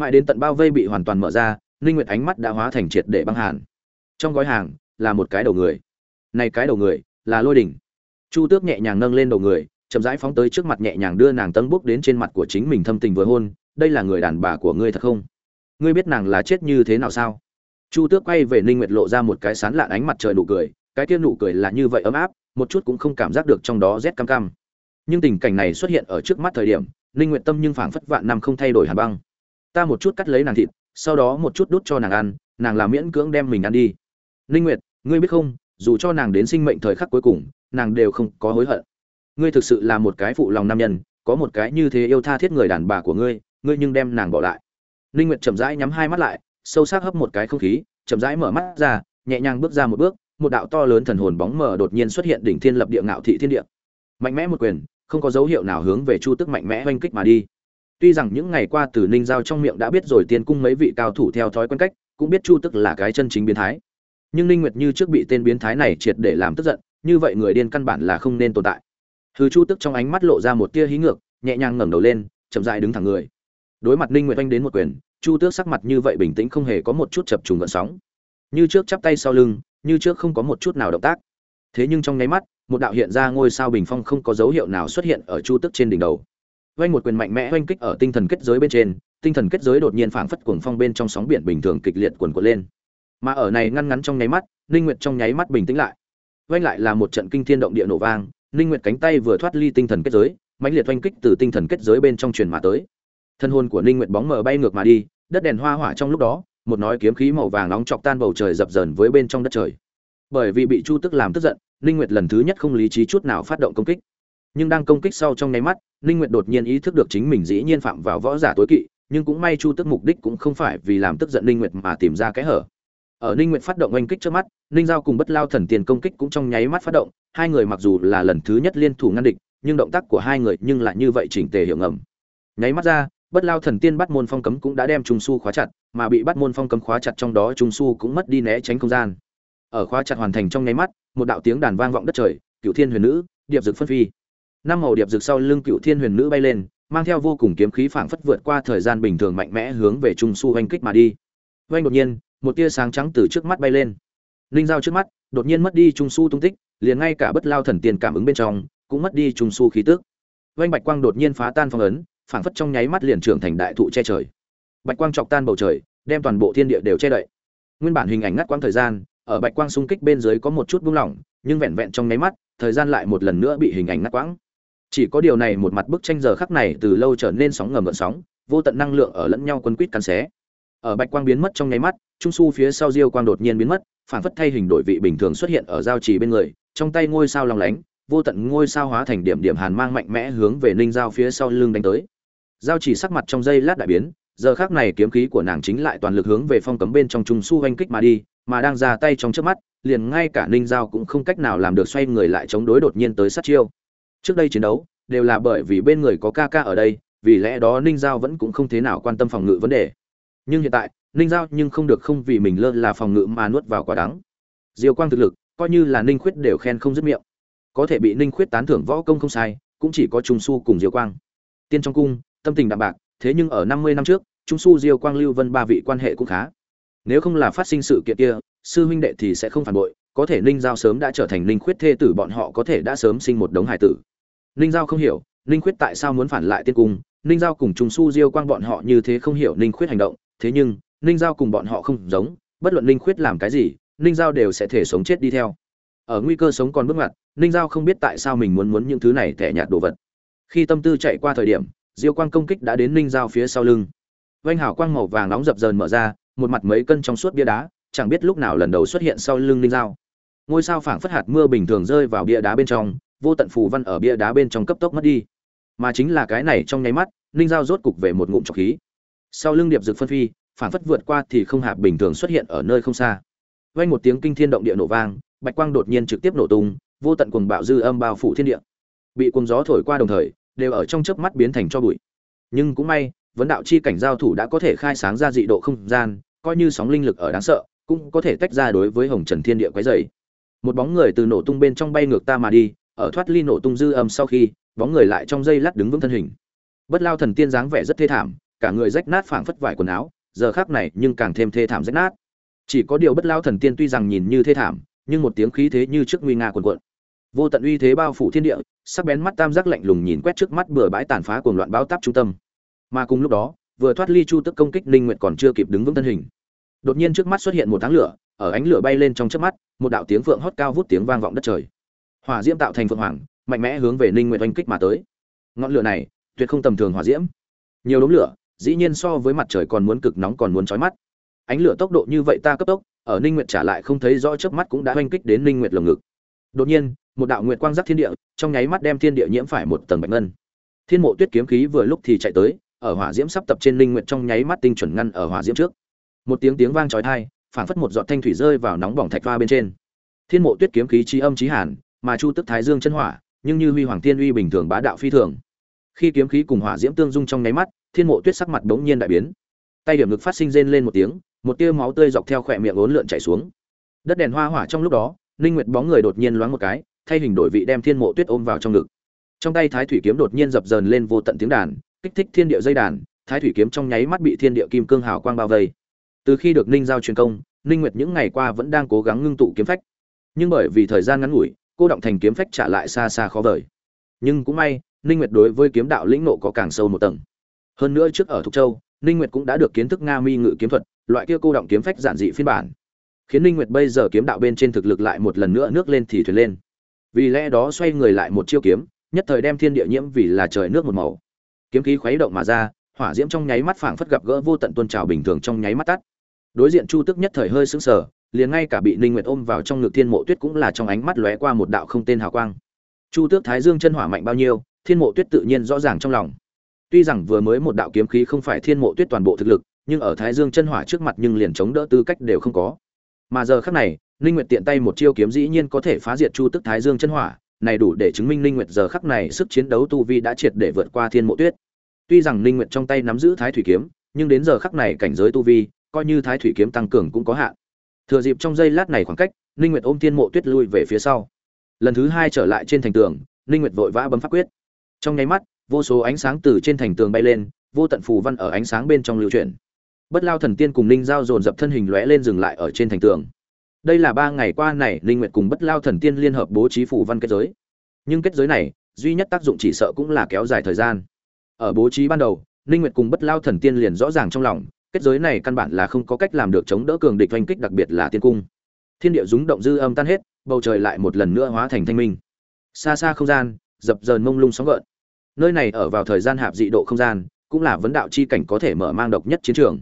mãi đến tận bao vây bị hoàn toàn mở ra, ninh nguyệt ánh mắt đã hóa thành triệt để băng hàn. Trong gói hàng, là một cái đầu người. Này cái đầu người, là lôi đỉnh. Chu tước nhẹ nhàng nâng lên đầu người, chậm rãi phóng tới trước mặt nhẹ nhàng đưa nàng tân bốc đến trên mặt của chính mình thâm tình vừa hôn, đây là người đàn bà của ngươi thật không? Ngươi biết nàng là chết như thế nào sao? Chu tước quay về ninh nguyệt lộ ra một cái sán lạn ánh mặt trời nụ cười, cái kia nụ cười là như vậy ấm áp, một chút cũng không cảm giác được trong đó rét cam cam. Nhưng tình cảnh này xuất hiện ở trước mắt thời điểm, ninh nguyệt tâm nhưng phảng phất vạn năm không thay đổi hàn băng ta một chút cắt lấy nàng thịt, sau đó một chút đút cho nàng ăn, nàng làm miễn cưỡng đem mình ăn đi. Ninh nguyệt, ngươi biết không, dù cho nàng đến sinh mệnh thời khắc cuối cùng, nàng đều không có hối hận. Ngươi thực sự là một cái phụ lòng nam nhân, có một cái như thế yêu tha thiết người đàn bà của ngươi ngươi nhưng đem nàng bỏ lại. Ninh nguyệt chậm rãi nhắm hai mắt lại, sâu sắc hấp một cái không khí, chậm rãi mở mắt ra, nhẹ nhàng bước ra một bước, một đạo to lớn thần hồn bóng mờ đột nhiên xuất hiện đỉnh thiên lập địa ngạo thị thiên địa. Mạnh mẽ một quyền, không có dấu hiệu nào hướng về chu tức mạnh mẽ oanh kích mà đi. Tuy rằng những ngày qua Từ Ninh giao trong miệng đã biết rồi tiên cung mấy vị cao thủ theo thói quen cách, cũng biết Chu Tức là cái chân chính biến thái. Nhưng Ninh Nguyệt như trước bị tên biến thái này triệt để làm tức giận, như vậy người điên căn bản là không nên tồn tại. Hư Chu Tức trong ánh mắt lộ ra một tia hí ngược, nhẹ nhàng ngẩng đầu lên, chậm rãi đứng thẳng người. Đối mặt Ninh Nguyệt anh đến một quyền, Chu Tước sắc mặt như vậy bình tĩnh không hề có một chút chập trùng gợn sóng. Như trước chắp tay sau lưng, như trước không có một chút nào động tác. Thế nhưng trong nháy mắt, một đạo hiện ra ngôi sao bình phong không có dấu hiệu nào xuất hiện ở Chu Tước trên đỉnh đầu oanh một quyền mạnh mẽ oanh kích ở tinh thần kết giới bên trên, tinh thần kết giới đột nhiên phảng phất cuồng phong bên trong sóng biển bình thường kịch liệt cuồn cuộn lên. Mà ở này ngăn ngắn trong nháy mắt, ninh nguyệt trong nháy mắt bình tĩnh lại. Oanh lại là một trận kinh thiên động địa nổ vang, ninh nguyệt cánh tay vừa thoát ly tinh thần kết giới, mãnh liệt oanh kích từ tinh thần kết giới bên trong truyền mà tới. Thân hồn của ninh nguyệt bóng mờ bay ngược mà đi, đất đèn hoa hỏa trong lúc đó, một nói kiếm khí màu vàng nóng chọc tan bầu trời dập dờn với bên trong đất trời. Bởi vì bị chu tức làm tức giận, ninh nguyệt lần thứ nhất không lý trí chút nào phát động công kích nhưng đang công kích sau trong nháy mắt, ninh nguyệt đột nhiên ý thức được chính mình dĩ nhiên phạm vào võ giả tối kỵ, nhưng cũng may chu tức mục đích cũng không phải vì làm tức giận ninh nguyệt mà tìm ra cái hở. Ở ninh nguyệt phát động oanh kích trước mắt, ninh giao cùng bất lao thần tiền công kích cũng trong nháy mắt phát động, hai người mặc dù là lần thứ nhất liên thủ ngăn địch, nhưng động tác của hai người nhưng lại như vậy chỉnh tề hiệu ngầm. Nháy mắt ra, bất lao thần tiên bắt môn phong cấm cũng đã đem trung su khóa chặt, mà bị bắt môn phong cấm khóa chặt trong đó trung su cũng mất đi né tránh không gian. Ở khóa chặt hoàn thành trong nháy mắt, một đạo tiếng đàn vang vọng đất trời cựu thiên huyền nữ, điệp dực phân phi năm màu điệp rực sau lưng cựu thiên huyền nữ bay lên, mang theo vô cùng kiếm khí phảng phất vượt qua thời gian bình thường mạnh mẽ hướng về trung su oanh kích mà đi. Oanh đột nhiên, một tia sáng trắng từ trước mắt bay lên. Linh dao trước mắt, đột nhiên mất đi trung su tung tích, liền ngay cả bất lao thần tiên cảm ứng bên trong, cũng mất đi trung su khí tức. Oanh bạch quang đột nhiên phá tan phong ấn, phảng phất trong nháy mắt liền trưởng thành đại thụ che trời. Bạch quang chọc tan bầu trời, đem toàn bộ thiên địa đều che đậy. Nguyên bản hình ảnh ngắt quãng thời gian, ở bạch quang xung kích bên dưới có một chút buông lỏng, nhưng vẹn vẹn trong nháy mắt, thời gian lại một lần nữa bị hình ảnh ngắt quãng chỉ có điều này một mặt bức tranh giờ khắc này từ lâu trở nên sóng ngầm gợn sóng, vô tận năng lượng ở lẫn nhau quân quýt cắn xé. Ở bạch quang biến mất trong nháy mắt, trung su phía sau diêu quang đột nhiên biến mất, phản phất thay hình đổi vị bình thường xuất hiện ở giao trì bên người, trong tay ngôi sao lòng lánh, vô tận ngôi sao hóa thành điểm điểm hàn mang mạnh mẽ hướng về ninh giao phía sau lưng đánh tới. Giao chỉ sắc mặt trong giây lát đại biến, giờ khác này kiếm khí của nàng chính lại toàn lực hướng về phong cấm bên trong trung su oanh kích mà đi, mà đang ra tay trong trước mắt, liền ngay cả ninh giao cũng không cách nào làm được xoay người lại chống đối đột nhiên tới sát chiêu trước đây chiến đấu, đều là bởi vì bên người có ca ca ở đây, vì lẽ đó ninh giao vẫn cũng không thế nào quan tâm phòng ngự vấn đề. Nhưng hiện tại, ninh giao nhưng không được không vì mình lơ là phòng ngự mà nuốt vào quả đắng. Diều quang thực lực, coi như là ninh khuyết đều khen không dứt miệng. Có thể bị ninh khuyết tán thưởng võ công không sai, cũng chỉ có trung su cùng diều quang. Tiên trong cung, tâm tình đạm bạc, thế nhưng ở năm mươi năm trước, trung su diêu quang, lưu vân ba vị quan hệ cũng khá. Nếu không là phát sinh sự kiện kia, sư huynh đệ thì sẽ không phản bội, có thể ninh giao sớm đã trở thành ninh khuyết thê tử bọn họ có thể đã sớm sinh một đống hải tử ninh giao không hiểu, ninh khuyết tại sao muốn phản lại tiên cung? Ninh giao cùng trung su diêu quang bọn họ như thế không hiểu ninh khuyết hành động, thế nhưng, ninh giao cùng bọn họ không giống, bất luận ninh khuyết làm cái gì, ninh giao đều sẽ thể sống chết đi theo. Ở nguy cơ sống còn bước ngoặt, ninh giao không biết tại sao mình muốn muốn những thứ này tẻ nhạt đồ vật. Khi tâm tư chạy qua thời điểm, diêu quang công kích đã đến ninh giao phía sau lưng. Vanh hảo quang màu vàng nóng dập dờn mở ra, một mặt mấy cân trong suốt bia đá, chẳng biết lúc nào lần đầu xuất hiện sau lưng ninh giao. Ngôi sao phảng phất hạt mưa bình thường rơi vào bia đá bên trong vô tận phù văn ở bia đá bên trong cấp tốc mất đi. Mà chính là cái này trong nháy mắt, ninh giao rốt cục về một ngụm trọc khí. Sau lưng điệp dực phân phi phản phất vượt qua thì không hạp bình thường xuất hiện ở nơi không xa. Vang một tiếng kinh thiên động địa nổ vang, bạch quang đột nhiên trực tiếp nổ tung, vô tận cuồng bạo dư âm bao phủ thiên địa. Bị cuồng gió thổi qua đồng thời, đều ở trong chớp mắt biến thành cho bụi. Nhưng cũng may, vấn đạo chi cảnh giao thủ đã có thể khai sáng ra dị độ không gian, coi như sóng linh lực ở đáng sợ, cũng có thể tách ra đối với hồng trần thiên địa quái dày một bóng người từ nổ tung bên trong bay ngược ta mà đi ở thoát ly nổ tung dư âm sau khi, bóng người lại trong dây lát đứng vững thân hình. Bất lao thần tiên dáng vẻ rất thê thảm, cả người rách nát phảng phất vải quần áo, giờ khác này nhưng càng thêm thê thảm rách nát. Chỉ có điều bất lao thần tiên tuy rằng nhìn như thê thảm, nhưng một tiếng khí thế như trước nguy nga quần quận vô tận uy thế bao phủ thiên địa, sắc bén mắt tam giác lạnh lùng nhìn quét trước mắt bừa bãi tàn phá cuồng loạn báo táp trung tâm. Mà cùng lúc đó, vừa thoát ly chu tức công kích ninh nguyệt còn chưa kịp đứng vững thân hình. Đột nhiên trước mắt xuất hiện một tháng lửa, ở ánh lửa bay lên trong trước mắt, một đạo tiếng phượng hót cao vút tiếng vang vọng đất trời hỏa diễm tạo thành phượng hoàng, mạnh mẽ hướng về ninh nguyệt oanh kích mà tới. Ngọn lửa này, tuyệt không tầm thường hỏa diễm. Nhiều đống lửa, dĩ nhiên so với mặt trời còn muốn cực nóng còn muốn chói mắt. Ánh lửa tốc độ như vậy ta cấp tốc, ở ninh nguyệt trả lại không thấy rõ chớp mắt cũng đã oanh kích đến ninh nguyệt lồng ngực. Đột nhiên, một đạo nguyệt quang giác thiên địa, trong nháy mắt đem thiên địa nhiễm phải một tầng bạch ngân. Thiên mộ tuyết kiếm khí vừa lúc thì chạy tới, ở hỏa diễm sắp tập trên Ninh nguyệt trong nháy mắt tinh chuẩn ngăn ở hỏa diễm trước. Một tiếng tiếng vang chói tai, phảng phất một giọt thanh thủy rơi vào nóng bỏng thạch pha bên trên. Thiên mộ tuyết kiếm khí chi âm chí hàn mà chu tức thái dương chân hỏa, nhưng như huy hoàng tiên uy bình thường bá đạo phi thường. Khi kiếm khí cùng hỏa diễm tương dung trong nháy mắt, thiên mộ tuyết sắc mặt đống nhiên đại biến. Tay điểm ngực phát sinh rên lên một tiếng, một tia máu tươi dọc theo khỏe miệng ốn lượn chảy xuống. Đất đèn hoa hỏa trong lúc đó linh nguyệt bóng người đột nhiên loáng một cái, thay hình đổi vị đem thiên mộ tuyết ôm vào trong ngực. Trong tay thái thủy kiếm đột nhiên dập dờn lên vô tận tiếng đàn, kích thích thiên địa dây đàn, thái thủy kiếm trong nháy mắt bị thiên địa kim cương hào quang bao vây. Từ khi được ninh giao truyền công, ninh nguyệt những ngày qua vẫn đang cố gắng ngưng tụ kiếm phách. Nhưng bởi vì thời gian ngắn ngủi cô động thành kiếm phách trả lại xa xa khó vời. Nhưng cũng may, ninh nguyệt đối với kiếm đạo lĩnh nộ có càng sâu một tầng. Hơn nữa trước ở thục châu, ninh nguyệt cũng đã được kiến thức nga mi ngự kiếm thuật, loại kia cô động kiếm phách giản dị phiên bản. Khiến ninh nguyệt bây giờ kiếm đạo bên trên thực lực lại một lần nữa nước lên thì thuyền lên. Vì lẽ đó xoay người lại một chiêu kiếm, nhất thời đem thiên địa nhiễm vì là trời nước một màu. Kiếm khí khuấy động mà ra, hỏa diễm trong nháy mắt phảng phất gặp gỡ vô tận tuôn trào bình thường trong nháy mắt tắt. Đối diện chu tức nhất thời hơi sững sờ liền ngay cả bị ninh nguyệt ôm vào trong ngực thiên mộ tuyết cũng là trong ánh mắt lóe qua một đạo không tên hào quang. Chu tước thái dương chân hỏa mạnh bao nhiêu, thiên mộ tuyết tự nhiên rõ ràng trong lòng. Tuy rằng vừa mới một đạo kiếm khí không phải thiên mộ tuyết toàn bộ thực lực, nhưng ở thái dương chân hỏa trước mặt nhưng liền chống đỡ tư cách đều không có. Mà giờ khắc này, ninh nguyệt tiện tay một chiêu kiếm dĩ nhiên có thể phá diệt chu Tước thái dương chân hỏa, này đủ để chứng minh ninh nguyệt giờ khắc này sức chiến đấu tu vi đã triệt để vượt qua thiên mộ tuyết. Tuy rằng ninh nguyệt trong tay nắm giữ thái thủy kiếm, nhưng đến giờ khắc này cảnh giới tu vi, coi như thái thủy kiếm tăng cường cũng có hạn thừa dịp trong giây lát này khoảng cách, ninh nguyệt ôm thiên mộ tuyết lui về phía sau. Lần thứ hai trở lại trên thành tường, ninh nguyệt vội vã bấm pháp quyết. Trong nháy mắt, vô số ánh sáng từ trên thành tường bay lên, vô tận phù văn ở ánh sáng bên trong lưu chuyển. Bất lao thần tiên cùng ninh giao dồn dập thân hình lóe lên dừng lại ở trên thành tường. Đây là ba ngày qua này ninh nguyệt cùng bất lao thần tiên liên hợp bố trí phù văn kết giới. Nhưng kết giới này, duy nhất tác dụng chỉ sợ cũng là kéo dài thời gian. Ở bố trí ban đầu, ninh nguyệt cùng bất lao thần tiên liền rõ ràng trong lòng kết giới này căn bản là không có cách làm được chống đỡ cường địch oanh kích, đặc biệt là tiên cung. Thiên địa rúng động dư âm tan hết, bầu trời lại một lần nữa hóa thành thanh minh. Xa xa không gian, dập dờn mông lung sóng gợn. Nơi này ở vào thời gian hạp dị độ không gian, cũng là vấn đạo chi cảnh có thể mở mang độc nhất chiến trường.